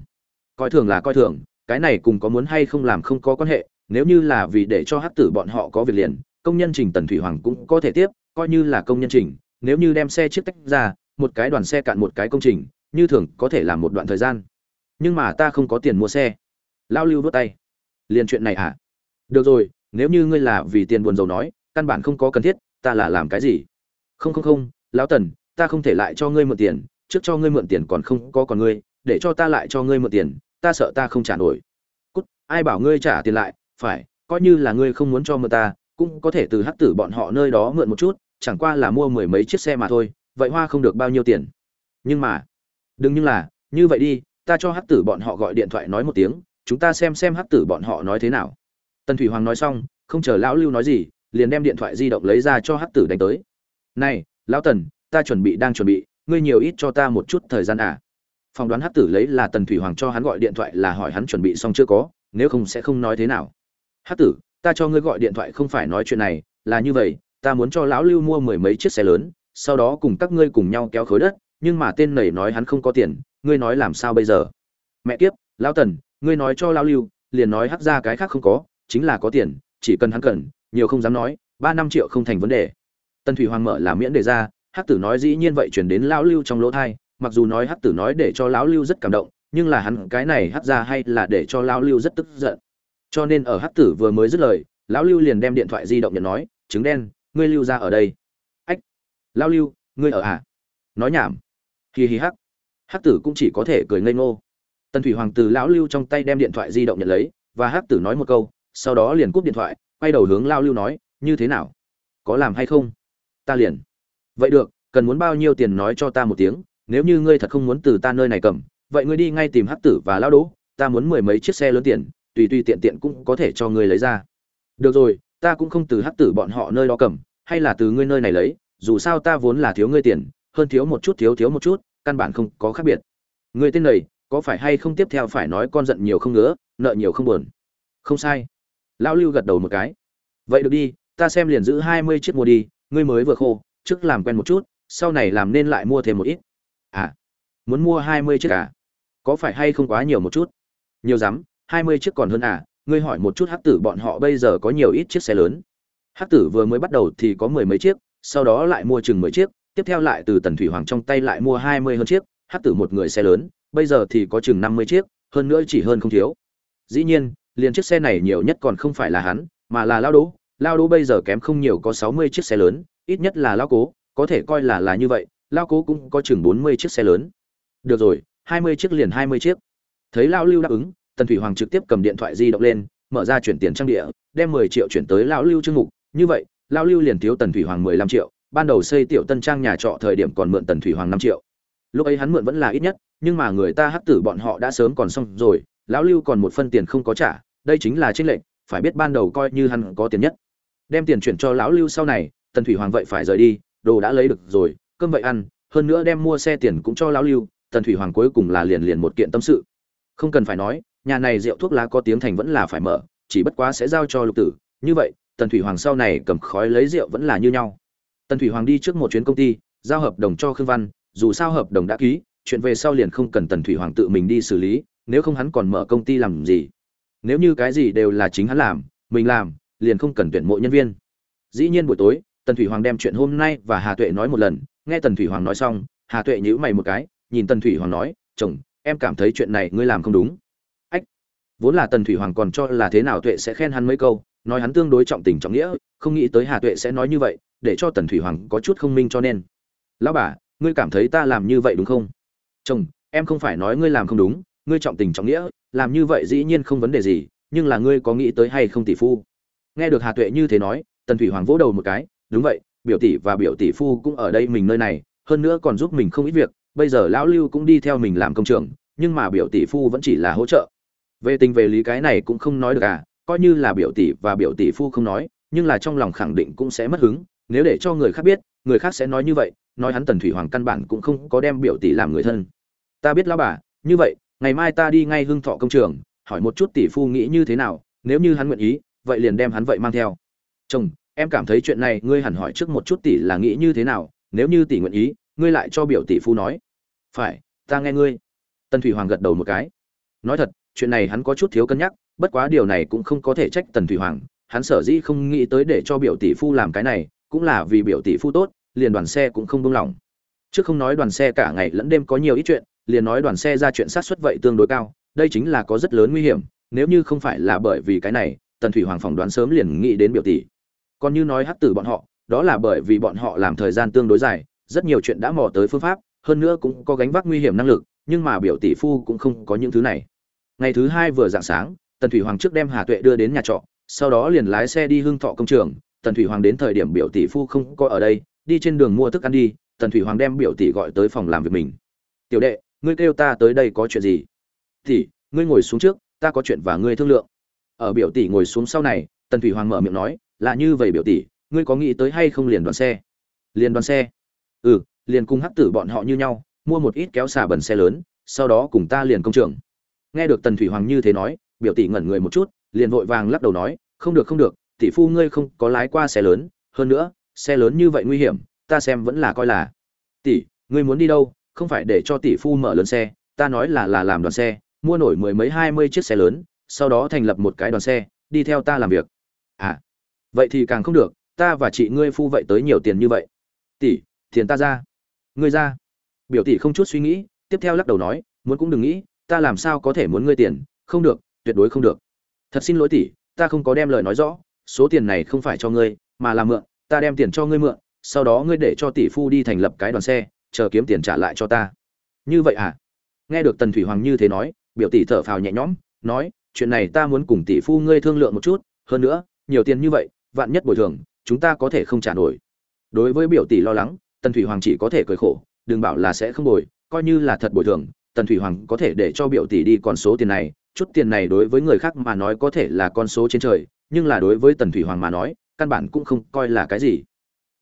Coi thường là coi thường cái này cùng có muốn hay không làm không có quan hệ, nếu như là vì để cho hát tử bọn họ có việc liền, công nhân trình tần thủy hoàng cũng có thể tiếp, coi như là công nhân trình, nếu như đem xe chiếc tách ra, một cái đoàn xe cạn một cái công trình, như thường có thể làm một đoạn thời gian. Nhưng mà ta không có tiền mua xe. Lao lưu vớt tay. Liền chuyện này à? Được rồi, nếu như ngươi là vì tiền buồn dầu nói, căn bản không có cần thiết, ta là làm cái gì? Không không không, lão tần, ta không thể lại cho ngươi mượn tiền, trước cho ngươi mượn tiền còn không có còn ngươi, để cho ta lại cho ngươi mượn tiền ta sợ ta không trả nổi. Cút, ai bảo ngươi trả tiền lại, phải, coi như là ngươi không muốn cho mượn ta, cũng có thể từ hắc tử bọn họ nơi đó mượn một chút, chẳng qua là mua mười mấy chiếc xe mà thôi, vậy hoa không được bao nhiêu tiền. Nhưng mà, đừng nhưng là, như vậy đi, ta cho hắc tử bọn họ gọi điện thoại nói một tiếng, chúng ta xem xem hắc tử bọn họ nói thế nào. Tần thủy hoàng nói xong, không chờ lão lưu nói gì, liền đem điện thoại di động lấy ra cho hắc tử đánh tới. Này, lão tần, ta chuẩn bị đang chuẩn bị, ngươi nhiều ít cho ta một chút thời gian à? Phỏng đoán Hát tử lấy là tần thủy hoàng cho hắn gọi điện thoại là hỏi hắn chuẩn bị xong chưa có, nếu không sẽ không nói thế nào. Hát tử, ta cho ngươi gọi điện thoại không phải nói chuyện này, là như vậy, ta muốn cho lão lưu mua mười mấy chiếc xe lớn, sau đó cùng các ngươi cùng nhau kéo khối đất, nhưng mà tên nầy nói hắn không có tiền, ngươi nói làm sao bây giờ? Mẹ kiếp, lão tần, ngươi nói cho lão lưu, liền nói hát ra cái khác không có, chính là có tiền, chỉ cần hắn cần, nhiều không dám nói, ba năm triệu không thành vấn đề. Tần thủy hoàng mở là miễn đề ra Hát tử nói dĩ nhiên vậy chuyển đến lão lưu trong lỗ thai mặc dù nói hắc tử nói để cho lão lưu rất cảm động, nhưng là hắn cái này hắc ra hay là để cho lão lưu rất tức giận. Cho nên ở hắc tử vừa mới dứt lời, lão lưu liền đem điện thoại di động nhận nói, trứng đen, ngươi lưu ra ở đây. Ách, lão lưu, ngươi ở à? Nói nhảm. Hì hì hắc. Hắc tử cũng chỉ có thể cười ngây ngô. Tần thủy hoàng từ lão lưu trong tay đem điện thoại di động nhận lấy, và hắc tử nói một câu, sau đó liền cúp điện thoại, quay đầu hướng lao lưu nói, như thế nào? Có làm hay không? Ta liền. Vậy được, cần muốn bao nhiêu tiền nói cho ta một tiếng nếu như ngươi thật không muốn từ ta nơi này cầm, vậy ngươi đi ngay tìm hắc tử và lão đỗ, ta muốn mười mấy chiếc xe lớn tiền, tùy tùy tiện tiện cũng có thể cho ngươi lấy ra. Được rồi, ta cũng không từ hắc tử bọn họ nơi đó cầm, hay là từ ngươi nơi này lấy, dù sao ta vốn là thiếu ngươi tiền, hơn thiếu một chút thiếu thiếu một chút, căn bản không có khác biệt. Ngươi tên này, có phải hay không tiếp theo phải nói con giận nhiều không ngứa, nợ nhiều không buồn? Không sai. Lão lưu gật đầu một cái. Vậy được đi, ta xem liền giữ hai mươi chiếc mua đi, ngươi mới vừa khô, trước làm quen một chút, sau này làm nên lại mua thêm một ít à muốn mua hai mươi chiếc à? Có phải hay không quá nhiều một chút? Nhiều lắm, hai mươi chiếc còn hơn à? Ngươi hỏi một chút hắc tử bọn họ bây giờ có nhiều ít chiếc xe lớn. Hắc tử vừa mới bắt đầu thì có mười mấy chiếc, sau đó lại mua chừng mười chiếc, tiếp theo lại từ tần thủy hoàng trong tay lại mua hai mươi hơn chiếc, hắc tử một người xe lớn, bây giờ thì có chừng năm mươi chiếc, hơn nữa chỉ hơn không thiếu. Dĩ nhiên, liền chiếc xe này nhiều nhất còn không phải là hắn, mà là lao đỗ. Lao đỗ bây giờ kém không nhiều có sáu mươi chiếc xe lớn, ít nhất là lao cố, có thể coi là là như vậy lao cố cũng có chừng bốn mươi chiếc xe lớn. Được rồi, hai mươi chiếc liền hai mươi chiếc. Thấy lao lưu đáp ứng, tần thủy hoàng trực tiếp cầm điện thoại di động lên, mở ra chuyển tiền trang địa, đem mười triệu chuyển tới lao lưu trương mục. Như vậy, lao lưu liền thiếu tần thủy hoàng mười lăm triệu, ban đầu xây tiểu tân trang nhà trọ thời điểm còn mượn tần thủy hoàng năm triệu. Lúc ấy hắn mượn vẫn là ít nhất, nhưng mà người ta hắc tử bọn họ đã sớm còn xong rồi lão lưu còn một phân tiền không có trả, đây chính là tranh lệnh phải biết ban đầu coi như hắn có tiền nhất. Đem tiền chuyển cho lão lưu sau này, tần thủy hoàng vậy phải rời đi, đồ đã lấy được rồi cơm vậy ăn, hơn nữa đem mua xe tiền cũng cho lão lưu, tần thủy hoàng cuối cùng là liền liền một kiện tâm sự. Không cần phải nói, nhà này rượu thuốc lá có tiếng thành vẫn là phải mở, chỉ bất quá sẽ giao cho lục tử. Như vậy, tần thủy hoàng sau này cầm khói lấy rượu vẫn là như nhau. Tần thủy hoàng đi trước một chuyến công ty, giao hợp đồng cho khương văn, dù sao hợp đồng đã ký, chuyện về sau liền không cần tần thủy hoàng tự mình đi xử lý, nếu không hắn còn mở công ty làm gì? Nếu như cái gì đều là chính hắn làm, mình làm, liền không cần tuyển mộ nhân viên. Dĩ nhiên buổi tối, tần thủy hoàng đem chuyện hôm nay và hà tuệ nói một lần nghe tần thủy hoàng nói xong, hà tuệ nhíu mày một cái, nhìn tần thủy hoàng nói, chồng, em cảm thấy chuyện này ngươi làm không đúng. Ách, vốn là tần thủy hoàng còn cho là thế nào tuệ sẽ khen hắn mấy câu, nói hắn tương đối trọng tình trọng nghĩa, không nghĩ tới hà tuệ sẽ nói như vậy, để cho tần thủy hoàng có chút không minh cho nên. Lão bà, ngươi cảm thấy ta làm như vậy đúng không? Chồng, em không phải nói ngươi làm không đúng, ngươi trọng tình trọng nghĩa, làm như vậy dĩ nhiên không vấn đề gì, nhưng là ngươi có nghĩ tới hay không tỷ phu? Nghe được hà tuệ như thế nói, tần thủy hoàng vỗ đầu một cái, đúng vậy biểu tỷ và biểu tỷ phu cũng ở đây mình nơi này, hơn nữa còn giúp mình không ít việc, bây giờ lão lưu cũng đi theo mình làm công trường, nhưng mà biểu tỷ phu vẫn chỉ là hỗ trợ. Về tình về lý cái này cũng không nói được à coi như là biểu tỷ và biểu tỷ phu không nói, nhưng là trong lòng khẳng định cũng sẽ mất hứng, nếu để cho người khác biết, người khác sẽ nói như vậy, nói hắn tần thủy hoàng căn bản cũng không có đem biểu tỷ làm người thân. Ta biết lão bà, như vậy, ngày mai ta đi ngay hưng thọ công trường, hỏi một chút tỷ phu nghĩ như thế nào, nếu như hắn nguyện ý, vậy liền đem hắn vậy mang theo. Chồng em cảm thấy chuyện này ngươi hẳn hỏi trước một chút tỷ là nghĩ như thế nào, nếu như tỷ nguyện ý, ngươi lại cho biểu tỷ phu nói. Phải, ta nghe ngươi. Tần thủy hoàng gật đầu một cái. Nói thật, chuyện này hắn có chút thiếu cân nhắc, bất quá điều này cũng không có thể trách tần thủy hoàng. Hắn sở dĩ không nghĩ tới để cho biểu tỷ phu làm cái này, cũng là vì biểu tỷ phu tốt, liền đoàn xe cũng không buông lỏng. Trước không nói đoàn xe cả ngày lẫn đêm có nhiều ít chuyện, liền nói đoàn xe ra chuyện sát xuất vậy tương đối cao, đây chính là có rất lớn nguy hiểm, nếu như không phải là bởi vì cái này, tần thủy hoàng phỏng đoán sớm liền nghĩ đến biểu tỷ còn như nói hắc tử bọn họ đó là bởi vì bọn họ làm thời gian tương đối dài rất nhiều chuyện đã mò tới phương pháp hơn nữa cũng có gánh vác nguy hiểm năng lực nhưng mà biểu tỷ phu cũng không có những thứ này. Ngày thứ hai vừa dạng sáng tần thủy hoàng trước đem hà tuệ đưa đến nhà trọ sau đó liền lái xe đi Hương thọ công trường. Tần thủy hoàng đến thời điểm biểu tỷ phu không có ở đây đi trên đường mua thức ăn đi tần thủy hoàng đem biểu tỷ gọi tới phòng làm việc mình. Tiểu đệ ngươi kêu ta tới đây có chuyện gì? Tỷ, ngươi ngồi xuống trước ta có chuyện và ngươi thương lượng. Ở biểu tỷ ngồi xuống sau này tần thủy hoàng mở miệng nói là như vậy biểu tỷ, ngươi có nghĩ tới hay không liền đoàn xe? Liền đoàn xe. Ừ liền cùng hắc tử bọn họ như nhau, mua một ít kéo xà bẩn xe lớn, sau đó cùng ta liền công trường. Nghe được tần thủy hoàng như thế nói, biểu tỷ ngẩn người một chút, liền vội vàng lắc đầu nói, không được không được, tỷ phu ngươi không có lái qua xe lớn, hơn nữa, xe lớn như vậy nguy hiểm, ta xem vẫn là coi là. Tỷ, ngươi muốn đi đâu, không phải để cho tỷ phu mở lớn xe, ta nói là là làm đoàn xe, mua nổi mười mấy, hai mươi chiếc xe lớn, sau đó thành lập một cái đoàn xe, đi theo ta làm việc. À vậy thì càng không được, ta và chị ngươi phu vậy tới nhiều tiền như vậy. Tỷ, tiền ta ra. Ngươi ra. Biểu tỷ không chút suy nghĩ, tiếp theo lắc đầu nói, muốn cũng đừng nghĩ, ta làm sao có thể muốn ngươi tiền, không được, tuyệt đối không được. Thật xin lỗi tỷ, ta không có đem lời nói rõ, số tiền này không phải cho ngươi, mà là mượn, ta đem tiền cho ngươi mượn, sau đó ngươi để cho tỷ phu đi thành lập cái đoàn xe, chờ kiếm tiền trả lại cho ta. Như vậy à? Nghe được tần thủy hoàng như thế nói, biểu tỷ thở phào nhẹ nhõm, nói, chuyện này ta muốn cùng tỷ phu ngươi thương lượng một chút, hơn nữa, nhiều tiền như vậy vạn nhất bồi thường, chúng ta có thể không trả nổi. Đối với biểu tỷ lo lắng, tần thủy hoàng chỉ có thể cười khổ, đừng bảo là sẽ không bồi, coi như là thật bồi thường, tần thủy hoàng có thể để cho biểu tỷ đi con số tiền này, chút tiền này đối với người khác mà nói có thể là con số trên trời, nhưng là đối với tần thủy hoàng mà nói, căn bản cũng không coi là cái gì.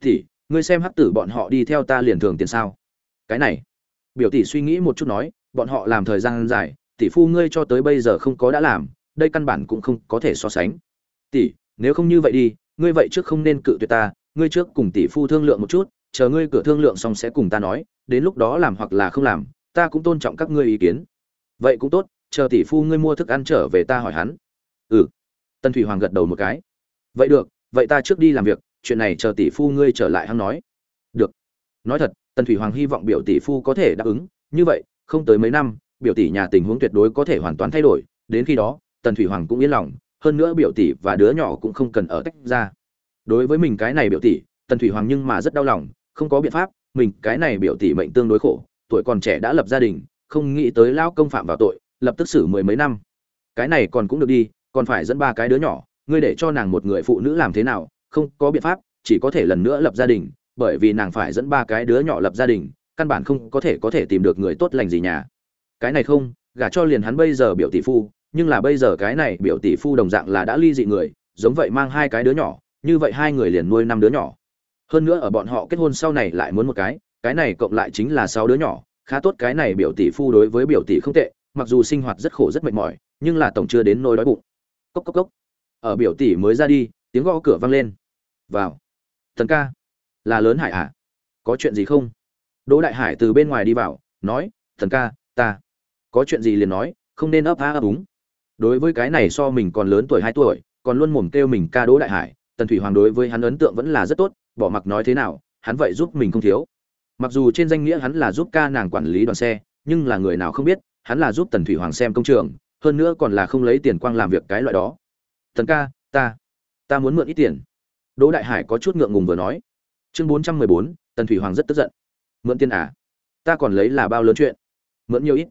Tỷ, ngươi xem hắc tử bọn họ đi theo ta liền thường tiền sao? Cái này. Biểu tỷ suy nghĩ một chút nói, bọn họ làm thời gian dài, tỷ phu ngươi cho tới bây giờ không có đã làm, đây căn bản cũng không có thể so sánh. Tỷ nếu không như vậy đi, ngươi vậy trước không nên cự tuyệt ta, ngươi trước cùng tỷ phu thương lượng một chút, chờ ngươi cửa thương lượng xong sẽ cùng ta nói, đến lúc đó làm hoặc là không làm, ta cũng tôn trọng các ngươi ý kiến. Vậy cũng tốt, chờ tỷ phu ngươi mua thức ăn trở về ta hỏi hắn. Ừ. Tân thủy hoàng gật đầu một cái. Vậy được, vậy ta trước đi làm việc, chuyện này chờ tỷ phu ngươi trở lại hắn nói. Được. Nói thật tần thủy hoàng hy vọng biểu tỷ phu có thể đáp ứng, như vậy, không tới mấy năm, biểu tỷ nhà tình huống tuyệt đối có thể hoàn toàn thay đổi, đến khi đó tần thủy hoàng cũng yên lòng hơn nữa biểu tỷ và đứa nhỏ cũng không cần ở tách ra. Đối với mình cái này biểu tỷ, tần thủy hoàng nhưng mà rất đau lòng, không có biện pháp, mình cái này biểu tỷ mệnh tương đối khổ, tuổi còn trẻ đã lập gia đình, không nghĩ tới lão công phạm vào tội, lập tức xử mười mấy năm. Cái này còn cũng được đi, còn phải dẫn ba cái đứa nhỏ, ngươi để cho nàng một người phụ nữ làm thế nào, không có biện pháp, chỉ có thể lần nữa lập gia đình, bởi vì nàng phải dẫn ba cái đứa nhỏ lập gia đình, căn bản không có thể có thể tìm được người tốt lành gì nhà. Cái này không, gả cho liền hắn bây giờ biểu tỷ phu nhưng là bây giờ cái này biểu tỷ phu đồng dạng là đã ly dị người, giống vậy mang hai cái đứa nhỏ, như vậy hai người liền nuôi năm đứa nhỏ. Hơn nữa ở bọn họ kết hôn sau này lại muốn một cái cái này cộng lại chính là sáu đứa nhỏ, khá tốt cái này biểu tỷ phu đối với biểu tỷ không tệ, mặc dù sinh hoạt rất khổ rất mệt mỏi, nhưng là tổng chưa đến nỗi đói bụng. Cốc cốc cốc. Ở biểu tỷ mới ra đi, tiếng gõ cửa vang lên. Vào. Thần ca. Là lớn hải à? Có chuyện gì không? Đỗ đại hải từ bên ngoài đi vào, nói, thần ca, ta. Có chuyện gì liền nói, không nên ấp á ấp úng đối với cái này so mình còn lớn tuổi hai tuổi, còn luôn mồm kêu mình ca đỗ đại hải, tần thủy hoàng đối với hắn ấn tượng vẫn là rất tốt, bỏ mặc nói thế nào, hắn vậy giúp mình không thiếu. Mặc dù trên danh nghĩa hắn là giúp ca nàng quản lý đoàn xe, nhưng là người nào không biết, hắn là giúp tần thủy hoàng xem công trường, hơn nữa còn là không lấy tiền quang làm việc cái loại đó. Thần ca, ta ta muốn mượn ít tiền. Đỗ đại hải có chút ngượng ngùng vừa nói. Chương bốn trăm mười bốn, tần thủy hoàng rất tức giận. Mượn tiền à? Ta còn lấy là bao lớn chuyện? Mượn nhiều ít.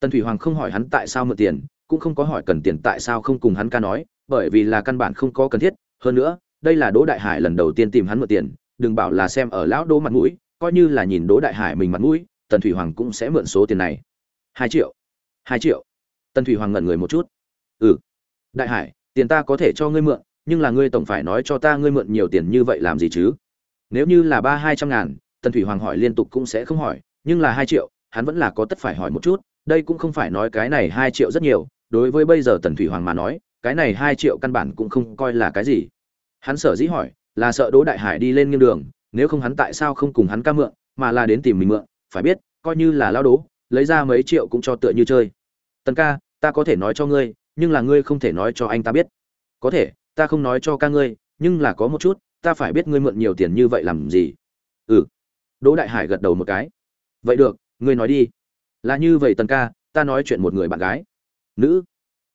Tần thủy hoàng không hỏi hắn tại sao mượn tiền cũng không có hỏi cần tiền tại sao không cùng hắn ca nói, bởi vì là căn bản không có cần thiết. Hơn nữa, đây là đỗ đại hải lần đầu tiên tìm hắn mượn tiền, đừng bảo là xem ở lão đỗ mặt mũi, coi như là nhìn đỗ đại hải mình mặt mũi, tần thủy hoàng cũng sẽ mượn số tiền này. Hai triệu. Hai triệu. Tần thủy hoàng ngẩn người một chút. Ừ. Đại hải, tiền ta có thể cho ngươi mượn, nhưng là ngươi tổng phải nói cho ta ngươi mượn nhiều tiền như vậy làm gì chứ? Nếu như là ba hai trăm ngàn, tần thủy hoàng hỏi liên tục cũng sẽ không hỏi, nhưng là hai triệu, hắn vẫn là có tất phải hỏi một chút, đây cũng không phải nói cái này hai triệu rất nhiều đối với bây giờ tần thủy hoàng mà nói, cái này hai triệu căn bản cũng không coi là cái gì. Hắn sở dĩ hỏi, là sợ đỗ đại hải đi lên nghiêng đường, nếu không hắn tại sao không cùng hắn ca mượn, mà là đến tìm mình mượn, phải biết, coi như là lao đố lấy ra mấy triệu cũng cho tựa như chơi. Tần ca, ta có thể nói cho ngươi, nhưng là ngươi không thể nói cho anh ta biết. Có thể, ta không nói cho ca ngươi, nhưng là có một chút, ta phải biết ngươi mượn nhiều tiền như vậy làm gì. Ừ. Đỗ đại hải gật đầu một cái. Vậy được, ngươi nói đi. Là như vậy tần ca, ta nói chuyện một người bạn gái nữ.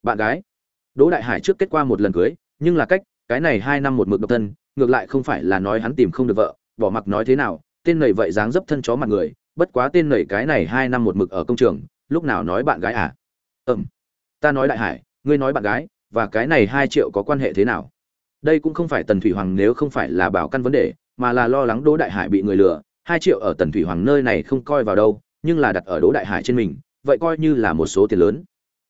Bạn gái. Đỗ đại hải trước kết qua một lần cưới, nhưng là cách, cái này hai năm một mực độc thân, ngược lại không phải là nói hắn tìm không được vợ, bỏ mặc nói thế nào, tên nầy vậy dáng dấp thân chó mặt người, bất quá tên nầy cái này hai năm một mực ở công trường, lúc nào nói bạn gái à? Ừm. Ta nói đại hải, ngươi nói bạn gái, và cái này hai triệu có quan hệ thế nào? Đây cũng không phải tần thủy hoàng nếu không phải là bảo căn vấn đề, mà là lo lắng đỗ đại hải bị người lừa, hai triệu ở tần thủy hoàng nơi này không coi vào đâu, nhưng là đặt ở đỗ đại hải trên mình, vậy coi như là một số tiền lớn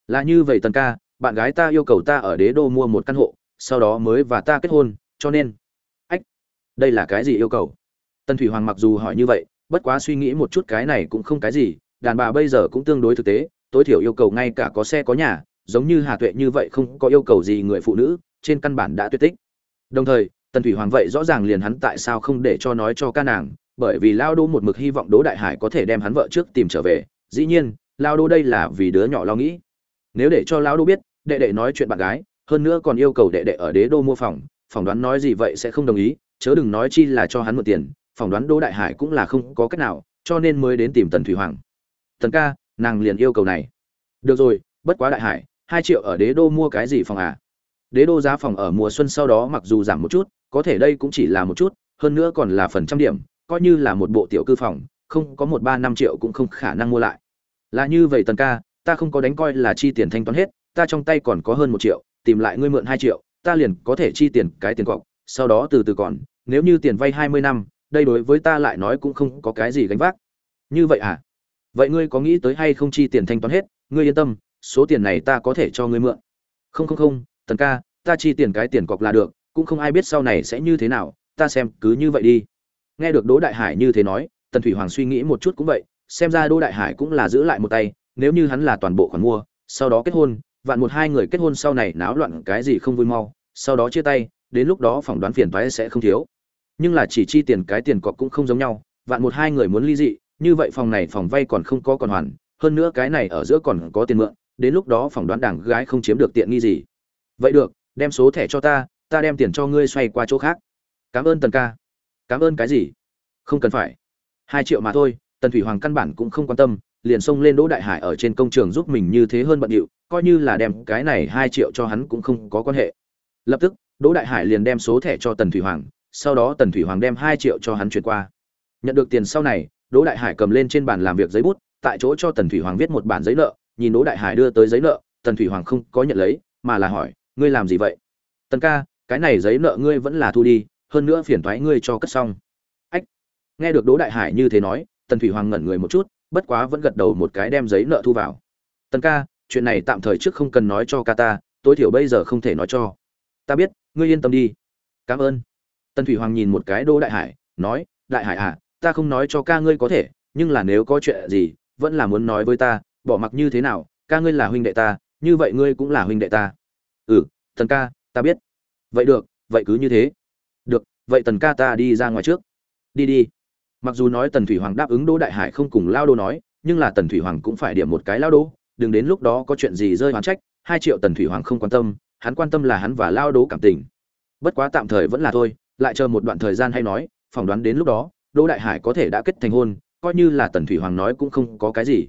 là như vậy tần ca, bạn gái ta yêu cầu ta ở đế đô mua một căn hộ, sau đó mới và ta kết hôn, cho nên. Ách, đây là cái gì yêu cầu? Tần thủy hoàng mặc dù hỏi như vậy, bất quá suy nghĩ một chút cái này cũng không cái gì, đàn bà bây giờ cũng tương đối thực tế, tối thiểu yêu cầu ngay cả có xe có nhà, giống như hà tuệ như vậy không có yêu cầu gì người phụ nữ, trên căn bản đã tuyệt tích. Đồng thời, tần thủy hoàng vậy rõ ràng liền hắn tại sao không để cho nói cho ca nàng, bởi vì lao đô một mực hy vọng đỗ đại hải có thể đem hắn vợ trước tìm trở về, dĩ nhiên, lao đô đây là vì đứa nhỏ lo nghĩ nếu để cho Lão đô biết, đệ đệ nói chuyện bạn gái, hơn nữa còn yêu cầu đệ đệ ở đế đô mua phòng, phỏng đoán nói gì vậy sẽ không đồng ý, chớ đừng nói chi là cho hắn mượn tiền, phỏng đoán đỗ đại hải cũng là không có cách nào, cho nên mới đến tìm tần thủy hoàng. Tần ca, nàng liền yêu cầu này. Được rồi, bất quá đại hải, hai triệu ở đế đô mua cái gì phòng à? Đế đô giá phòng ở mùa xuân sau đó mặc dù giảm một chút, có thể đây cũng chỉ là một chút, hơn nữa còn là phần trăm điểm, coi như là một bộ tiểu cư phòng, không có một ba năm triệu cũng không khả năng mua lại. Là như vậy tần ca ta không có đánh coi là chi tiền thanh toán hết, ta trong tay còn có hơn một triệu, tìm lại ngươi mượn hai triệu, ta liền có thể chi tiền cái tiền cọc, sau đó từ từ còn, nếu như tiền vay hai mươi năm, đây đối với ta lại nói cũng không có cái gì gánh vác. Như vậy à? Vậy ngươi có nghĩ tới hay không chi tiền thanh toán hết? Ngươi yên tâm, số tiền này ta có thể cho ngươi mượn. Không không không, tần ca, ta chi tiền cái tiền cọc là được, cũng không ai biết sau này sẽ như thế nào, ta xem cứ như vậy đi. Nghe được đỗ đại hải như thế nói, tần thủy hoàng suy nghĩ một chút cũng vậy, xem ra đỗ đại hải cũng là giữ lại một tay nếu như hắn là toàn bộ khoản mua, sau đó kết hôn, vạn một hai người kết hôn sau này náo loạn cái gì không vui mau, sau đó chia tay, đến lúc đó phỏng đoán phiền toái sẽ không thiếu. Nhưng là chỉ chi tiền cái tiền cọc cũng không giống nhau, vạn một hai người muốn ly dị, như vậy phòng này phòng vay còn không có còn hoàn, hơn nữa cái này ở giữa còn có tiền mượn, đến lúc đó phỏng đoán đảng gái không chiếm được tiện nghi gì. Vậy được, đem số thẻ cho ta ta đem tiền cho ngươi xoay qua chỗ khác. Cảm ơn tần ca. Cảm ơn cái gì? Không cần phải. Hai triệu mà thôi, tần thủy hoàng căn bản cũng không quan tâm liền xông lên đỗ đại hải ở trên công trường giúp mình như thế hơn bận điệu, coi như là đem cái này hai triệu cho hắn cũng không có quan hệ. Lập tức, đỗ đại hải liền đem số thẻ cho tần thủy hoàng, sau đó tần thủy hoàng đem hai triệu cho hắn chuyển qua. Nhận được tiền sau này, đỗ đại hải cầm lên trên bàn làm việc giấy bút, tại chỗ cho tần thủy hoàng viết một bản giấy nợ, nhìn đỗ đại hải đưa tới giấy nợ, tần thủy hoàng không có nhận lấy, mà là hỏi, ngươi làm gì vậy? Tần ca, cái này giấy nợ ngươi vẫn là thu đi, hơn nữa phiền toái ngươi cho cất xong. Ách! Nghe được đỗ đại hải như thế nói, tần thủy hoàng ngẩn người một chút bất quá vẫn gật đầu một cái đem giấy nợ thu vào. Tần ca, chuyện này tạm thời trước không cần nói cho ca ta, tối thiểu bây giờ không thể nói cho. Ta biết, ngươi yên tâm đi. Cảm ơn. Tần thủy hoàng nhìn một cái Đô đại hải, nói, đại hải à ta không nói cho ca ngươi có thể, nhưng là nếu có chuyện gì, vẫn là muốn nói với ta, bỏ mặc như thế nào, ca ngươi là huynh đệ ta, như vậy ngươi cũng là huynh đệ ta. Ừ tần ca, ta biết. Vậy được, vậy cứ như thế. Được, vậy tần ca ta đi ra ngoài trước. Đi đi mặc dù nói tần thủy hoàng đáp ứng đỗ đại hải không cùng lao đô nói, nhưng là tần thủy hoàng cũng phải điểm một cái lao đô, đừng đến lúc đó có chuyện gì rơi hoán trách, hai triệu tần thủy hoàng không quan tâm, hắn quan tâm là hắn và lao đố cảm tình. Bất quá tạm thời vẫn là thôi, lại chờ một đoạn thời gian hay nói, phỏng đoán đến lúc đó, đỗ đại hải có thể đã kết thành hôn, coi như là tần thủy hoàng nói cũng không có cái gì.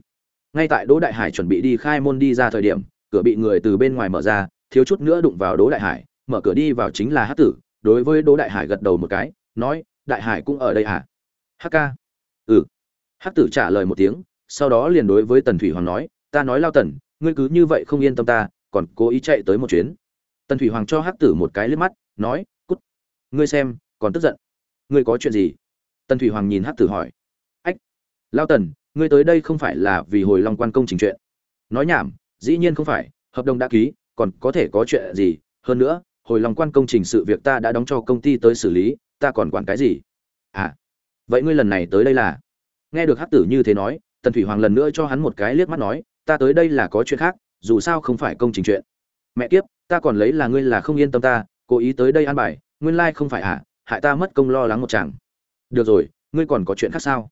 Ngay tại đỗ đại hải chuẩn bị đi khai môn đi ra thời điểm, cửa bị người từ bên ngoài mở ra, thiếu chút nữa đụng vào đỗ đại hải, mở cửa đi vào chính là hát tử, đối với đỗ đại hải gật đầu một cái, nói, đại hải cũng ở đây à? Hắc ca. Ừ. Hắc tử trả lời một tiếng, sau đó liền đối với tần thủy hoàng nói, ta nói lao tần, ngươi cứ như vậy không yên tâm ta, còn cố ý chạy tới một chuyến. Tần thủy hoàng cho hắc tử một cái liếc mắt, nói, cút. Ngươi xem, còn tức giận. Ngươi có chuyện gì? Tần thủy hoàng nhìn hắc tử hỏi, ách, lao tần, ngươi tới đây không phải là vì hồi long quan công trình chuyện? Nói nhảm, dĩ nhiên không phải, hợp đồng đã ký, còn có thể có chuyện gì? Hơn nữa, hồi long quan công trình sự việc ta đã đóng cho công ty tới xử lý, ta còn quản cái gì? À vậy ngươi lần này tới đây là? Nghe được hắc tử như thế nói, tần thủy hoàng lần nữa cho hắn một cái liếc mắt nói, ta tới đây là có chuyện khác, dù sao không phải công trình chuyện. Mẹ kiếp, ta còn lấy là ngươi là không yên tâm ta, cố ý tới đây an bài, nguyên lai không phải à hại ta mất công lo lắng một chàng. Được rồi, ngươi còn có chuyện khác sao?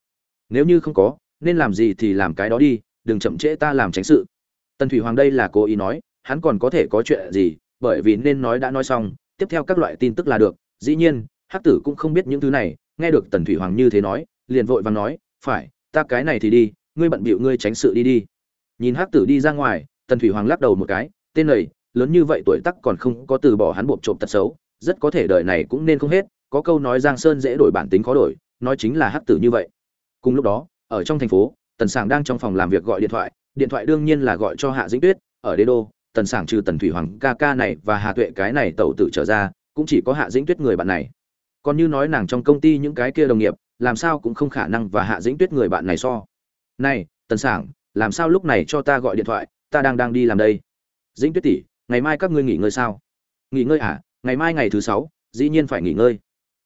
Nếu như không có, nên làm gì thì làm cái đó đi, đừng chậm trễ ta làm tránh sự. Tần thủy hoàng đây là cố ý nói, hắn còn có thể có chuyện gì, bởi vì nên nói đã nói xong, tiếp theo các loại tin tức là được. Dĩ nhiên, hắc tử cũng không biết những thứ này nghe được tần thủy hoàng như thế nói, liền vội vàng nói, phải, ta cái này thì đi, ngươi bận bịu ngươi tránh sự đi đi. Nhìn hắc tử đi ra ngoài, tần thủy hoàng lắc đầu một cái, tên này, lớn như vậy tuổi tắc còn không có từ bỏ hắn bộ trộm tật xấu, rất có thể đời này cũng nên không hết, có câu nói giang sơn dễ đổi bản tính khó đổi, nói chính là hắc tử như vậy. Cùng lúc đó, ở trong thành phố, tần sảng đang trong phòng làm việc gọi điện thoại điện thoại đương nhiên là gọi cho hạ dĩnh tuyết, ở đế đô, tần sảng trừ tần thủy hoàng ca ca này và hà tuệ cái này tẩu tử trở ra, cũng chỉ có hạ dĩnh tuyết người bạn này còn như nói nàng trong công ty những cái kia đồng nghiệp, làm sao cũng không khả năng và hạ dĩnh tuyết người bạn này so. Này, tần sảng, làm sao lúc này cho ta gọi điện thoại, ta đang đang đi làm đây. Dĩnh tuyết tỷ, ngày mai các ngươi nghỉ ngơi sao? Nghỉ ngơi à ngày mai ngày thứ sáu, dĩ nhiên phải nghỉ ngơi.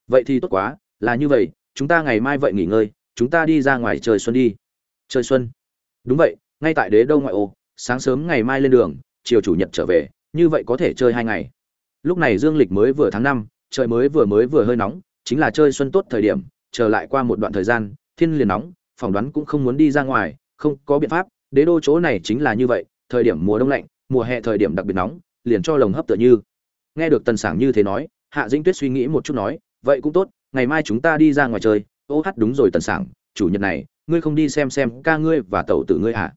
Vậy thì tốt quá, là như vậy, chúng ta ngày mai vậy nghỉ ngơi, chúng ta đi ra ngoài trời xuân đi. Trời xuân. Đúng vậy, ngay tại đế đâu ngoại ô, sáng sớm ngày mai lên đường, chiều chủ nhật trở về, như vậy có thể chơi hai ngày. Lúc này dương lịch mới vừa tháng năm trời mới vừa mới vừa hơi nóng, chính là chơi xuân tốt thời điểm trở lại qua một đoạn thời gian, thiên liền nóng, phỏng đoán cũng không muốn đi ra ngoài, không có biện pháp, đế đô chỗ này chính là như vậy, thời điểm mùa đông lạnh, mùa hè thời điểm đặc biệt nóng, liền cho lồng hấp tựa như. Nghe được tần sảng như thế nói, hạ dĩnh tuyết suy nghĩ một chút nói, vậy cũng tốt, ngày mai chúng ta đi ra ngoài chơi. Ô hát đúng rồi tần sảng, chủ nhật này, ngươi không đi xem xem ca ngươi và tẩu tử ngươi à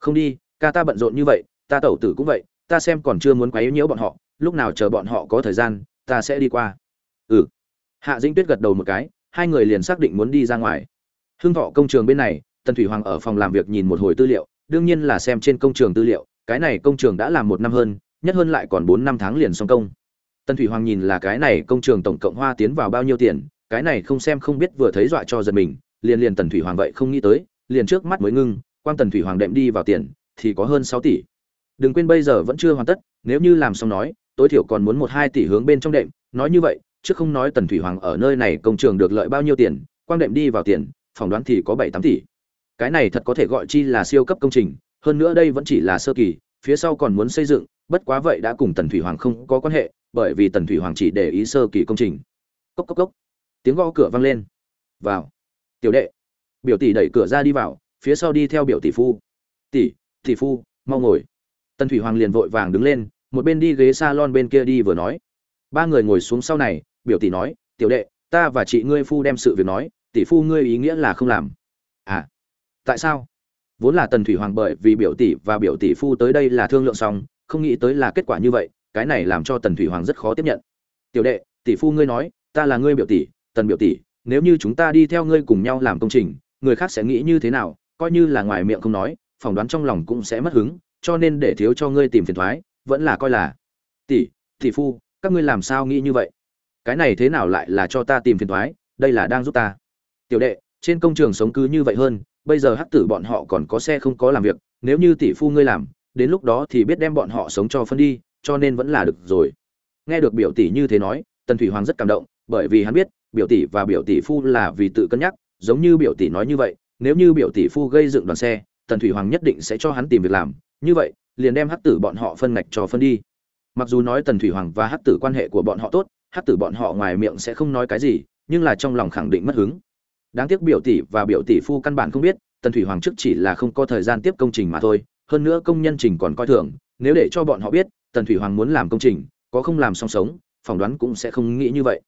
không đi, ca ta bận rộn như vậy, ta tẩu tử cũng vậy, ta xem còn chưa muốn quấy nhiễu bọn họ, lúc nào chờ bọn họ có thời gian ta sẽ đi qua. Ừ. Hạ dĩnh tuyết gật đầu một cái, hai người liền xác định muốn đi ra ngoài. Hương thọ công trường bên này, tần thủy hoàng ở phòng làm việc nhìn một hồi tư liệu, đương nhiên là xem trên công trường tư liệu, cái này công trường đã làm một năm hơn, nhất hơn lại còn bốn năm tháng liền xong công. Tần thủy hoàng nhìn là cái này công trường tổng cộng hoa tiến vào bao nhiêu tiền, cái này không xem không biết vừa thấy dọa cho giật mình, liền liền tần thủy hoàng vậy không nghĩ tới, liền trước mắt mới ngưng Quan tần thủy hoàng đệm đi vào tiền, thì có hơn sáu tỷ. Đừng quên bây giờ vẫn chưa hoàn tất, nếu như làm xong nói tối thiểu còn muốn một hai tỷ hướng bên trong đệm, nói như vậy trước không nói tần thủy hoàng ở nơi này công trường được lợi bao nhiêu tiền, quang đệm đi vào tiền, phỏng đoán thì có bảy tám tỷ. Cái này thật có thể gọi chi là siêu cấp công trình, hơn nữa đây vẫn chỉ là sơ kỳ, phía sau còn muốn xây dựng, bất quá vậy đã cùng tần thủy hoàng không có quan hệ, bởi vì tần thủy hoàng chỉ để ý sơ kỳ công trình. Cốc cốc cốc. Tiếng gõ cửa vang lên. Vào. Tiểu đệ. Biểu tỷ đẩy cửa ra đi vào, phía sau đi theo biểu tỷ phu. Tỷ tỷ phu, mau ngồi. Tần thủy hoàng liền vội vàng đứng lên một bên đi ghế salon bên kia đi vừa nói. Ba người ngồi xuống sau này, biểu tỷ nói, tiểu đệ, ta và chị ngươi phu đem sự việc nói, tỷ phu ngươi ý nghĩa là không làm. À tại sao? Vốn là tần thủy hoàng bởi vì biểu tỷ và biểu tỷ phu tới đây là thương lượng xong, không nghĩ tới là kết quả như vậy, cái này làm cho tần thủy hoàng rất khó tiếp nhận. Tiểu đệ, tỷ phu ngươi nói, ta là ngươi biểu tỷ, tần biểu tỷ, nếu như chúng ta đi theo ngươi cùng nhau làm công trình, người khác sẽ nghĩ như thế nào, coi như là ngoài miệng không nói, phỏng đoán trong lòng cũng sẽ mất hứng, cho nên để thiếu cho ngươi tìm phiền thoái vẫn là coi là, tỷ tỷ phu, các ngươi làm sao nghĩ như vậy? Cái này thế nào lại là cho ta tìm phiền thoái, đây là đang giúp ta. Tiểu đệ, trên công trường sống cứ như vậy hơn, bây giờ hắc tử bọn họ còn có xe không có làm việc, nếu như tỷ phu ngươi làm, đến lúc đó thì biết đem bọn họ sống cho phân đi, cho nên vẫn là được rồi. Nghe được biểu tỷ như thế nói, tần thủy hoàng rất cảm động, bởi vì hắn biết, biểu tỷ và biểu tỷ phu là vì tự cân nhắc, giống như biểu tỷ nói như vậy, nếu như biểu tỷ phu gây dựng đoàn xe, tần thủy hoàng nhất định sẽ cho hắn tìm việc làm, như vậy liền đem hắc tử bọn họ phân ngạch cho phân đi. Mặc dù nói tần thủy hoàng và hắc tử quan hệ của bọn họ tốt, hắc tử bọn họ ngoài miệng sẽ không nói cái gì, nhưng là trong lòng khẳng định mất hứng. Đáng tiếc biểu tỷ và biểu tỷ phu căn bản không biết, tần thủy hoàng trước chỉ là không có thời gian tiếp công trình mà thôi, hơn nữa công nhân trình còn coi thường, nếu để cho bọn họ biết, tần thủy hoàng muốn làm công trình, có không làm song sống, phỏng đoán cũng sẽ không nghĩ như vậy.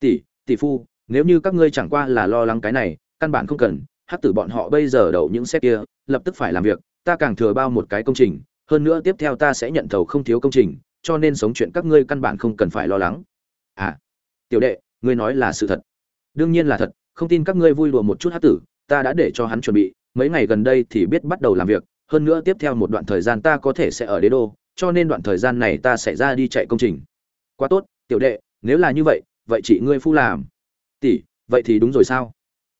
Tỷ tỷ phu, nếu như các ngươi chẳng qua là lo lắng cái này, căn bản không cần hát tử bọn họ bây giờ đậu những xe kia, lập tức phải làm việc, ta càng thừa bao một cái công trình hơn nữa tiếp theo ta sẽ nhận thầu không thiếu công trình, cho nên sống chuyện các ngươi căn bản không cần phải lo lắng. À tiểu đệ, ngươi nói là sự thật. Đương nhiên là thật, không tin các ngươi vui đùa một chút hát tử, ta đã để cho hắn chuẩn bị, mấy ngày gần đây thì biết bắt đầu làm việc, hơn nữa tiếp theo một đoạn thời gian ta có thể sẽ ở đế đô, cho nên đoạn thời gian này ta sẽ ra đi chạy công trình. Quá tốt, tiểu đệ, nếu là như vậy vậy chị ngươi phu làm. Tỷ, vậy thì đúng rồi sao?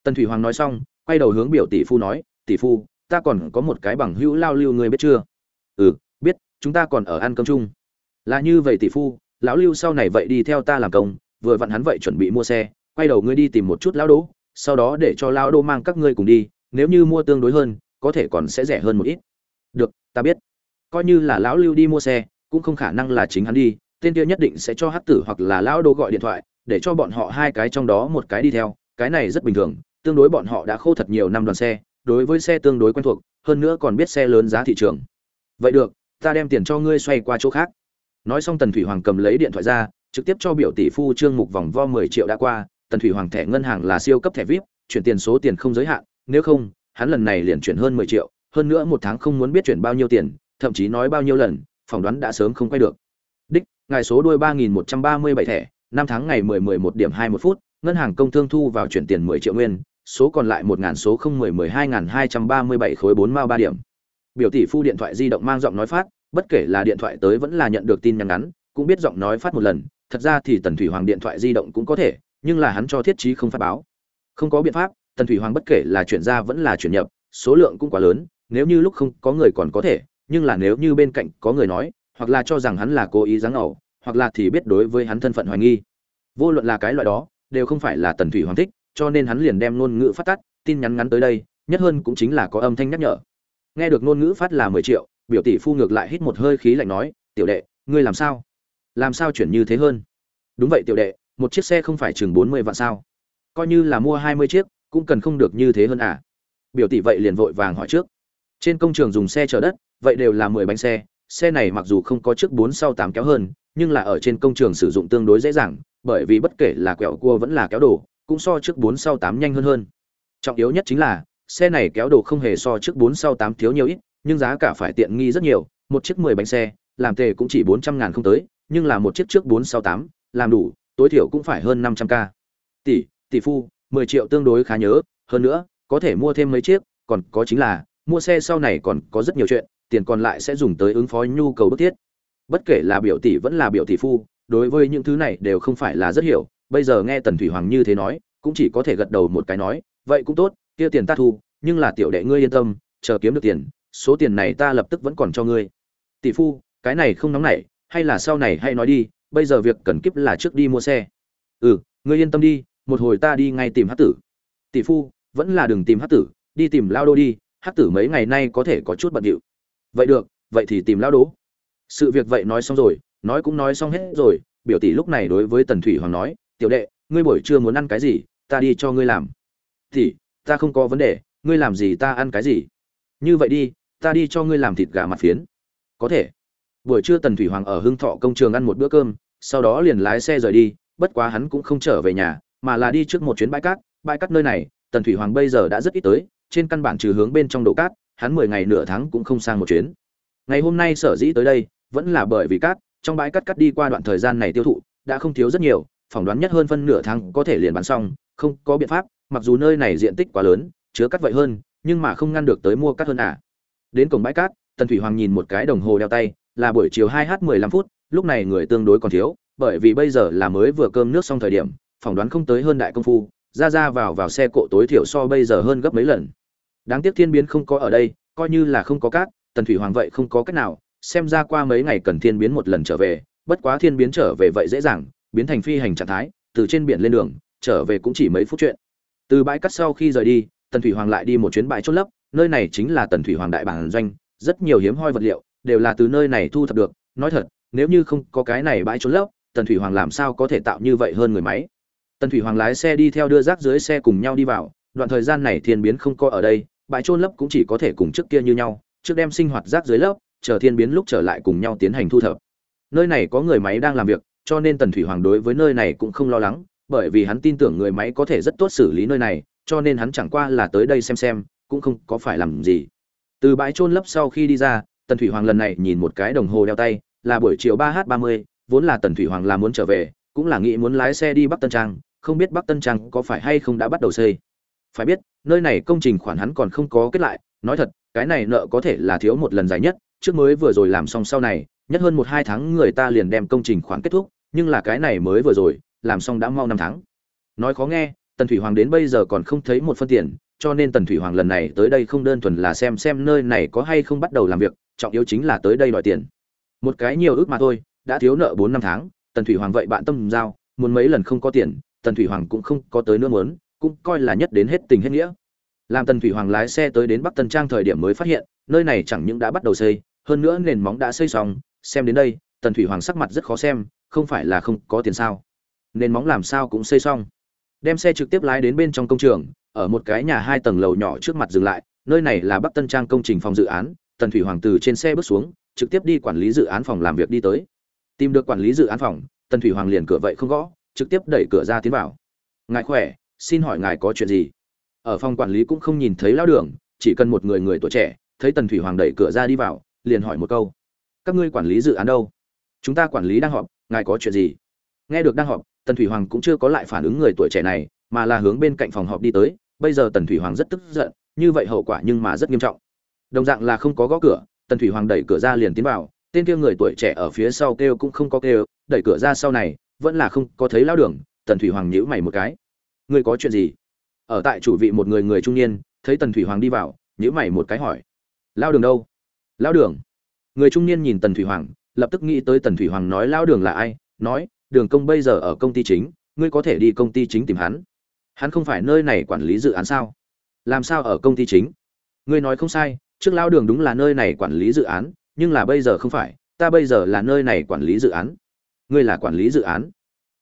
Tần thủy hoàng nói xong, quay đầu hướng biểu tỷ phu nói, tỷ phu, ta còn có một cái bằng hữu lao lưu ngươi biết chưa? Ừ biết, chúng ta còn ở ăn cơm chung. Là như vậy tỷ phu, lão lưu sau này vậy đi theo ta làm công, vừa vặn hắn vậy chuẩn bị mua xe, quay đầu ngươi đi tìm một chút lão đỗ, sau đó để cho lão đỗ mang các ngươi cùng đi, nếu như mua tương đối hơn, có thể còn sẽ rẻ hơn một ít. Được, ta biết. Coi như là lão lưu đi mua xe, cũng không khả năng là chính hắn đi, tên kia nhất định sẽ cho hát tử hoặc là lão đỗ gọi điện thoại, để cho bọn họ hai cái trong đó một cái đi theo, cái này rất bình thường, tương đối bọn họ đã khô thật nhiều năm đoàn xe, đối với xe tương đối quen thuộc, hơn nữa còn biết xe lớn giá thị trường vậy được, ta đem tiền cho ngươi xoay qua chỗ khác. Nói xong tần thủy hoàng cầm lấy điện thoại ra, trực tiếp cho biểu tỷ phu trương mục vòng vo mười triệu đã qua. Tần thủy hoàng thẻ ngân hàng là siêu cấp thẻ vip, chuyển tiền số tiền không giới hạn, nếu không, hắn lần này liền chuyển hơn mười triệu, hơn nữa một tháng không muốn biết chuyển bao nhiêu tiền, thậm chí nói bao nhiêu lần, phỏng đoán đã sớm không quay được. Đích, ngài số đuôi ba nghìn một trăm ba mươi bảy thẻ, năm tháng ngày mười mười một điểm hai một phút, ngân hàng công thương thu vào chuyển tiền mười triệu nguyên, số còn lại một ngàn số không mười mười hai ngàn hai trăm ba mươi bảy khối bốn mao ba điểm biểu tỷ phu điện thoại di động mang giọng nói phát, bất kể là điện thoại tới vẫn là nhận được tin nhắn ngắn, cũng biết giọng nói phát một lần. Thật ra thì tần thủy hoàng điện thoại di động cũng có thể, nhưng là hắn cho thiết trí không phát báo. Không có biện pháp, tần thủy hoàng bất kể là chuyển ra vẫn là chuyển nhập, số lượng cũng quá lớn, nếu như lúc không có người còn có thể, nhưng là nếu như bên cạnh có người nói, hoặc là cho rằng hắn là cố ý giáng ẩu, hoặc là thì biết đối với hắn thân phận hoài nghi. Vô luận là cái loại đó, đều không phải là tần thủy hoàng thích, cho nên hắn liền đem ngôn ngữ phát tắt, tin nhắn ngắn tới đây, nhất hơn cũng chính là có âm thanh nhắc nhở nghe được ngôn ngữ phát là mười triệu, biểu tỷ phu ngược lại hít một hơi khí lạnh nói, tiểu đệ, ngươi làm sao? Làm sao chuyển như thế hơn? Đúng vậy, tiểu đệ, một chiếc xe không phải chừng bốn mươi vạn sao? Coi như là mua hai mươi chiếc, cũng cần không được như thế hơn à? Biểu tỷ vậy liền vội vàng hỏi trước. Trên công trường dùng xe chở đất, vậy đều là mười bánh xe xe này mặc dù không có trước bốn sau tám kéo hơn, nhưng là ở trên công trường sử dụng tương đối dễ dàng, bởi vì bất kể là quẹo cua vẫn là kéo đổ cũng so trước bốn sau tám nhanh hơn hơn. Trọng yếu nhất chính là xe này kéo đồ không hề so trước bốn sau tám thiếu nhiều ít, nhưng giá cả phải tiện nghi rất nhiều. Một chiếc mười bánh xe, làm tề cũng chỉ bốn trăm ngàn không tới, nhưng là một chiếc trước bốn sau tám, làm đủ, tối thiểu cũng phải hơn năm trăm k. Tỷ tỷ phu, mười triệu tương đối khá nhớ. Hơn nữa, có thể mua thêm mấy chiếc, còn có chính là, mua xe sau này còn có rất nhiều chuyện, tiền còn lại sẽ dùng tới ứng phó nhu cầu bức thiết. Bất kể là biểu tỷ vẫn là biểu tỷ phu, đối với những thứ này đều không phải là rất hiểu. Bây giờ nghe tần thủy hoàng như thế nói, cũng chỉ có thể gật đầu một cái nói, vậy cũng tốt kia tiền ta thu, nhưng là tiểu đệ ngươi yên tâm, chờ kiếm được tiền, số tiền này ta lập tức vẫn còn cho ngươi. Tỷ phu, cái này không nóng nảy, hay là sau này hay nói đi, bây giờ việc cần kiếp là trước đi mua xe. Ừ ngươi yên tâm đi, một hồi ta đi ngay tìm hát tử. Tỷ phu, vẫn là đừng tìm hát tử, đi tìm lao đô đi hát tử mấy ngày nay có thể có chút bận điệu. Vậy được, vậy thì tìm lao đố sự việc vậy nói xong rồi, nói cũng nói xong hết rồi, biểu tỷ lúc này đối với tần thủy hoàng nói, tiểu đệ, ngươi buổi trưa muốn ăn cái gì, ta đi cho ngươi làm. Tỷ ta không có vấn đề, ngươi làm gì ta ăn cái gì? Như vậy đi, ta đi cho ngươi làm thịt gà mặt phiến. Có thể. Buổi trưa tần thủy hoàng ở hưng thọ công trường ăn một bữa cơm, sau đó liền lái xe rời đi, bất quá hắn cũng không trở về nhà, mà là đi trước một chuyến bãi cát. Bãi cát nơi này, tần thủy hoàng bây giờ đã rất ít tới, trên căn bản trừ hướng bên trong độ cát, hắn mười ngày nửa tháng cũng không sang một chuyến. Ngày hôm nay sở dĩ tới đây, vẫn là bởi vì cát, trong bãi cát cắt đi qua đoạn thời gian này tiêu thụ, đã không thiếu rất nhiều, phỏng đoán nhất hơn phân nửa tháng có thể liền bán xong, không có biện pháp mặc dù nơi này diện tích quá lớn, chứa cát vậy hơn, nhưng mà không ngăn được tới mua cát hơn à. Đến cổng bãi cát, tần thủy hoàng nhìn một cái đồng hồ đeo tay, là buổi chiều hai h mười lăm phút, lúc này người tương đối còn thiếu, bởi vì bây giờ là mới vừa cơm nước xong thời điểm, phỏng đoán không tới hơn đại công phu, ra ra vào vào xe cộ tối thiểu so bây giờ hơn gấp mấy lần. Đáng tiếc thiên biến không có ở đây, coi như là không có cát, tần thủy hoàng vậy không có cách nào, xem ra qua mấy ngày cần thiên biến một lần trở về, bất quá thiên biến trở về vậy dễ dàng, biến thành phi hành trạng thái, từ trên biển lên đường, trở về cũng chỉ mấy phút chuyện từ bãi cát sau khi rời đi, tần thủy hoàng lại đi một chuyến bãi chốt lấp, nơi này chính là tần thủy hoàng đại bản doanh, rất nhiều hiếm hoi vật liệu đều là từ nơi này thu thập được. Nói thật, nếu như không có cái này bãi trốn lấp, tần thủy hoàng làm sao có thể tạo như vậy hơn người máy? Tần thủy hoàng lái xe đi theo đưa rác dưới xe cùng nhau đi vào, đoạn thời gian này thiên biến không có ở đây, bãi trôn lấp cũng chỉ có thể cùng trước kia như nhau, trước đem sinh hoạt rác dưới lớp, chờ thiên biến lúc trở lại cùng nhau tiến hành thu thập. Nơi này có người máy đang làm việc, cho nên tần thủy hoàng đối với nơi này cũng không lo lắng bởi vì hắn tin tưởng người máy có thể rất tốt xử lý nơi này, cho nên hắn chẳng qua là tới đây xem xem, cũng không có phải làm gì. Từ bãi trôn lấp sau khi đi ra, tần thủy hoàng lần này nhìn một cái đồng hồ đeo tay, là buổi chiều ba h ba mươi, vốn là tần thủy hoàng là muốn trở về, cũng là nghĩ muốn lái xe đi bắc tân trang, không biết bắc tân trang có phải hay không đã bắt đầu xây. Phải biết, nơi này công trình khoản hắn còn không có kết lại, nói thật, cái này nợ có thể là thiếu một lần dài nhất, trước mới vừa rồi làm xong sau này, nhất hơn một hai tháng người ta liền đem công trình khoản kết thúc, nhưng là cái này mới vừa rồi làm xong đã mau năm tháng. Nói khó nghe, tần thủy hoàng đến bây giờ còn không thấy một phân tiền, cho nên tần thủy hoàng lần này tới đây không đơn thuần là xem xem nơi này có hay không bắt đầu làm việc, trọng yếu chính là tới đây đòi tiền. Một cái nhiều ước mà thôi, đã thiếu nợ bốn năm tháng, tần thủy hoàng vậy bạn tâm giao, muốn mấy lần không có tiền, tần thủy hoàng cũng không có tới nữa muốn, cũng coi là nhất đến hết tình hết nghĩa. Làm tần thủy hoàng lái xe tới đến bắc tân trang thời điểm mới phát hiện, nơi này chẳng những đã bắt đầu xây, hơn nữa nền móng đã xây xong, xem đến đây, tần thủy hoàng sắc mặt rất khó xem, không phải là không có tiền sao nền móng làm sao cũng xây xong. Đem xe trực tiếp lái đến bên trong công trường, ở một cái nhà hai tầng lầu nhỏ trước mặt dừng lại, nơi này là bắc tân trang công trình phòng dự án, tần thủy hoàng từ trên xe bước xuống, trực tiếp đi quản lý dự án phòng làm việc đi tới. Tìm được quản lý dự án phòng, tần thủy hoàng liền cửa vậy không gõ, trực tiếp đẩy cửa ra tiến vào. Ngài khỏe, xin hỏi ngài có chuyện gì? Ở phòng quản lý cũng không nhìn thấy lão đường, chỉ cần một người người tuổi trẻ, thấy tần thủy hoàng đẩy cửa ra đi vào, liền hỏi một câu. Các ngươi quản lý dự án đâu? Chúng ta quản lý đang họp, ngài có chuyện gì? Nghe được đang họp tần thủy hoàng cũng chưa có lại phản ứng người tuổi trẻ này, mà là hướng bên cạnh phòng họp đi tới. Bây giờ tần thủy hoàng rất tức giận, như vậy hậu quả nhưng mà rất nghiêm trọng. Đồng dạng là không có gõ cửa, tần thủy hoàng đẩy cửa ra liền tiến vào. Tên kia người tuổi trẻ ở phía sau kêu cũng không có kêu, đẩy cửa ra sau này, vẫn là không có thấy lão đường. Tần thủy hoàng nhíu mày một cái. Ngươi có chuyện gì? Ở tại chủ vị một người người trung niên, thấy tần thủy hoàng đi vào, nhíu mày một cái hỏi. Lão đường đâu? Lão đường. Người trung niên nhìn tần thủy hoàng, lập tức nghĩ tới tần thủy hoàng nói lao đường là ai? Nói đường công bây giờ ở công ty chính, ngươi có thể đi công ty chính tìm hắn. Hắn không phải nơi này quản lý dự án sao? Làm sao ở công ty chính? Ngươi nói không sai, trước lao đường đúng là nơi này quản lý dự án, nhưng là bây giờ không phải, ta bây giờ là nơi này quản lý dự án. Ngươi là quản lý dự án.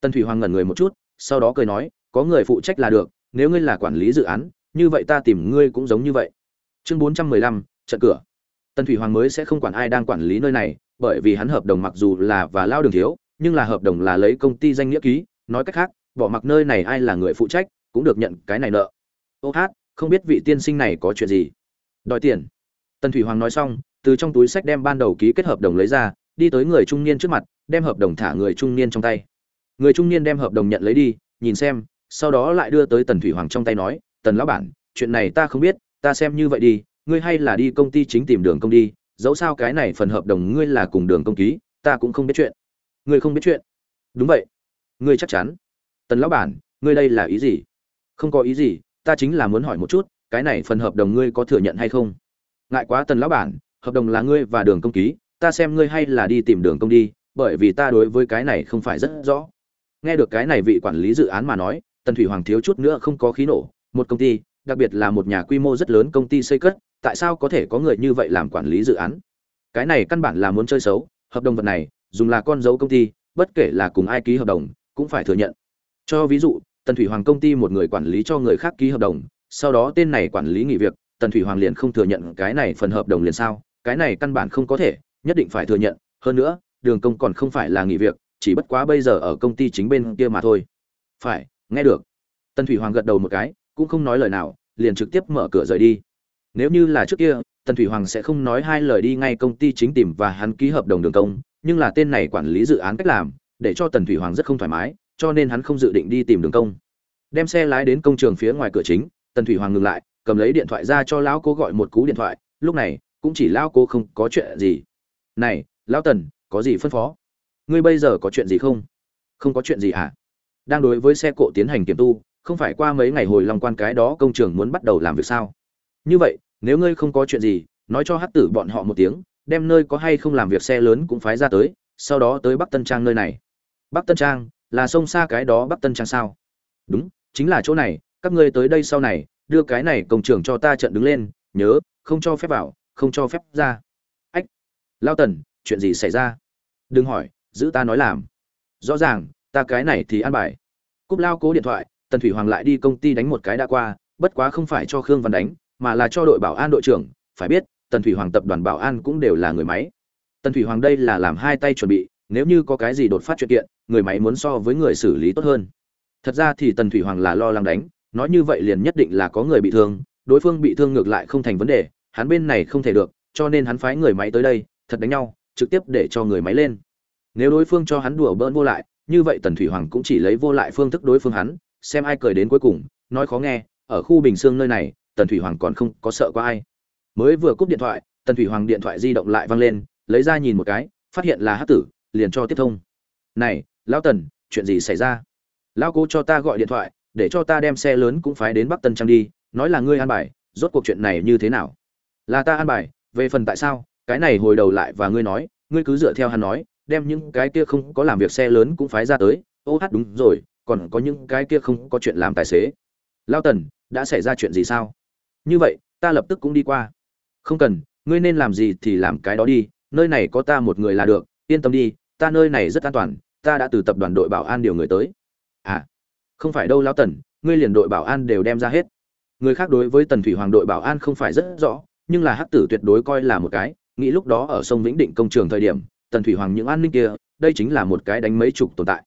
Tần thủy hoàng ngẩn người một chút, sau đó cười nói, có người phụ trách là được, nếu ngươi là quản lý dự án, như vậy ta tìm ngươi cũng giống như vậy. Chương bốn trăm mười lăm, trận cửa. Tần thủy hoàng mới sẽ không quản ai đang quản lý nơi này, bởi vì hắn hợp đồng mặc dù là và lao đường thiếu nhưng là hợp đồng là lấy công ty danh nghĩa ký, nói cách khác, bỏ mặc nơi này ai là người phụ trách, cũng được nhận cái này nợ. Ô hát, không biết vị tiên sinh này có chuyện gì? Đòi tiền. Tần thủy hoàng nói xong, từ trong túi sách đem ban đầu ký kết hợp đồng lấy ra, đi tới người trung niên trước mặt, đem hợp đồng thả người trung niên trong tay. Người trung niên đem hợp đồng nhận lấy đi, nhìn xem, sau đó lại đưa tới tần thủy hoàng trong tay nói, tần lão bản, chuyện này ta không biết, ta xem như vậy đi, ngươi hay là đi công ty chính tìm đường công đi, dẫu sao cái này phần hợp đồng ngươi là cùng đường công ký, ta cũng không biết chuyện ngươi không biết chuyện. Đúng vậy. Ngươi chắc chắn. Tần lão bản, ngươi đây là ý gì? Không có ý gì, ta chính là muốn hỏi một chút, cái này phần hợp đồng ngươi có thừa nhận hay không? Ngại quá tần lão bản, hợp đồng là ngươi và đường công ký, ta xem ngươi hay là đi tìm đường công đi, bởi vì ta đối với cái này không phải rất rõ. Nghe được cái này vị quản lý dự án mà nói, tần thủy hoàng thiếu chút nữa không có khí nổ. Một công ty, đặc biệt là một nhà quy mô rất lớn công ty xây cất, tại sao có thể có người như vậy làm quản lý dự án? Cái này căn bản là muốn chơi xấu, hợp đồng vật này dùng là con dấu công ty, bất kể là cùng ai ký hợp đồng, cũng phải thừa nhận. Cho ví dụ, tần thủy hoàng công ty một người quản lý cho người khác ký hợp đồng, sau đó tên này quản lý nghỉ việc, tần thủy hoàng liền không thừa nhận cái này phần hợp đồng liền sao, cái này căn bản không có thể, nhất định phải thừa nhận, hơn nữa, đường công còn không phải là nghỉ việc, chỉ bất quá bây giờ ở công ty chính bên kia mà thôi. Phải, nghe được. Tần thủy hoàng gật đầu một cái, cũng không nói lời nào, liền trực tiếp mở cửa rời đi. Nếu như là trước kia, tần thủy hoàng sẽ không nói hai lời đi ngay công ty chính tìm và hắn ký hợp đồng đường công nhưng là tên này quản lý dự án cách làm, để cho tần thủy hoàng rất không thoải mái, cho nên hắn không dự định đi tìm đường công. Đem xe lái đến công trường phía ngoài cửa chính, tần thủy hoàng ngừng lại, cầm lấy điện thoại ra cho lão cố gọi một cú điện thoại, lúc này, cũng chỉ lão cố không có chuyện gì. Này, lão tần, có gì phân phó? Ngươi bây giờ có chuyện gì không? Không có chuyện gì à đang đối với xe cộ tiến hành kiểm tu, không phải qua mấy ngày hồi lòng quan cái đó công trường muốn bắt đầu làm việc sao? Như vậy, nếu ngươi không có chuyện gì, nói cho hát tử bọn họ một tiếng đem nơi có hay không làm việc xe lớn cũng phái ra tới, sau đó tới bắc tân trang nơi này. Bắc tân trang, là sông xa cái đó bắc tân trang sao? Đúng, chính là chỗ này, các ngươi tới đây sau này, đưa cái này công trường cho ta trận đứng lên, nhớ, không cho phép vào, không cho phép ra. Ách, lao tần, chuyện gì xảy ra? Đừng hỏi, giữ ta nói làm. Rõ ràng, ta cái này thì ăn bài. Cúp lao cố điện thoại, tần thủy hoàng lại đi công ty đánh một cái đã qua, bất quá không phải cho khương văn đánh, mà là cho đội bảo an đội trưởng, phải biết tần thủy hoàng tập đoàn bảo an cũng đều là người máy. Tần thủy hoàng đây là làm hai tay chuẩn bị, nếu như có cái gì đột phát chuyện kiện, người máy muốn so với người xử lý tốt hơn. Thật ra thì tần thủy hoàng là lo lắng đánh, nói như vậy liền nhất định là có người bị thương, đối phương bị thương ngược lại không thành vấn đề, hắn bên này không thể được, cho nên hắn phái người máy tới đây, thật đánh nhau, trực tiếp để cho người máy lên. Nếu đối phương cho hắn đùa bỡn vô lại, như vậy tần thủy hoàng cũng chỉ lấy vô lại phương thức đối phương hắn, xem ai cười đến cuối cùng, nói khó nghe, ở khu bình xương nơi này, tần thủy hoàng còn không có sợ qua ai mới vừa cúp điện thoại, tần thủy hoàng điện thoại di động lại văng lên, lấy ra nhìn một cái, phát hiện là hát tử, liền cho tiếp thông. Này, lão tần, chuyện gì xảy ra? Lão cố cho ta gọi điện thoại, để cho ta đem xe lớn cũng phái đến bắc tân trang đi, nói là ngươi an bài, rốt cuộc chuyện này như thế nào? Là ta an bài, về phần tại sao, cái này hồi đầu lại và ngươi nói, ngươi cứ dựa theo hắn nói, đem những cái kia không có làm việc xe lớn cũng phái ra tới. Ô hát, đúng rồi, còn có những cái kia không có chuyện làm tài xế. Lao tần, đã xảy ra chuyện gì sao? Như vậy, ta lập tức cũng đi qua không cần, ngươi nên làm gì thì làm cái đó đi, nơi này có ta một người là được, yên tâm đi, ta nơi này rất an toàn, ta đã từ tập đoàn đội bảo an điều người tới à không phải đâu lao tần, ngươi liền đội bảo an đều đem ra hết người khác đối với tần thủy hoàng đội bảo an không phải rất rõ, nhưng là hắc tử tuyệt đối coi là một cái, nghĩ lúc đó ở sông vĩnh định công trường thời điểm, tần thủy hoàng những an ninh kia, đây chính là một cái đánh mấy chục tồn tại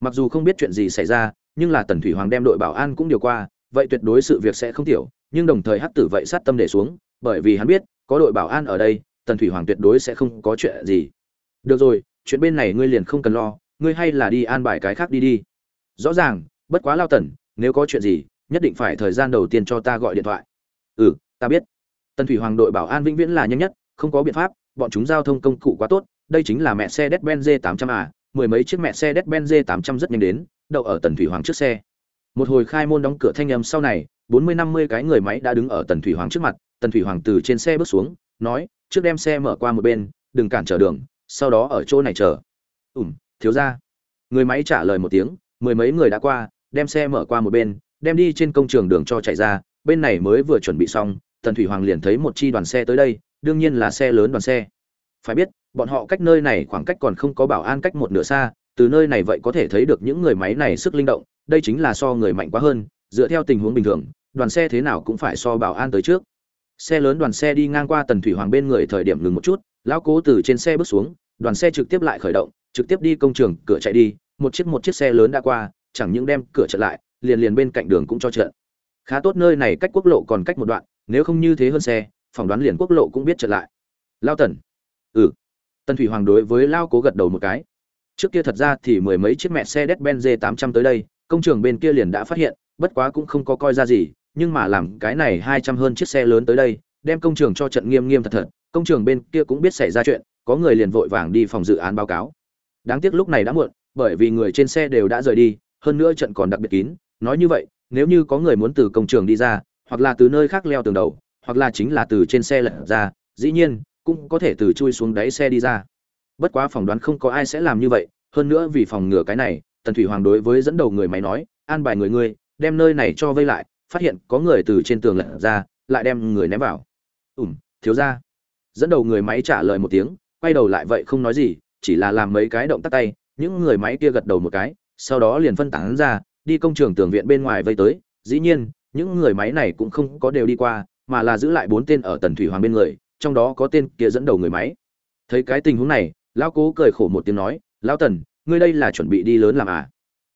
mặc dù không biết chuyện gì xảy ra, nhưng là tần thủy hoàng đem đội bảo an cũng điều qua, vậy tuyệt đối sự việc sẽ không thiểu nhưng đồng thời hắc tử vậy sát tâm để xuống bởi vì hắn biết có đội bảo an ở đây tần thủy hoàng tuyệt đối sẽ không có chuyện gì. Được rồi chuyện bên này ngươi liền không cần lo ngươi hay là đi an bài cái khác đi đi. Rõ ràng bất quá lao tần nếu có chuyện gì nhất định phải thời gian đầu tiên cho ta gọi điện thoại. Ừ ta biết. Tần thủy hoàng đội bảo an vĩnh viễn là nhanh nhất không có biện pháp bọn chúng giao thông công cụ quá tốt đây chính là mẹ xe Mercedes-Benz 800 à, mười mấy chiếc mẹ xe Mercedes-Benz 800 rất nhanh đến, đậu ở Tần Thủy Hoàng trước xe. Một hồi khai môn đóng cửa thanh âm sau này, 40 50 cái người máy đã đứng ở Tần Thủy Hoàng trước mặt, Tần Thủy Hoàng từ trên xe bước xuống, nói, trước đem xe mở qua một bên, đừng cản trở đường, sau đó ở chỗ này chờ. Ủm thiếu ra người máy trả lời một tiếng mười mấy người đã qua đem xe mở qua một bên đem đi trên công trường đường cho chạy ra bên này mới vừa chuẩn bị xong tần thủy hoàng liền thấy một chi đoàn xe tới đây đương nhiên là xe lớn đoàn xe. Phải biết bọn họ cách nơi này khoảng cách còn không có bảo an cách một nửa xa từ nơi này vậy có thể thấy được những người máy này sức linh động đây chính là so người mạnh quá hơn, dựa theo tình huống bình thường, đoàn xe thế nào cũng phải so bảo an tới trước. Xe lớn đoàn xe đi ngang qua tần thủy hoàng bên người thời điểm ngừng một chút, lão cố từ trên xe bước xuống, đoàn xe trực tiếp lại khởi động, trực tiếp đi công trường, cửa chạy đi, một chiếc một chiếc xe lớn đã qua, chẳng những đem cửa chặn lại, liền liền bên cạnh đường cũng cho trận khá tốt nơi này cách quốc lộ còn cách một đoạn, nếu không như thế hơn xe, phỏng đoán liền quốc lộ cũng biết chặn lại. Lao tần. Ừ. Tần thủy hoàng đối với lao cố gật đầu một cái. Trước kia thật ra thì mười mấy chiếc mẹ xe đét ben z tám trăm tới đây công trường bên kia liền đã phát hiện, bất quá cũng không có coi ra gì, nhưng mà làm cái này hai trăm hơn chiếc xe lớn tới đây, đem công trường cho trận nghiêm nghiêm thật thật, công trường bên kia cũng biết xảy ra chuyện, có người liền vội vàng đi phòng dự án báo cáo. Đáng tiếc lúc này đã muộn, bởi vì người trên xe đều đã rời đi, hơn nữa trận còn đặc biệt kín, nói như vậy, nếu như có người muốn từ công trường đi ra, hoặc là từ nơi khác leo tường đầu, hoặc là chính là từ trên xe lật ra, dĩ nhiên, cũng có thể từ chui xuống đáy xe đi ra. Bất quá phỏng đoán không có ai sẽ làm như vậy, hơn nữa vì phòng ngừa cái này tần thủy hoàng đối với dẫn đầu người máy nói, an bài người ngươi, đem nơi này cho vây lại, phát hiện có người từ trên tường lật ra, lại đem người ném vào. Ủm thiếu ra dẫn đầu người máy trả lời một tiếng, quay đầu lại vậy không nói gì, chỉ là làm mấy cái động tác tay, những người máy kia gật đầu một cái, sau đó liền phân tán ra, đi công trường tường viện bên ngoài vây tới. Dĩ nhiên, những người máy này cũng không có đều đi qua, mà là giữ lại bốn tên ở tần thủy hoàng bên người, trong đó có tên kia dẫn đầu người máy. Thấy cái tình huống này, lão cố cười khổ một tiếng nói, lão tần ngươi đây là chuẩn bị đi lớn làm à?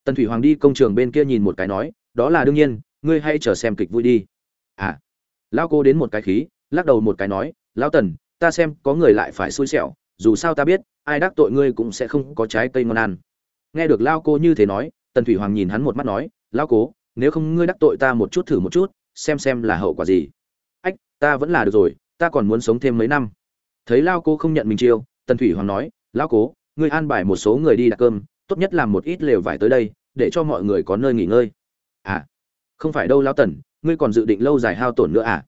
Tần thủy hoàng đi công trường bên kia nhìn một cái nói, đó là đương nhiên, ngươi hay chờ xem kịch vui đi. À. Lão cô đến một cái khí, lắc đầu một cái nói, lão tần, ta xem có người lại phải xui xẻo, dù sao ta biết, ai đắc tội ngươi cũng sẽ không có trái cây ngon ăn. Nghe được lao cô như thế nói, tần thủy hoàng nhìn hắn một mắt nói lao cố nếu không ngươi đắc tội ta một chút thử một chút, xem xem là hậu quả gì. Ách, ta vẫn là được rồi, ta còn muốn sống thêm mấy năm. Thấy lao cô không nhận mình chiêu, tần thủy hoàng nói lao cố ngươi an bài một số người đi đặt cơm, tốt nhất làm một ít lều vải tới đây, để cho mọi người có nơi nghỉ ngơi. À không phải đâu lao tần, ngươi còn dự định lâu dài hao tổn nữa à?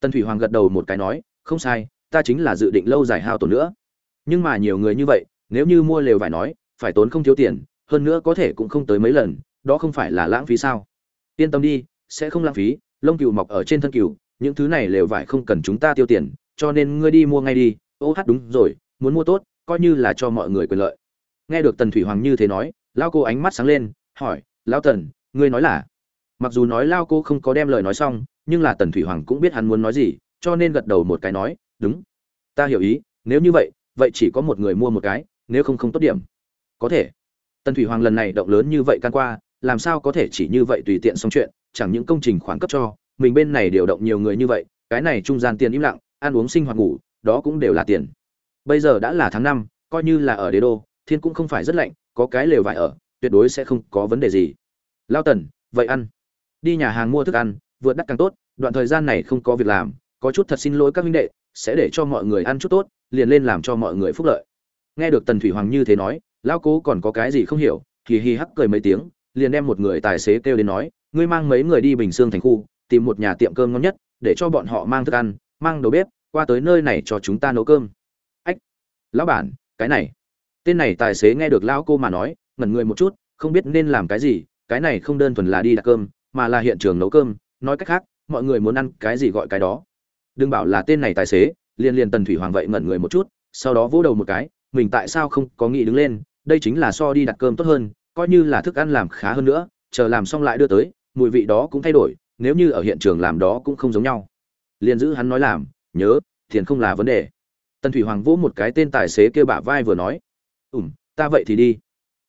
Tần thủy hoàng gật đầu một cái nói, không sai, ta chính là dự định lâu dài hao tổn nữa. Nhưng mà nhiều người như vậy, nếu như mua lều vải nói, phải tốn không thiếu tiền, hơn nữa có thể cũng không tới mấy lần, đó không phải là lãng phí sao? Yên tâm đi, sẽ không lãng phí, lông cừu mọc ở trên thân cừu, những thứ này lều vải không cần chúng ta tiêu tiền, cho nên ngươi đi mua ngay đi. Ô hát, đúng rồi, muốn mua tốt coi như là cho mọi người quyền lợi. Nghe được tần thủy hoàng như thế nói lao cô ánh mắt sáng lên, hỏi lao tần, ngươi nói là? Mặc dù nói lao cô không có đem lời nói xong, nhưng là tần thủy hoàng cũng biết hắn muốn nói gì, cho nên gật đầu một cái nói, đúng, ta hiểu ý, nếu như vậy vậy chỉ có một người mua một cái, nếu không không tốt điểm. Có thể. Tần thủy hoàng lần này động lớn như vậy can qua, làm sao có thể chỉ như vậy tùy tiện xong chuyện, chẳng những công trình khoản cấp cho, mình bên này điều động nhiều người như vậy, cái này trung gian tiền im lặng, ăn uống sinh hoạt ngủ, đó cũng đều là tiền bây giờ đã là tháng năm, coi như là ở đế đô, thiên cũng không phải rất lạnh, có cái lều vải ở, tuyệt đối sẽ không có vấn đề gì. Lao tần, vậy ăn. Đi nhà hàng mua thức ăn, vượt đắt càng tốt, đoạn thời gian này không có việc làm, có chút thật xin lỗi các minh đệ, sẽ để cho mọi người ăn chút tốt, liền lên làm cho mọi người phúc lợi. Nghe được tần thủy hoàng như thế nói lão cố còn có cái gì không hiểu thì hì hắc cười mấy tiếng, liền đem một người tài xế kêu đến nói, ngươi mang mấy người đi bình xương thành khu, tìm một nhà tiệm cơm ngon nhất, để cho bọn họ mang thức ăn, mang đầu bếp, qua tới nơi này cho chúng ta nấu cơm lão bản, cái này. Tên này tài xế nghe được lão cô mà nói, ngẩn người một chút, không biết nên làm cái gì, cái này không đơn thuần là đi đặt cơm, mà là hiện trường nấu cơm, nói cách khác, mọi người muốn ăn cái gì gọi cái đó. Đừng bảo là tên này tài xế, liền liền tần thủy hoàng vậy ngẩn người một chút, sau đó vỗ đầu một cái, mình tại sao không có nghĩ đứng lên, đây chính là so đi đặt cơm tốt hơn, coi như là thức ăn làm khá hơn nữa, chờ làm xong lại đưa tới, mùi vị đó cũng thay đổi, nếu như ở hiện trường làm đó cũng không giống nhau. Liền giữ hắn nói làm, nhớ, tiền không là vấn đề tần thủy hoàng vỗ một cái tên tài xế kia bả vai vừa nói ủm ta vậy thì đi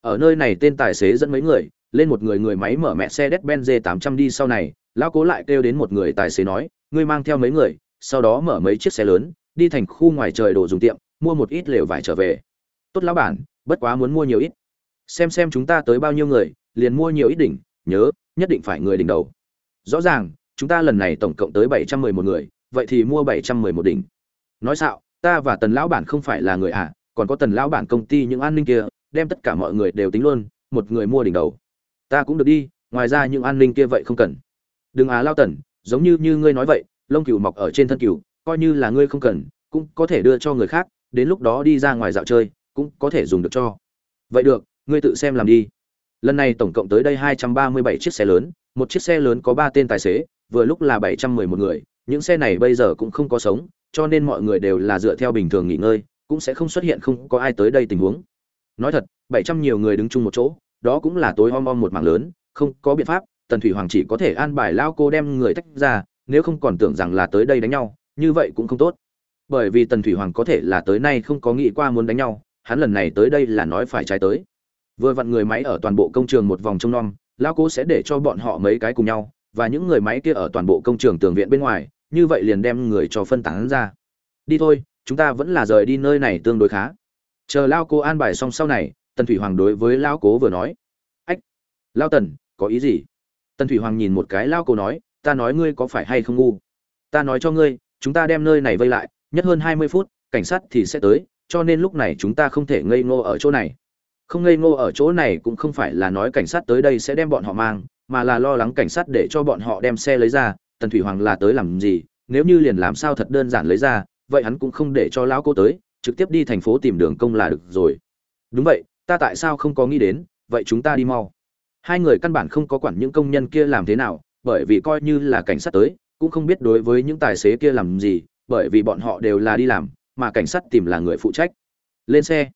ở nơi này tên tài xế dẫn mấy người lên một người người máy mở mẹ xe Mercedes-Benz 800 đi sau này, lão cố lại kêu đến một người tài xế nói, ngươi mang theo mấy người, sau đó mở mấy chiếc xe lớn, đi thành khu ngoài trời đồ dùng tiệm, mua một ít lều vải trở về. Tốt lão bản, bất quá muốn mua nhiều ít. Xem xem chúng ta tới bao nhiêu người, liền mua nhiều ít đỉnh, nhớ, nhất định phải người đỉnh đầu. Rõ ràng, chúng ta lần này tổng cộng tới 711 người, vậy thì mua 711 đỉnh. Nói xạo, ta và Tần lão bản không phải là người à, còn có Tần lão bản công ty những an ninh kia, đem tất cả mọi người đều tính luôn, một người mua đỉnh đầu. Ta cũng được đi ngoài ra những an ninh kia vậy không cần. Đừng á lao tần giống như như ngươi nói vậy lông cừu mọc ở trên thân cừu coi như là ngươi không cần cũng có thể đưa cho người khác đến lúc đó đi ra ngoài dạo chơi cũng có thể dùng được cho. Vậy được ngươi tự xem làm đi. Lần này tổng cộng tới đây 237 chiếc xe lớn một chiếc xe lớn có ba tên tài xế vừa lúc là 711 người những xe này bây giờ cũng không có sống cho nên mọi người đều là dựa theo bình thường nghỉ ngơi, cũng sẽ không xuất hiện không có ai tới đây tình huống. Nói thật 700 nhiều người đứng chung một chỗ, đó cũng là tối om om một mảng lớn, không có biện pháp, tần thủy hoàng chỉ có thể an bài lao cô đem người tách ra, nếu không còn tưởng rằng là tới đây đánh nhau, như vậy cũng không tốt. Bởi vì tần thủy hoàng có thể là tới nay không có nghĩ qua muốn đánh nhau, hắn lần này tới đây là nói phải trái tới. Vừa vặn người máy ở toàn bộ công trường một vòng trông nom, lao cô sẽ để cho bọn họ mấy cái cùng nhau, và những người máy kia ở toàn bộ công trường tường viện bên ngoài như vậy liền đem người cho phân tán ra. Đi thôi, chúng ta vẫn là rời đi nơi này tương đối khá. Chờ lao cố an bài xong sau này, tần thủy hoàng đối với lao cố vừa nói. Ách, lao tần, có ý gì? Tần thủy hoàng nhìn một cái lao cố nói, ta nói ngươi có phải hay không ngu? Ta nói cho ngươi, chúng ta đem nơi này vây lại, nhất hơn hai mươi phút, cảnh sát thì sẽ tới, cho nên lúc này chúng ta không thể ngây ngô ở chỗ này. Không ngây ngô ở chỗ này cũng không phải là nói cảnh sát tới đây sẽ đem bọn họ mang, mà là lo lắng cảnh sát để cho bọn họ đem xe lấy ra tần thủy hoàng là tới làm gì, nếu như liền làm sao thật đơn giản lấy ra, vậy hắn cũng không để cho lão cô tới, trực tiếp đi thành phố tìm đường công là được rồi. Đúng vậy, ta tại sao không có nghĩ đến, vậy chúng ta đi mau. Hai người căn bản không có quản những công nhân kia làm thế nào, bởi vì coi như là cảnh sát tới, cũng không biết đối với những tài xế kia làm gì, bởi vì bọn họ đều là đi làm, mà cảnh sát tìm là người phụ trách. Lên xe.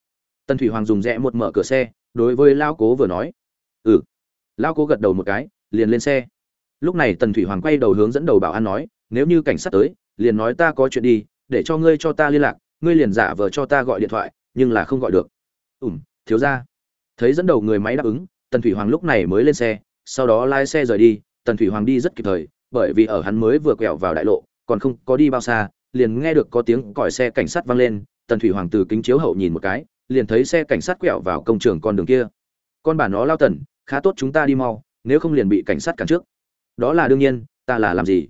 Tần thủy hoàng dùng rẽ một mở cửa xe, đối với lao cố vừa nói. Ừ. Lao cố gật đầu một cái, liền lên xe lúc này tần thủy hoàng quay đầu hướng dẫn đầu bảo an nói, nếu như cảnh sát tới, liền nói ta có chuyện đi, để cho ngươi cho ta liên lạc, ngươi liền giả vờ cho ta gọi điện thoại, nhưng là không gọi được. Ủm thiếu ra thấy dẫn đầu người máy đáp ứng, tần thủy hoàng lúc này mới lên xe, sau đó lái xe rời đi. Tần thủy hoàng đi rất kịp thời, bởi vì ở hắn mới vừa quẹo vào đại lộ, còn không có đi bao xa, liền nghe được có tiếng còi xe cảnh sát vang lên. Tần thủy hoàng từ kính chiếu hậu nhìn một cái, liền thấy xe cảnh sát quẹo vào công trường con đường kia. Con bà nó lao tần, khá tốt chúng ta đi mau, nếu không liền bị cảnh sát cản trước đó là đương nhiên, ta là làm gì?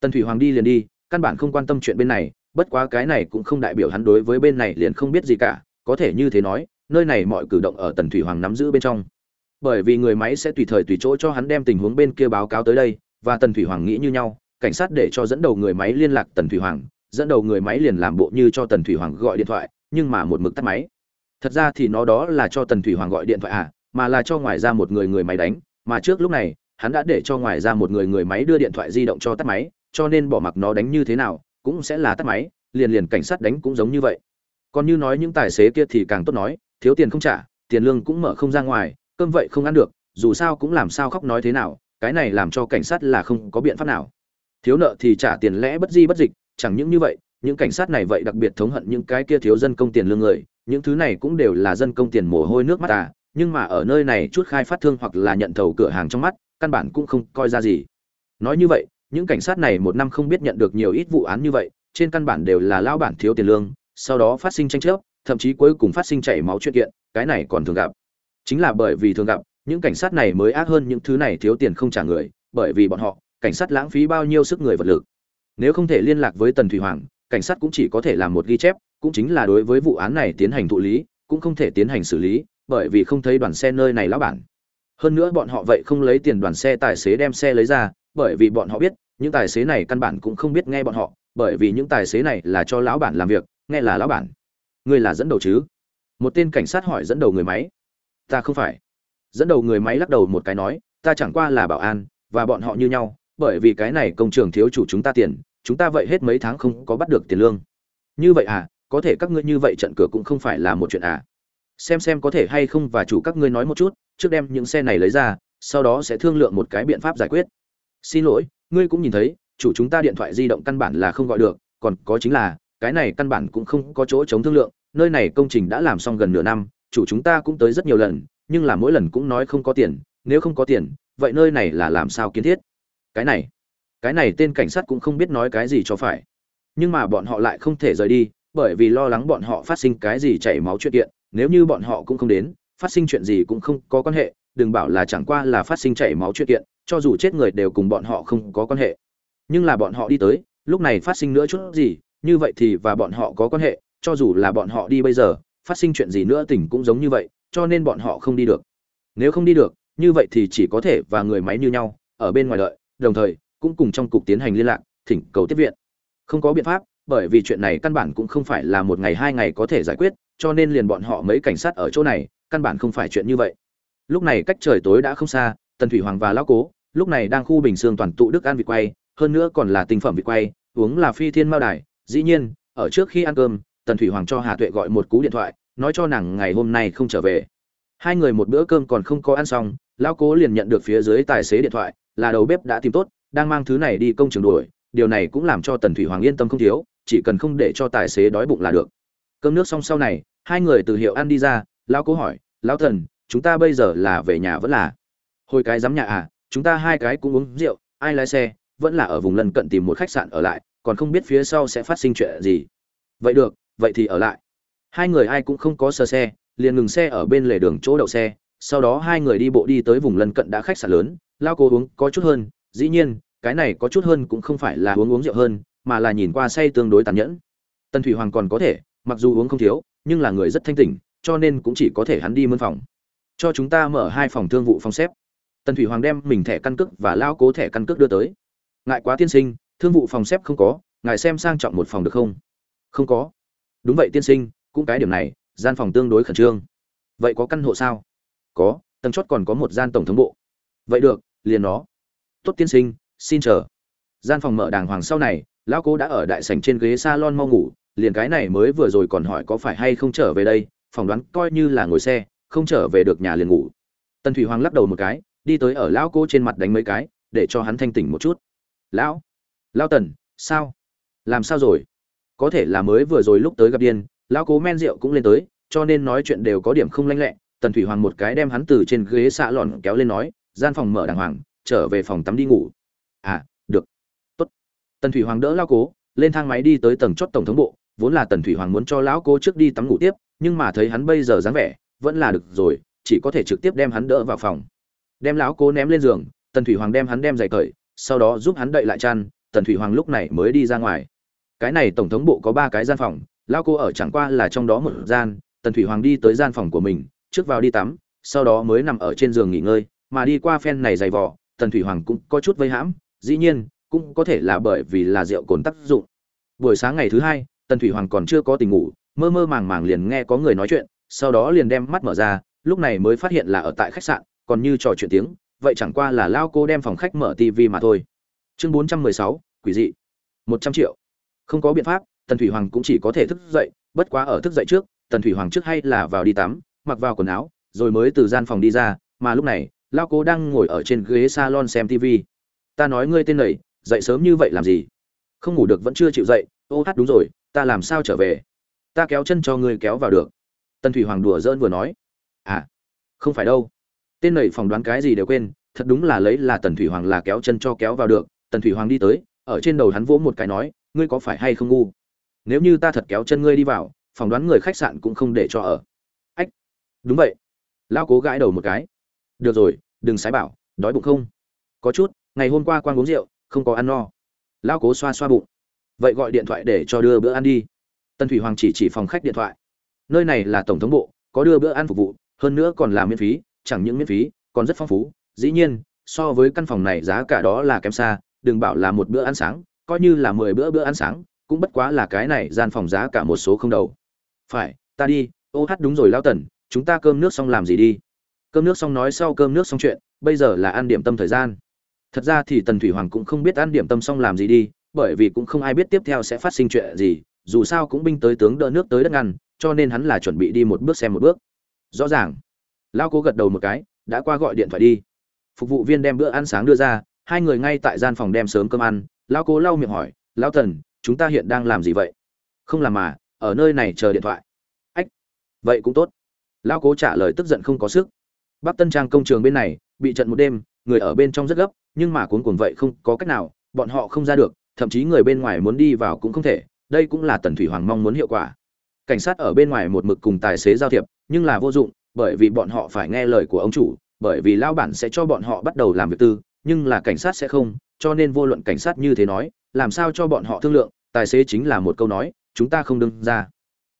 Tần thủy hoàng đi liền đi, căn bản không quan tâm chuyện bên này, bất quá cái này cũng không đại biểu hắn đối với bên này liền không biết gì cả, có thể như thế nói, nơi này mọi cử động ở tần thủy hoàng nắm giữ bên trong. Bởi vì người máy sẽ tùy thời tùy chỗ cho hắn đem tình huống bên kia báo cáo tới đây, và tần thủy hoàng nghĩ như nhau, cảnh sát để cho dẫn đầu người máy liên lạc tần thủy hoàng, dẫn đầu người máy liền làm bộ như cho tần thủy hoàng gọi điện thoại, nhưng mà một mực tắt máy. Thật ra thì nó đó là cho tần thủy hoàng gọi điện thoại à mà là cho ngoài ra một người người máy đánh, mà trước lúc này hắn đã để cho ngoài ra một người người máy đưa điện thoại di động cho tắt máy, cho nên bỏ mặc nó đánh như thế nào cũng sẽ là tắt máy, liền liền cảnh sát đánh cũng giống như vậy. Còn như nói những tài xế kia thì càng tốt nói, thiếu tiền không trả, tiền lương cũng mở không ra ngoài, cơm vậy không ăn được, dù sao cũng làm sao khóc nói thế nào, cái này làm cho cảnh sát là không có biện pháp nào. Thiếu nợ thì trả tiền lẽ bất di bất dịch, chẳng những như vậy, những cảnh sát này vậy đặc biệt thống hận những cái kia thiếu dân công tiền lương người, những thứ này cũng đều là dân công tiền mồ hôi nước mắt à nhưng mà ở nơi này chút khai phát thương hoặc là nhận thầu cửa hàng trong mắt căn bản cũng không coi ra gì. Nói như vậy, những cảnh sát này một năm không biết nhận được nhiều ít vụ án như vậy, trên căn bản đều là lao bản thiếu tiền lương, sau đó phát sinh tranh chấp, thậm chí cuối cùng phát sinh chảy máu chuyện kiện, cái này còn thường gặp. Chính là bởi vì thường gặp, những cảnh sát này mới ác hơn những thứ này thiếu tiền không trả người, bởi vì bọn họ, cảnh sát lãng phí bao nhiêu sức người vật lực. Nếu không thể liên lạc với tần thủy hoàng, cảnh sát cũng chỉ có thể làm một ghi chép, cũng chính là đối với vụ án này tiến hành thụ lý, cũng không thể tiến hành xử lý, bởi vì không thấy đoàn xe nơi này lão bản hơn nữa bọn họ vậy không lấy tiền đoàn xe tài xế đem xe lấy ra, bởi vì bọn họ biết, những tài xế này căn bản cũng không biết nghe bọn họ, bởi vì những tài xế này là cho lão bản làm việc, nghe là lão bản. Ngươi là dẫn đầu chứ? Một tên cảnh sát hỏi dẫn đầu người máy. Ta không phải. Dẫn đầu người máy lắc đầu một cái nói, ta chẳng qua là bảo an, và bọn họ như nhau, bởi vì cái này công trường thiếu chủ chúng ta tiền, chúng ta vậy hết mấy tháng không có bắt được tiền lương. Như vậy à có thể các ngươi như vậy trận cửa cũng không phải là một chuyện à xem xem có thể hay không và chủ các ngươi nói một chút, trước đem những xe này lấy ra, sau đó sẽ thương lượng một cái biện pháp giải quyết. Xin lỗi, ngươi cũng nhìn thấy, chủ chúng ta điện thoại di động căn bản là không gọi được, còn có chính là, cái này căn bản cũng không có chỗ chống thương lượng, nơi này công trình đã làm xong gần nửa năm, chủ chúng ta cũng tới rất nhiều lần, nhưng là mỗi lần cũng nói không có tiền, nếu không có tiền, vậy nơi này là làm sao kiến thiết? Cái này cái này tên cảnh sát cũng không biết nói cái gì cho phải. Nhưng mà bọn họ lại không thể rời đi, bởi vì lo lắng bọn họ phát sinh cái gì chảy máu chuyện kiện nếu như bọn họ cũng không đến, phát sinh chuyện gì cũng không có quan hệ, đừng bảo là chẳng qua là phát sinh chảy máu chuyện kiện, cho dù chết người đều cùng bọn họ không có quan hệ. Nhưng là bọn họ đi tới, lúc này phát sinh nữa chút gì, như vậy thì và bọn họ có quan hệ, cho dù là bọn họ đi bây giờ, phát sinh chuyện gì nữa tỉnh cũng giống như vậy, cho nên bọn họ không đi được. Nếu không đi được, như vậy thì chỉ có thể và người máy như nhau, ở bên ngoài đợi, đồng thời, cũng cùng trong cục tiến hành liên lạc, thỉnh cầu tiếp viện. Không có biện pháp, bởi vì chuyện này căn bản cũng không phải là một ngày hai ngày có thể giải quyết cho nên liền bọn họ mấy cảnh sát ở chỗ này, căn bản không phải chuyện như vậy. Lúc này cách trời tối đã không xa, tần thủy hoàng và lão cố, lúc này đang khu bình xương toàn tụ đức ăn vịt quay, hơn nữa còn là tinh phẩm vịt quay, uống là phi thiên mao đài. Dĩ nhiên, ở trước khi ăn cơm, tần thủy hoàng cho hà tuệ gọi một cú điện thoại, nói cho nàng ngày hôm nay không trở về. Hai người một bữa cơm còn không có ăn xong, lão cố liền nhận được phía dưới tài xế điện thoại, là đầu bếp đã tìm tốt, đang mang thứ này đi công trường đuổi, điều này cũng làm cho tần thủy hoàng yên tâm không thiếu, chỉ cần không để cho tài xế đói bụng là được. Cơm nước xong sau này hai người từ hiệu ăn đi ra, lão cố hỏi, lão thần, chúng ta bây giờ là về nhà vẫn là? Hồi cái dám nhà à chúng ta hai cái cũng uống rượu, ai lái xe, vẫn là ở vùng lân cận tìm một khách sạn ở lại, còn không biết phía sau sẽ phát sinh chuyện gì. Vậy được, vậy thì ở lại. Hai người ai cũng không có sơ xe, liền ngừng xe ở bên lề đường chỗ đậu xe, sau đó hai người đi bộ đi tới vùng lân cận đã khách sạn lớn lao cố uống có chút hơn, dĩ nhiên, cái này có chút hơn cũng không phải là uống uống rượu hơn, mà là nhìn qua say tương đối tàn nhẫn. Tần thủy hoàng còn có thể mặc dù uống không thiếu, nhưng là người rất thanh tỉnh, cho nên cũng chỉ có thể hắn đi mân phòng. Cho chúng ta mở hai phòng thương vụ phòng xếp. Tần thủy hoàng đem mình thẻ căn cước và lao cố thẻ căn cước đưa tới. Ngại quá tiên sinh, thương vụ phòng xếp không có, ngài xem sang trọng một phòng được không? Không có. Đúng vậy tiên sinh, cũng cái điểm này, gian phòng tương đối khẩn trương. Vậy có căn hộ sao? Có, tầng chót còn có một gian tổng thống bộ. Vậy được, liền nó. Tốt tiên sinh, xin chờ. Gian phòng mở đàng hoàng sau này, lão cố đã ở đại sảnh trên ghế salon mau ngủ liền cái này mới vừa rồi còn hỏi có phải hay không trở về đây, phỏng đoán coi như là ngồi xe, không trở về được nhà liền ngủ. Tần thủy hoàng lắc đầu một cái, đi tới ở lão cô trên mặt đánh mấy cái, để cho hắn thanh tỉnh một chút. Lão lão tần, sao? Làm sao rồi? Có thể là mới vừa rồi lúc tới gặp điên, lão cố men rượu cũng lên tới, cho nên nói chuyện đều có điểm không lanh lẹ. Tần thủy hoàng một cái đem hắn từ trên ghế xạ lọn kéo lên nói, gian phòng mở đàng hoàng, trở về phòng tắm đi ngủ. À được. Tốt. Tần thủy hoàng đỡ lão cố, lên thang máy đi tới tầng chót tổng thống bộ vốn là tần thủy hoàng muốn cho lão cố trước đi tắm ngủ tiếp, nhưng mà thấy hắn bây giờ dáng vẻ, vẫn là được rồi, chỉ có thể trực tiếp đem hắn đỡ vào phòng. Đem lão cố ném lên giường, tần thủy hoàng đem hắn đem giày cởi, sau đó giúp hắn đậy lại chăn, tần thủy hoàng lúc này mới đi ra ngoài. Cái này tổng thống bộ có ba cái gian phòng, lão cô ở chẳng qua là trong đó một gian, tần thủy hoàng đi tới gian phòng của mình, trước vào đi tắm, sau đó mới nằm ở trên giường nghỉ ngơi, mà đi qua phen này dày vò, tần thủy hoàng cũng có chút vây hãm, dĩ nhiên, cũng có thể là bởi vì là rượu cồn tác dụng. Buổi sáng ngày thứ hai tần thủy hoàng còn chưa có tình ngủ, mơ mơ màng màng liền nghe có người nói chuyện, sau đó liền đem mắt mở ra, lúc này mới phát hiện là ở tại khách sạn, còn như trò chuyện tiếng, vậy chẳng qua là lao cô đem phòng khách mở tv mà thôi. Chương bốn trăm mười sáu, quỷ dị. Một trăm triệu. Không có biện pháp, tần thủy hoàng cũng chỉ có thể thức dậy, bất quá ở thức dậy trước, tần thủy hoàng trước hay là vào đi tắm, mặc vào quần áo, rồi mới từ gian phòng đi ra, mà lúc này, lao Cô đang ngồi ở trên ghế salon xem tv ta nói ngươi tên này, dậy sớm như vậy làm gì? Không ngủ được vẫn chưa chịu dậy, ô hát đúng rồi ta làm sao trở về? Ta kéo chân cho ngươi kéo vào được. Tần thủy hoàng đùa giỡn vừa nói. À không phải đâu. Tên này phỏng đoán cái gì đều quên, thật đúng là lấy là tần thủy hoàng là kéo chân cho kéo vào được. Tần thủy hoàng đi tới, ở trên đầu hắn vỗ một cái nói, ngươi có phải hay không ngu? Nếu như ta thật kéo chân ngươi đi vào, phỏng đoán người khách sạn cũng không để cho ở. Ách, đúng vậy. Lao cố gãi đầu một cái. Được rồi, đừng sái bảo, đói bụng không? Có chút, ngày hôm qua quan uống rượu, không có ăn no. Lao cố xoa xoa bụng vậy gọi điện thoại để cho đưa bữa ăn đi. Tân thủy hoàng chỉ chỉ phòng khách điện thoại. Nơi này là tổng thống bộ, có đưa bữa ăn phục vụ, hơn nữa còn là miễn phí, chẳng những miễn phí, còn rất phong phú. Dĩ nhiên, so với căn phòng này giá cả đó là kém xa, đừng bảo là một bữa ăn sáng, coi như là mười bữa bữa ăn sáng, cũng bất quá là cái này gian phòng giá cả một số không đầu. Phải, ta đi. Ô hát đúng rồi lao tần, chúng ta cơm nước xong làm gì đi? Cơm nước xong nói sau cơm nước xong chuyện, bây giờ là ăn điểm tâm thời gian. Thật ra thì tần thủy hoàng cũng không biết ăn điểm tâm xong làm gì đi bởi vì cũng không ai biết tiếp theo sẽ phát sinh chuyện gì dù sao cũng binh tới tướng đỡ nước tới đất ngăn cho nên hắn là chuẩn bị đi một bước xem một bước. Rõ ràng lao cố gật đầu một cái đã qua gọi điện thoại đi. Phục vụ viên đem bữa ăn sáng đưa ra hai người ngay tại gian phòng đem sớm cơm ăn. Lao cố lau miệng hỏi lão thần, chúng ta hiện đang làm gì vậy? Không làm mà ở nơi này chờ điện thoại. Ách vậy cũng tốt. Lao cố trả lời tức giận không có sức. Bắc tân trang công trường bên này bị trận một đêm người ở bên trong rất gấp nhưng mà cuốn cuồng vậy không có cách nào bọn họ không ra được thậm chí người bên ngoài muốn đi vào cũng không thể, đây cũng là tần thủy hoàng mong muốn hiệu quả. Cảnh sát ở bên ngoài một mực cùng tài xế giao thiệp, nhưng là vô dụng, bởi vì bọn họ phải nghe lời của ông chủ, bởi vì lao bản sẽ cho bọn họ bắt đầu làm việc tư, nhưng là cảnh sát sẽ không, cho nên vô luận cảnh sát như thế nói, làm sao cho bọn họ thương lượng, tài xế chính là một câu nói, chúng ta không đứng ra.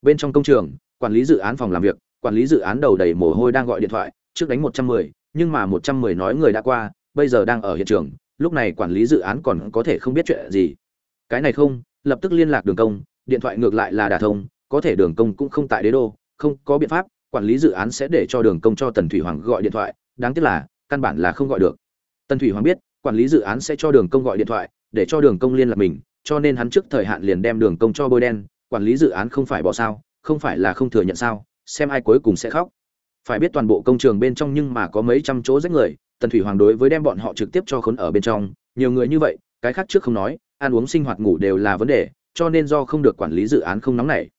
Bên trong công trường, quản lý dự án phòng làm việc, quản lý dự án đầu đầy mồ hôi đang gọi điện thoại, trước đánh một trăm mười, nhưng mà một trăm mười nói người đã qua, bây giờ đang ở hiện trường lúc này quản lý dự án còn có thể không biết chuyện gì. Cái này không, lập tức liên lạc đường công, điện thoại ngược lại là đả thông, có thể đường công cũng không tại đế đô, không có biện pháp, quản lý dự án sẽ để cho đường công cho tần thủy hoàng gọi điện thoại, đáng tiếc là, căn bản là không gọi được. Tần thủy hoàng biết, quản lý dự án sẽ cho đường công gọi điện thoại, để cho đường công liên lạc mình, cho nên hắn trước thời hạn liền đem đường công cho bôi đen, quản lý dự án không phải bỏ sao, không phải là không thừa nhận sao, xem ai cuối cùng sẽ khóc. Phải biết toàn bộ công trường bên trong nhưng mà có mấy trăm chỗ rách người tần thủy hoàng đối với đem bọn họ trực tiếp cho khốn ở bên trong, nhiều người như vậy, cái khác trước không nói, ăn uống sinh hoạt ngủ đều là vấn đề, cho nên do không được quản lý dự án không nóng nảy.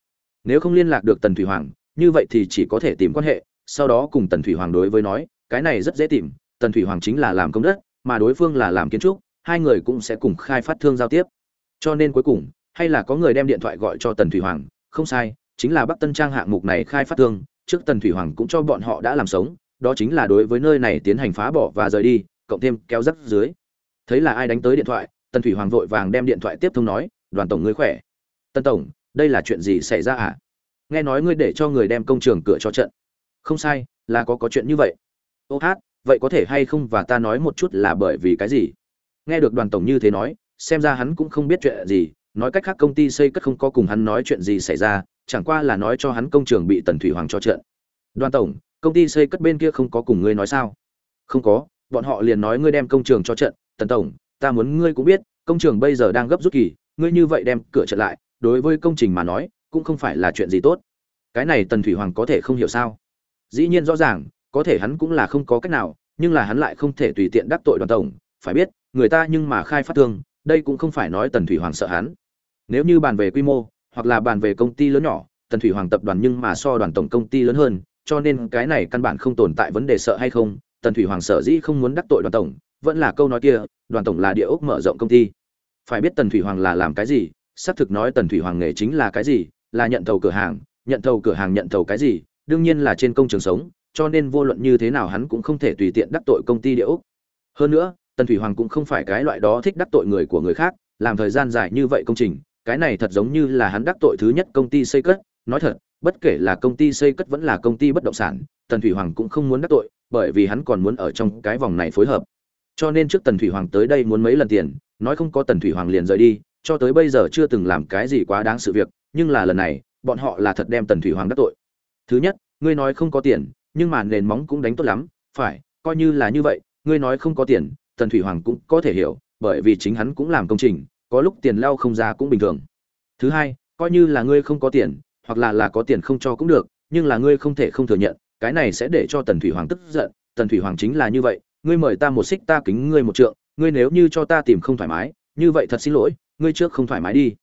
Nếu không liên lạc được tần thủy hoàng, như vậy thì chỉ có thể tìm quan hệ, sau đó cùng tần thủy hoàng đối với nói, cái này rất dễ tìm, tần thủy hoàng chính là làm công đất, mà đối phương là làm kiến trúc, hai người cũng sẽ cùng khai phát thương giao tiếp. Cho nên cuối cùng, hay là có người đem điện thoại gọi cho tần thủy hoàng, không sai, chính là bắc tân trang hạng mục này khai phát thương, trước tần thủy hoàng cũng cho bọn họ đã làm sống đó chính là đối với nơi này tiến hành phá bỏ và rời đi, cộng thêm kéo rắc dưới. Thấy là ai đánh tới điện thoại, tần thủy hoàng vội vàng đem điện thoại tiếp thông nói, đoàn tổng ngươi khỏe? Tân tổng, đây là chuyện gì xảy ra à nghe nói ngươi để cho người đem công trường cửa cho trận. Không sai, là có có chuyện như vậy. Ô hát, vậy có thể hay không và ta nói một chút là bởi vì cái gì? Nghe được đoàn tổng như thế nói, xem ra hắn cũng không biết chuyện gì, nói cách khác công ty xây cất không có cùng hắn nói chuyện gì xảy ra, chẳng qua là nói cho hắn công trường bị tần thủy hoàng cho trận. Đoàn tổng công ty xây cất bên kia không có cùng ngươi nói sao? Không có, bọn họ liền nói ngươi đem công trường cho trận. Tần tổng, ta muốn ngươi cũng biết, công trường bây giờ đang gấp rút kỳ, ngươi như vậy đem cửa trận lại, đối với công trình mà nói, cũng không phải là chuyện gì tốt. Cái này tần thủy hoàng có thể không hiểu sao? Dĩ nhiên rõ ràng, có thể hắn cũng là không có cách nào, nhưng là hắn lại không thể tùy tiện đắc tội đoàn tổng. Phải biết, người ta nhưng mà khai phát thương, đây cũng không phải nói tần thủy hoàng sợ hắn. Nếu như bàn về quy mô, hoặc là bàn về công ty lớn nhỏ, tần thủy hoàng tập đoàn nhưng mà so đoàn tổng công ty lớn hơn cho nên cái này căn bản không tồn tại vấn đề sợ hay không, tần thủy hoàng sở dĩ không muốn đắc tội đoàn tổng, vẫn là câu nói kia, đoàn tổng là địa ốc mở rộng công ty. Phải biết tần thủy hoàng là làm cái gì, xác thực nói tần thủy hoàng nghề chính là cái gì, là nhận thầu cửa hàng, nhận thầu cửa hàng nhận thầu cái gì, đương nhiên là trên công trường sống, cho nên vô luận như thế nào hắn cũng không thể tùy tiện đắc tội công ty địa ốc. Hơn nữa, tần thủy hoàng cũng không phải cái loại đó thích đắc tội người của người khác, làm thời gian dài như vậy công trình, cái này thật giống như là hắn đắc tội thứ nhất công ty xây cất, nói thật bất kể là công ty xây cất vẫn là công ty bất động sản, tần thủy hoàng cũng không muốn đắc tội, bởi vì hắn còn muốn ở trong cái vòng này phối hợp. Cho nên trước tần thủy hoàng tới đây muốn mấy lần tiền, nói không có tần thủy hoàng liền rời đi, cho tới bây giờ chưa từng làm cái gì quá đáng sự việc, nhưng là lần này, bọn họ là thật đem tần thủy hoàng đắc tội. Thứ nhất, ngươi nói không có tiền, nhưng mà nền móng cũng đánh tốt lắm, phải, coi như là như vậy, ngươi nói không có tiền, tần thủy hoàng cũng có thể hiểu, bởi vì chính hắn cũng làm công trình, có lúc tiền lao không ra cũng bình thường. Thứ hai, coi như là ngươi không có tiền hoặc là là có tiền không cho cũng được, nhưng là ngươi không thể không thừa nhận, cái này sẽ để cho tần thủy hoàng tức giận. Tần thủy hoàng chính là như vậy, ngươi mời ta một xích ta kính ngươi một trượng, ngươi nếu như cho ta tìm không thoải mái, như vậy thật xin lỗi, ngươi trước không thoải mái đi.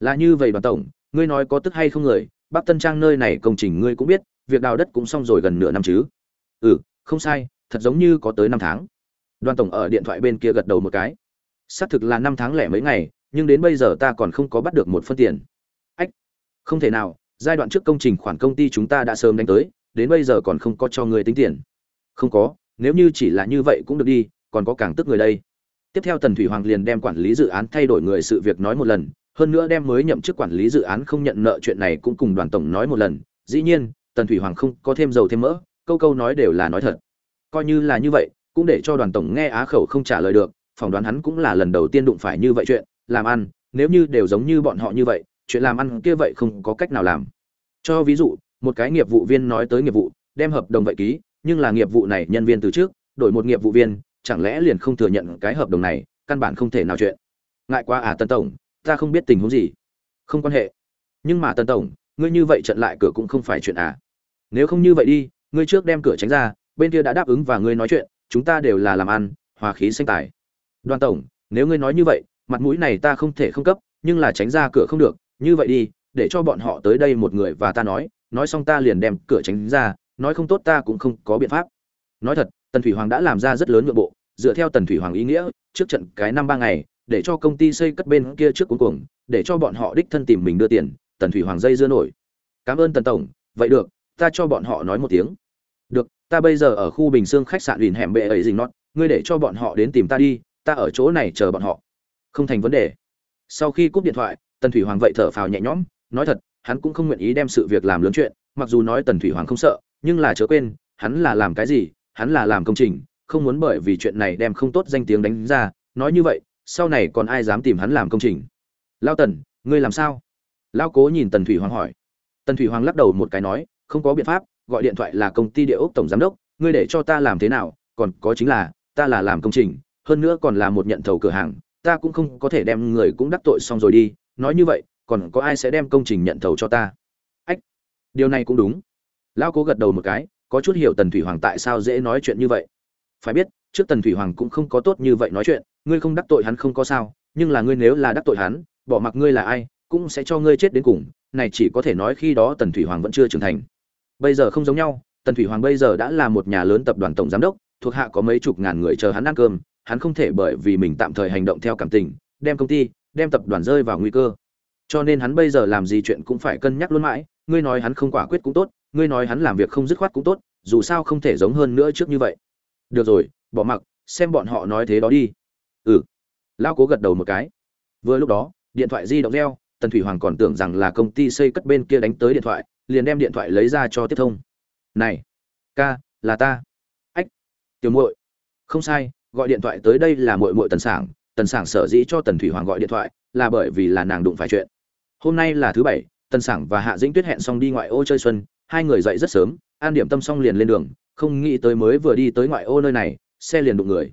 Là như vậy đoàn tổng, ngươi nói có tức hay không người, bắc tân trang nơi này công trình ngươi cũng biết, việc đào đất cũng xong rồi gần nửa năm chứ. Ừ không sai, thật giống như có tới năm tháng. Đoàn tổng ở điện thoại bên kia gật đầu một cái. Xác thực là năm tháng lẻ mấy ngày, nhưng đến bây giờ ta còn không có bắt được một phân tiền. Ách, không thể nào giai đoạn trước công trình khoản công ty chúng ta đã sớm đánh tới, đến bây giờ còn không có cho người tính tiền. Không có, nếu như chỉ là như vậy cũng được đi, còn có càng tức người đây. Tiếp theo tần thủy hoàng liền đem quản lý dự án thay đổi người sự việc nói một lần, hơn nữa đem mới nhậm chức quản lý dự án không nhận nợ chuyện này cũng cùng đoàn tổng nói một lần. Dĩ nhiên, tần thủy hoàng không có thêm dầu thêm mỡ, câu câu nói đều là nói thật. Coi như là như vậy, cũng để cho đoàn tổng nghe á khẩu không trả lời được, phỏng đoán hắn cũng là lần đầu tiên đụng phải như vậy chuyện, làm ăn, nếu như đều giống như bọn họ như vậy chuyện làm ăn kia vậy không có cách nào làm. Cho ví dụ, một cái nghiệp vụ viên nói tới nghiệp vụ, đem hợp đồng vậy ký, nhưng là nghiệp vụ này nhân viên từ trước, đổi một nghiệp vụ viên, chẳng lẽ liền không thừa nhận cái hợp đồng này, căn bản không thể nào chuyện. Ngại quá à tân tổng, ta không biết tình huống gì. Không quan hệ. Nhưng mà tân tổng, ngươi như vậy trận lại cửa cũng không phải chuyện à. Nếu không như vậy đi, ngươi trước đem cửa tránh ra, bên kia đã đáp ứng và ngươi nói chuyện, chúng ta đều là làm ăn, hòa khí sinh tài. Đoàn tổng, nếu ngươi nói như vậy, mặt mũi này ta không thể không cấp, nhưng là tránh ra cửa không được như vậy đi, để cho bọn họ tới đây một người và ta nói nói xong ta liền đem cửa tránh ra, nói không tốt ta cũng không có biện pháp. Nói thật, tần thủy hoàng đã làm ra rất lớn nội bộ, dựa theo tần thủy hoàng ý nghĩa, trước trận cái năm ba ngày, để cho công ty xây cất bên kia trước cuối cùng để cho bọn họ đích thân tìm mình đưa tiền, tần thủy hoàng dây dưa nổi. Cảm ơn tần tổng, vậy được, ta cho bọn họ nói một tiếng. Được, ta bây giờ ở khu bình dương khách sạn huỳnh hẻm bệ ấy dình nót ngươi để cho bọn họ đến tìm ta đi, ta ở chỗ này chờ bọn họ. Không thành vấn đề. Sau khi cúp điện thoại tần thủy hoàng vậy thở phào nhẹ nhõm, nói thật, hắn cũng không nguyện ý đem sự việc làm lớn chuyện, mặc dù nói tần thủy hoàng không sợ, nhưng là chớ quên, hắn là làm cái gì, hắn là làm công trình, không muốn bởi vì chuyện này đem không tốt danh tiếng đánh ra, nói như vậy, sau này còn ai dám tìm hắn làm công trình? Lao tần, ngươi làm sao? Lão cố nhìn tần thủy hoàng hỏi. Tần thủy hoàng lắc đầu một cái nói, không có biện pháp, gọi điện thoại là công ty địa ốc tổng giám đốc, ngươi để cho ta làm thế nào, còn có chính là, ta là làm công trình, hơn nữa còn là một nhận thầu cửa hàng, ta cũng không có thể đem người cũng đắc tội xong rồi đi nói như vậy, còn có ai sẽ đem công trình nhận thầu cho ta? Ách, điều này cũng đúng. Lão cố gật đầu một cái, có chút hiểu tần thủy hoàng tại sao dễ nói chuyện như vậy. Phải biết, trước tần thủy hoàng cũng không có tốt như vậy nói chuyện, ngươi không đắc tội hắn không có sao, nhưng là ngươi nếu là đắc tội hắn, bỏ mặc ngươi là ai, cũng sẽ cho ngươi chết đến cùng, này chỉ có thể nói khi đó tần thủy hoàng vẫn chưa trưởng thành. Bây giờ không giống nhau, tần thủy hoàng bây giờ đã là một nhà lớn tập đoàn tổng giám đốc, thuộc hạ có mấy chục ngàn người chờ hắn ăn cơm, hắn không thể bởi vì mình tạm thời hành động theo cảm tình, đem công ty đem tập đoàn rơi vào nguy cơ. Cho nên hắn bây giờ làm gì chuyện cũng phải cân nhắc luôn mãi, ngươi nói hắn không quả quyết cũng tốt, ngươi nói hắn làm việc không dứt khoát cũng tốt, dù sao không thể giống hơn nữa trước như vậy. Được rồi, bỏ mặc, xem bọn họ nói thế đó đi. Ừ. Lão cố gật đầu một cái. Vừa lúc đó, điện thoại di động reo, tần thủy hoàng còn tưởng rằng là công ty xây cất bên kia đánh tới điện thoại, liền đem điện thoại lấy ra cho tiếp thông. Này, ca, là ta. Ách, tiểu muội. Không sai, gọi điện thoại tới đây là muội muội tần sảng tần sảng sở dĩ cho tần thủy hoàng gọi điện thoại là bởi vì là nàng đụng phải chuyện. Hôm nay là thứ bảy, tần sảng và hạ dĩnh tuyết hẹn xong đi ngoại ô chơi xuân, hai người dậy rất sớm, an điểm tâm xong liền lên đường, không nghĩ tới mới vừa đi tới ngoại ô nơi này, xe liền đụng người.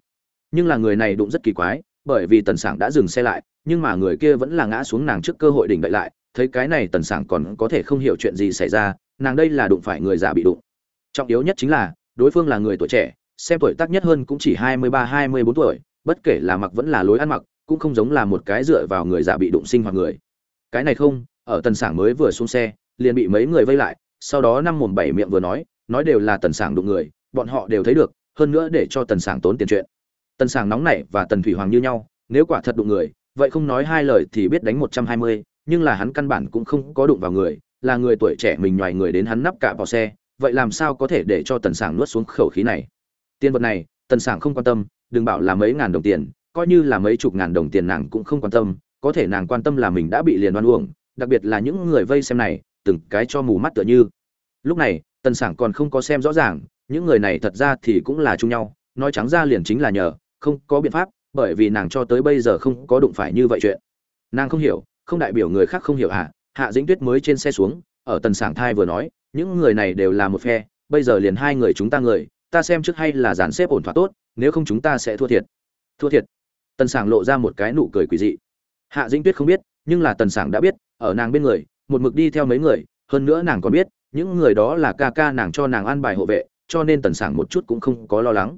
Nhưng là người này đụng rất kỳ quái, bởi vì tần sảng đã dừng xe lại, nhưng mà người kia vẫn là ngã xuống nàng trước cơ hội đỉnh đậy lại, thấy cái này tần sảng còn có thể không hiểu chuyện gì xảy ra, nàng đây là đụng phải người già bị đụng. Trọng yếu nhất chính là, đối phương là người tuổi trẻ, xem tuổi tác nhất hơn cũng chỉ hai mươi ba, hai mươi bốn tuổi bất kể là mặc vẫn là lối ăn mặc, cũng không giống là một cái dựa vào người già bị đụng sinh hoặc người. Cái này không, ở tần sảng mới vừa xuống xe, liền bị mấy người vây lại, sau đó năm mồm bảy miệng vừa nói nói đều là tần sảng đụng người, bọn họ đều thấy được, hơn nữa để cho tần sảng tốn tiền chuyện. Tần sảng nóng nảy và tần thủy hoàng như nhau, nếu quả thật đụng người, vậy không nói hai lời thì biết đánh một trăm hai mươi, nhưng là hắn căn bản cũng không có đụng vào người, là người tuổi trẻ mình nhòi người đến hắn nắp cả vào xe, vậy làm sao có thể để cho tần sảng nuốt xuống khẩu khí này? Tiền vật này, tần sảng không quan tâm đừng bảo là mấy ngàn đồng tiền, coi như là mấy chục ngàn đồng tiền nàng cũng không quan tâm, có thể nàng quan tâm là mình đã bị liền đoan uổng, đặc biệt là những người vây xem này, từng cái cho mù mắt tựa như. Lúc này, tần sảng còn không có xem rõ ràng, những người này thật ra thì cũng là chung nhau, nói trắng ra liền chính là nhờ, không có biện pháp, bởi vì nàng cho tới bây giờ không có đụng phải như vậy chuyện. Nàng không hiểu, không đại biểu người khác không hiểu hạ hạ dĩnh tuyết mới trên xe xuống, ở tần sảng thai vừa nói, những người này đều là một phe, bây giờ liền hai người chúng ta người, ta xem trước hay là dàn xếp ổn thỏa tốt nếu không chúng ta sẽ thua thiệt. Thua thiệt. Tần sảng lộ ra một cái nụ cười quỷ dị. Hạ dĩnh tuyết không biết, nhưng là tần sảng đã biết, ở nàng bên người, một mực đi theo mấy người, hơn nữa nàng còn biết, những người đó là ca ca nàng cho nàng an bài hộ vệ, cho nên tần sảng một chút cũng không có lo lắng.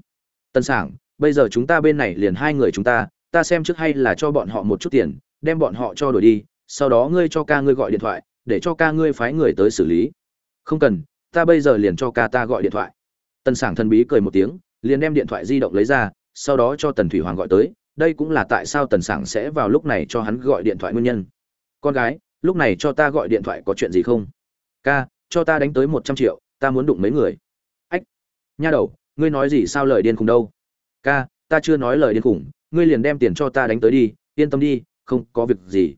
Tần sảng, bây giờ chúng ta bên này liền hai người chúng ta ta xem trước hay là cho bọn họ một chút tiền, đem bọn họ cho đổi đi, sau đó ngươi cho ca ngươi gọi điện thoại, để cho ca ngươi phái người tới xử lý. Không cần, ta bây giờ liền cho ca ta gọi điện thoại. Tần sảng thần bí cười một tiếng liền đem điện thoại di động lấy ra, sau đó cho tần thủy hoàng gọi tới, đây cũng là tại sao tần sảng sẽ vào lúc này cho hắn gọi điện thoại nguyên nhân. Con gái, lúc này cho ta gọi điện thoại có chuyện gì không? Ca, cho ta đánh tới một trăm triệu, ta muốn đụng mấy người. Ách, nha đầu, ngươi nói gì sao lời điên khùng đâu? Ca, ta chưa nói lời điên khùng, ngươi liền đem tiền cho ta đánh tới đi, yên tâm đi, không có việc gì.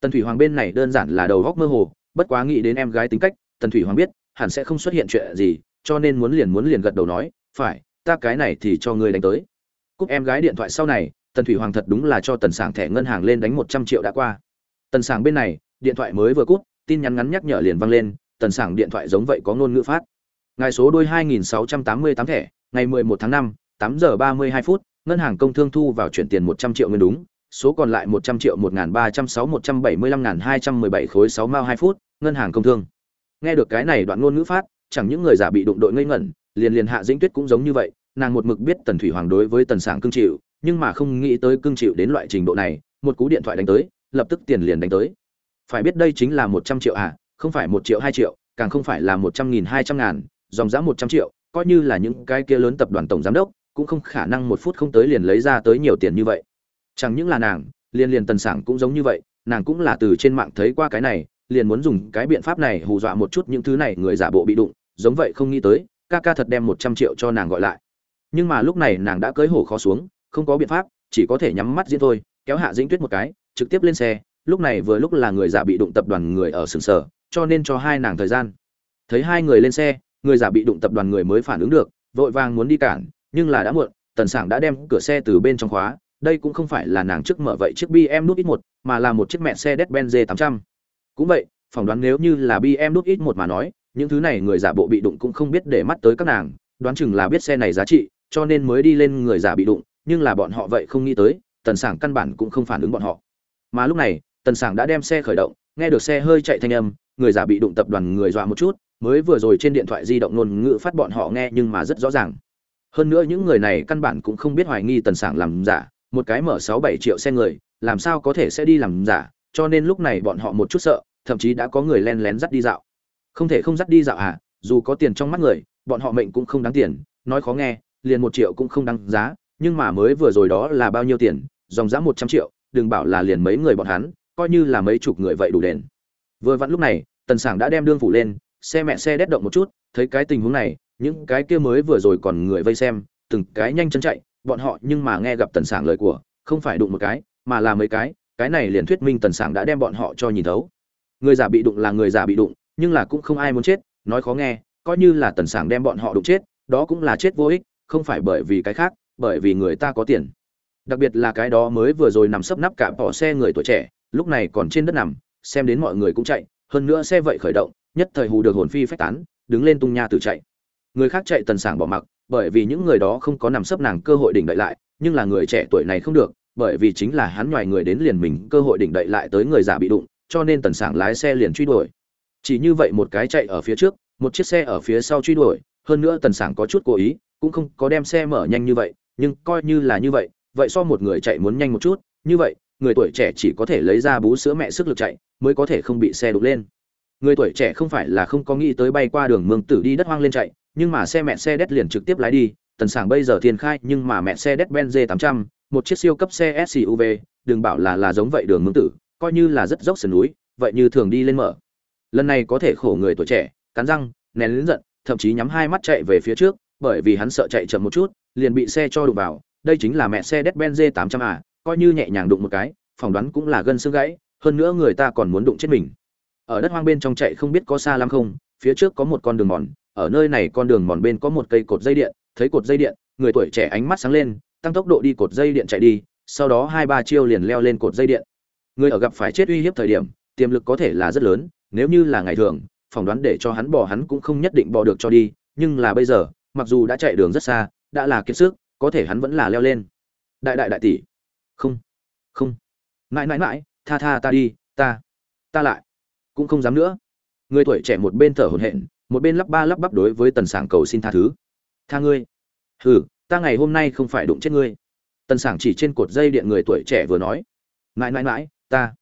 Tần thủy hoàng bên này đơn giản là đầu góc mơ hồ, bất quá nghĩ đến em gái tính cách, tần thủy hoàng biết, hẳn sẽ không xuất hiện chuyện gì, cho nên muốn liền muốn liền gật đầu nói, phải ta cái này thì cho ngươi đánh tới. Cúc em gái điện thoại sau này tần thủy hoàng thật đúng là cho tần sảng thẻ ngân hàng lên đánh một trăm triệu đã qua. Tần sảng bên này điện thoại mới vừa cút tin nhắn ngắn nhắc nhở liền vang lên tần sảng điện thoại giống vậy có ngôn ngữ phát. Ngài số đôi 2688 thẻ ngày 11 tháng 5, 8 giờ 32 phút ngân hàng công thương thu vào chuyển tiền 100 triệu nguyên đúng số còn lại 100 triệu 1306 175.217 khối 6 mao 2 phút ngân hàng công thương. Nghe được cái này đoạn ngôn ngữ phát chẳng những người giả bị đụng đội ngây ngẩn liền liền hạ dĩnh tuyết cũng giống như vậy, nàng một mực biết tần thủy hoàng đối với tần sảng cương chịu, nhưng mà không nghĩ tới cương chịu đến loại trình độ này, một cú điện thoại đánh tới, lập tức tiền liền đánh tới. Phải biết đây chính là một trăm triệu à không phải một triệu hai triệu, càng không phải là một trăm nghìn hai trăm ngàn, dòng giá một trăm triệu, coi như là những cái kia lớn tập đoàn tổng giám đốc, cũng không khả năng một phút không tới liền lấy ra tới nhiều tiền như vậy. Chẳng những là nàng, liền liền tần sảng cũng giống như vậy, nàng cũng là từ trên mạng thấy qua cái này, liền muốn dùng cái biện pháp này hù dọa một chút những thứ này người giả bộ bị đụng, giống vậy không nghĩ tới ca ca thật đem một trăm triệu cho nàng gọi lại nhưng mà lúc này nàng đã cưới hổ khó xuống, không có biện pháp, chỉ có thể nhắm mắt diễn thôi, kéo hạ dĩnh tuyết một cái, trực tiếp lên xe, lúc này vừa lúc là người giả bị đụng tập đoàn người ở sừng sở cho nên cho hai nàng thời gian thấy hai người lên xe, người giả bị đụng tập đoàn người mới phản ứng được, vội vàng muốn đi cản, nhưng là đã muộn, tần sảng đã đem cửa xe từ bên trong khóa, đây cũng không phải là nàng trước mở vậy chiếc bm nút ít một, mà là một chiếc mẹ xe Mercedes-Benz 800. cũng vậy, phỏng đoán nếu như là bm nút ít một mà nói những thứ này người giả bộ bị đụng cũng không biết để mắt tới các nàng, đoán chừng là biết xe này giá trị, cho nên mới đi lên người giả bị đụng, nhưng là bọn họ vậy không nghĩ tới, tần sảng căn bản cũng không phản ứng bọn họ. Mà lúc này, tần sảng đã đem xe khởi động, nghe được xe hơi chạy thanh âm, người giả bị đụng tập đoàn người dọa một chút, mới vừa rồi trên điện thoại di động ngôn ngữ phát bọn họ nghe nhưng mà rất rõ ràng. Hơn nữa những người này căn bản cũng không biết hoài nghi tần sảng làm giả, một cái mở sáu bảy triệu xe người, làm sao có thể sẽ đi làm giả, cho nên lúc này bọn họ một chút sợ, thậm chí đã có người len lén dắt đi dạo không thể không dắt đi dạo à dù có tiền trong mắt người, bọn họ mệnh cũng không đáng tiền, nói khó nghe, liền một triệu cũng không đáng giá, nhưng mà mới vừa rồi đó là bao nhiêu tiền, dòng giá một trăm triệu, đừng bảo là liền mấy người bọn hắn, coi như là mấy chục người vậy đủ đền. Vừa vặn lúc này, tần sảng đã đem đương phủ lên, xe mẹ xe đét động một chút, thấy cái tình huống này, những cái kia mới vừa rồi còn người vây xem, từng cái nhanh chân chạy, bọn họ nhưng mà nghe gặp tần sảng lời của, không phải đụng một cái, mà là mấy cái cái này liền thuyết minh tần sảng đã đem bọn họ cho nhìn thấu. Người giả bị đụng là người giả bị đụng nhưng là cũng không ai muốn chết, nói khó nghe, coi như là tần sảng đem bọn họ đụng chết, đó cũng là chết vô ích, không phải bởi vì cái khác, bởi vì người ta có tiền. Đặc biệt là cái đó mới vừa rồi nằm sấp nắp cả bỏ xe người tuổi trẻ, lúc này còn trên đất nằm, xem đến mọi người cũng chạy, hơn nữa xe vậy khởi động, nhất thời hù được hồn phi phách tán, đứng lên tung nha từ chạy. Người khác chạy tần sảng bỏ mặc, bởi vì những người đó không có nằm sấp nàng cơ hội đỉnh đậy lại, nhưng là người trẻ tuổi này không được, bởi vì chính là hắn ngoài người đến liền mình cơ hội đỉnh đậy lại tới người già bị đụng, cho nên tần sảng lái xe liền truy đuổi chỉ như vậy một cái chạy ở phía trước, một chiếc xe ở phía sau truy đuổi, hơn nữa tần sảng có chút cố ý, cũng không có đem xe mở nhanh như vậy, nhưng coi như là như vậy vậy so một người chạy muốn nhanh một chút, như vậy, người tuổi trẻ chỉ có thể lấy ra bú sữa mẹ sức lực chạy, mới có thể không bị xe đụng lên. Người tuổi trẻ không phải là không có nghĩ tới bay qua đường mương tử đi đất hoang lên chạy, nhưng mà xe mẹ xe đét liền trực tiếp lái đi, tần sảng bây giờ tiền khai, nhưng mà mẹ xe đét benz 800 một chiếc siêu cấp xe suv đừng bảo là là giống vậy đường mương tử, coi như là rất dốc sườn núi, vậy như thường đi lên mở lần này có thể khổ người tuổi trẻ, cắn răng, nén lớn giận, thậm chí nhắm hai mắt chạy về phía trước, bởi vì hắn sợ chạy chậm một chút, liền bị xe cho đụng vào. Đây chính là mẹ xe đét benz 800 à coi như nhẹ nhàng đụng một cái, phỏng đoán cũng là gân xương gãy, hơn nữa người ta còn muốn đụng chết mình. Ở đất hoang bên trong chạy không biết có xa lắm không, phía trước có một con đường mòn, ở nơi này con đường mòn bên có một cây cột dây điện, thấy cột dây điện, người tuổi trẻ ánh mắt sáng lên, tăng tốc độ đi cột dây điện chạy đi, sau đó hai ba chiêu liền leo lên cột dây điện. Người ở gặp phải chết uy hiếp thời điểm, tiềm lực có thể là rất lớn nếu như là ngày thường, phỏng đoán để cho hắn bỏ hắn cũng không nhất định bỏ được cho đi, nhưng là bây giờ, mặc dù đã chạy đường rất xa, đã là kiệt sức, có thể hắn vẫn là leo lên. Đại đại đại tỷ. Không. Không. Mãi mãi mãi, tha tha ta đi, ta. Ta lại. Cũng không dám nữa. Người tuổi trẻ một bên thở hổn hển, một bên lắp ba lắp bắp đối với tần sảng cầu xin tha thứ. Tha ngươi. Hừ, ta ngày hôm nay không phải đụng chết ngươi. Tần sảng chỉ trên cột dây điện người tuổi trẻ vừa nói. Mãi mãi mãi, ta.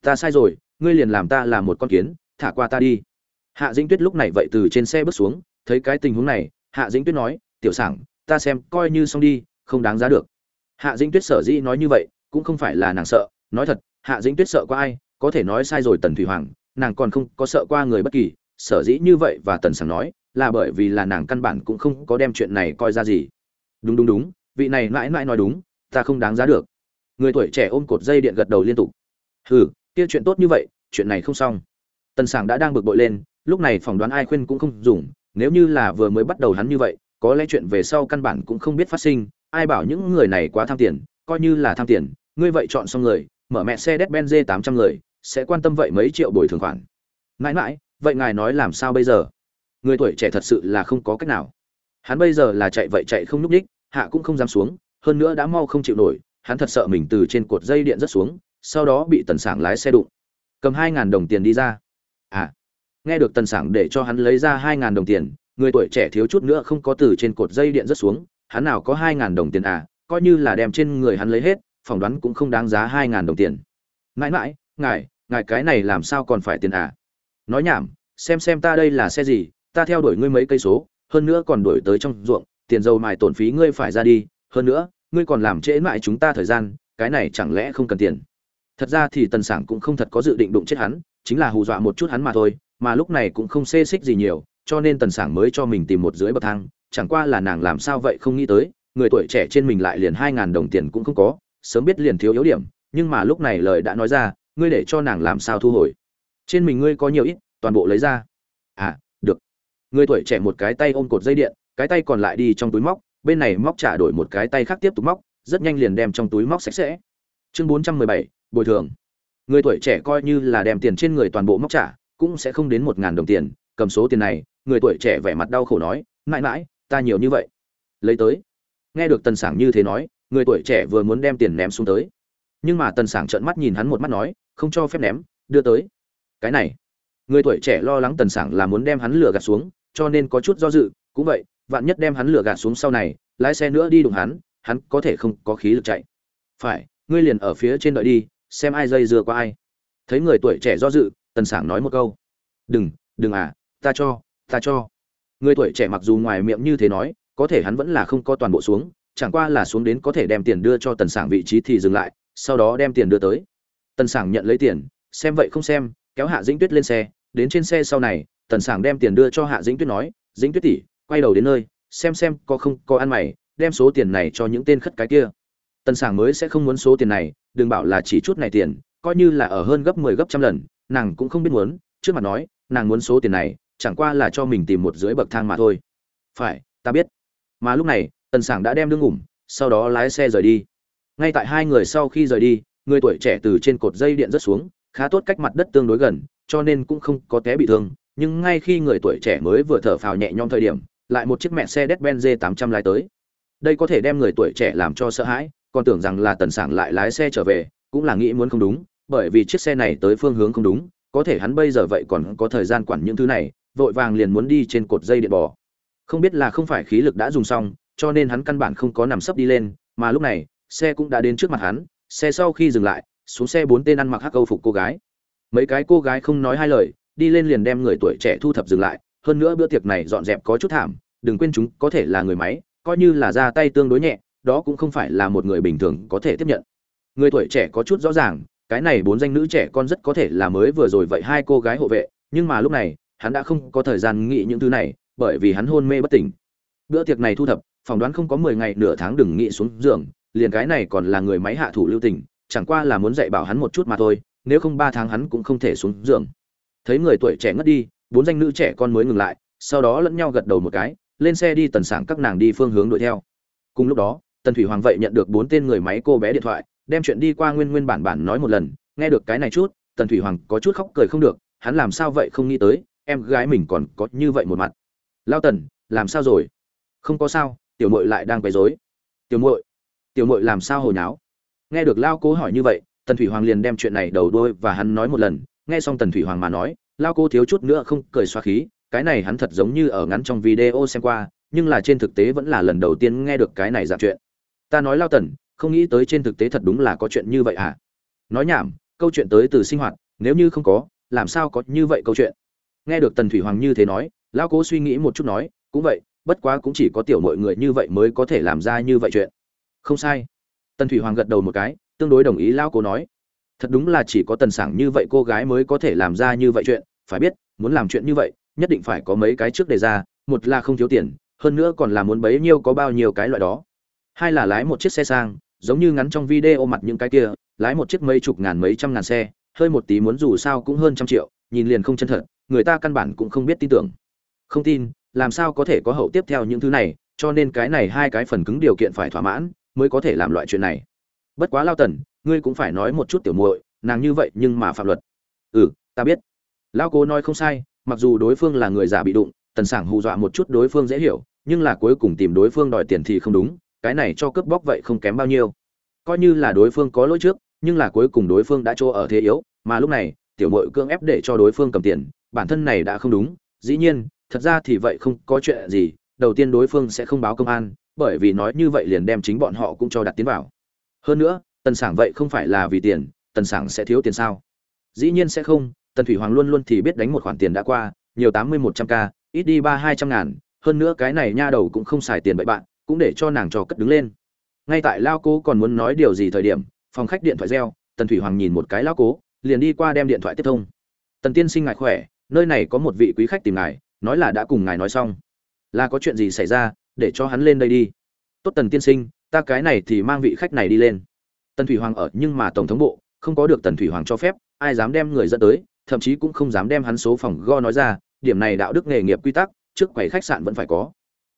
Ta sai rồi ngươi liền làm ta là một con kiến, thả qua ta đi. Hạ dĩnh tuyết lúc này vậy từ trên xe bước xuống, thấy cái tình huống này, hạ dĩnh tuyết nói, tiểu sảng, ta xem, coi như xong đi, không đáng giá được. Hạ dĩnh tuyết sở dĩ nói như vậy, cũng không phải là nàng sợ, nói thật, hạ dĩnh tuyết sợ qua ai, có thể nói sai rồi tần thủy hoàng, nàng còn không có sợ qua người bất kỳ, sở dĩ như vậy và tần sảng nói, là bởi vì là nàng căn bản cũng không có đem chuyện này coi ra gì. Đúng đúng đúng, vị này mãi mãi nói đúng, ta không đáng giá được. Người tuổi trẻ ôm cột dây điện gật đầu liên tục. Hừ kia chuyện tốt như vậy, chuyện này không xong. Tần sảng đã đang bực bội lên, lúc này phỏng đoán ai khuyên cũng không dùng, nếu như là vừa mới bắt đầu hắn như vậy, có lẽ chuyện về sau căn bản cũng không biết phát sinh. Ai bảo những người này quá tham tiền, coi như là tham tiền, ngươi vậy chọn xong người, mở mẹ xe Mercedes-Benz 800 người, sẽ quan tâm vậy mấy triệu bồi thường khoản. Mãi mãi, vậy ngài nói làm sao bây giờ? Người tuổi trẻ thật sự là không có cách nào. Hắn bây giờ là chạy vậy chạy không núp đích hạ cũng không dám xuống, hơn nữa đã mau không chịu nổi, hắn thật sợ mình từ trên cột dây điện rất xuống sau đó bị tần sảng lái xe đụng. Cầm hai ngàn đồng tiền đi ra. À nghe được tần sảng để cho hắn lấy ra hai ngàn đồng tiền, người tuổi trẻ thiếu chút nữa không có từ trên cột dây điện rất xuống, hắn nào có hai ngàn đồng tiền à coi như là đem trên người hắn lấy hết, phỏng đoán cũng không đáng giá hai ngàn đồng tiền. Mãi mãi, ngài ngài cái này làm sao còn phải tiền à? Nói nhảm, xem xem ta đây là xe gì, ta theo đuổi ngươi mấy cây số, hơn nữa còn đuổi tới trong ruộng, tiền dầu mài tổn phí ngươi phải ra đi, hơn nữa, ngươi còn làm trễ mãi chúng ta thời gian, cái này chẳng lẽ không cần tiền? Thật ra thì tần sảng cũng không thật có dự định đụng chết hắn, chính là hù dọa một chút hắn mà thôi, mà lúc này cũng không xê xích gì nhiều, cho nên tần sảng mới cho mình tìm một dưới bậc thang, chẳng qua là nàng làm sao vậy không nghĩ tới, người tuổi trẻ trên mình lại liền hai ngàn đồng tiền cũng không có, sớm biết liền thiếu yếu điểm, nhưng mà lúc này lời đã nói ra, ngươi để cho nàng làm sao thu hồi? Trên mình ngươi có nhiều ít, toàn bộ lấy ra. À được. Người tuổi trẻ một cái tay ôm cột dây điện, cái tay còn lại đi trong túi móc, bên này móc trả đổi một cái tay khác tiếp tục móc, rất nhanh liền đem trong túi móc sạch sẽ. Chương bốn trăm mười bảy bồi thường. Người tuổi trẻ coi như là đem tiền trên người toàn bộ móc trả, cũng sẽ không đến một ngàn đồng tiền, cầm số tiền này, người tuổi trẻ vẻ mặt đau khổ nói, mãi mãi, ta nhiều như vậy. Lấy tới. Nghe được tần sảng như thế nói, người tuổi trẻ vừa muốn đem tiền ném xuống tới. Nhưng mà tần sảng trợn mắt nhìn hắn một mắt nói, không cho phép ném, đưa tới. Cái này. Người tuổi trẻ lo lắng tần sảng là muốn đem hắn lửa gạt xuống, cho nên có chút do dự, cũng vậy, vạn nhất đem hắn lửa gạt xuống sau này, lái xe nữa đi đụng hắn hắn có thể không có khí lực chạy. Phải, ngươi liền ở phía trên đợi đi xem ai dây dưa qua ai. Thấy người tuổi trẻ do dự, tần sảng nói một câu. Đừng đừng à ta cho ta cho. Người tuổi trẻ mặc dù ngoài miệng như thế nói, có thể hắn vẫn là không có toàn bộ xuống, chẳng qua là xuống đến có thể đem tiền đưa cho tần sảng vị trí thì dừng lại, sau đó đem tiền đưa tới. Tần sảng nhận lấy tiền, xem vậy không xem, kéo hạ dĩnh tuyết lên xe, đến trên xe sau này, tần sảng đem tiền đưa cho hạ dĩnh tuyết nói, dĩnh tuyết tỷ, quay đầu đến nơi, xem xem có không có ăn mày, đem số tiền này cho những tên khất cái kia tần sảng mới sẽ không muốn số tiền này, đừng bảo là chỉ chút này tiền, coi như là ở hơn gấp mười 10 gấp trăm lần, nàng cũng không biết muốn, trước mặt nói, nàng muốn số tiền này, chẳng qua là cho mình tìm một dưới bậc thang mà thôi. Phải, ta biết. Mà lúc này, tần sảng đã đem đương ngủm sau đó lái xe rời đi. Ngay tại hai người sau khi rời đi, người tuổi trẻ từ trên cột dây điện rất xuống, khá tốt cách mặt đất tương đối gần, cho nên cũng không có té bị thương, nhưng ngay khi người tuổi trẻ mới vừa thở phào nhẹ nhõm thời điểm, lại một chiếc mẹ xe Mercedes-Benz 800 lái tới. Đây có thể đem người tuổi trẻ làm cho sợ hãi còn tưởng rằng là tần sảng lại lái xe trở về, cũng là nghĩ muốn không đúng, bởi vì chiếc xe này tới phương hướng không đúng, có thể hắn bây giờ vậy còn có thời gian quản những thứ này, vội vàng liền muốn đi trên cột dây điện bò. Không biết là không phải khí lực đã dùng xong, cho nên hắn căn bản không có nằm sấp đi lên, mà lúc này, xe cũng đã đến trước mặt hắn, xe sau khi dừng lại, xuống xe bốn tên ăn mặc hắc câu phục cô gái. Mấy cái cô gái không nói hai lời, đi lên liền đem người tuổi trẻ thu thập dừng lại, hơn nữa bữa tiệc này dọn dẹp có chút thảm, đừng quên chúng có thể là người máy, coi như là ra tay tương đối nhẹ đó cũng không phải là một người bình thường có thể tiếp nhận. Người tuổi trẻ có chút rõ ràng, cái này bốn danh nữ trẻ con rất có thể là mới vừa rồi vậy hai cô gái hộ vệ, nhưng mà lúc này, hắn đã không có thời gian nghĩ những thứ này, bởi vì hắn hôn mê bất tỉnh. Bữa tiệc này thu thập, phỏng đoán không có mười ngày nửa tháng đừng nghĩ xuống giường, liền cái này còn là người máy hạ thủ lưu tình, chẳng qua là muốn dạy bảo hắn một chút mà thôi, nếu không ba tháng hắn cũng không thể xuống giường. Thấy người tuổi trẻ ngất đi, bốn danh nữ trẻ con mới ngừng lại, sau đó lẫn nhau gật đầu một cái, lên xe đi tần sảng các nàng đi phương hướng đuổi theo. Cùng lúc đó tần thủy hoàng vậy nhận được bốn tên người máy cô bé điện thoại, đem chuyện đi qua nguyên nguyên bản bản nói một lần, nghe được cái này chút, tần thủy hoàng có chút khóc cười không được, hắn làm sao vậy không nghĩ tới, em gái mình còn có như vậy một mặt. Lao tần, làm sao rồi? Không có sao, tiểu mội lại đang quấy rối. Tiểu mội tiểu mội làm sao hồi nháo? Nghe được lao cố hỏi như vậy, tần thủy hoàng liền đem chuyện này đầu đôi và hắn nói một lần, nghe xong tần thủy hoàng mà nói, lao cô thiếu chút nữa không cười xoa khí, cái này hắn thật giống như ở ngắn trong video xem qua, nhưng là trên thực tế vẫn là lần đầu tiên nghe được cái này dạng chuyện ta nói lao tần, không nghĩ tới trên thực tế thật đúng là có chuyện như vậy à? Nói nhảm, câu chuyện tới từ sinh hoạt, nếu như không có, làm sao có như vậy câu chuyện? Nghe được tần thủy hoàng như thế nói lao cố suy nghĩ một chút nói, cũng vậy, bất quá cũng chỉ có tiểu mọi người như vậy mới có thể làm ra như vậy chuyện. Không sai. Tần thủy hoàng gật đầu một cái, tương đối đồng ý lao cố nói. Thật đúng là chỉ có tần sảng như vậy cô gái mới có thể làm ra như vậy chuyện, phải biết, muốn làm chuyện như vậy, nhất định phải có mấy cái trước đề ra, một là không thiếu tiền, hơn nữa còn là muốn bấy nhiêu có bao nhiêu cái loại đó hai là lái một chiếc xe sang, giống như ngắn trong video mặt những cái kia, lái một chiếc mấy chục ngàn mấy trăm ngàn xe, hơi một tí muốn dù sao cũng hơn trăm triệu, nhìn liền không chân thật, người ta căn bản cũng không biết tin tưởng. Không tin, làm sao có thể có hậu tiếp theo những thứ này, cho nên cái này hai cái phần cứng điều kiện phải thỏa mãn, mới có thể làm loại chuyện này. Bất quá lao tần, ngươi cũng phải nói một chút tiểu muội, nàng như vậy nhưng mà phạm luật. Ừ ta biết. Lao cố nói không sai, mặc dù đối phương là người giả bị đụng, tần sảng hù dọa một chút đối phương dễ hiểu, nhưng là cuối cùng tìm đối phương đòi tiền thì không đúng cái này cho cướp bóc vậy không kém bao nhiêu. Coi như là đối phương có lỗi trước, nhưng là cuối cùng đối phương đã cho ở thế yếu, mà lúc này, tiểu mội cưỡng ép để cho đối phương cầm tiền, bản thân này đã không đúng, dĩ nhiên, thật ra thì vậy không có chuyện gì, đầu tiên đối phương sẽ không báo công an, bởi vì nói như vậy liền đem chính bọn họ cũng cho đặt tiến vào. Hơn nữa, tần sảng vậy không phải là vì tiền, tần sảng sẽ thiếu tiền sao? Dĩ nhiên sẽ không, tần thủy hoàng luôn luôn thì biết đánh một khoản tiền đã qua, nhiều tám mươi một trăm k, ít đi ba hai trăm ngàn, hơn nữa cái này nha đầu cũng không xài tiền bậy bạn cũng để cho nàng trò cất đứng lên. Ngay tại lao cố còn muốn nói điều gì thời điểm, phòng khách điện thoại reo, tần thủy hoàng nhìn một cái lao cố, liền đi qua đem điện thoại tiếp thông. Tần tiên sinh ngài khỏe, nơi này có một vị quý khách tìm ngài, nói là đã cùng ngài nói xong. Là có chuyện gì xảy ra, để cho hắn lên đây đi. Tốt tần tiên sinh, ta cái này thì mang vị khách này đi lên. Tần thủy hoàng ở nhưng mà tổng thống bộ, không có được tần thủy hoàng cho phép, ai dám đem người dẫn tới, thậm chí cũng không dám đem hắn số phòng go nói ra, điểm này đạo đức nghề nghiệp quy tắc, trước quầy khách sạn vẫn phải có.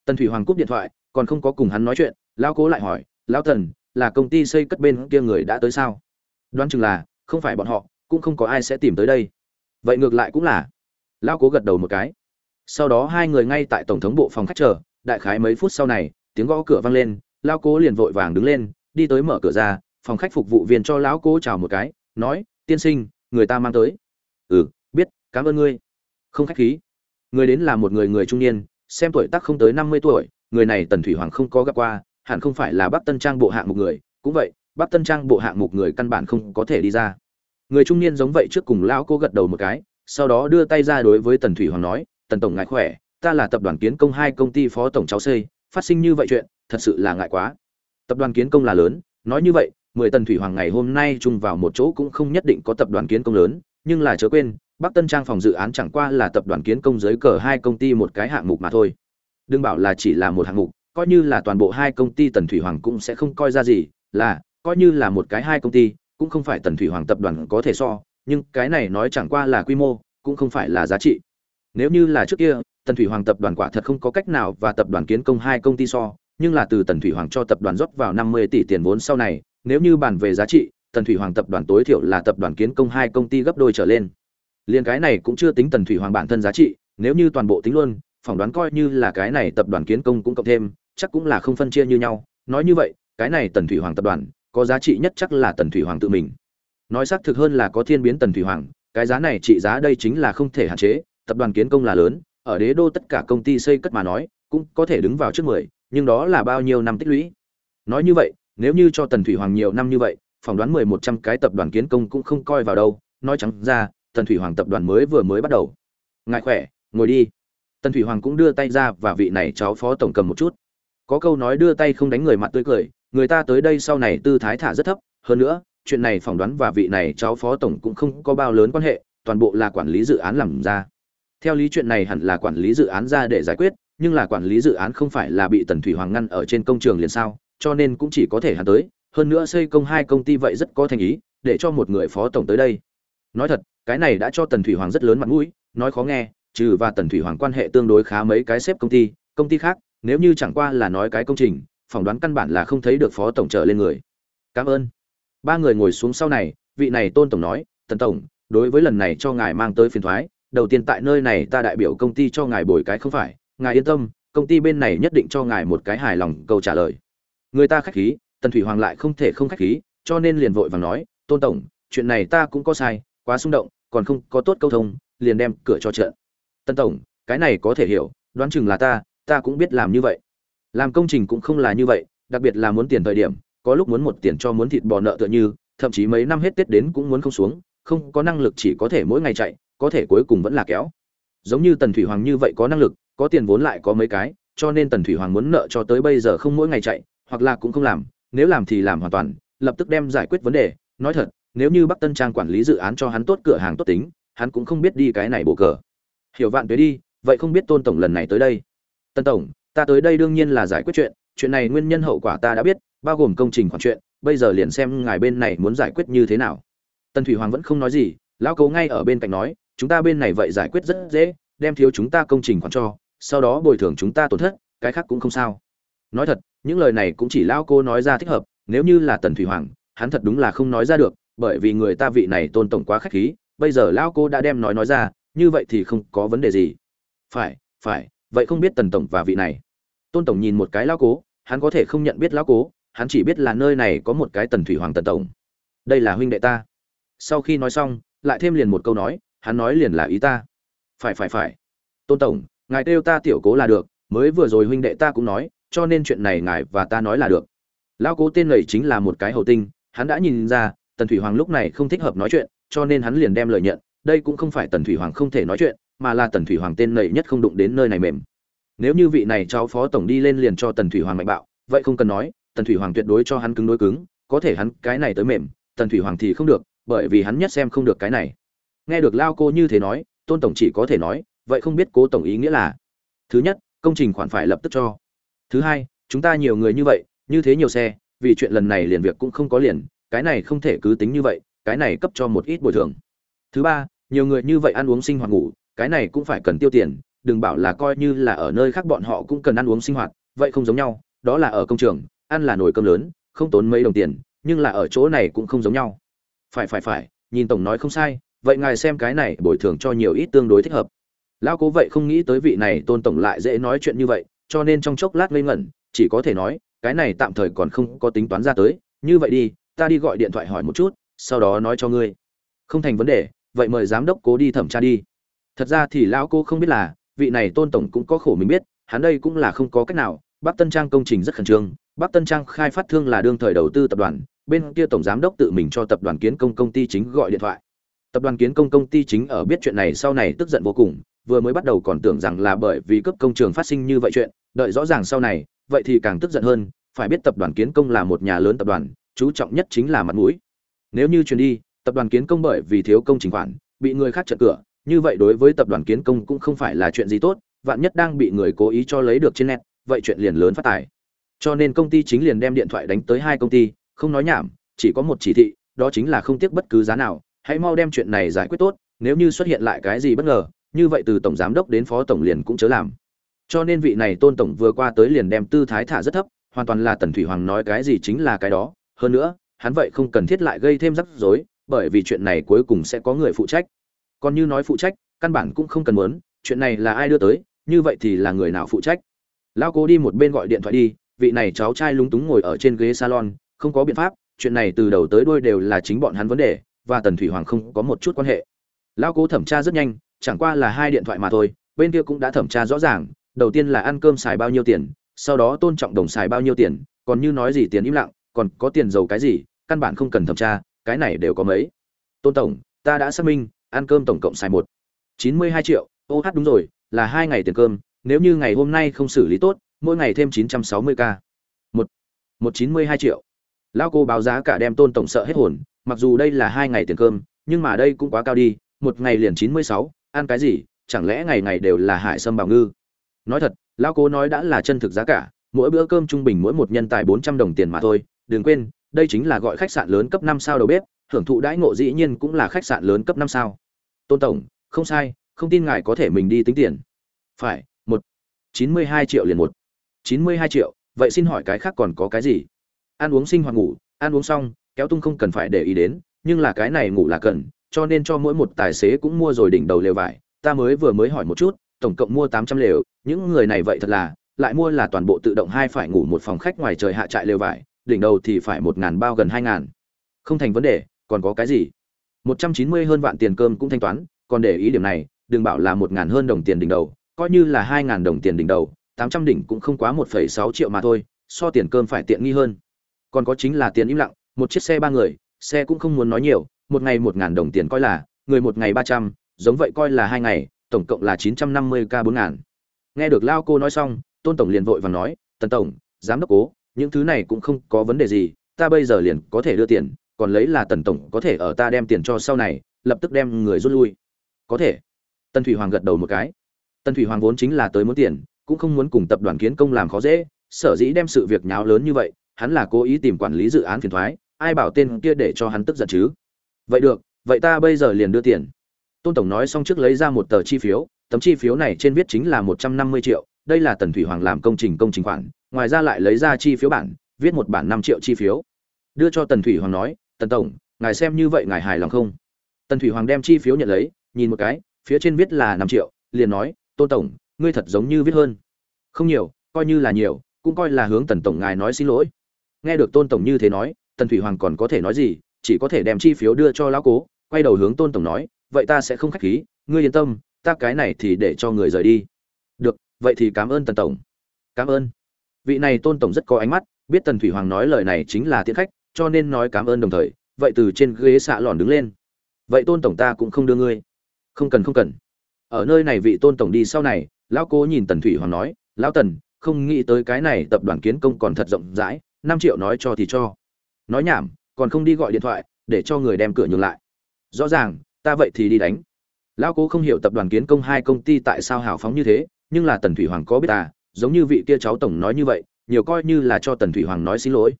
Tần thủy hoàng cúp điện thoại còn không có cùng hắn nói chuyện, lão cố lại hỏi, lão thần, là công ty xây cất bên kia người đã tới sao? Đoán chừng là, không phải bọn họ, cũng không có ai sẽ tìm tới đây. Vậy ngược lại cũng là. Lão cố gật đầu một cái. Sau đó hai người ngay tại tổng thống bộ phòng khách chờ, đại khái mấy phút sau này, tiếng gõ cửa vang lên, lão cố liền vội vàng đứng lên, đi tới mở cửa ra, phòng khách phục vụ viên cho lão cố chào một cái, nói, tiên sinh, người ta mang tới. Ừ biết, cảm ơn ngươi. Không khách khí. Người đến là một người người trung niên, xem tuổi tác không tới năm mươi tuổi người này tần thủy hoàng không có gặp qua, hẳn không phải là bắc tân trang bộ hạng một người. Cũng vậy, bắc tân trang bộ hạng một người căn bản không có thể đi ra. Người trung niên giống vậy trước cùng lão cô gật đầu một cái, sau đó đưa tay ra đối với tần thủy hoàng nói, tần tổng ngại khỏe, ta là tập đoàn kiến công hai công ty phó tổng cháu xây, phát sinh như vậy chuyện, thật sự là ngại quá. Tập đoàn kiến công là lớn, nói như vậy, mười tần thủy hoàng ngày hôm nay chung vào một chỗ cũng không nhất định có tập đoàn kiến công lớn, nhưng là chớ quên, bắc tân trang phòng dự án chẳng qua là tập đoàn kiến công dưới cờ hai công ty một cái hạng mục mà thôi đừng bảo là chỉ là một hạng mục, coi như là toàn bộ hai công ty tần thủy hoàng cũng sẽ không coi ra gì, là, coi như là một cái hai công ty, cũng không phải tần thủy hoàng tập đoàn có thể so, nhưng cái này nói chẳng qua là quy mô, cũng không phải là giá trị. Nếu như là trước kia, tần thủy hoàng tập đoàn quả thật không có cách nào và tập đoàn kiến công hai công ty so, nhưng là từ tần thủy hoàng cho tập đoàn rót vào năm mươi tỷ tiền vốn sau này, nếu như bàn về giá trị, tần thủy hoàng tập đoàn tối thiểu là tập đoàn kiến công hai công ty gấp đôi trở lên. Liền cái này cũng chưa tính tần thủy hoàng bản thân giá trị, nếu như toàn bộ tính luôn phỏng đoán coi như là cái này tập đoàn kiến công cũng cộng thêm, chắc cũng là không phân chia như nhau. Nói như vậy, cái này tần thủy hoàng tập đoàn, có giá trị nhất chắc là tần thủy hoàng tự mình. Nói xác thực hơn là có thiên biến tần thủy hoàng, cái giá này trị giá đây chính là không thể hạn chế, tập đoàn kiến công là lớn, ở đế đô tất cả công ty xây cất mà nói, cũng có thể đứng vào trước mười, nhưng đó là bao nhiêu năm tích lũy? Nói như vậy, nếu như cho tần thủy hoàng nhiều năm như vậy, phỏng đoán mười một trăm cái tập đoàn kiến công cũng không coi vào đâu. Nói trắng ra, tần thủy hoàng tập đoàn mới vừa mới bắt đầu. Ngại khỏe, ngồi đi tần thủy hoàng cũng đưa tay ra và vị này cháu phó tổng cầm một chút. Có câu nói đưa tay không đánh người mặt tươi cười, người ta tới đây sau này tư thái thả rất thấp. Hơn nữa, chuyện này phỏng đoán và vị này cháu phó tổng cũng không có bao lớn quan hệ, toàn bộ là quản lý dự án làm ra. Theo lý chuyện này hẳn là quản lý dự án ra để giải quyết, nhưng là quản lý dự án không phải là bị tần thủy hoàng ngăn ở trên công trường liền sao, cho nên cũng chỉ có thể hắn tới. Hơn nữa xây công hai công ty vậy rất có thành ý, để cho một người phó tổng tới đây. Nói thật, cái này đã cho tần thủy hoàng rất lớn mặt mũi, nói khó nghe trừ và tần thủy hoàng quan hệ tương đối khá mấy cái xếp công ty công ty khác, nếu như chẳng qua là nói cái công trình, phỏng đoán căn bản là không thấy được phó tổng trở lên người. Cảm ơn. Ba người ngồi xuống sau này, vị này tôn tổng nói, tần tổng, đối với lần này cho ngài mang tới phiền thoái, đầu tiên tại nơi này ta đại biểu công ty cho ngài bồi cái không phải, ngài yên tâm, công ty bên này nhất định cho ngài một cái hài lòng câu trả lời. Người ta khách khí, tần thủy hoàng lại không thể không khách khí, cho nên liền vội vàng nói, tôn tổng, chuyện này ta cũng có sai, quá xung động, còn không có tốt câu thông, liền đem cửa cho trận tân tổng, cái này có thể hiểu, đoán chừng là ta ta cũng biết làm như vậy. Làm công trình cũng không là như vậy, đặc biệt là muốn tiền thời điểm, có lúc muốn một tiền cho muốn thịt bò nợ tựa như, thậm chí mấy năm hết tết đến cũng muốn không xuống, không có năng lực chỉ có thể mỗi ngày chạy, có thể cuối cùng vẫn là kéo. Giống như tần thủy hoàng như vậy có năng lực, có tiền vốn lại có mấy cái, cho nên tần thủy hoàng muốn nợ cho tới bây giờ không mỗi ngày chạy, hoặc là cũng không làm, nếu làm thì làm hoàn toàn, lập tức đem giải quyết vấn đề. Nói thật, nếu như bắc tân trang quản lý dự án cho hắn tốt cửa hàng tốt tính, hắn cũng không biết đi cái này bổ cờ hiểu vạn tuế đi, vậy không biết tôn tổng lần này tới đây. Tân tổng, ta tới đây đương nhiên là giải quyết chuyện chuyện này nguyên nhân hậu quả ta đã biết, bao gồm công trình khoản chuyện, bây giờ liền xem ngài bên này muốn giải quyết như thế nào. Tần thủy hoàng vẫn không nói gì, lão cố ngay ở bên cạnh nói, chúng ta bên này vậy giải quyết rất dễ, đem thiếu chúng ta công trình khoản cho, sau đó bồi thường chúng ta tổn thất, cái khác cũng không sao. Nói thật, những lời này cũng chỉ lão cô nói ra thích hợp, nếu như là tần thủy hoàng, hắn thật đúng là không nói ra được, bởi vì người ta vị này tôn tổng quá khách khí, bây giờ lão cô đã đem nói nói ra như vậy thì không có vấn đề gì. Phải phải, vậy không biết tần tổng và vị này. Tôn tổng nhìn một cái lão cố, hắn có thể không nhận biết lão cố, hắn chỉ biết là nơi này có một cái tần thủy hoàng tần tổng. Đây là huynh đệ ta. Sau khi nói xong, lại thêm liền một câu nói, hắn nói liền là ý ta. Phải phải phải. Tôn tổng, ngài kêu ta tiểu cố là được, mới vừa rồi huynh đệ ta cũng nói, cho nên chuyện này ngài và ta nói là được. Lão cố tên lầy chính là một cái hậu tinh, hắn đã nhìn ra, tần thủy hoàng lúc này không thích hợp nói chuyện, cho nên hắn liền đem lời nhận đây cũng không phải tần thủy hoàng không thể nói chuyện, mà là tần thủy hoàng tên nầy nhất không đụng đến nơi này mềm. Nếu như vị này cháu phó tổng đi lên liền cho tần thủy hoàng mạnh bạo, vậy không cần nói, tần thủy hoàng tuyệt đối cho hắn cứng đối cứng, có thể hắn cái này tới mềm, tần thủy hoàng thì không được, bởi vì hắn nhất xem không được cái này. Nghe được lao cô như thế nói, tôn tổng chỉ có thể nói, vậy không biết cố tổng ý nghĩa là. Thứ nhất, công trình khoản phải lập tức cho. Thứ hai, chúng ta nhiều người như vậy, như thế nhiều xe, vì chuyện lần này liền việc cũng không có liền, cái này không thể cứ tính như vậy, cái này cấp cho một ít bồi thường. Thứ ba nhiều người như vậy ăn uống sinh hoạt ngủ, cái này cũng phải cần tiêu tiền, đừng bảo là coi như là ở nơi khác bọn họ cũng cần ăn uống sinh hoạt, vậy không giống nhau, đó là ở công trường, ăn là nồi cơm lớn, không tốn mấy đồng tiền, nhưng là ở chỗ này cũng không giống nhau. Phải phải phải, nhìn tổng nói không sai, vậy ngài xem cái này bồi thường cho nhiều ít tương đối thích hợp. Lão cố vậy không nghĩ tới vị này tôn tổng lại dễ nói chuyện như vậy, cho nên trong chốc lát ngây ngẩn, chỉ có thể nói, cái này tạm thời còn không có tính toán ra tới, như vậy đi, ta đi gọi điện thoại hỏi một chút, sau đó nói cho ngươi. Không thành vấn đề vậy mời giám đốc cố đi thẩm tra đi. Thật ra thì lão cô không biết là, vị này tôn tổng cũng có khổ mình biết, hắn đây cũng là không có cách nào. Bắc tân trang công trình rất khẩn trương. Bắc tân trang khai phát thương là đương thời đầu tư tập đoàn. Bên kia tổng giám đốc tự mình cho tập đoàn kiến công công ty chính gọi điện thoại. Tập đoàn kiến công công ty chính ở biết chuyện này sau này tức giận vô cùng. Vừa mới bắt đầu còn tưởng rằng là bởi vì cấp công trường phát sinh như vậy chuyện. Đợi rõ ràng sau này, vậy thì càng tức giận hơn. Phải biết tập đoàn kiến công là một nhà lớn tập đoàn, chú trọng nhất chính là mặt mũi. Nếu như chuyển đi tập đoàn kiến công bởi vì thiếu công trình khoản, bị người khác chặn cửa, như vậy đối với tập đoàn kiến công cũng không phải là chuyện gì tốt, vạn nhất đang bị người cố ý cho lấy được trên net, vậy chuyện liền lớn phát tài. Cho nên công ty chính liền đem điện thoại đánh tới hai công ty, không nói nhảm, chỉ có một chỉ thị, đó chính là không tiếc bất cứ giá nào, hãy mau đem chuyện này giải quyết tốt, nếu như xuất hiện lại cái gì bất ngờ, như vậy từ tổng giám đốc đến phó tổng liền cũng chớ làm. Cho nên vị này tôn tổng vừa qua tới liền đem tư thái thả rất thấp, hoàn toàn là tần thủy hoàng nói cái gì chính là cái đó, hơn nữa, hắn vậy không cần thiết lại gây thêm rắc rối bởi vì chuyện này cuối cùng sẽ có người phụ trách. Còn như nói phụ trách, căn bản cũng không cần muốn, chuyện này là ai đưa tới, như vậy thì là người nào phụ trách? Lao cố đi một bên gọi điện thoại đi, vị này cháu trai lúng túng ngồi ở trên ghế salon, không có biện pháp, chuyện này từ đầu tới đuôi đều là chính bọn hắn vấn đề, và tần thủy hoàng không có một chút quan hệ. Lao cố thẩm tra rất nhanh, chẳng qua là hai điện thoại mà thôi, bên kia cũng đã thẩm tra rõ ràng, đầu tiên là ăn cơm xài bao nhiêu tiền, sau đó tôn trọng đồng xài bao nhiêu tiền, còn như nói gì tiền im lặng, còn có tiền giàu cái gì, căn bản không cần thẩm tra cái này đều có mấy. Tôn tổng, ta đã xác minh, ăn cơm tổng cộng xài một. Chín mươi hai triệu. Ô hát đúng rồi, là hai ngày tiền cơm, nếu như ngày hôm nay không xử lý tốt, mỗi ngày thêm chín trăm sáu mươi k. Một. Một chín mươi hai triệu. Lao cô báo giá cả đem tôn tổng sợ hết hồn, mặc dù đây là hai ngày tiền cơm, nhưng mà đây cũng quá cao đi, một ngày liền chín mươi sáu, ăn cái gì, chẳng lẽ ngày ngày đều là hải sâm bảo ngư? Nói thật lao cố nói đã là chân thực giá cả, mỗi bữa cơm trung bình mỗi một nhân tài bốn trăm đồng tiền mà thôi, đừng quên đây chính là gọi khách sạn lớn cấp năm sao đầu bếp hưởng thụ đãi ngộ dĩ nhiên cũng là khách sạn lớn cấp năm sao. Tôn tổng, không sai, không tin ngài có thể mình đi tính tiền. Phải, một, chín mươi hai triệu liền một. Chín mươi hai triệu, vậy xin hỏi cái khác còn có cái gì? Ăn uống sinh hoạt ngủ, ăn uống xong, kéo tung không cần phải để ý đến, nhưng là cái này ngủ là cần, cho nên cho mỗi một tài xế cũng mua rồi đỉnh đầu lều vải. Ta mới vừa mới hỏi một chút, tổng cộng mua tám trăm lều, những người này vậy thật là, lại mua là toàn bộ tự động hai phải ngủ một phòng khách ngoài trời hạ trại lều vải đỉnh đầu thì phải một ngàn bao gần hai ngàn. Không thành vấn đề, còn có cái gì? Một trăm chín mươi hơn vạn tiền cơm cũng thanh toán, còn để ý điểm này, đừng bảo là một ngàn hơn đồng tiền đỉnh đầu, coi như là hai ngàn đồng tiền đỉnh đầu, tám trăm đỉnh cũng không quá một phẩy sáu triệu mà thôi, so tiền cơm phải tiện nghi hơn. Còn có chính là tiền im lặng, một chiếc xe ba người, xe cũng không muốn nói nhiều, một ngày một ngàn đồng tiền coi là, người một ngày ba trăm, giống vậy coi là hai ngày, tổng cộng là chín trăm năm mươi k bốn ngàn. Nghe được lao cô nói xong, tôn tổng liền vội và nói, tần tổng, giám đốc cố những thứ này cũng không có vấn đề gì, ta bây giờ liền có thể đưa tiền, còn lấy là tần tổng có thể ở ta đem tiền cho sau này, lập tức đem người rút lui. Có thể. Tần thủy hoàng gật đầu một cái. Tần thủy hoàng vốn chính là tới muốn tiền, cũng không muốn cùng tập đoàn kiến công làm khó dễ, sở dĩ đem sự việc nháo lớn như vậy, hắn là cố ý tìm quản lý dự án phiền thoái, ai bảo tên kia để cho hắn tức giận chứ? Vậy được, vậy ta bây giờ liền đưa tiền. Tôn tổng nói xong trước lấy ra một tờ chi phiếu, tấm chi phiếu này trên viết chính là một trăm năm mươi triệu đây là tần thủy hoàng làm công trình công trình khoản, ngoài ra lại lấy ra chi phiếu bản, viết một bản năm triệu chi phiếu. Đưa cho tần thủy hoàng nói, tần tổng, ngài xem như vậy ngài hài lòng không? Tần thủy hoàng đem chi phiếu nhận lấy, nhìn một cái, phía trên viết là năm triệu, liền nói tôn tổng, ngươi thật giống như viết hơn. Không nhiều, coi như là nhiều, cũng coi là hướng tần tổng ngài nói xin lỗi. Nghe được tôn tổng như thế nói, tần thủy hoàng còn có thể nói gì, chỉ có thể đem chi phiếu đưa cho lão cố, quay đầu hướng tôn tổng nói, vậy ta sẽ không khách khí, ngươi yên tâm, ta cái này thì để cho người rời đi. Được vậy thì cảm ơn tần tổng. Cảm ơn. Vị này tôn tổng rất có ánh mắt, biết tần thủy hoàng nói lời này chính là tiễn khách, cho nên nói cảm ơn đồng thời, vậy từ trên ghế xạ lòn đứng lên. Vậy tôn tổng ta cũng không đưa ngươi. Không cần không cần. Ở nơi này vị tôn tổng đi sau này, lão cố nhìn tần thủy hoàng nói, lão tần, không nghĩ tới cái này tập đoàn kiến công còn thật rộng rãi, năm triệu nói cho thì cho. Nói nhảm, còn không đi gọi điện thoại, để cho người đem cửa nhường lại. Rõ ràng, ta vậy thì đi đánh. Lão cố không hiểu tập đoàn kiến công hai công ty tại sao hào phóng như thế nhưng là tần thủy hoàng có biết à giống như vị kia cháu tổng nói như vậy, nhiều coi như là cho tần thủy hoàng nói xin lỗi.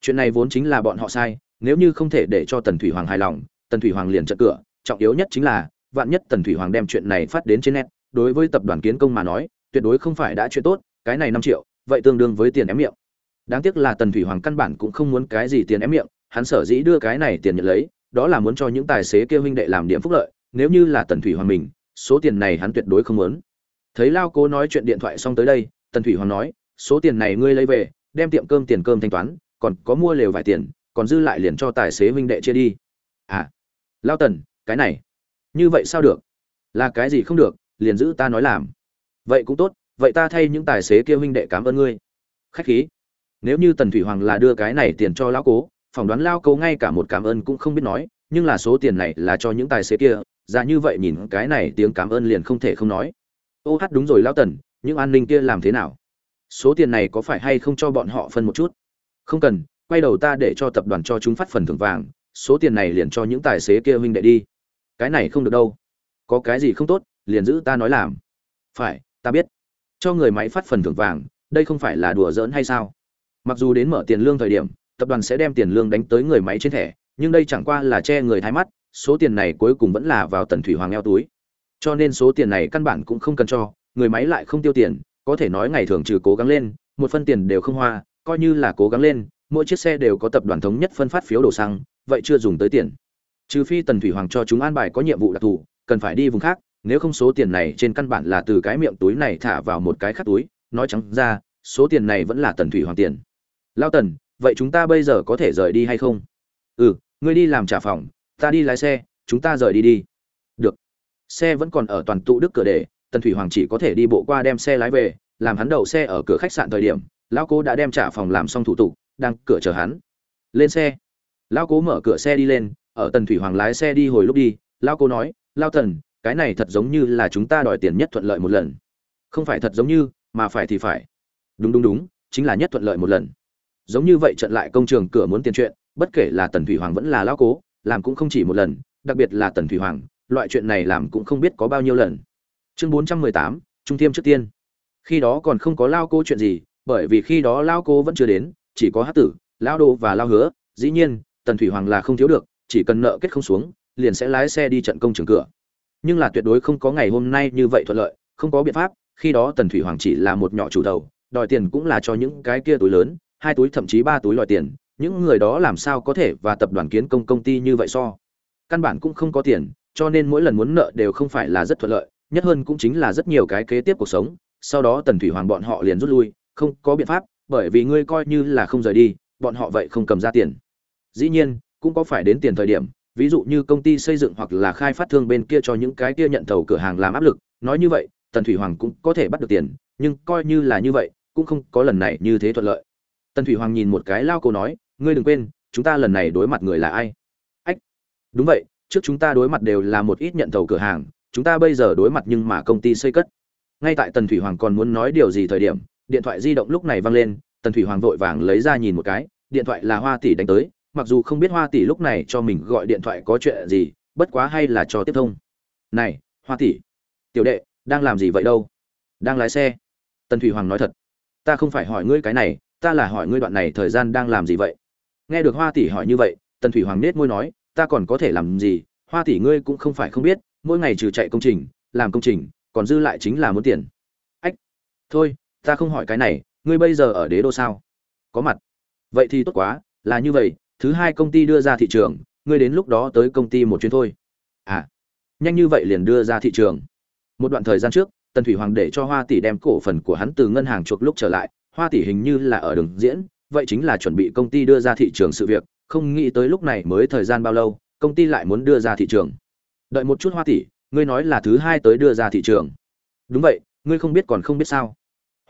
Chuyện này vốn chính là bọn họ sai, nếu như không thể để cho tần thủy hoàng hài lòng, tần thủy hoàng liền chặn cửa, trọng yếu nhất chính là, vạn nhất tần thủy hoàng đem chuyện này phát đến trên net, đối với tập đoàn kiến công mà nói, tuyệt đối không phải đã chuyện tốt, cái này năm triệu, vậy tương đương với tiền ém miệng. Đáng tiếc là tần thủy hoàng căn bản cũng không muốn cái gì tiền ém miệng, hắn sở dĩ đưa cái này tiền nhận lấy, đó là muốn cho những tài xế kia huynh đệ làm điểm phúc lợi, nếu như là tần thủy hoàng mình, số tiền này hắn tuyệt đối không muốn thấy lao cố nói chuyện điện thoại xong tới đây, tần thủy hoàng nói, số tiền này ngươi lấy về, đem tiệm cơm tiền cơm thanh toán, còn có mua lều vài tiền, còn dư lại liền cho tài xế huynh đệ chia đi. À lao tần, cái này, như vậy sao được? Là cái gì không được, liền giữ ta nói làm. Vậy cũng tốt, vậy ta thay những tài xế kia huynh đệ cảm ơn ngươi. Khách khí. Nếu như tần thủy hoàng là đưa cái này tiền cho lão cố, phỏng đoán lao cố ngay cả một cảm ơn cũng không biết nói, nhưng là số tiền này là cho những tài xế kia, ra như vậy nhìn cái này tiếng cảm ơn liền không thể không nói ô hát đúng rồi lao tần, những an ninh kia làm thế nào? Số tiền này có phải hay không cho bọn họ phân một chút? Không cần, quay đầu ta để cho tập đoàn cho chúng phát phần thưởng vàng, số tiền này liền cho những tài xế kia huynh đệ đi. Cái này không được đâu. Có cái gì không tốt, liền giữ ta nói làm. Phải, ta biết. Cho người máy phát phần thưởng vàng, đây không phải là đùa giỡn hay sao? Mặc dù đến mở tiền lương thời điểm, tập đoàn sẽ đem tiền lương đánh tới người máy trên thẻ, nhưng đây chẳng qua là che người thái mắt, số tiền này cuối cùng vẫn là vào tần thủy hoàng eo túi cho nên số tiền này căn bản cũng không cần cho, người máy lại không tiêu tiền, có thể nói ngày thường trừ cố gắng lên, một phân tiền đều không hoa, coi như là cố gắng lên, mỗi chiếc xe đều có tập đoàn thống nhất phân phát phiếu đổ xăng, vậy chưa dùng tới tiền. Trừ phi tần thủy hoàng cho chúng an bài có nhiệm vụ đặc thù, cần phải đi vùng khác, nếu không số tiền này trên căn bản là từ cái miệng túi này thả vào một cái khác túi, nói trắng ra, số tiền này vẫn là tần thủy hoàng tiền. Lao tần, vậy chúng ta bây giờ có thể rời đi hay không? Ừ ngươi đi làm trả phòng, ta đi lái xe, chúng ta rời đi đi xe vẫn còn ở toàn tụ đức cửa để, tần thủy hoàng chỉ có thể đi bộ qua đem xe lái về, làm hắn đậu xe ở cửa khách sạn thời điểm, lão cố đã đem trả phòng làm xong thủ tục, đang cửa chờ hắn. Lên xe. Lão cố mở cửa xe đi lên, ở tần thủy hoàng lái xe đi hồi lúc đi, lão cố nói lao tần, cái này thật giống như là chúng ta đòi tiền nhất thuận lợi một lần. Không phải thật giống như, mà phải thì phải. Đúng đúng đúng, chính là nhất thuận lợi một lần. Giống như vậy trận lại công trường cửa muốn tiền chuyện, bất kể là tần thủy hoàng vẫn là lão cố, làm cũng không chỉ một lần, đặc biệt là tần thủy hoàng loại chuyện này làm cũng không biết có bao nhiêu lần. Chương bốn trăm mười tám, trung thiêm trước tiên. Khi đó còn không có lao cô chuyện gì, bởi vì khi đó lao cô vẫn chưa đến, chỉ có hát tử, lao đô và lao hứa. Dĩ nhiên, tần thủy hoàng là không thiếu được, chỉ cần nợ kết không xuống, liền sẽ lái xe đi trận công trường cửa. Nhưng là tuyệt đối không có ngày hôm nay như vậy thuận lợi, không có biện pháp, khi đó tần thủy hoàng chỉ là một nhỏ chủ đầu, đòi tiền cũng là cho những cái kia túi lớn, hai túi thậm chí ba túi loại tiền, những người đó làm sao có thể và tập đoàn kiến công công ty như vậy so? Căn bản cũng không có tiền cho nên mỗi lần muốn nợ đều không phải là rất thuận lợi, nhất hơn cũng chính là rất nhiều cái kế tiếp cuộc sống, sau đó tần thủy hoàng bọn họ liền rút lui, không có biện pháp, bởi vì ngươi coi như là không rời đi, bọn họ vậy không cầm ra tiền. Dĩ nhiên, cũng có phải đến tiền thời điểm, ví dụ như công ty xây dựng hoặc là khai phát thương bên kia cho những cái kia nhận thầu cửa hàng làm áp lực, nói như vậy, tần thủy hoàng cũng có thể bắt được tiền, nhưng coi như là như vậy, cũng không có lần này như thế thuận lợi. Tần thủy hoàng nhìn một cái lao cô nói, ngươi đừng quên, chúng ta lần này đối mặt người là ai? Ách, đúng vậy trước chúng ta đối mặt đều là một ít nhận thầu cửa hàng, chúng ta bây giờ đối mặt nhưng mà công ty xây cất. Ngay tại tần thủy hoàng còn muốn nói điều gì thời điểm, điện thoại di động lúc này vang lên, tần thủy hoàng vội vàng lấy ra nhìn một cái, điện thoại là hoa tỷ đánh tới, mặc dù không biết hoa tỷ lúc này cho mình gọi điện thoại có chuyện gì, bất quá hay là cho tiếp thông. Này, hoa tỷ, tiểu đệ, đang làm gì vậy đâu? Đang lái xe. Tần thủy hoàng nói thật. Ta không phải hỏi ngươi cái này, ta là hỏi ngươi đoạn này thời gian đang làm gì vậy? Nghe được hoa tỷ hỏi như vậy, tần thủy hoàng nết môi nói ta còn có thể làm gì, hoa tỷ ngươi cũng không phải không biết, mỗi ngày trừ chạy công trình, làm công trình, còn dư lại chính là muốn tiền. Ách, thôi, ta không hỏi cái này, ngươi bây giờ ở đế đô sao? Có mặt. Vậy thì tốt quá, là như vậy, thứ hai công ty đưa ra thị trường, ngươi đến lúc đó tới công ty một chuyến thôi. À nhanh như vậy liền đưa ra thị trường. Một đoạn thời gian trước, tần thủy hoàng để cho hoa tỷ đem cổ phần của hắn từ ngân hàng chuộc lúc trở lại, hoa tỷ hình như là ở đường diễn, vậy chính là chuẩn bị công ty đưa ra thị trường sự việc không nghĩ tới lúc này mới thời gian bao lâu, công ty lại muốn đưa ra thị trường. Đợi một chút hoa tỷ, ngươi nói là thứ hai tới đưa ra thị trường. Đúng vậy, ngươi không biết còn không biết sao.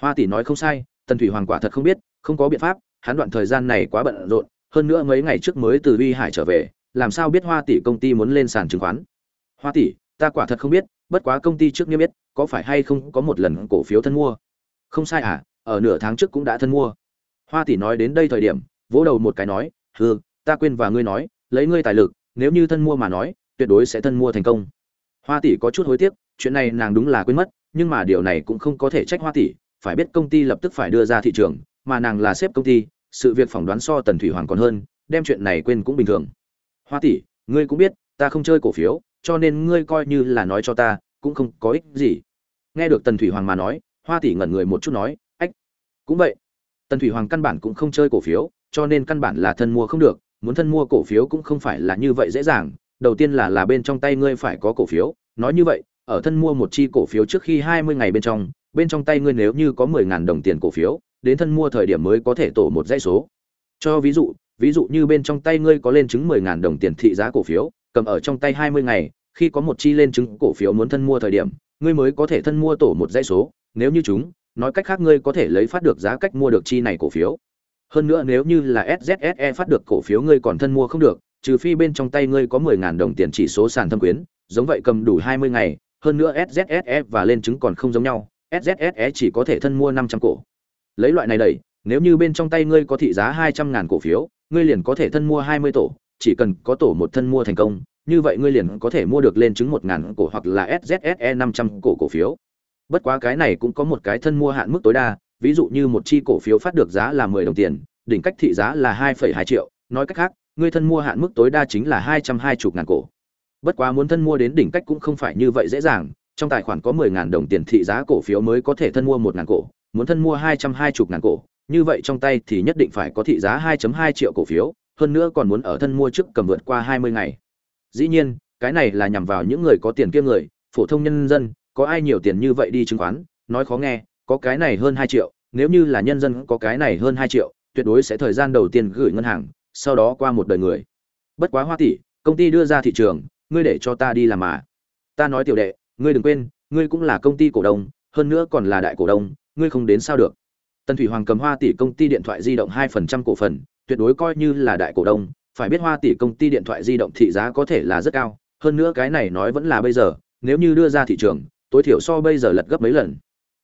Hoa tỷ nói không sai, tần thủy hoàng quả thật không biết, không có biện pháp, hắn đoạn thời gian này quá bận rộn, hơn nữa mấy ngày trước mới từ uy hải trở về, làm sao biết hoa tỷ công ty muốn lên sàn chứng khoán? Hoa tỷ, ta quả thật không biết, bất quá công ty trước niêm biết, có phải hay không có một lần cổ phiếu thân mua? Không sai à ở nửa tháng trước cũng đã thân mua. Hoa tỷ nói đến đây thời điểm, vỗ đầu một cái nói thưa ta quên và ngươi nói, lấy ngươi tài lực, nếu như thân mua mà nói, tuyệt đối sẽ thân mua thành công. Hoa tỷ có chút hối tiếc, chuyện này nàng đúng là quên mất, nhưng mà điều này cũng không có thể trách hoa tỷ, phải biết công ty lập tức phải đưa ra thị trường, mà nàng là sếp công ty, sự việc phỏng đoán so tần thủy hoàng còn hơn, đem chuyện này quên cũng bình thường. Hoa tỷ, ngươi cũng biết, ta không chơi cổ phiếu, cho nên ngươi coi như là nói cho ta, cũng không có ích gì. Nghe được tần thủy hoàng mà nói, hoa tỷ ngẩn người một chút nói, ách, cũng vậy. Tần thủy hoàng căn bản cũng không chơi cổ phiếu, cho nên căn bản là thân mua không được muốn thân mua cổ phiếu cũng không phải là như vậy dễ dàng, đầu tiên là là bên trong tay ngươi phải có cổ phiếu, nói như vậy, ở thân mua một chi cổ phiếu trước khi hai mươi ngày bên trong bên trong tay ngươi nếu như có mười ngàn đồng tiền cổ phiếu, đến thân mua thời điểm mới có thể tổ một dãy số. Cho ví dụ ví dụ như bên trong tay ngươi có lên chứng mười ngàn đồng tiền thị giá cổ phiếu, cầm ở trong tay hai mươi ngày, khi có một chi lên chứng cổ phiếu muốn thân mua thời điểm, ngươi mới có thể thân mua tổ một dãy số, nếu như chúng, nói cách khác ngươi có thể lấy phát được giá cách mua được chi này cổ phiếu hơn nữa nếu như là SZSE phát được cổ phiếu ngươi còn thân mua không được, trừ phi bên trong tay ngươi có 10.000 đồng tiền chỉ số sàn thâm quyến, giống vậy cầm đủ 20 ngày, hơn nữa SZSE và lên chứng còn không giống nhau SZSE chỉ có thể thân mua 500 cổ. Lấy loại này đẩy, nếu như bên trong tay ngươi có thị giá 200.000 cổ phiếu, ngươi liền có thể thân mua 20 tổ, chỉ cần có tổ một thân mua thành công, như vậy ngươi liền có thể mua được lên chứng 1.000 cổ hoặc là SZSE 500 cổ cổ phiếu. Bất quá cái này cũng có một cái thân mua hạn mức tối đa ví dụ như một chi cổ phiếu phát được giá là 10 đồng tiền đỉnh cách thị giá là 2,2 triệu. Nói cách khác người thân mua hạn mức tối đa chính là 220 ngàn cổ. Bất quá muốn thân mua đến đỉnh cách cũng không phải như vậy dễ dàng. Trong tài khoản có 10 ngàn đồng tiền thị giá cổ phiếu mới có thể thân mua 1 ngàn cổ. Muốn thân mua 220 ngàn cổ như vậy trong tay thì nhất định phải có thị giá 2.2 triệu cổ phiếu hơn nữa còn muốn ở thân mua trước cầm vượt qua 20 ngày. Dĩ nhiên cái này là nhằm vào những người có tiền kia người phổ thông nhân dân có ai nhiều tiền như vậy đi chứng khoán nói khó nghe có cái này hơn hai triệu, nếu như là nhân dân có cái này hơn hai triệu, tuyệt đối sẽ thời gian đầu tiên gửi ngân hàng, sau đó qua một đời người. Bất quá hoa tỷ, công ty đưa ra thị trường, ngươi để cho ta đi làm mà. Ta nói tiểu đệ, ngươi đừng quên, ngươi cũng là công ty cổ đông, hơn nữa còn là đại cổ đông, ngươi không đến sao được. Tần thủy hoàng cầm hoa tỷ công ty điện thoại di động hai phần trăm cổ phần, tuyệt đối coi như là đại cổ đông, phải biết hoa tỷ công ty điện thoại di động thị giá có thể là rất cao, hơn nữa cái này nói vẫn là bây giờ, nếu như đưa ra thị trường, tối thiểu so bây giờ lật gấp mấy lần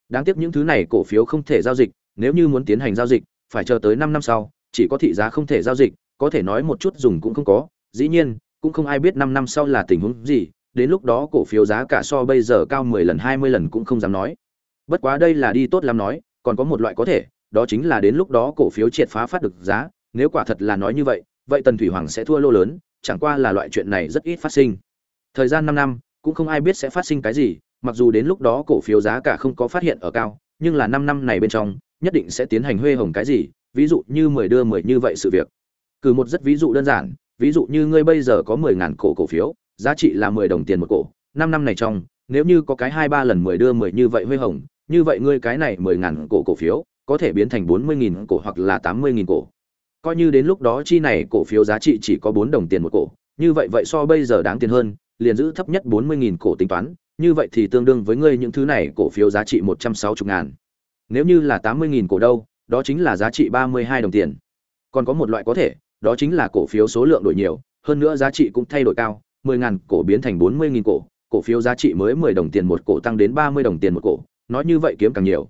đáng tiếc những thứ này cổ phiếu không thể giao dịch, nếu như muốn tiến hành giao dịch, phải chờ tới năm năm sau, chỉ có thị giá không thể giao dịch, có thể nói một chút dùng cũng không có. Dĩ nhiên, cũng không ai biết năm năm sau là tình huống gì, đến lúc đó cổ phiếu giá cả so bây giờ cao mười lần, hai mươi lần cũng không dám nói. Bất quá đây là đi tốt lắm nói, còn có một loại có thể, đó chính là đến lúc đó cổ phiếu triệt phá phát được giá, nếu quả thật là nói như vậy vậy tần thủy hoàng sẽ thua lô lớn, chẳng qua là loại chuyện này rất ít phát sinh. Thời gian năm năm, cũng không ai biết sẽ phát sinh cái gì mặc dù đến lúc đó cổ phiếu giá cả không có phát hiện ở cao, nhưng là 5 năm này bên trong, nhất định sẽ tiến hành huê hồng cái gì, ví dụ như 10 đưa 10 như vậy sự việc. Cử một rất ví dụ đơn giản, ví dụ như ngươi bây giờ có 10.000 cổ cổ phiếu, giá trị là 10 đồng tiền một cổ, 5 năm này trong, nếu như có cái 2 3 lần 10 đưa 10 như vậy huê hồng, như vậy ngươi cái này 10.000 cổ cổ phiếu, có thể biến thành 40.000 cổ hoặc là 80.000 cổ. Coi như đến lúc đó chi này cổ phiếu giá trị chỉ có 4 đồng tiền một cổ, như vậy vậy so bây giờ đáng tiền hơn, liền giữ thấp nhất 40.000 cổ tính toán, như vậy thì tương đương với ngươi những thứ này cổ phiếu giá trị một trăm sáu mươi ngàn. Nếu như là tám mươi nghìn cổ đâu đó chính là giá trị ba mươi hai đồng tiền. Còn có một loại có thể đó chính là cổ phiếu số lượng đổi nhiều hơn nữa giá trị cũng thay đổi cao mười ngàn cổ biến thành bốn mươi nghìn cổ cổ phiếu giá trị mới mười đồng tiền một cổ tăng đến ba mươi đồng tiền một cổ nói như vậy kiếm càng nhiều.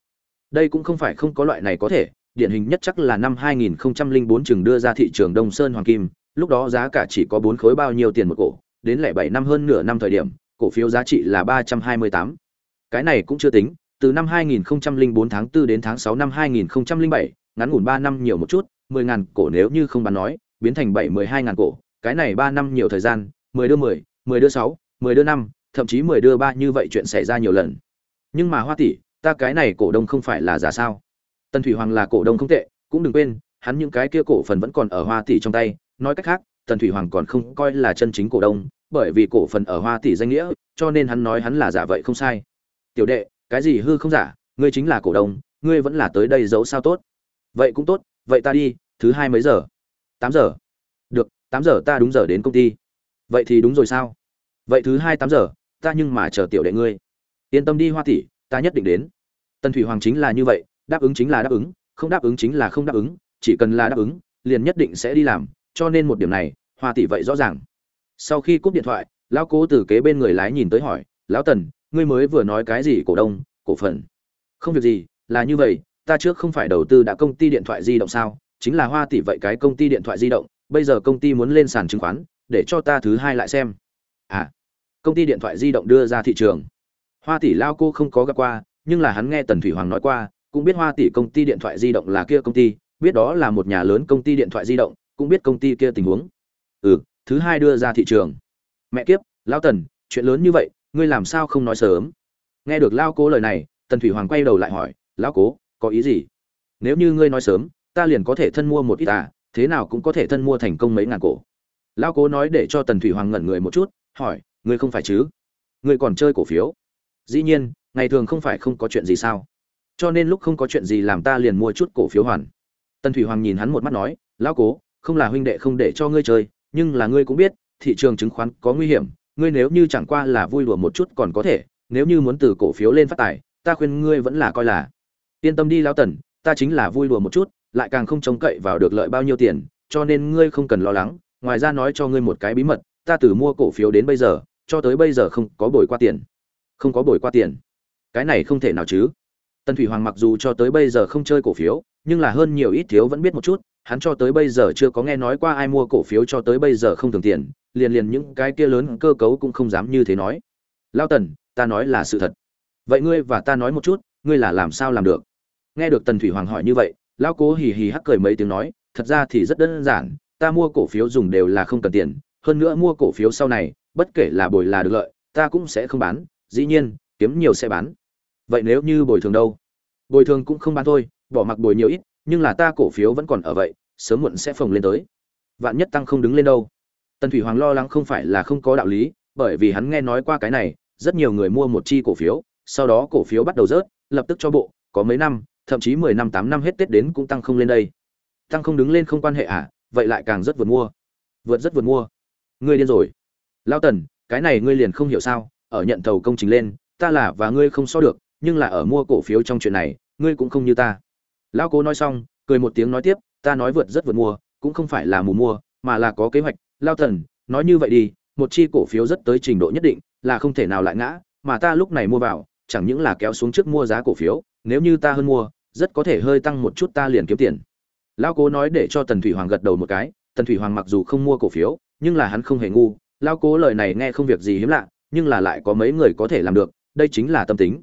Đây cũng không phải không có loại này có thể điển hình nhất chắc là năm 2004 chừng đưa ra thị trường Đông Sơn Hoàng Kim, lúc đó giá cả chỉ có 4 khối bao nhiêu tiền một cổ, đến lẻ 7 năm hơn nửa năm thời điểm, cổ phiếu giá trị là 328. Cái này cũng chưa tính, từ năm 2004 tháng 4 đến tháng 6 năm 2007, ngắn ngủn 3 năm nhiều một chút, 10.000 cổ nếu như không bán nói, biến thành 7 12.000 cổ, cái này 3 năm nhiều thời gian, 10 đưa 10, 10 đưa 6, 10 đưa 5, thậm chí 10 đưa 3 như vậy chuyện xảy ra nhiều lần. Nhưng mà Hoa tỷ, ta cái này cổ đông không phải là giả sao? Tân Thủy Hoàng là cổ đông không tệ, cũng đừng quên, hắn những cái kia cổ phần vẫn còn ở Hoa tỷ trong tay, nói cách khác, Tần Thủy Hoàng còn không coi là chân chính cổ đông, bởi vì cổ phần ở Hoa tỷ danh nghĩa, cho nên hắn nói hắn là giả vậy không sai. Tiểu đệ, cái gì hư không giả, ngươi chính là cổ đông, ngươi vẫn là tới đây giấu sao tốt. Vậy cũng tốt, vậy ta đi, thứ hai mấy giờ? Tám giờ. Được, tám giờ ta đúng giờ đến công ty. Vậy thì đúng rồi sao? Vậy thứ hai tám giờ, ta nhưng mà chờ tiểu đệ ngươi. Yên tâm đi Hoa tỷ, ta nhất định đến. Tần Thủy Hoàng chính là như vậy, đáp ứng chính là đáp ứng, không đáp ứng chính là không đáp ứng, chỉ cần là đáp ứng, liền nhất định sẽ đi làm, cho nên một điểm này, Hoa tỷ vậy rõ ràng sau khi cúp điện thoại, lão cố từ kế bên người lái nhìn tới hỏi, lão tần, ngươi mới vừa nói cái gì cổ đông, cổ phần? Không việc gì, là như vậy, ta trước không phải đầu tư đã công ty điện thoại di động sao? Chính là hoa tỷ vậy cái công ty điện thoại di động, bây giờ công ty muốn lên sàn chứng khoán, để cho ta thứ hai lại xem. À công ty điện thoại di động đưa ra thị trường. Hoa tỷ lao cô không có gặp qua, nhưng là hắn nghe tần thủy hoàng nói qua, cũng biết hoa tỷ công ty điện thoại di động là kia công ty, biết đó là một nhà lớn công ty điện thoại di động, cũng biết công ty kia tình huống. Ừ thứ hai đưa ra thị trường. Mẹ kiếp, lão tần, chuyện lớn như vậy, ngươi làm sao không nói sớm? Nghe được lao cố lời này, tần thủy hoàng quay đầu lại hỏi, lão cố, có ý gì? Nếu như ngươi nói sớm, ta liền có thể thân mua một ít à thế nào cũng có thể thân mua thành công mấy ngàn cổ. Lão cố nói để cho tần thủy hoàng ngẩn người một chút, hỏi, ngươi không phải chứ? Ngươi còn chơi cổ phiếu? Dĩ nhiên, ngày thường không phải không có chuyện gì sao? Cho nên lúc không có chuyện gì làm ta liền mua chút cổ phiếu hoàn. Tần thủy hoàng nhìn hắn một mắt nói, lão cố, không là huynh đệ không để cho ngươi chơi nhưng là ngươi cũng biết, thị trường chứng khoán có nguy hiểm, ngươi nếu như chẳng qua là vui đùa một chút còn có thể, nếu như muốn từ cổ phiếu lên phát tài, ta khuyên ngươi vẫn là coi là yên tâm đi lão tần, ta chính là vui đùa một chút, lại càng không trông cậy vào được lợi bao nhiêu tiền, cho nên ngươi không cần lo lắng, ngoài ra nói cho ngươi một cái bí mật, ta từ mua cổ phiếu đến bây giờ, cho tới bây giờ không có bồi qua tiền. Không có bồi qua tiền. Cái này không thể nào chứ. Tần thủy hoàng mặc dù cho tới bây giờ không chơi cổ phiếu, nhưng là hơn nhiều ít thiếu vẫn biết một chút hắn cho tới bây giờ chưa có nghe nói qua ai mua cổ phiếu cho tới bây giờ không thường tiền, liền liền những cái kia lớn cơ cấu cũng không dám như thế nói. Lao tần, ta nói là sự thật. Vậy ngươi và ta nói một chút, ngươi là làm sao làm được? Nghe được tần thủy hoàng hỏi như vậy, lao cố hì hì hắc cười mấy tiếng nói, thật ra thì rất đơn giản, ta mua cổ phiếu dùng đều là không cần tiền, hơn nữa mua cổ phiếu sau này, bất kể là bồi là được lợi, ta cũng sẽ không bán, dĩ nhiên, kiếm nhiều sẽ bán. Vậy nếu như bồi thường đâu? Bồi thường cũng không bán thôi, bỏ mặc bồi nhiều ít nhưng là ta cổ phiếu vẫn còn ở vậy, sớm muộn sẽ phồng lên tới. Vạn nhất tăng không đứng lên đâu. Tần thủy hoàng lo lắng không phải là không có đạo lý, bởi vì hắn nghe nói qua cái này, rất nhiều người mua một chi cổ phiếu, sau đó cổ phiếu bắt đầu rớt, lập tức cho bộ, có mấy năm, thậm chí mười năm, tám năm hết tết đến cũng tăng không lên đây. Tăng không đứng lên không quan hệ à vậy lại càng rất vượt mua. Vượt rất vượt mua. Ngươi điên rồi. Lao tần, cái này ngươi liền không hiểu sao, ở nhận thầu công trình lên, ta là và ngươi không so được, nhưng là ở mua cổ phiếu trong chuyện này, ngươi cũng không như ta lão cố nói xong, cười một tiếng nói tiếp, ta nói vượt rất vượt mua, cũng không phải là mù mua, mà là có kế hoạch. Lao thần, nói như vậy đi, một chi cổ phiếu rất tới trình độ nhất định, là không thể nào lại ngã, mà ta lúc này mua vào, chẳng những là kéo xuống trước mua giá cổ phiếu, nếu như ta hơn mua, rất có thể hơi tăng một chút ta liền kiếm tiền. Lao cố nói để cho tần thủy hoàng gật đầu một cái, tần thủy hoàng mặc dù không mua cổ phiếu, nhưng là hắn không hề ngu lao cố lời này nghe không việc gì hiếm lạ, nhưng là lại có mấy người có thể làm được, đây chính là tâm tính.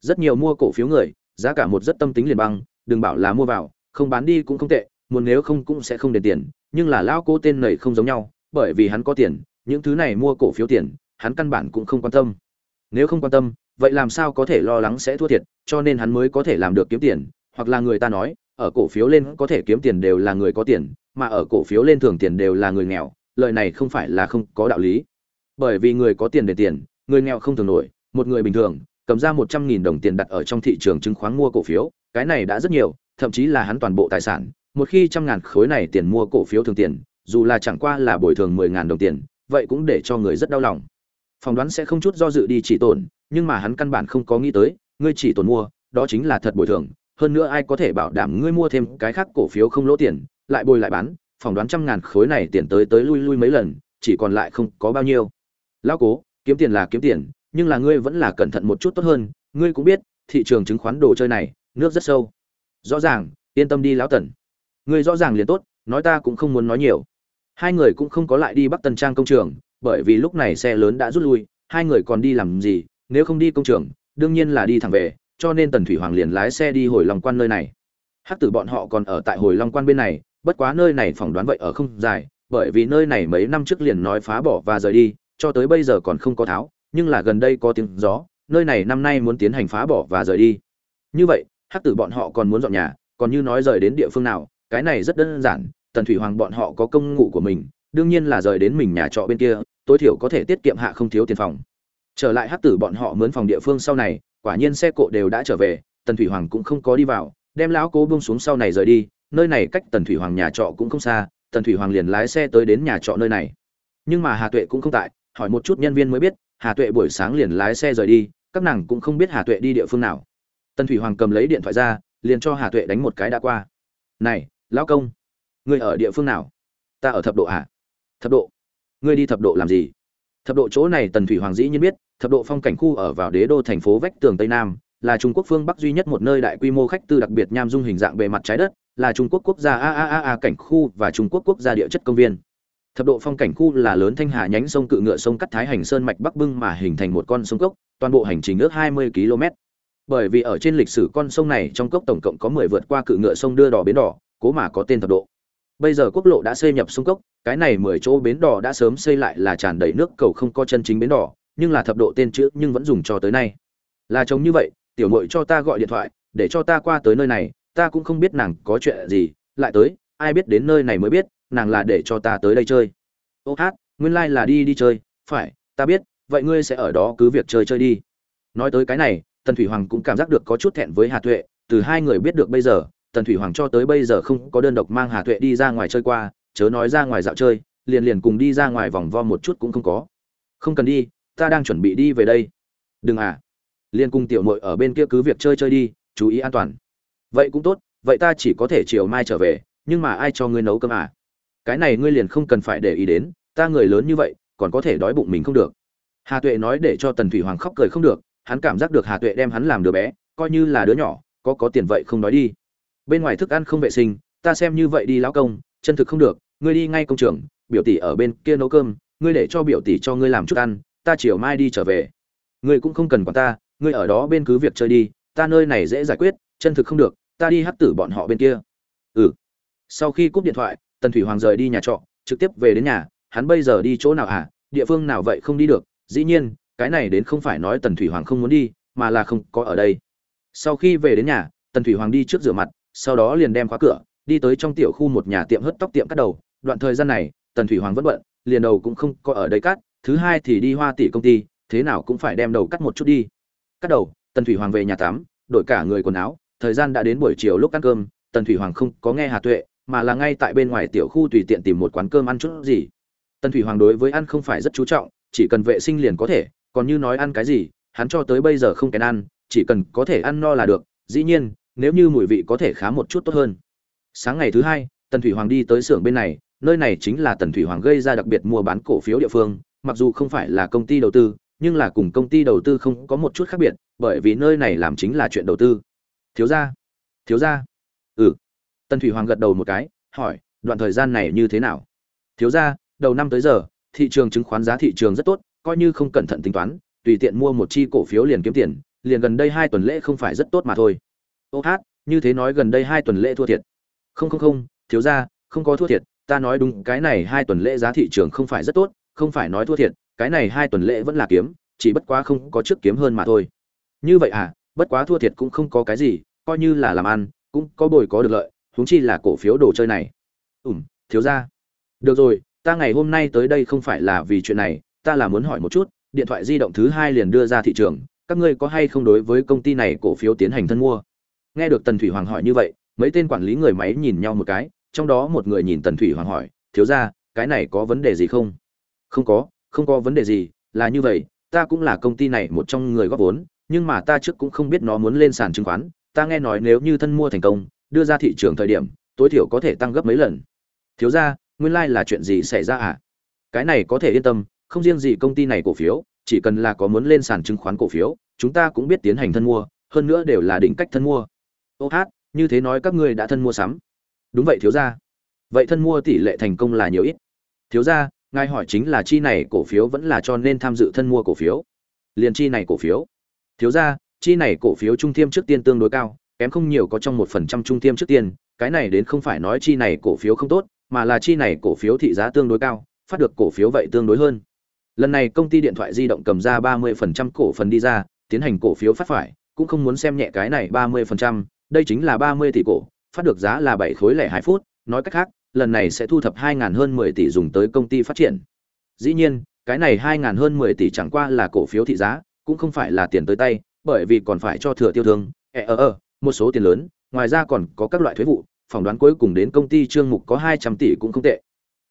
Rất nhiều mua cổ phiếu người, giá cả một rất tâm tính liền băng đừng bảo là mua vào, không bán đi cũng không tệ, muốn nếu không cũng sẽ không đền tiền, nhưng là lão cố tên này không giống nhau, bởi vì hắn có tiền, những thứ này mua cổ phiếu tiền, hắn căn bản cũng không quan tâm. Nếu không quan tâm, vậy làm sao có thể lo lắng sẽ thua thiệt, cho nên hắn mới có thể làm được kiếm tiền, hoặc là người ta nói, ở cổ phiếu lên có thể kiếm tiền đều là người có tiền, mà ở cổ phiếu lên thường tiền đều là người nghèo, lời này không phải là không có đạo lý. Bởi vì người có tiền để tiền, người nghèo không thường nổi, một người bình thường cầm ra một trăm nghìn đồng tiền đặt ở trong thị trường chứng khoán mua cổ phiếu, cái này đã rất nhiều, thậm chí là hắn toàn bộ tài sản, một khi trăm ngàn khối này tiền mua cổ phiếu thường tiền, dù là chẳng qua là bồi thường mười ngàn đồng tiền, vậy cũng để cho người rất đau lòng. Phỏng đoán sẽ không chút do dự đi chỉ tổn, nhưng mà hắn căn bản không có nghĩ tới, ngươi chỉ tổn mua, đó chính là thật bồi thường, hơn nữa ai có thể bảo đảm ngươi mua thêm cái khác cổ phiếu không lỗ tiền, lại bồi lại bán, phỏng đoán trăm ngàn khối này tiền tới tới lui lui mấy lần, chỉ còn lại không có bao nhiêu. Lão cố, kiếm tiền là kiếm tiền nhưng là ngươi vẫn là cẩn thận một chút tốt hơn, ngươi cũng biết, thị trường chứng khoán đồ chơi này, nước rất sâu. Rõ ràng, yên tâm đi lão tần. Ngươi rõ ràng liền tốt, nói ta cũng không muốn nói nhiều. Hai người cũng không có lại đi bắc tần trang công trường, bởi vì lúc này xe lớn đã rút lui, hai người còn đi làm gì, nếu không đi công trường, đương nhiên là đi thẳng về, cho nên tần thủy hoàng liền lái xe đi hồi long quan nơi này. Hắc tử bọn họ còn ở tại hồi long quan bên này, bất quá nơi này phỏng đoán vậy ở không dài, bởi vì nơi này mấy năm trước liền nói phá bỏ và rời đi, cho tới bây giờ còn không có tháo nhưng là gần đây có tiếng gió, nơi này năm nay muốn tiến hành phá bỏ và rời đi. Như vậy, hắc tử bọn họ còn muốn dọn nhà, còn như nói rời đến địa phương nào, cái này rất đơn giản, tần thủy hoàng bọn họ có công ngụ của mình, đương nhiên là rời đến mình nhà trọ bên kia, tối thiểu có thể tiết kiệm hạ không thiếu tiền phòng. Trở lại hắc tử bọn họ mướn phòng địa phương sau này, quả nhiên xe cộ đều đã trở về, tần thủy hoàng cũng không có đi vào, đem lão cố buông xuống sau này rời đi, nơi này cách tần thủy hoàng nhà trọ cũng không xa, tần thủy hoàng liền lái xe tới đến nhà trọ nơi này. Nhưng mà hà tuệ cũng không tại, hỏi một chút nhân viên mới biết hà tuệ buổi sáng liền lái xe rời đi, các nàng cũng không biết hà tuệ đi địa phương nào. Tần thủy hoàng cầm lấy điện thoại ra, liền cho hà tuệ đánh một cái đã qua. Này, lão công, ngươi ở địa phương nào? Ta ở thập độ à? Thập độ? Ngươi đi thập độ làm gì? Thập độ chỗ này tần thủy hoàng dĩ nhiên biết, thập độ phong cảnh khu ở vào đế đô thành phố vách tường tây nam, là trung quốc phương bắc duy nhất một nơi đại quy mô khách tư đặc biệt nham dung hình dạng bề mặt trái đất, là trung quốc quốc gia a a a a cảnh khu và trung quốc quốc gia địa chất công viên thập độ phong cảnh khu là lớn thanh hà nhánh sông cự ngựa sông cắt thái hành sơn mạch bắc bưng mà hình thành một con sông cốc, toàn bộ hành trình ước 20 km. Bởi vì ở trên lịch sử con sông này trong cốc tổng cộng có 10 vượt qua cự ngựa sông đưa đỏ bến đỏ, cố mà có tên thập độ. Bây giờ quốc lộ đã xây nhập sông cốc, cái này 10 chỗ bến đỏ đã sớm xây lại là tràn đầy nước cầu không có chân chính bến đỏ, nhưng là thập độ tên chữ nhưng vẫn dùng cho tới nay. Là trông như vậy, tiểu muội cho ta gọi điện thoại, để cho ta qua tới nơi này, ta cũng không biết nàng có chuyện gì, lại tới, ai biết đến nơi này mới biết nàng là để cho ta tới đây chơi. Ô hát, nguyên lai、like、là đi đi chơi, phải, ta biết, vậy ngươi sẽ ở đó cứ việc chơi chơi đi. Nói tới cái này, tần thủy hoàng cũng cảm giác được có chút thẹn với hà tuệ. Từ hai người biết được bây giờ, tần thủy hoàng cho tới bây giờ không có đơn độc mang hà tuệ đi ra ngoài chơi qua, chớ nói ra ngoài dạo chơi, liền liền cùng đi ra ngoài vòng vo một chút cũng không có. Không cần đi, ta đang chuẩn bị đi về đây. Đừng à. Liền cùng tiểu mội ở bên kia cứ việc chơi chơi đi, chú ý an toàn. Vậy cũng tốt, vậy ta chỉ có thể chiều mai trở về, nhưng mà ai cho ngươi nấu cơm à? Cái này ngươi liền không cần phải để ý đến, ta người lớn như vậy, còn có thể đói bụng mình không được. Hà tuệ nói để cho tần thủy hoàng khóc cười không được, hắn cảm giác được hà tuệ đem hắn làm đứa bé, coi như là đứa nhỏ, có có tiền vậy không nói đi. Bên ngoài thức ăn không vệ sinh, ta xem như vậy đi lão công, chân thực không được, ngươi đi ngay công trường, biểu tỷ ở bên kia nấu cơm, ngươi để cho biểu tỷ cho ngươi làm chút ăn, ta chiều mai đi trở về. Ngươi cũng không cần quản ta, ngươi ở đó bên cứ việc chơi đi, ta nơi này dễ giải quyết, chân thực không được, ta đi hắt tử bọn họ bên kia. Ừ. Sau khi cúp điện thoại tần thủy hoàng rời đi nhà trọ, trực tiếp về đến nhà, hắn bây giờ đi chỗ nào à? Địa phương nào vậy không đi được? Dĩ nhiên, cái này đến không phải nói tần thủy hoàng không muốn đi, mà là không có ở đây. Sau khi về đến nhà, tần thủy hoàng đi trước rửa mặt, sau đó liền đem khóa cửa, đi tới trong tiểu khu một nhà tiệm hớt tóc tiệm cắt đầu. Đoạn thời gian này, tần thủy hoàng vẫn bận, liền đầu cũng không có ở đây cắt, thứ hai thì đi hoa tỷ công ty, thế nào cũng phải đem đầu cắt một chút đi. Cắt đầu, tần thủy hoàng về nhà tắm, đổi cả người quần áo, thời gian đã đến buổi chiều lúc ăn cơm, tần thủy hoàng không có nghe hà tuệ mà là ngay tại bên ngoài tiểu khu tùy tiện tìm một quán cơm ăn chút gì. Tần thủy hoàng đối với ăn không phải rất chú trọng, chỉ cần vệ sinh liền có thể, còn như nói ăn cái gì, hắn cho tới bây giờ không kén ăn, chỉ cần có thể ăn no là được, dĩ nhiên, nếu như mùi vị có thể khá một chút tốt hơn. Sáng ngày thứ hai, tần thủy hoàng đi tới xưởng bên này, nơi này chính là tần thủy hoàng gây ra đặc biệt mua bán cổ phiếu địa phương, mặc dù không phải là công ty đầu tư, nhưng là cùng công ty đầu tư không có một chút khác biệt, bởi vì nơi này làm chính là chuyện đầu tư. Thiếu gia thiếu gia. Ừ tần thủy hoàng gật đầu một cái, hỏi, đoạn thời gian này như thế nào? Thiếu gia, đầu năm tới giờ, thị trường chứng khoán giá thị trường rất tốt, coi như không cẩn thận tính toán, tùy tiện mua một chi cổ phiếu liền kiếm tiền, liền gần đây hai tuần lễ không phải rất tốt mà thôi. Ô hát, như thế nói gần đây hai tuần lễ thua thiệt. Không không không, thiếu gia, không có thua thiệt, ta nói đúng, cái này hai tuần lễ giá thị trường không phải rất tốt, không phải nói thua thiệt, cái này hai tuần lễ vẫn là kiếm, chỉ bất quá không có trước kiếm hơn mà thôi. Như vậy à bất quá thua thiệt cũng không có cái gì, coi như là làm ăn, cũng có bồi có được lợi huống chi là cổ phiếu đồ chơi này. Ủm thiếu gia. Được rồi, ta ngày hôm nay tới đây không phải là vì chuyện này, ta là muốn hỏi một chút, điện thoại di động thứ hai liền đưa ra thị trường, các ngươi có hay không đối với công ty này cổ phiếu tiến hành thân mua? Nghe được tần thủy hoàng hỏi như vậy, mấy tên quản lý người máy nhìn nhau một cái, trong đó một người nhìn tần thủy hoàng hỏi, thiếu ra cái này có vấn đề gì không? Không có không có vấn đề gì, là như vậy, ta cũng là công ty này một trong người góp vốn, nhưng mà ta trước cũng không biết nó muốn lên sàn chứng khoán, ta nghe nói nếu như thân mua thành công đưa ra thị trường thời điểm, tối thiểu có thể tăng gấp mấy lần. Thiếu ra nguyên lai、like、là chuyện gì xảy ra à? Cái này có thể yên tâm, không riêng gì công ty này cổ phiếu, chỉ cần là có muốn lên sàn chứng khoán cổ phiếu, chúng ta cũng biết tiến hành thân mua, hơn nữa đều là đỉnh cách thân mua. Ô hát, như thế nói các ngươi đã thân mua sắm. Đúng vậy, thiếu gia. Vậy thân mua tỷ lệ thành công là nhiều ít? Thiếu gia, ngài hỏi chính là chi này cổ phiếu vẫn là cho nên tham dự thân mua cổ phiếu? Liền chi này cổ phiếu? Thiếu gia, chi này cổ phiếu trung thiêm trước tiên tương đối cao kém không nhiều có trong một phần trăm trung tiêm trước tiên, cái này đến không phải nói chi này cổ phiếu không tốt, mà là chi này cổ phiếu thị giá tương đối cao, phát được cổ phiếu vậy tương đối hơn. Lần này công ty điện thoại di động cầm ra ba mươi phần trăm cổ phần đi ra, tiến hành cổ phiếu phát phải, cũng không muốn xem nhẹ cái này ba mươi phần trăm, đây chính là ba mươi tỷ cổ, phát được giá là bảy khối lẻ hai phút, nói cách khác, lần này sẽ thu thập hai ngàn hơn mười tỷ dùng tới công ty phát triển. Dĩ nhiên, cái này hai ngàn hơn mười tỷ chẳng qua là cổ phiếu thị giá, cũng không phải là tiền tới tay, bởi vì còn phải cho thừa tiêu thương ẹ ờ ờ một số tiền lớn ngoài ra còn có các loại thuế vụ phỏng đoán cuối cùng đến công ty trương mục có hai trăm tỷ cũng không tệ.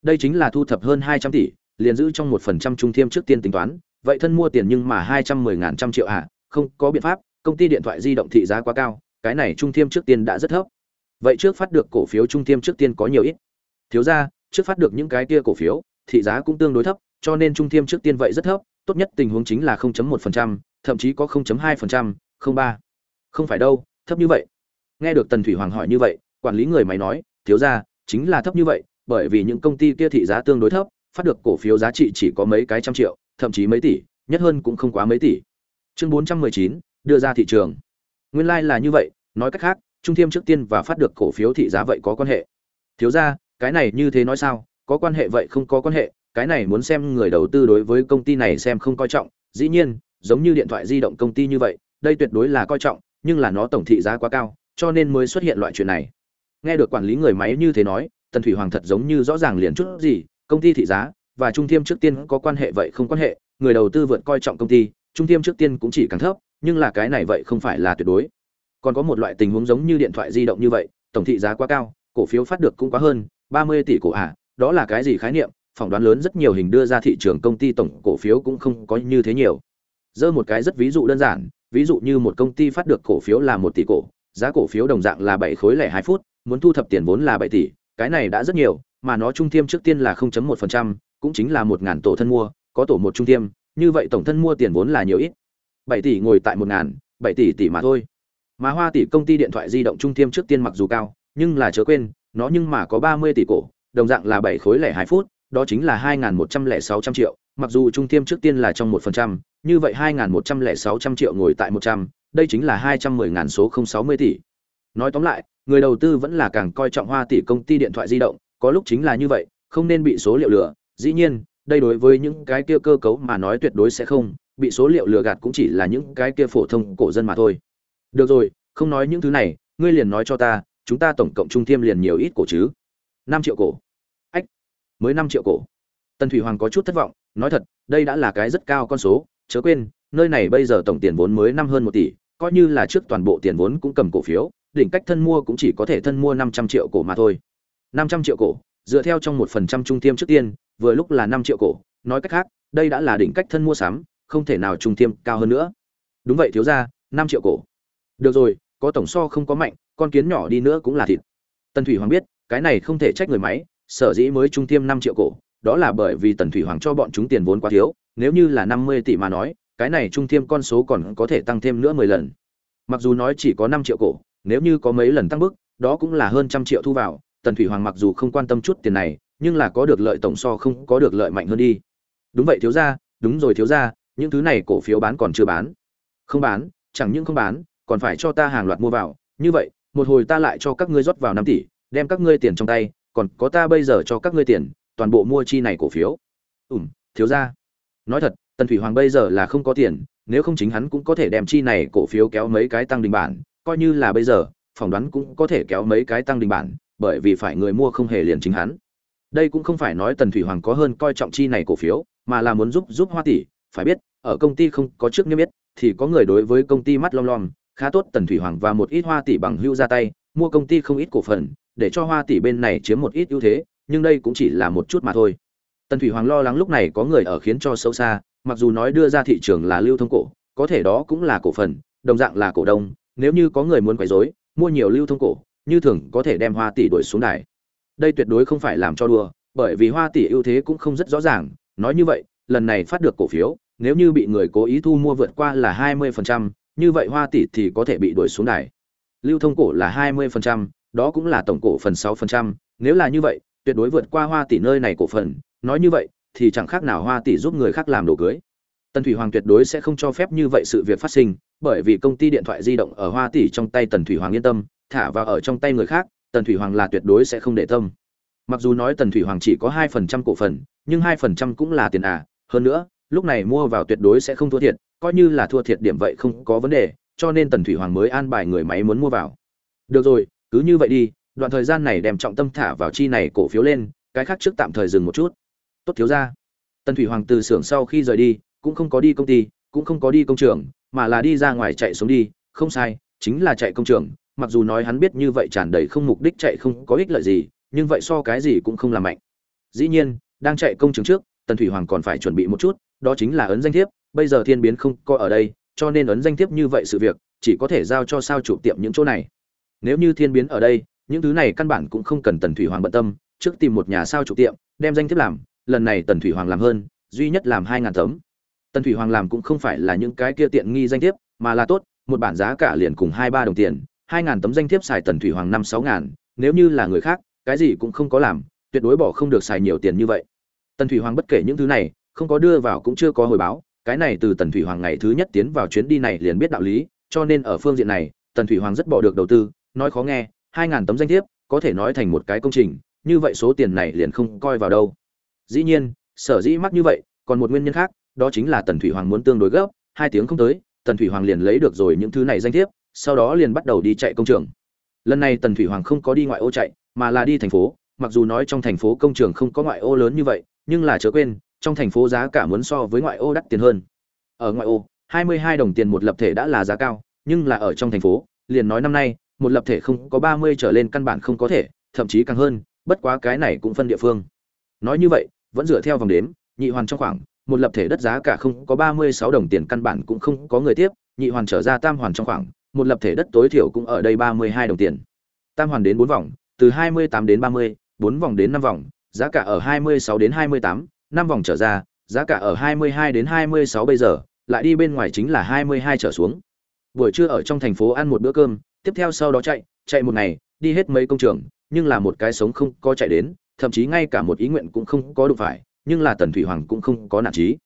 Đây chính là thu thập hơn hai trăm tỷ liền giữ trong một phần trăm trung thiêm trước tiên tính toán vậy thân mua tiền nhưng mà hai trăm mười ngàn trăm triệu ạ à, không có biện pháp công ty điện thoại di động thị giá quá cao cái này trung thiêm trước tiên đã rất thấp. Vậy trước phát được cổ phiếu trung thiêm trước tiên có nhiều ít? Thiếu ra trước phát được những cái kia cổ phiếu thị giá cũng tương đối thấp cho nên trung thiêm trước tiên vậy rất thấp tốt nhất tình huống chính là 0.1%, thậm chí có 0.2%, 0.3. Không phải đâu, thấp như vậy. Nghe được Tần Thủy Hoàng hỏi như vậy, quản lý người máy nói, thiếu ra, chính là thấp như vậy, bởi vì những công ty kia thị giá tương đối thấp, phát được cổ phiếu giá trị chỉ có mấy cái trăm triệu, thậm chí mấy tỷ, nhất hơn cũng không quá mấy tỷ. Chương 419, đưa ra thị trường. Nguyên lai là như vậy, nói cách khác, trung thiêm trước tiên và phát được cổ phiếu thị giá vậy có quan hệ. Thiếu ra, cái này như thế nói sao, có quan hệ vậy không có quan hệ, cái này muốn xem người đầu tư đối với công ty này xem không coi trọng, dĩ nhiên, giống như điện thoại di động công ty như vậy, đây tuyệt đối là coi trọng, nhưng là nó tổng thị giá quá cao, cho nên mới xuất hiện loại chuyện này. Nghe được quản lý người máy như thế nói tần thủy hoàng thật giống như rõ ràng liền chút gì công ty thị giá và trung thiêm trước tiên có quan hệ vậy không quan hệ người đầu tư vượt coi trọng công ty trung thiêm trước tiên cũng chỉ càng thấp nhưng là cái này vậy không phải là tuyệt đối. Còn có một loại tình huống giống như điện thoại di động như vậy tổng thị giá quá cao cổ phiếu phát được cũng quá hơn ba mươi tỷ cổ à đó là cái gì khái niệm? Phỏng đoán lớn rất nhiều hình đưa ra thị trường công ty tổng cổ phiếu cũng không có như thế nhiều. Giơ một cái rất ví dụ đơn giản ví dụ như một công ty phát được cổ phiếu là một tỷ cổ giá cổ phiếu đồng dạng là bảy khối lẻ hai phút muốn thu thập tiền vốn là bảy tỷ cái này đã rất nhiều mà nó trung tiêm trước tiên là 0.1%, cũng chính là một ngàn tổ thân mua có tổ một trung tiêm như vậy tổng thân mua tiền vốn là nhiều ít. Bảy tỷ ngồi tại một ngàn bảy tỷ tỷ mà thôi. Mà hoa tỷ công ty điện thoại di động trung tiêm trước tiên mặc dù cao nhưng là chớ quên nó nhưng mà có ba mươi tỷ cổ đồng dạng là bảy khối lẻ hai phút đó chính là hai một trăm lẻ sáu trăm triệu mặc dù trung tiêm trước tiên là trong 1%, như vậy hai một trăm lẻ sáu trăm triệu ngồi tại một trăm đây chính là hai trăm mười ngàn số không sáu mươi tỷ. Nói tóm lại người đầu tư vẫn là càng coi trọng hoa tỷ công ty điện thoại di động có lúc chính là như vậy không nên bị số liệu lừa. Dĩ nhiên đây đối với những cái kia cơ cấu mà nói tuyệt đối sẽ không bị số liệu lừa gạt cũng chỉ là những cái kia phổ thông cổ dân mà thôi. Được rồi không nói những thứ này ngươi liền nói cho ta chúng ta tổng cộng trung tiêm liền nhiều ít cổ chứ? năm triệu cổ mới năm triệu cổ. Tần thủy hoàng có chút thất vọng, nói thật, đây đã là cái rất cao con số, chớ quên, nơi này bây giờ tổng tiền vốn mới năm hơn một tỷ, coi như là trước toàn bộ tiền vốn cũng cầm cổ phiếu, đỉnh cách thân mua cũng chỉ có thể thân mua năm trăm triệu cổ mà thôi. Năm trăm triệu cổ, dựa theo trong một phần trăm trung tiêm trước tiên, vừa lúc là năm triệu cổ, nói cách khác, đây đã là đỉnh cách thân mua sắm, không thể nào trung tiêm cao hơn nữa. Đúng vậy, thiếu ra năm triệu cổ. Được rồi, có tổng so không có mạnh, con kiến nhỏ đi nữa cũng là thịt. Tần thủy hoàng biết, cái này không thể trách người máy sở dĩ mới trung tiêm năm triệu cổ, đó là bởi vì tần thủy hoàng cho bọn chúng tiền vốn quá thiếu, nếu như là năm mươi tỷ mà nói, cái này trung tiêm con số còn có thể tăng thêm nữa mười lần. Mặc dù nói chỉ có năm triệu cổ, nếu như có mấy lần tăng bức, đó cũng là hơn trăm triệu thu vào, tần thủy hoàng mặc dù không quan tâm chút tiền này, nhưng là có được lợi tổng so không có được lợi mạnh hơn đi. Đúng vậy thiếu gia, đúng rồi thiếu gia, những thứ này cổ phiếu bán còn chưa bán. Không bán, chẳng những không bán, còn phải cho ta hàng loạt mua vào. Như vậy, một hồi ta lại cho các ngươi rót vào năm tỷ, đem các ngươi tiền trong tay còn có ta bây giờ cho các ngươi tiền, toàn bộ mua chi này cổ phiếu. Ủm thiếu gia. Nói thật, tần thủy hoàng bây giờ là không có tiền, nếu không chính hắn cũng có thể đem chi này cổ phiếu kéo mấy cái tăng đình bản, coi như là bây giờ, phỏng đoán cũng có thể kéo mấy cái tăng đình bản, bởi vì phải người mua không hề liền chính hắn. Đây cũng không phải nói tần thủy hoàng có hơn coi trọng chi này cổ phiếu, mà là muốn giúp giúp hoa tỷ. Phải biết, ở công ty không có trước niêm yết, thì có người đối với công ty mắt lom lom, khá tốt tần thủy hoàng và một ít hoa tỷ bằng hưu ra tay, mua công ty không ít cổ phần để cho hoa tỷ bên này chiếm một ít ưu thế nhưng đây cũng chỉ là một chút mà thôi. Tần thủy hoàng lo lắng lúc này có người ở khiến cho sâu xa mặc dù nói đưa ra thị trường là lưu thông cổ có thể đó cũng là cổ phần đồng dạng là cổ đông nếu như có người muốn quấy rối mua nhiều lưu thông cổ như thường có thể đem hoa tỷ đuổi xuống đài. Đây tuyệt đối không phải làm cho đùa bởi vì hoa tỷ ưu thế cũng không rất rõ ràng nói như vậy lần này phát được cổ phiếu nếu như bị người cố ý thu mua vượt qua là 20%, như vậy hoa tỷ thì có thể bị đuổi xuống đài. Lưu thông cổ là 20%, đó cũng là tổng cổ phần 6%, nếu là như vậy tuyệt đối vượt qua hoa tỷ nơi này cổ phần. Nói như vậy thì chẳng khác nào hoa tỷ giúp người khác làm đồ cưới. Tần thủy hoàng tuyệt đối sẽ không cho phép như vậy sự việc phát sinh bởi vì công ty điện thoại di động ở hoa tỷ trong tay tần thủy hoàng yên tâm thả vào ở trong tay người khác tần thủy hoàng là tuyệt đối sẽ không để tâm. Mặc dù nói tần thủy hoàng chỉ có hai phần trăm cổ phần nhưng hai phần trăm cũng là tiền à. Hơn nữa lúc này mua vào tuyệt đối sẽ không thua thiệt coi như là thua thiệt điểm vậy không có vấn đề cho nên tần thủy hoàng mới an bài người máy muốn mua vào. Được rồi cứ như vậy đi, đoạn thời gian này đem trọng tâm thả vào chi này cổ phiếu lên, cái khác trước tạm thời dừng một chút. Tốt thiếu ra tần thủy hoàng từ xưởng sau khi rời đi, cũng không có đi công ty, cũng không có đi công trường, mà là đi ra ngoài chạy xuống đi, không sai, chính là chạy công trường, mặc dù nói hắn biết như vậy tràn đầy không mục đích chạy không có ích lợi gì, nhưng vậy so cái gì cũng không làm mạnh. Dĩ nhiên, đang chạy công trường trước, tần thủy hoàng còn phải chuẩn bị một chút, đó chính là ấn danh thiếp, bây giờ thiên biến không có ở đây, cho nên ấn danh thiếp như vậy sự việc, chỉ có thể giao cho sao chủ tiệm những chỗ này nếu như thiên biến ở đây, những thứ này căn bản cũng không cần tần thủy hoàng bận tâm, trước tìm một nhà sao chủ tiệm, đem danh thiếp làm, lần này tần thủy hoàng làm hơn, duy nhất làm hai ngàn tấm. Tần thủy hoàng làm cũng không phải là những cái kia tiện nghi danh thiếp, mà là tốt, một bản giá cả liền cùng hai ba đồng tiền, hai ngàn tấm danh thiếp xài tần thủy hoàng năm sáu ngàn, nếu như là người khác, cái gì cũng không có làm, tuyệt đối bỏ không được xài nhiều tiền như vậy. Tần thủy hoàng bất kể những thứ này, không có đưa vào cũng chưa có hồi báo, cái này từ tần thủy hoàng ngày thứ nhất tiến vào chuyến đi này liền biết đạo lý, cho nên ở phương diện này, tần thủy hoàng rất bỏ được đầu tư nói khó nghe, hai ngàn tấm danh thiếp, có thể nói thành một cái công trình, như vậy số tiền này liền không coi vào đâu. Dĩ nhiên, sở dĩ mắc như vậy, còn một nguyên nhân khác, đó chính là tần thủy hoàng muốn tương đối gấp, hai tiếng không tới, tần thủy hoàng liền lấy được rồi những thứ này danh thiếp, sau đó liền bắt đầu đi chạy công trường. Lần này tần thủy hoàng không có đi ngoại ô chạy, mà là đi thành phố, mặc dù nói trong thành phố công trường không có ngoại ô lớn như vậy, nhưng là chớ quên, trong thành phố giá cả muốn so với ngoại ô đắt tiền hơn. Ở ngoại ô 22 đồng tiền một lập thể đã là giá cao, nhưng là ở trong thành phố, liền nói năm nay một lập thể không có 30 trở lên căn bản không có thể thậm chí càng hơn bất quá cái này cũng phân địa phương. Nói như vậy vẫn dựa theo vòng đếm nhị hoàn trong khoảng một lập thể đất giá cả không có 36 đồng tiền căn bản cũng không có người tiếp nhị hoàn trở ra tam hoàn trong khoảng một lập thể đất tối thiểu cũng ở đây 32 đồng tiền. Tam hoàn đến bốn vòng từ 28 đến 30, bốn vòng đến năm vòng giá cả ở 26 đến 28, năm vòng trở ra giá cả ở 22 đến 26 bây giờ lại đi bên ngoài chính là 22 trở xuống. Buổi trưa ở trong thành phố ăn một bữa cơm tiếp theo sau đó chạy chạy một ngày, đi hết mấy công trường, nhưng là một cái sống không có chạy đến, thậm chí ngay cả một ý nguyện cũng không có đụng phải, nhưng là tần thủy hoàng cũng không có nản trí.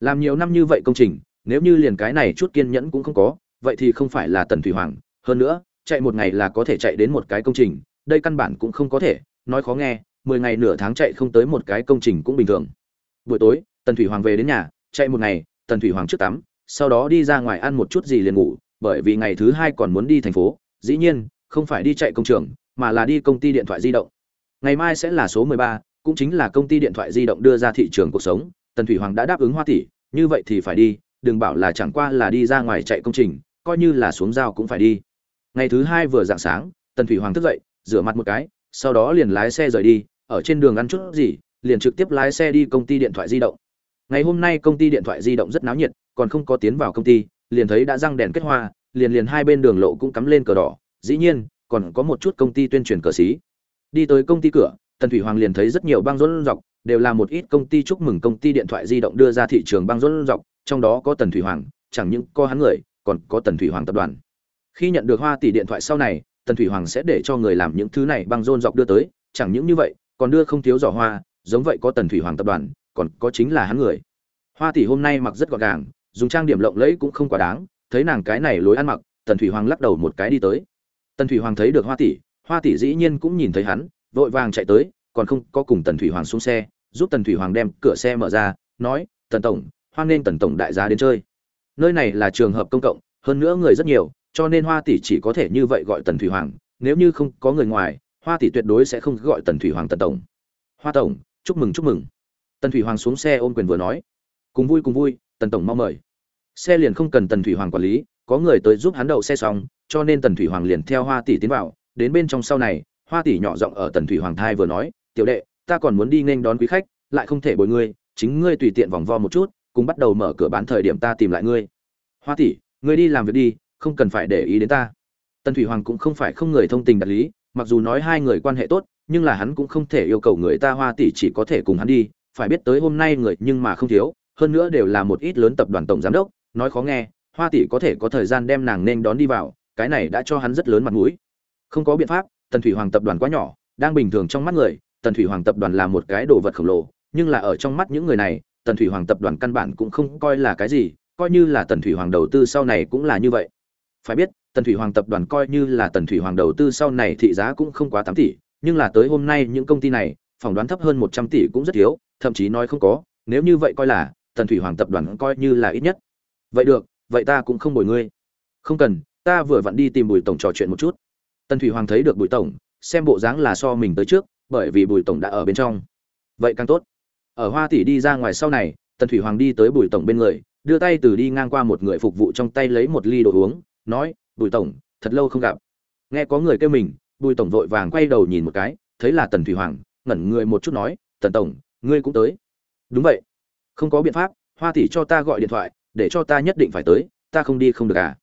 Làm nhiều năm như vậy công trình, nếu như liền cái này chút kiên nhẫn cũng không có, vậy thì không phải là tần thủy hoàng. Hơn nữa, chạy một ngày là có thể chạy đến một cái công trình, đây căn bản cũng không có thể, nói khó nghe, mười ngày nửa tháng chạy không tới một cái công trình cũng bình thường. Buổi tối, tần thủy hoàng về đến nhà, chạy một ngày, tần thủy hoàng trước tắm, sau đó đi ra ngoài ăn một chút gì liền ngủ, bởi vì ngày thứ hai còn muốn đi thành phố dĩ nhiên không phải đi chạy công trường mà là đi công ty điện thoại di động. Ngày mai sẽ là số 13, cũng chính là công ty điện thoại di động đưa ra thị trường cuộc sống tần thủy hoàng đã đáp ứng hoa tỷ như vậy thì phải đi đừng bảo là chẳng qua là đi ra ngoài chạy công trình coi như là xuống giao cũng phải đi. Ngày thứ hai vừa dạng sáng tần thủy hoàng thức dậy rửa mặt một cái sau đó liền lái xe rời đi ở trên đường ăn chút gì liền trực tiếp lái xe đi công ty điện thoại di động. Ngày hôm nay công ty điện thoại di động rất náo nhiệt còn không có tiến vào công ty liền thấy đã răng đèn kết hoa liền liền hai bên đường lộ cũng cắm lên cờ đỏ, dĩ nhiên, còn có một chút công ty tuyên truyền cờ xí. Đi tới công ty cửa, tần thủy hoàng liền thấy rất nhiều băng rôn dọc, đều là một ít công ty chúc mừng công ty điện thoại di động đưa ra thị trường băng rôn dọc, trong đó có tần thủy hoàng, chẳng những có hắn người, còn có tần thủy hoàng tập đoàn. Khi nhận được hoa tỷ điện thoại sau này, tần thủy hoàng sẽ để cho người làm những thứ này băng rôn dọc đưa tới, chẳng những như vậy, còn đưa không thiếu giỏ hoa, giống vậy có tần thủy hoàng tập đoàn, còn có chính là hắn người. Hoa tỷ hôm nay mặc rất gọn gàng, dùng trang điểm lộng lẫy cũng không quá đáng thấy nàng cái này lối ăn mặc, tần thủy hoàng lắc đầu một cái đi tới. Tần thủy hoàng thấy được hoa tỷ hoa tỷ dĩ nhiên cũng nhìn thấy hắn, vội vàng chạy tới, còn không có cùng tần thủy hoàng xuống xe, giúp tần thủy hoàng đem cửa xe mở ra, nói, tần tổng, hoan nên tần tổng đại gia đến chơi. Nơi này là trường hợp công cộng, hơn nữa người rất nhiều, cho nên hoa tỷ chỉ có thể như vậy gọi tần thủy hoàng, nếu như không có người ngoài, hoa tỷ tuyệt đối sẽ không gọi tần thủy hoàng tần tổng. Hoa tổng, chúc mừng chúc mừng. Tần thủy hoàng xuống xe ôm quyền vừa nói. Cùng vui cùng vui, tần tổng mau mời xe liền không cần tần thủy hoàng quản lý, có người tới giúp hắn đậu xe xong, cho nên tần thủy hoàng liền theo hoa tỷ tiến vào. Đến bên trong sau này, hoa tỷ nhỏ giọng ở tần thủy hoàng thai vừa nói, tiểu đệ, ta còn muốn đi nghênh đón quý khách, lại không thể bồi ngươi, chính ngươi tùy tiện vòng vo một chút, cùng bắt đầu mở cửa bán thời điểm ta tìm lại ngươi. Hoa tỷ, ngươi đi làm việc đi, không cần phải để ý đến ta. Tần thủy hoàng cũng không phải không người thông tình đạt lý, mặc dù nói hai người quan hệ tốt, nhưng là hắn cũng không thể yêu cầu người ta hoa tỷ chỉ có thể cùng hắn đi, phải biết tới hôm nay người nhưng mà không thiếu, hơn nữa đều là một ít lớn tập đoàn tổng giám đốc nói khó nghe, hoa tỷ có thể có thời gian đem nàng nên đón đi vào, cái này đã cho hắn rất lớn mặt mũi. Không có biện pháp, tần thủy hoàng tập đoàn quá nhỏ, đang bình thường trong mắt người, tần thủy hoàng tập đoàn là một cái đồ vật khổng lồ, nhưng là ở trong mắt những người này, tần thủy hoàng tập đoàn căn bản cũng không coi là cái gì, coi như là tần thủy hoàng đầu tư sau này cũng là như vậy. Phải biết, tần thủy hoàng tập đoàn coi như là tần thủy hoàng đầu tư sau này thị giá cũng không quá tám tỷ, nhưng là tới hôm nay những công ty này, phỏng đoán thấp hơn một trăm tỷ cũng rất thiếu, thậm chí nói không có, nếu như vậy coi là tần thủy hoàng tập đoàn coi như là ít nhất vậy được, vậy ta cũng không bồi ngươi. Không cần, ta vừa vặn đi tìm bùi tổng trò chuyện một chút. Tần thủy hoàng thấy được bùi tổng, xem bộ dáng là so mình tới trước, bởi vì bùi tổng đã ở bên trong. Vậy càng tốt. Ở hoa tỷ đi ra ngoài sau này, tần thủy hoàng đi tới bùi tổng bên người, đưa tay từ đi ngang qua một người phục vụ trong tay lấy một ly đồ uống, nói, bùi tổng, thật lâu không gặp. Nghe có người kêu mình, bùi tổng vội vàng quay đầu nhìn một cái, thấy là tần thủy hoàng, ngẩn người một chút nói, tần tổng, ngươi cũng tới. Đúng vậy. Không có biện pháp, hoa tỷ cho ta gọi điện thoại để cho ta nhất định phải tới, ta không đi không được à.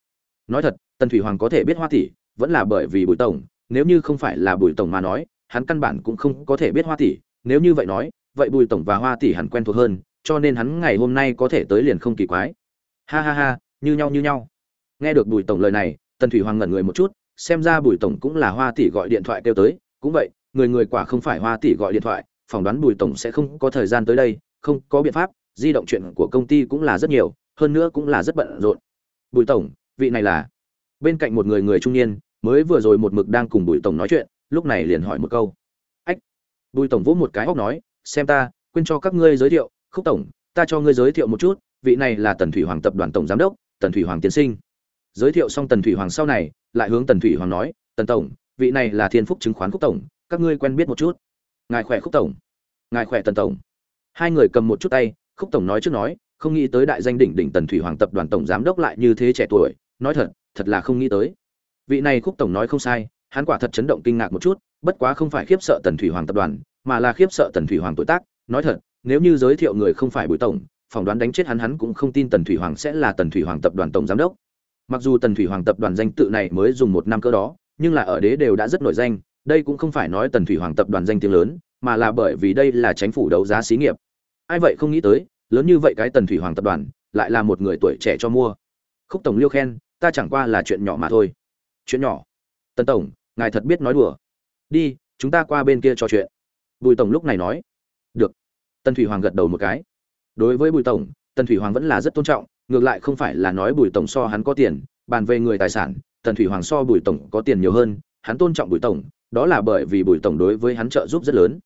Nói thật, tần thủy hoàng có thể biết hoa tỷ, vẫn là bởi vì bùi tổng, nếu như không phải là bùi tổng mà nói, hắn căn bản cũng không có thể biết hoa tỷ, nếu như vậy nói, vậy bùi tổng và hoa tỷ hẳn quen thuộc hơn, cho nên hắn ngày hôm nay có thể tới liền không kỳ quái. Ha ha ha, như nhau như nhau. Nghe được bùi tổng lời này, tần thủy hoàng ngẩn người một chút, xem ra bùi tổng cũng là hoa tỷ gọi điện thoại kêu tới, cũng vậy, người người quả không phải hoa tỷ gọi điện thoại, phỏng đoán bùi tổng sẽ không có thời gian tới đây, không có biện pháp, di động chuyện của công ty cũng là rất nhiều hơn nữa cũng là rất bận rộn. Bùi tổng, vị này là? Bên cạnh một người người trung niên, mới vừa rồi một mực đang cùng bùi tổng nói chuyện, lúc này liền hỏi một câu. Ách, bùi tổng vỗ một cái óc nói, xem ta, quên cho các ngươi giới thiệu, khúc tổng, ta cho ngươi giới thiệu một chút, vị này là tần thủy hoàng tập đoàn tổng giám đốc, tần thủy hoàng tiến sinh. Giới thiệu xong tần thủy hoàng sau này, lại hướng tần thủy hoàng nói, tần tổng, vị này là thiên phúc chứng khoán khúc tổng, các ngươi quen biết một chút. Ngài khỏe khúc tổng? Ngài khỏe tần tổng? Hai người cầm một chút tay, khúc tổng nói trước nói không nghĩ tới đại danh đỉnh đỉnh tần thủy hoàng tập đoàn tổng giám đốc lại như thế trẻ tuổi, nói thật thật là không nghĩ tới. Vị này khúc tổng nói không sai, hắn quả thật chấn động kinh ngạc một chút, bất quá không phải khiếp sợ tần thủy hoàng tập đoàn, mà là khiếp sợ tần thủy hoàng tuổi tác. Nói thật, nếu như giới thiệu người không phải bùi tổng, phỏng đoán đánh chết hắn hắn cũng không tin tần thủy hoàng sẽ là tần thủy hoàng tập đoàn tổng giám đốc. Mặc dù tần thủy hoàng tập đoàn danh tự này mới dùng một năm cơ đó, nhưng là ở đế đều đã rất nổi danh, đây cũng không phải nói tần thủy hoàng tập đoàn danh tiếng lớn, mà là bởi vì đây là chính phủ đấu giá xí nghiệp. Ai vậy không nghĩ tới lớn như vậy cái tần thủy hoàng tập đoàn, lại là một người tuổi trẻ cho mua. Khúc tổng liêu khen, ta chẳng qua là chuyện nhỏ mà thôi. Chuyện nhỏ? Tần tổng, ngài thật biết nói đùa. Đi, chúng ta qua bên kia trò chuyện. Bùi tổng lúc này nói. Được. Tần thủy hoàng gật đầu một cái. Đối với bùi tổng, tần thủy hoàng vẫn là rất tôn trọng, ngược lại không phải là nói bùi tổng so hắn có tiền, bàn về người tài sản, tần thủy hoàng so bùi tổng có tiền nhiều hơn, hắn tôn trọng bùi tổng, đó là bởi vì bùi tổng đối với hắn trợ giúp rất lớn.